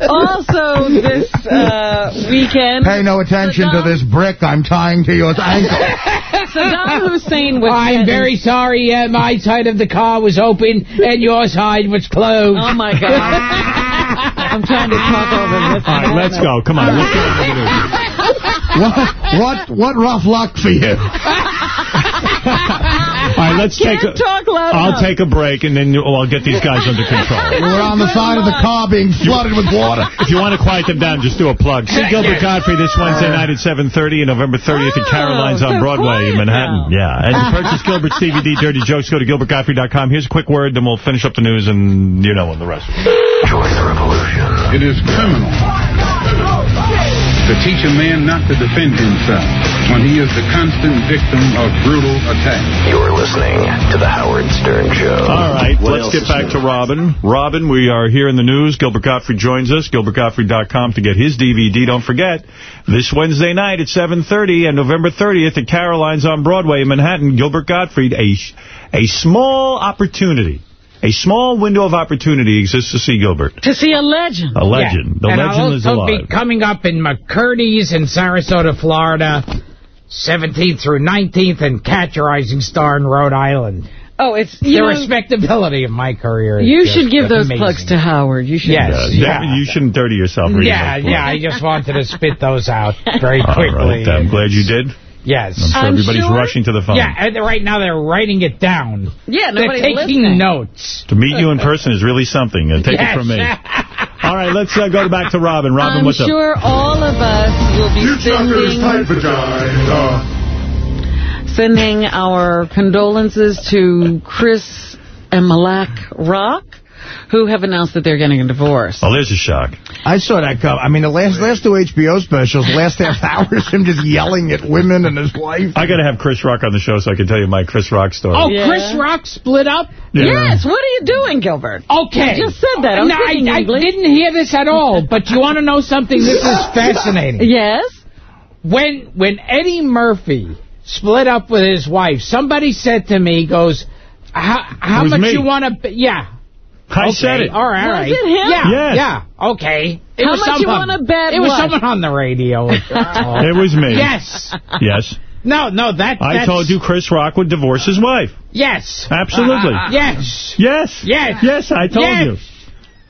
Also, this uh, weekend, Pay no attention to this brick I'm tying to your ankle. [LAUGHS] Saddam Hussein was I'm sentenced- very sorry. Uh, my side of the car was open and your side was closed. Oh, my God. [LAUGHS] I'm trying to talk over this. All right, let's go. Come on. Let's get into the news. What, what, what rough luck for you? [LAUGHS] All right, let's take a... talk loud I'll enough. take a break, and then oh, I'll get these guys under [LAUGHS] control. We're on the side of the car being flooded with water. [LAUGHS] If you want to quiet them down, just do a plug. See Gilbert Gottfried this Wednesday night at 7.30 and November 30th at Caroline's on Broadway in Manhattan. now. Yeah, and to [LAUGHS] purchase Gilbert's DVD, Dirty Jokes, go to gilbertgottfried.com. Here's a quick word, then we'll finish up the news, and you know and the rest. Join the revolution. It is criminal to teach a man not to defend himself when he is the constant victim of brutal attack. You're listening to The Howard Stern Show. All right, What let's get back new? to Robin. Robin, we are here in the news. Gilbert Gottfried joins us. GilbertGottfried.com to get his DVD. Don't forget, this Wednesday night at 7.30 and November 30th at Caroline's on Broadway in Manhattan, Gilbert Gottfried, a, a small opportunity, a small window of opportunity exists to see Gilbert. To see a legend. A legend. The and legend I'll is also alive. be coming up in McCurdy's in Sarasota, Florida, 17th through 19th, and Catch a Rising Star in Rhode Island. Oh, it's, The know, respectability of my career is you should give those amazing. plugs to Howard. You should. Yes, Yeah, yeah. You shouldn't dirty yourself. reading Yeah, yeah, I just wanted to spit those out very All quickly. right, I'm glad you did. Yes. I'm sure I'm everybody's sure- rushing to the phone. Yeah, right now they're writing it down. Yeah, They're taking listening. notes. To meet you in person is really something. Uh, take Yes. it from me. [LAUGHS] All right, let's uh, go back to Robin. Robin, I'm what's up? I'm sure all of us will be sending, sending our condolences to Chris and Malaak Rock, who have announced that they're getting a divorce. Oh, there's a shock. I saw that come. I mean, the last last two HBO specials, the last half hour is him just yelling at women and his wife. I got to have Chris Rock on the show so I can tell you my Chris Rock story. Oh, Chris Rock split up? Yeah. Yes, what are you doing, Gilbert? Okay. I just said that. I'm no, I, I didn't hear this at all, but you want to know something? This is [LAUGHS] fascinating. Yes? When when Eddie Murphy split up with his wife, somebody said to me, goes, how, how much me. you want to... Yeah. I okay. said it. All right, Was right. it him? Yeah, Yes. yeah. Okay. It How was much you someone- wanna bet It was what? someone on the radio. [LAUGHS] It was me. Yes. Yes. No, no, that. I told you Chris Rock would divorce his wife. Yes. Absolutely. [LAUGHS] Yes. Yes. Yes. Yes, I told Yes. you.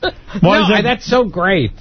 [LAUGHS] Why no, is that- that's so great.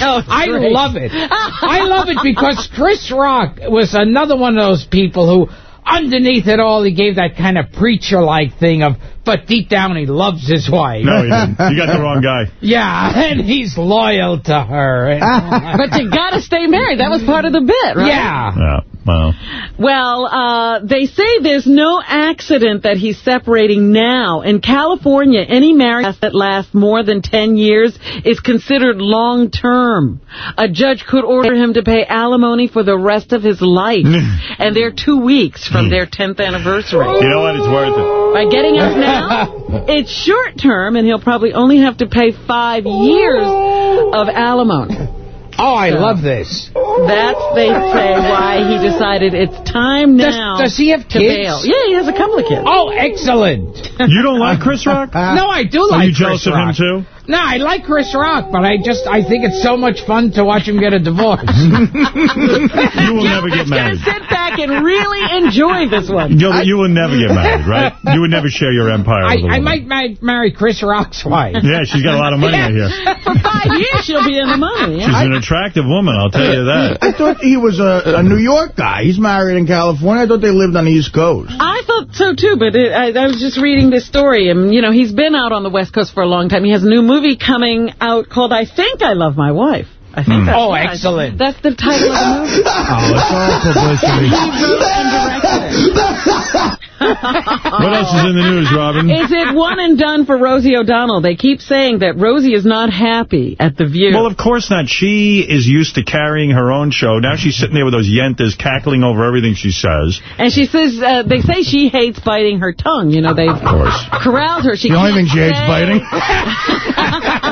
Oh, I great. love it. I love it because Chris Rock was another one of those people who, underneath it all, he gave that kind of preacher-like thing of, but deep down he loves his wife. No, he didn't. [LAUGHS] You got the wrong guy. Yeah, and he's loyal to her. But you got to stay married. That was part of the bit, right? Yeah. Yeah, well. Well, uh, they say there's no accident that he's separating now. In California, any marriage that lasts more than 10 years is considered long-term. A judge could order him to pay alimony for the rest of his life. [LAUGHS] and they're two weeks from hmm. their 10th anniversary. You know what? It's worth it. By getting out [LAUGHS] now, it's short-term, and he'll probably only have to pay five years of alimony. Oh, I love this. That's, they say, why he decided it's time now does he have to kids? bail. Yeah, he has a couple of kids. Oh, excellent. You don't like Chris Rock? [LAUGHS] No, I do Are you jealous Chris of him, too? No, I like Chris Rock, but I just I think it's so much fun to watch him get a divorce. [LAUGHS] You will never get married. Just gonna sit back and really enjoy this one. You'll, you will never get married, right? [LAUGHS] You would never share your empire I, with a I might ma- marry Chris Rock's wife. Yeah, she's got a lot of money out here. [LAUGHS] For five years, she'll be in the money. She's Yeah. an attractive woman, I'll tell you that. I thought he was a, a New York guy. He's married in California. I thought they lived on the East Coast. I thought so, too, but it, I, I was just reading this story, and, you know, he's been out on the West Coast for a long time. He has a new movie coming out called I Think I Love My Wife. I think that's Oh, right. excellent. That's the title of the [LAUGHS] movie. Oh, it's all publicity. He wrote and directed it. What else is in the news, Robin? Is it one and done for Rosie O'Donnell? They keep saying that Rosie is not happy at The View. Well, of course not. She is used to carrying her own show. Now she's sitting there with those yentas cackling over everything she says. and she says, uh, they say she hates biting her tongue. You know, they've corralled her. She The only thing can't she hates say- biting. [LAUGHS]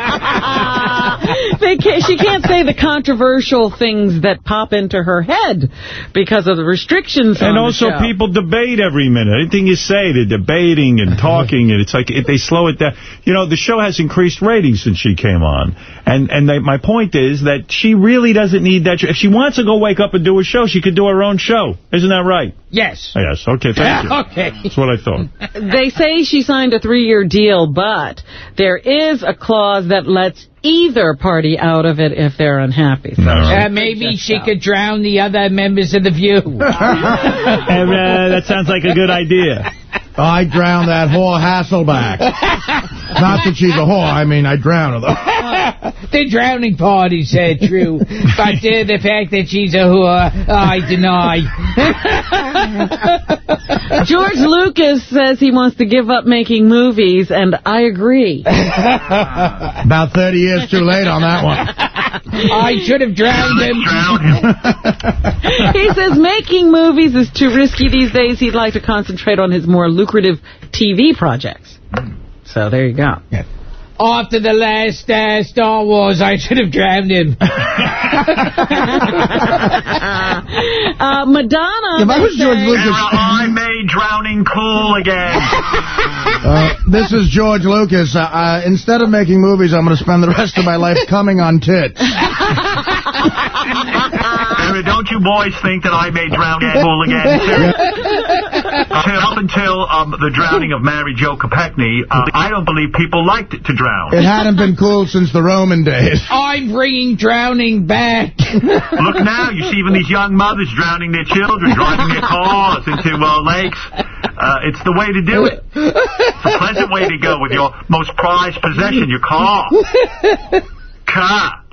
they can't, she can't say the controversial things that pop into her head because of the restrictions on And also people debate every minute. Anything you say, they're debating and talking, and it's like they slow it down. You know, the show has increased ratings since she came on. And and they, my point is that she really doesn't need that. If she wants to go wake up and do a show, she could do her own show. Isn't that right? Yes. Yes. Okay, thank you. Okay. That's what I thought. [LAUGHS] They say she signed a three-year deal, but there is a clause that lets either party out of it if they're unhappy. So Uh, maybe she could drown the other members of the View. And, [LAUGHS] uh, that sounds like a good idea. [LAUGHS] I drowned that whore Hasselbeck. [LAUGHS] Not that she's a whore. I mean, I drowned her, though. [LAUGHS] the drowning part is uh, true, but uh, the fact that she's a whore, I deny. [LAUGHS] George Lucas says he wants to give up making movies, and I agree. About 30 years too late on that one. I should have drowned him. he says making movies is too risky these days. He'd like to concentrate on his more lucrative TV projects. Hmm. So there you go. After the last uh, Star Wars, I should have drowned him. [LAUGHS] [LAUGHS] Uh, Madonna. If I was George say- Lucas- I made drowning cool again. [LAUGHS] Uh, this is George Lucas. Uh, uh, instead of making movies, I'm going to spend the rest of my life coming on tits. Don't you boys think that I made drowning cool again? Until- Up until um, the drowning of Mary Jo Kopechne, uh, I don't believe people liked to drown. It hadn't been cool since the Roman days. [LAUGHS] I'm bringing drowning back. [LAUGHS] Look now, you see even these young mothers drowning their children, driving their cars into uh, lakes. Uh, it's the way to do it. It's a pleasant way to go with your most prized possession, your car. [LAUGHS] Car.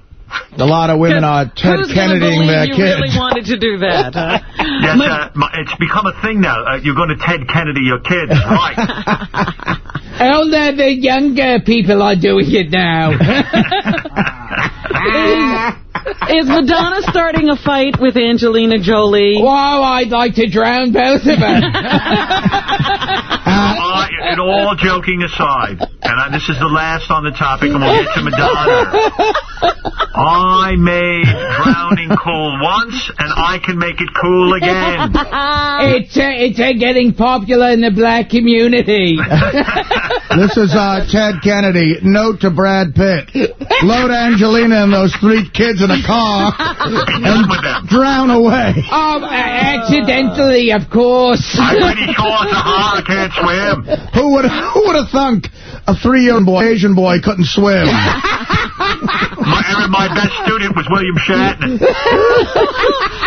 A lot of women are Ted Who's going to Kennedying believe their you kids. really wanted to do that, huh? [LAUGHS] Yes, uh, my- it's become a thing now. Uh, you're going to Ted Kennedy your kids, right? [LAUGHS] Older, the younger people are doing it now. [LAUGHS] Is Madonna starting a fight with Angelina Jolie? Wow, I'd like to drown both of them. I, and all joking aside, and I, this is the last on the topic, and we'll get to Madonna. I made drowning cool once, and I can make it cool again. [LAUGHS] it's uh, it's uh, getting popular in the black community. [LAUGHS] This is uh, Ted Kennedy. Note to Brad Pitt. Load Angelina and those three kids in a car [LAUGHS] and drown away. Oh, uh, accidentally, of course. I'm pretty sure it's a heart. I can't swim. Who would who would have thunk a three-year-old boy, Asian boy couldn't swim? My, Aaron, my best student was William Shatner.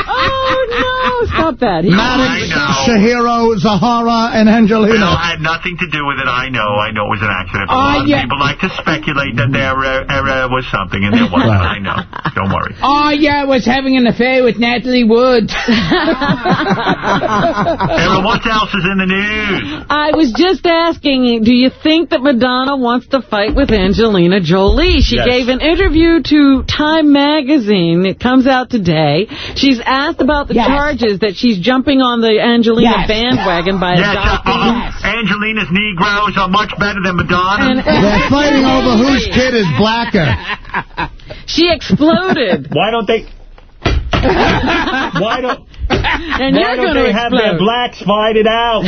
oh, no. Stop that. He Maddox, Shahiro, Zahara, and Bill Angelina. had nothing to do with it. I know. I know it was an accident. But a lot of yeah. people like to speculate that there uh, uh, was something, and there wasn't. I know. Don't worry. Oh, yeah, I was having an affair with Natalie Wood. [LAUGHS] Aaron, what else is in the news? I was just asking, do you think that Madonna wants to fight with Angelina Jolie? She Yes. gave an interview to Time Magazine. It comes out today. She's asked about the charges that she's jumping on the Angelina Yes. bandwagon by Yes, uh, adopting. uh, Angelina's Negroes are much better than Madonna. They're fighting over whose kid is blacker. [LAUGHS] She exploded. [LAUGHS] Why don't they... Why don't... [LAUGHS] And Why you're don't going to they have their blacks fight it out?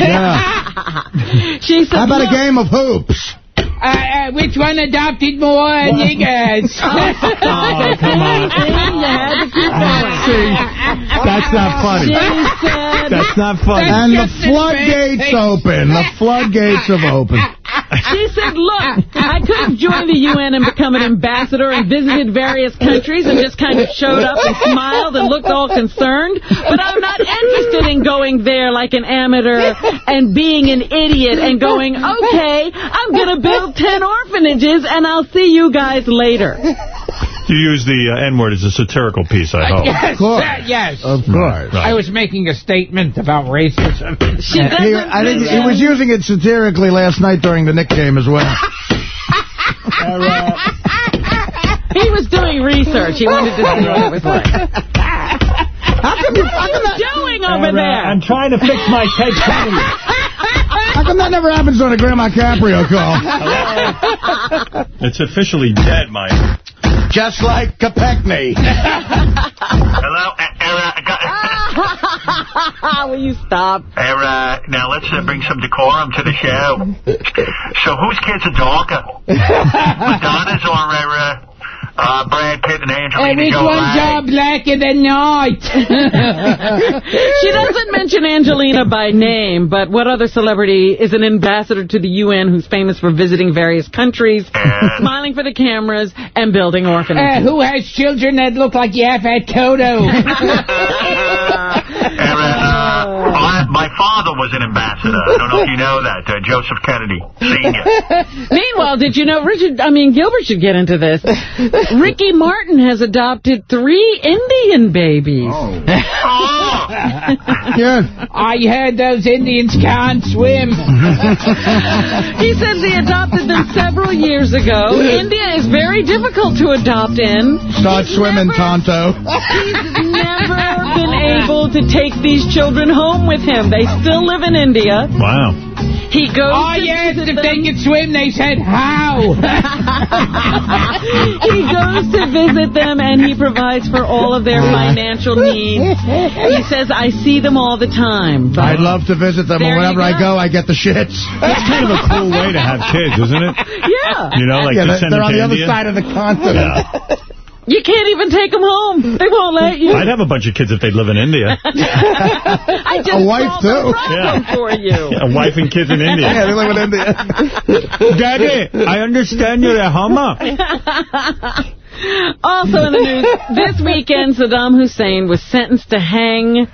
She said, How about a game of hoops? Uh, uh, which one adopted more niggers? [LAUGHS] Oh, [LAUGHS] come on. See, that's not funny. That's not funny. And the floodgates open. The floodgates have opened. She said, look, I could have joined the UN and become an ambassador and visited various countries and just kind of showed up and smiled and looked all concerned, but I'm not interested in going there like an amateur and being an idiot and going, okay, I'm going to build 10 orphanages and I'll see you guys later. You use the uh, N-word as a satirical piece, I hope. yes, uh, yes. Of course. I was making a statement about racism. She He, doesn't I think he was using it satirically last night during the Nick game as well. [LAUGHS] He was doing research. He wanted to see what it was like. How come you, how come What are that, doing over Uh, there? I'm trying to fix my [LAUGHS] Ted Kennedy. how come that never happens on a Grandma Caprio call? It's officially dead, Mike. Just like Kopechne. [LAUGHS] Hello, Era. [LAUGHS] Will you stop? Era. Now let's uh, bring some decorum to the show. So whose kids are darker? [LAUGHS] Madonna's or uh, uh, Brad Pitt and Angelina And which Jolie? ones are blacker than night? [LAUGHS] She doesn't mention Angelina by name, but what other celebrity is an ambassador to the UN who's famous for visiting various countries, smiling for the cameras, and building Uh, orphanages? who has children that look like Yaphet Kotto? Era, uh, I, my father was an ambassador. I don't know if you know that. Uh, Joseph Kennedy, Sr. [LAUGHS] Meanwhile, did you know Richard, I mean, Gilbert should get into this. Ricky Martin has adopted three Indian babies. Oh. [LAUGHS] Yeah. I heard those Indians can't swim. [LAUGHS] He says he adopted them several years ago. India is very difficult to adopt in. Start swimming, Tonto. He's never been able to take these children home with him. They still live in India. Wow. He goes Oh, to yes, visit if them. they could swim, they said, how? [LAUGHS] [LAUGHS] he goes to visit them and he provides for all of their uh-huh. financial needs. He says, I see them all the time. But I'd love to visit them, and you whenever I go. go, I get the shits. That's kind of a cool way to have kids, isn't it? [LAUGHS] yeah. You know, like yeah, to they're, send they're them on the other India. side of the continent. Yeah. You can't even take them home. They won't let you. I'd have a bunch of kids if they'd live in India. [LAUGHS] I just A wife, too. Yeah. for you. [LAUGHS] A wife and kids in India. Yeah, they live in India. [LAUGHS] Daddy, I understand you're a Hummer. Also in the news, this weekend, Saddam Hussein was sentenced to hang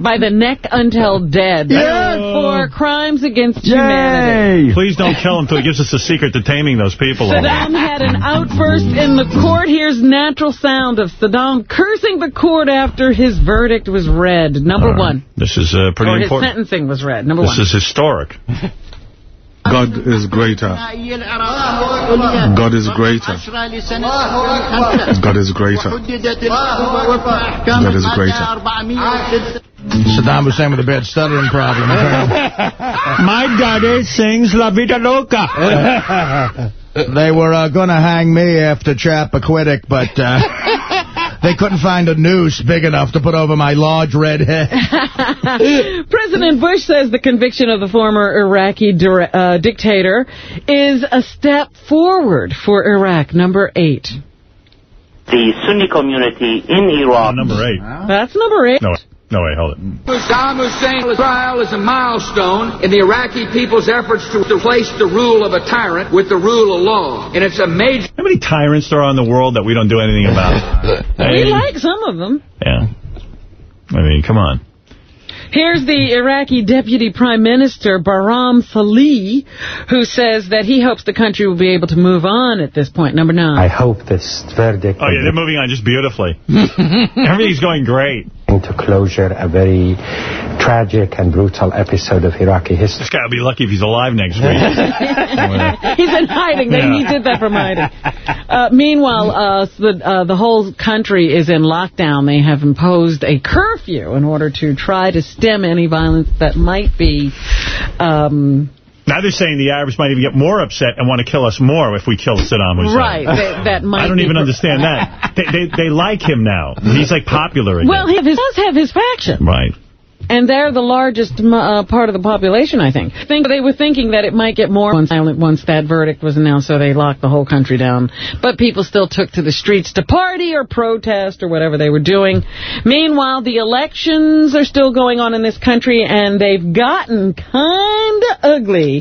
by the neck until dead Yeah. for crimes against humanity. Please don't kill him until he gives us the secret to taming those people. Saddam had an outburst in the court. Here's natural sound of Saddam cursing the court after his verdict was read. Number All right. one. This is uh, pretty or his important. sentencing was read. Number This one. This is historic. [LAUGHS] I God is greater. God is greater. God is greater. God is greater. Saddam Hussein with a bad stuttering problem. [LAUGHS] My daddy sings La Vida Loca. [LAUGHS] they were uh, going to hang me after Chappaquiddick, but uh, [LAUGHS] they couldn't find a noose big enough to put over my large red head. [LAUGHS] President Bush says the conviction of the former Iraqi uh, dictator is a step forward for Iraq. Number eight. The Sunni community in Iraq. number eight. That's number eight. No. No, wait, hold it. Saddam Hussein's trial is a milestone in the Iraqi people's efforts to replace the rule of a tyrant with the rule of law. And it's a major... How many tyrants there are in the world that we don't do anything about? [LAUGHS] we like some of them. Yeah. I mean, come on. Here's the Iraqi Deputy Prime Minister, Barham Salih, who says that he hopes the country will be able to move on at this point. Number nine. I hope this verdict... Oh, yeah, they're moving on just beautifully. [LAUGHS] Everything's going great. Into closure a very tragic and brutal episode of Iraqi history. This guy will be lucky if he's alive next week. [LAUGHS] [LAUGHS] he's in hiding. Yeah. He did that from hiding. Uh, meanwhile, uh, the, uh, the whole country is in lockdown. They have imposed a curfew in order to try to stem any violence that might be... Um, now they're saying the Arabs might even get more upset and want to kill us more if we kill Saddam Hussein. Right. They, that [LAUGHS] might I don't even understand that. [LAUGHS] They, they, they like him now. He's like popular again. Well, he does have his faction. Right. And they're the largest uh, part of the population, I think. think. They were thinking that it might get more violent once that verdict was announced, so they locked the whole country down. But people still took to the streets to party or protest or whatever they were doing. Meanwhile, the elections are still going on in this country, and they've gotten kind of ugly.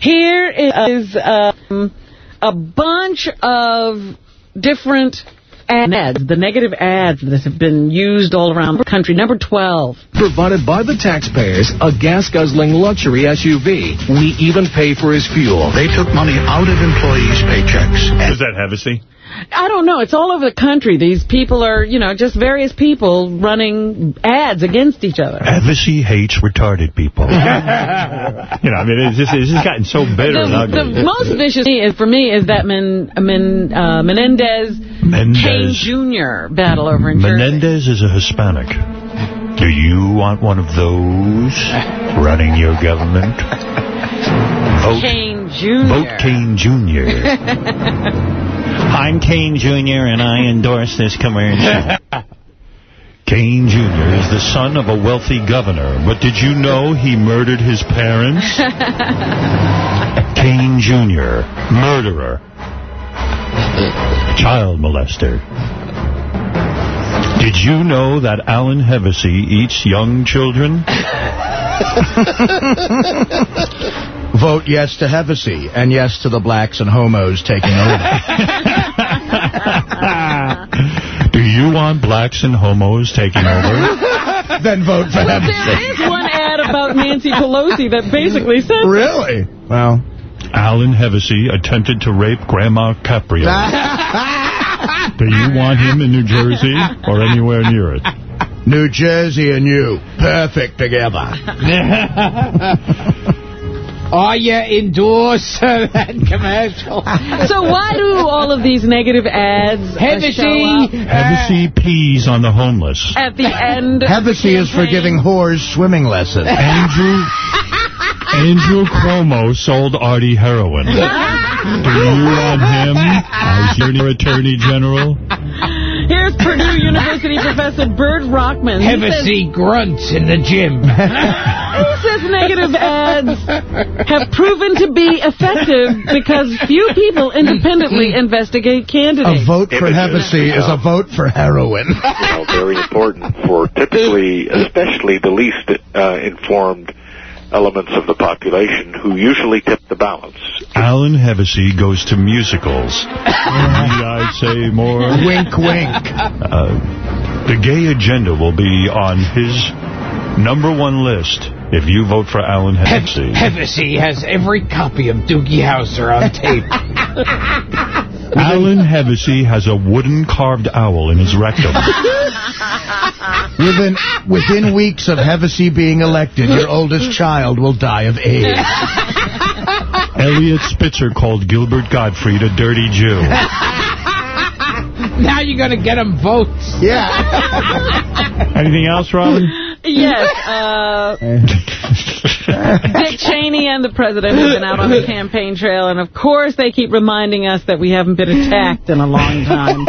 Here is um, a bunch of different ads, the negative ads that have been used all around the country. Number 12. Provided by the taxpayers, a gas-guzzling luxury SUV. We even pay for his fuel. They took money out of employees' paychecks. Is that Hevesi? I don't know. It's all over the country. These people are, you know, just various people running ads against each other. Hevesi hates retarded people. [LAUGHS] you know, I mean, it's just, it's just gotten so bitter the, and ugly. The most vicious is, for me is that Men, Men, uh, Menendez, Menendez Jr. battle over in Menendez Jersey. is a Hispanic. Do you want one of those running your government? [LAUGHS] Vote Kean Jr. Vote Kean Jr. [LAUGHS] I'm Kean Jr. and I endorse this commercial. [LAUGHS] Kean Jr. is the son of a wealthy governor, but did you know he murdered his parents? Kean Jr., murderer, child molester. Did you know that Alan Hevesi eats young children? [LAUGHS] Vote yes to Hevesi and yes to the blacks and homos taking over. [LAUGHS] Do you want blacks and homos taking over? [LAUGHS] then vote for well, Hevesi. There is one ad about Nancy Pelosi that basically says Really? Well... Alan Hevesi attempted to rape Grandma Caprio. [LAUGHS] Do you want him in New Jersey or anywhere near it? New Jersey and you, perfect together. [LAUGHS] Are you endorse that commercial? [LAUGHS] so why do all of these negative ads Hevesi, uh, Hevesi pees on the homeless. At the end Hevesi is for giving whores swimming lessons. Andrew Andrew [LAUGHS] Cuomo sold Artie heroin. [LAUGHS] Do you want him as your attorney general? Here's Purdue University professor Bert Rockman. Hevesi grunts in the gym. [LAUGHS] he says negative ads have proven to be effective because few people independently investigate candidates. A vote for Hevesi is a vote for heroin. you know, very important for typically, especially the least uh, informed elements of the population who usually tip the balance. Alan Hevesi goes to musicals. Need I say more? Wink, wink. Uh, the gay agenda will be on his number one list if you vote for Alan Hevesi. Hevesi has every copy of Doogie Howser on tape. Alan Hevesi has a wooden carved owl in his rectum. [LAUGHS] Within within weeks of Hevesi being elected, your [LAUGHS] oldest child will die of AIDS. [LAUGHS] Eliot Spitzer called Gilbert Gottfried a dirty Jew. [LAUGHS] now you're going to get him votes. Yeah. Anything else, Robin? Yes. Uh, Dick Cheney and the president have been out on the campaign trail, and of course they keep reminding us that we haven't been attacked in a long time.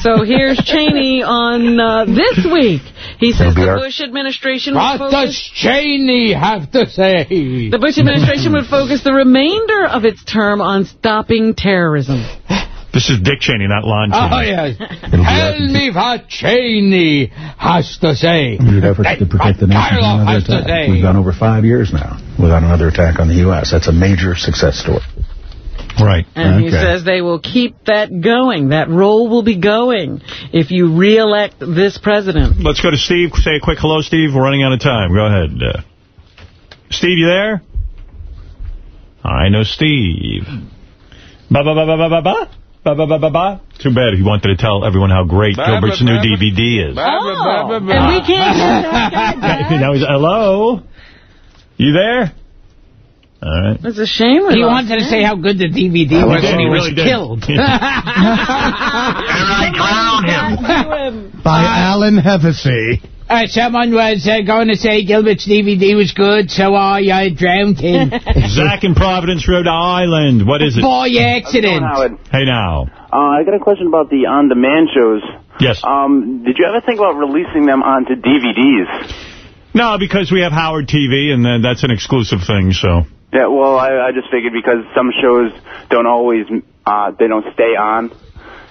So here's Cheney on uh, this week. He says the Bush administration What will does. Cheney have to say? The Bush administration would focus the remainder of its term on stopping terrorism. This is Dick Cheney, not Lon ah, Cheney. Oh, yes. [LAUGHS] Tell me what Cheney has to say. Renewed efforts to protect the nation from another attack. say. We've gone over five years now without another attack on the U.S. That's a major success story. Right. And he says they will keep that going. That role will be going if you re-elect this president. Let's go to Steve. Say a quick hello, Steve. We're running out of time. Go ahead. Uh, Steve, you there? I know Steve. Ba ba ba ba ba ba ba. Ba, ba, ba, ba, ba. Too bad he wanted to tell everyone how great Ba, Gilbert's ba, new ba, ba. DVD is. Oh, and we can't get that guy back. now he's, hello? You there? All right. It's a shame. He wanted to say how good the DVD was and he was really did. killed. [LAUGHS] And I drowned him. By Alan Hevesi. Uh, someone was uh, going to say Gilbert's DVD was good, so I uh, drowned him. Zach in Providence, Rhode Island. What is it? Boy accident. Howard. Hey, now. Uh, I got a question about the on-demand shows. Yes. Um, did you ever think about releasing them onto DVDs? No, because we have Howard TV, and then that's an exclusive thing, so... Yeah, well, I, I just figured because some shows don't always, uh, they don't stay on.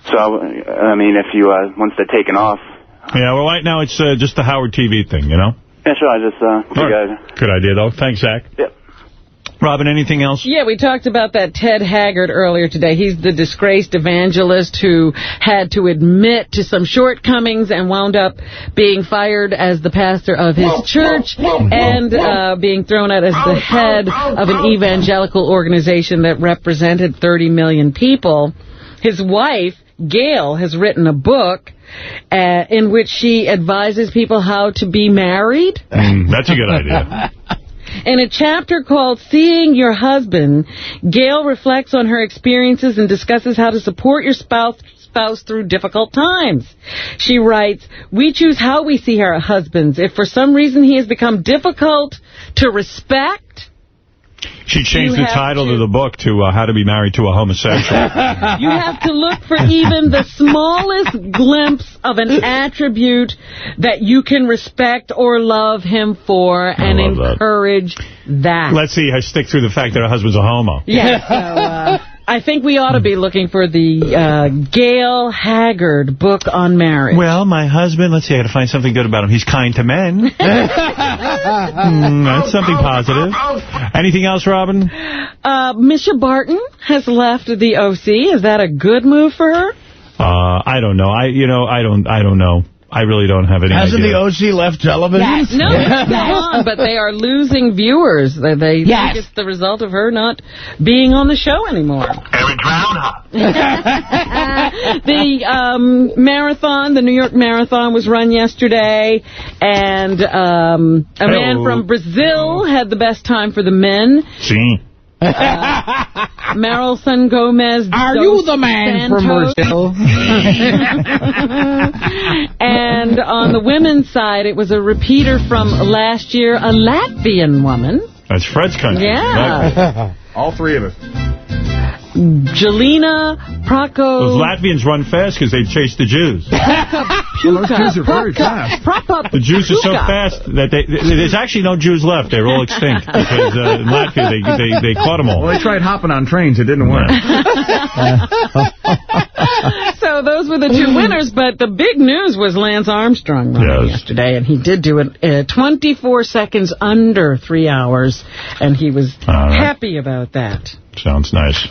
So, I mean, if you, uh, once they're taken off. Yeah, well, right now it's uh, just the Howard TV thing, you know? Yeah, sure, I just, uh, right. Good idea, though. Thanks, Zach. Yep. Robin, anything else? Yeah, we talked about that Ted Haggard earlier today. He's the disgraced evangelist who had to admit to some shortcomings and wound up being fired as the pastor of his church and uh, being thrown out as the head of an evangelical organization that represented 30 million people. His wife, Gail, has written a book uh, in which she advises people how to be married. Mm, that's a good idea. [LAUGHS] In a chapter called Seeing Your Husband, Gail reflects on her experiences and discusses how to support your spouse spouse through difficult times. She writes, We choose how we see our husbands. If for some reason he has become difficult to respect, She changed You the title to- of the book to uh, How to Be Married to a Homosexual. [LAUGHS] you have to look for even the smallest glimpse of an attribute that you can respect or love him for and love that. encourage that. Let's see, I stick through the fact that her husband's a homo. Yeah, so uh, I think we ought to be looking for the uh, Gail Haggard book on marriage. Well, my husband, let's see, I got to find something good about him. He's kind to men. [LAUGHS] Hmm, that's something positive. Anything else, Robin? Uh, Mischa Barton has left the OC. Is that a good move for her? Uh, I don't know. I, you know, I don't, I don't know. I really don't have any Hasn't idea. the OC left television? Yes. No, it's [LAUGHS] still on, but they are losing viewers. They, they Yes. think it's the result of her not being on the show anymore. Eric Drowned [LAUGHS] [LAUGHS] the um, marathon, the New York Marathon, was run yesterday, and um, a man Hello. from Brazil had the best time for the men. Uh, [LAUGHS] See? Marilson Gomes. Are dos you the man from Santos. Brazil? [LAUGHS] and on the women's side, it was a repeater from last year, a Latvian woman. That's Fred's country. Yeah. [LAUGHS] All three of us. Jelena Those Prako. Latvians run fast because they chase the Jews. [LAUGHS] Those Jews are very fast. The Jews are so fast that they, there's actually no Jews left. They're all extinct because uh, in Latvia they, they, they caught them all. Well, they tried hopping on trains. It didn't work. [LAUGHS] [LAUGHS] So those were the two winners, but the big news was Lance Armstrong running Yes. yesterday, and he did do it uh, 24 seconds under three hours, and he was right. happy about that. Sounds nice.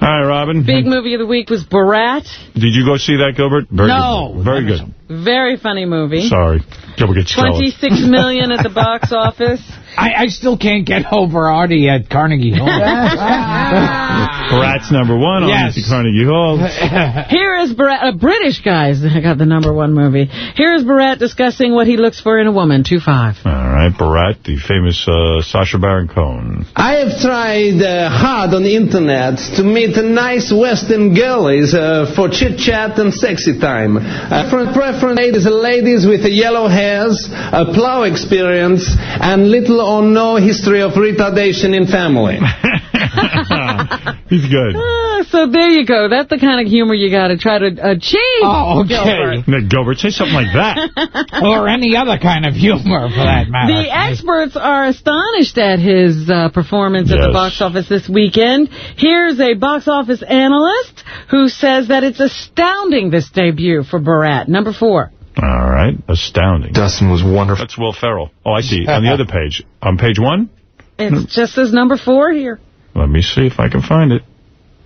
All right, Robin. Big movie of the week was Borat. Did you go see that, Gilbert? Very No. Good. Very good. Very funny movie. Sorry. Gilbert gets jealous. Twenty-six million at the box [LAUGHS] office. I, I still can't get over Artie at Carnegie Hall. [LAUGHS] Borat's number one. Yes. Yes. Carnegie Hall. [LAUGHS] Here is Borat, a British guys. I got the number one movie. Here is Borat discussing what he looks for in a woman. 2-5. All right, Borat, the famous uh, Sacha Baron Cohen. I have tried uh, hard on the internet to meet nice Western girlies uh, for chit-chat and sexy time. Uh, for preference ladies, ladies with yellow hairs, a plow experience, and little or no history of retardation in family. [LAUGHS] He's good. Ah, so there you go. That's the kind of humor you got to try to achieve. Oh, Gilbert. okay. Now, Gilbert, say something like that. [LAUGHS] or any other kind of humor, for that matter. The experts are astonished at his uh, performance at the box office this weekend. Here's a box office analyst who says that it's astounding, this debut for Borat. Number four. All right, astounding. Dustin was wonderful. That's Will Ferrell. Oh, I see. On the [LAUGHS] other page. On page one? It's just as number four here. Let me see if I can find it.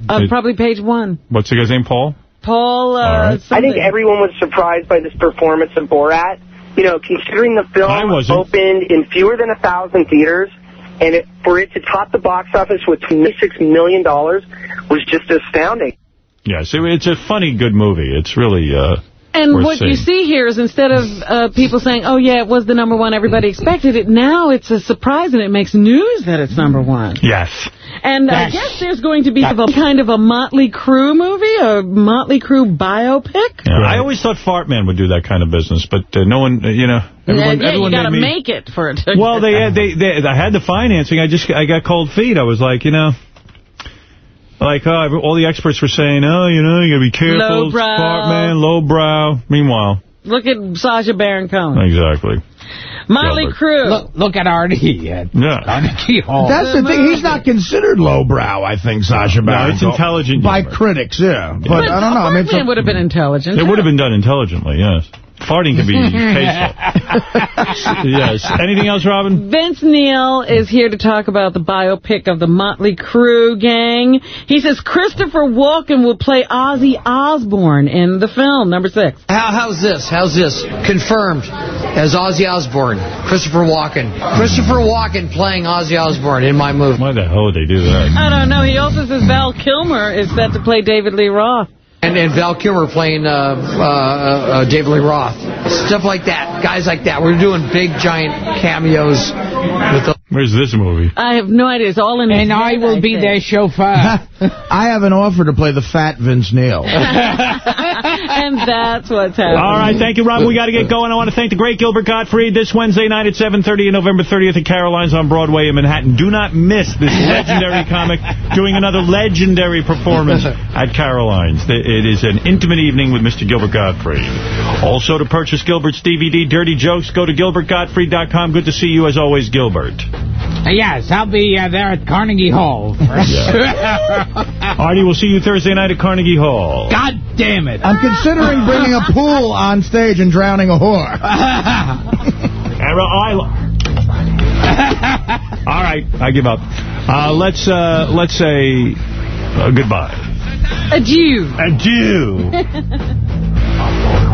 Uh, It- probably page one. What's the guy's name, Paul? Paul, uh, right. I think everyone was surprised by this performance of Borat. You know, considering the film opened in fewer than a thousand theaters, and it, for it to top the box office with $26 million was just astounding. Yes, it, it's a funny, good movie. It's really... Uh, And worth what you see here is instead of uh, people saying, oh, yeah, it was the number one, everybody expected it, now it's a surprise and it makes news that it's number one. Yes. And I guess there's going to be a kind of a Motley Crue movie, a Motley Crue biopic. Yeah, I always thought Fartman would do that kind of business, but uh, no one, uh, you know, everyone, yeah, everyone you got to make it for it. Well, they, had, they, they, I had the financing. I just, I got cold feet. I was like, you know, like, oh, all the experts were saying, oh, you know, you got to be careful. Lowbrow. Fartman, lowbrow. Meanwhile, Look at Sacha Baron Cohen. exactly. Motley Gilbert. Crue. Look, look at Artie at [LAUGHS] Yeah. Carnegie Hall. That's the thing. He's not considered lowbrow, I think, Sasha Baron. No, it's intelligent By humor. critics, yeah. But, But I don't know. I mean, it's Fartman a- would have been intelligent. It would have been done intelligently, yes. Farting can be [LAUGHS] tasteful. [LAUGHS] yes. Anything else, Robin? Vince Neil is here to talk about the biopic of the Motley Crue gang. He says Christopher Walken will play Ozzy Osbourne in the film, number six. How, how's this? How's this? Confirmed as Ozzy Osbourne, Christopher Walken. Christopher Walken playing Ozzy Osbourne in my movie. Why the hell would they do that? I don't know. He also says Val Kilmer is set to play David Lee Roth. And, and Val Kilmer playing uh, uh, uh, David Lee Roth. Stuff like that. Guys like that. We're doing big, giant cameos with the Where's this movie? I have no idea. It's all in his And I head, will be think. their chauffeur. [LAUGHS] I have an offer to play the fat Vince Neil. [LAUGHS] and that's what's happening. All right, thank you, Rob. We got to get going. I want to thank the great Gilbert Gottfried this Wednesday night at 7.30 and November 30th at Caroline's on Broadway in Manhattan. Do not miss this [LAUGHS] legendary comic doing another legendary performance at Caroline's. It is an intimate evening with Mr. Gilbert Gottfried. Also, to purchase Gilbert's DVD, Dirty Jokes, go to gilbertgottfried.com. Good to see you, as always, Gilbert. yes, I'll be uh, there at Carnegie Hall. [LAUGHS] Artie, we'll see you Thursday night at Carnegie Hall. God damn it. I'm considering bringing a pool on stage and drowning a whore. [LAUGHS] Ara- I- [LAUGHS] All right, I give up. Uh, let's uh, let's say uh, goodbye. Adieu. Adieu. [LAUGHS]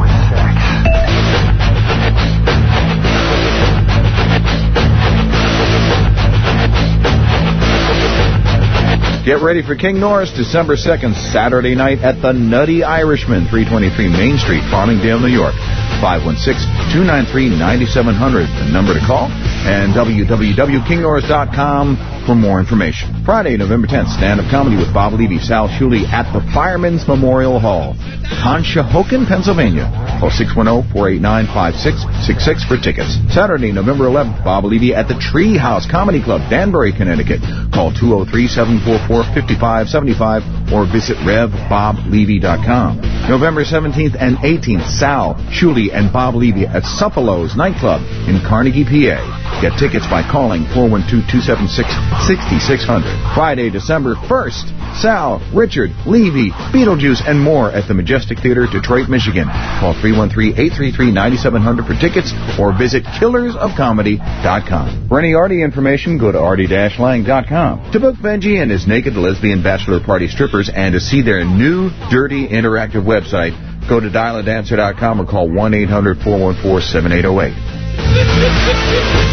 Get ready for King Norris December 2nd, Saturday night at the Nutty Irishman, 323 Main Street, Farmingdale, New York. 516-293-9700, the number to call, and www.kingnorris.com for more information. Friday, November 10th, stand-up comedy with Bob Levy, Sal Shuli at the Firemen's Memorial Hall, Conshohocken, Pennsylvania. Call 610-489-5666 for tickets. Saturday, November 11th, Bob Levy at the Tree House Comedy Club, Danbury, Connecticut. Call 203-744-5575 or visit revboblevy.com. November 17th and 18th, Sal, Shuli, and Bob Levy at Suffalo's Nightclub in Carnegie, PA. Get tickets by calling 412-276-6600. Friday, December 1st, Sal, Richard, Levy, Beetlejuice, and more at the Majestic Theater, Detroit, Michigan. Call 313-833-9700 for tickets or visit killersofcomedy.com. For any Artie information, go to artie-lang.com. To book Benji and his naked lesbian bachelor party strippers and to see their new, dirty, interactive website, go to dialadancer.com or call 1-800-414-7808. [LAUGHS]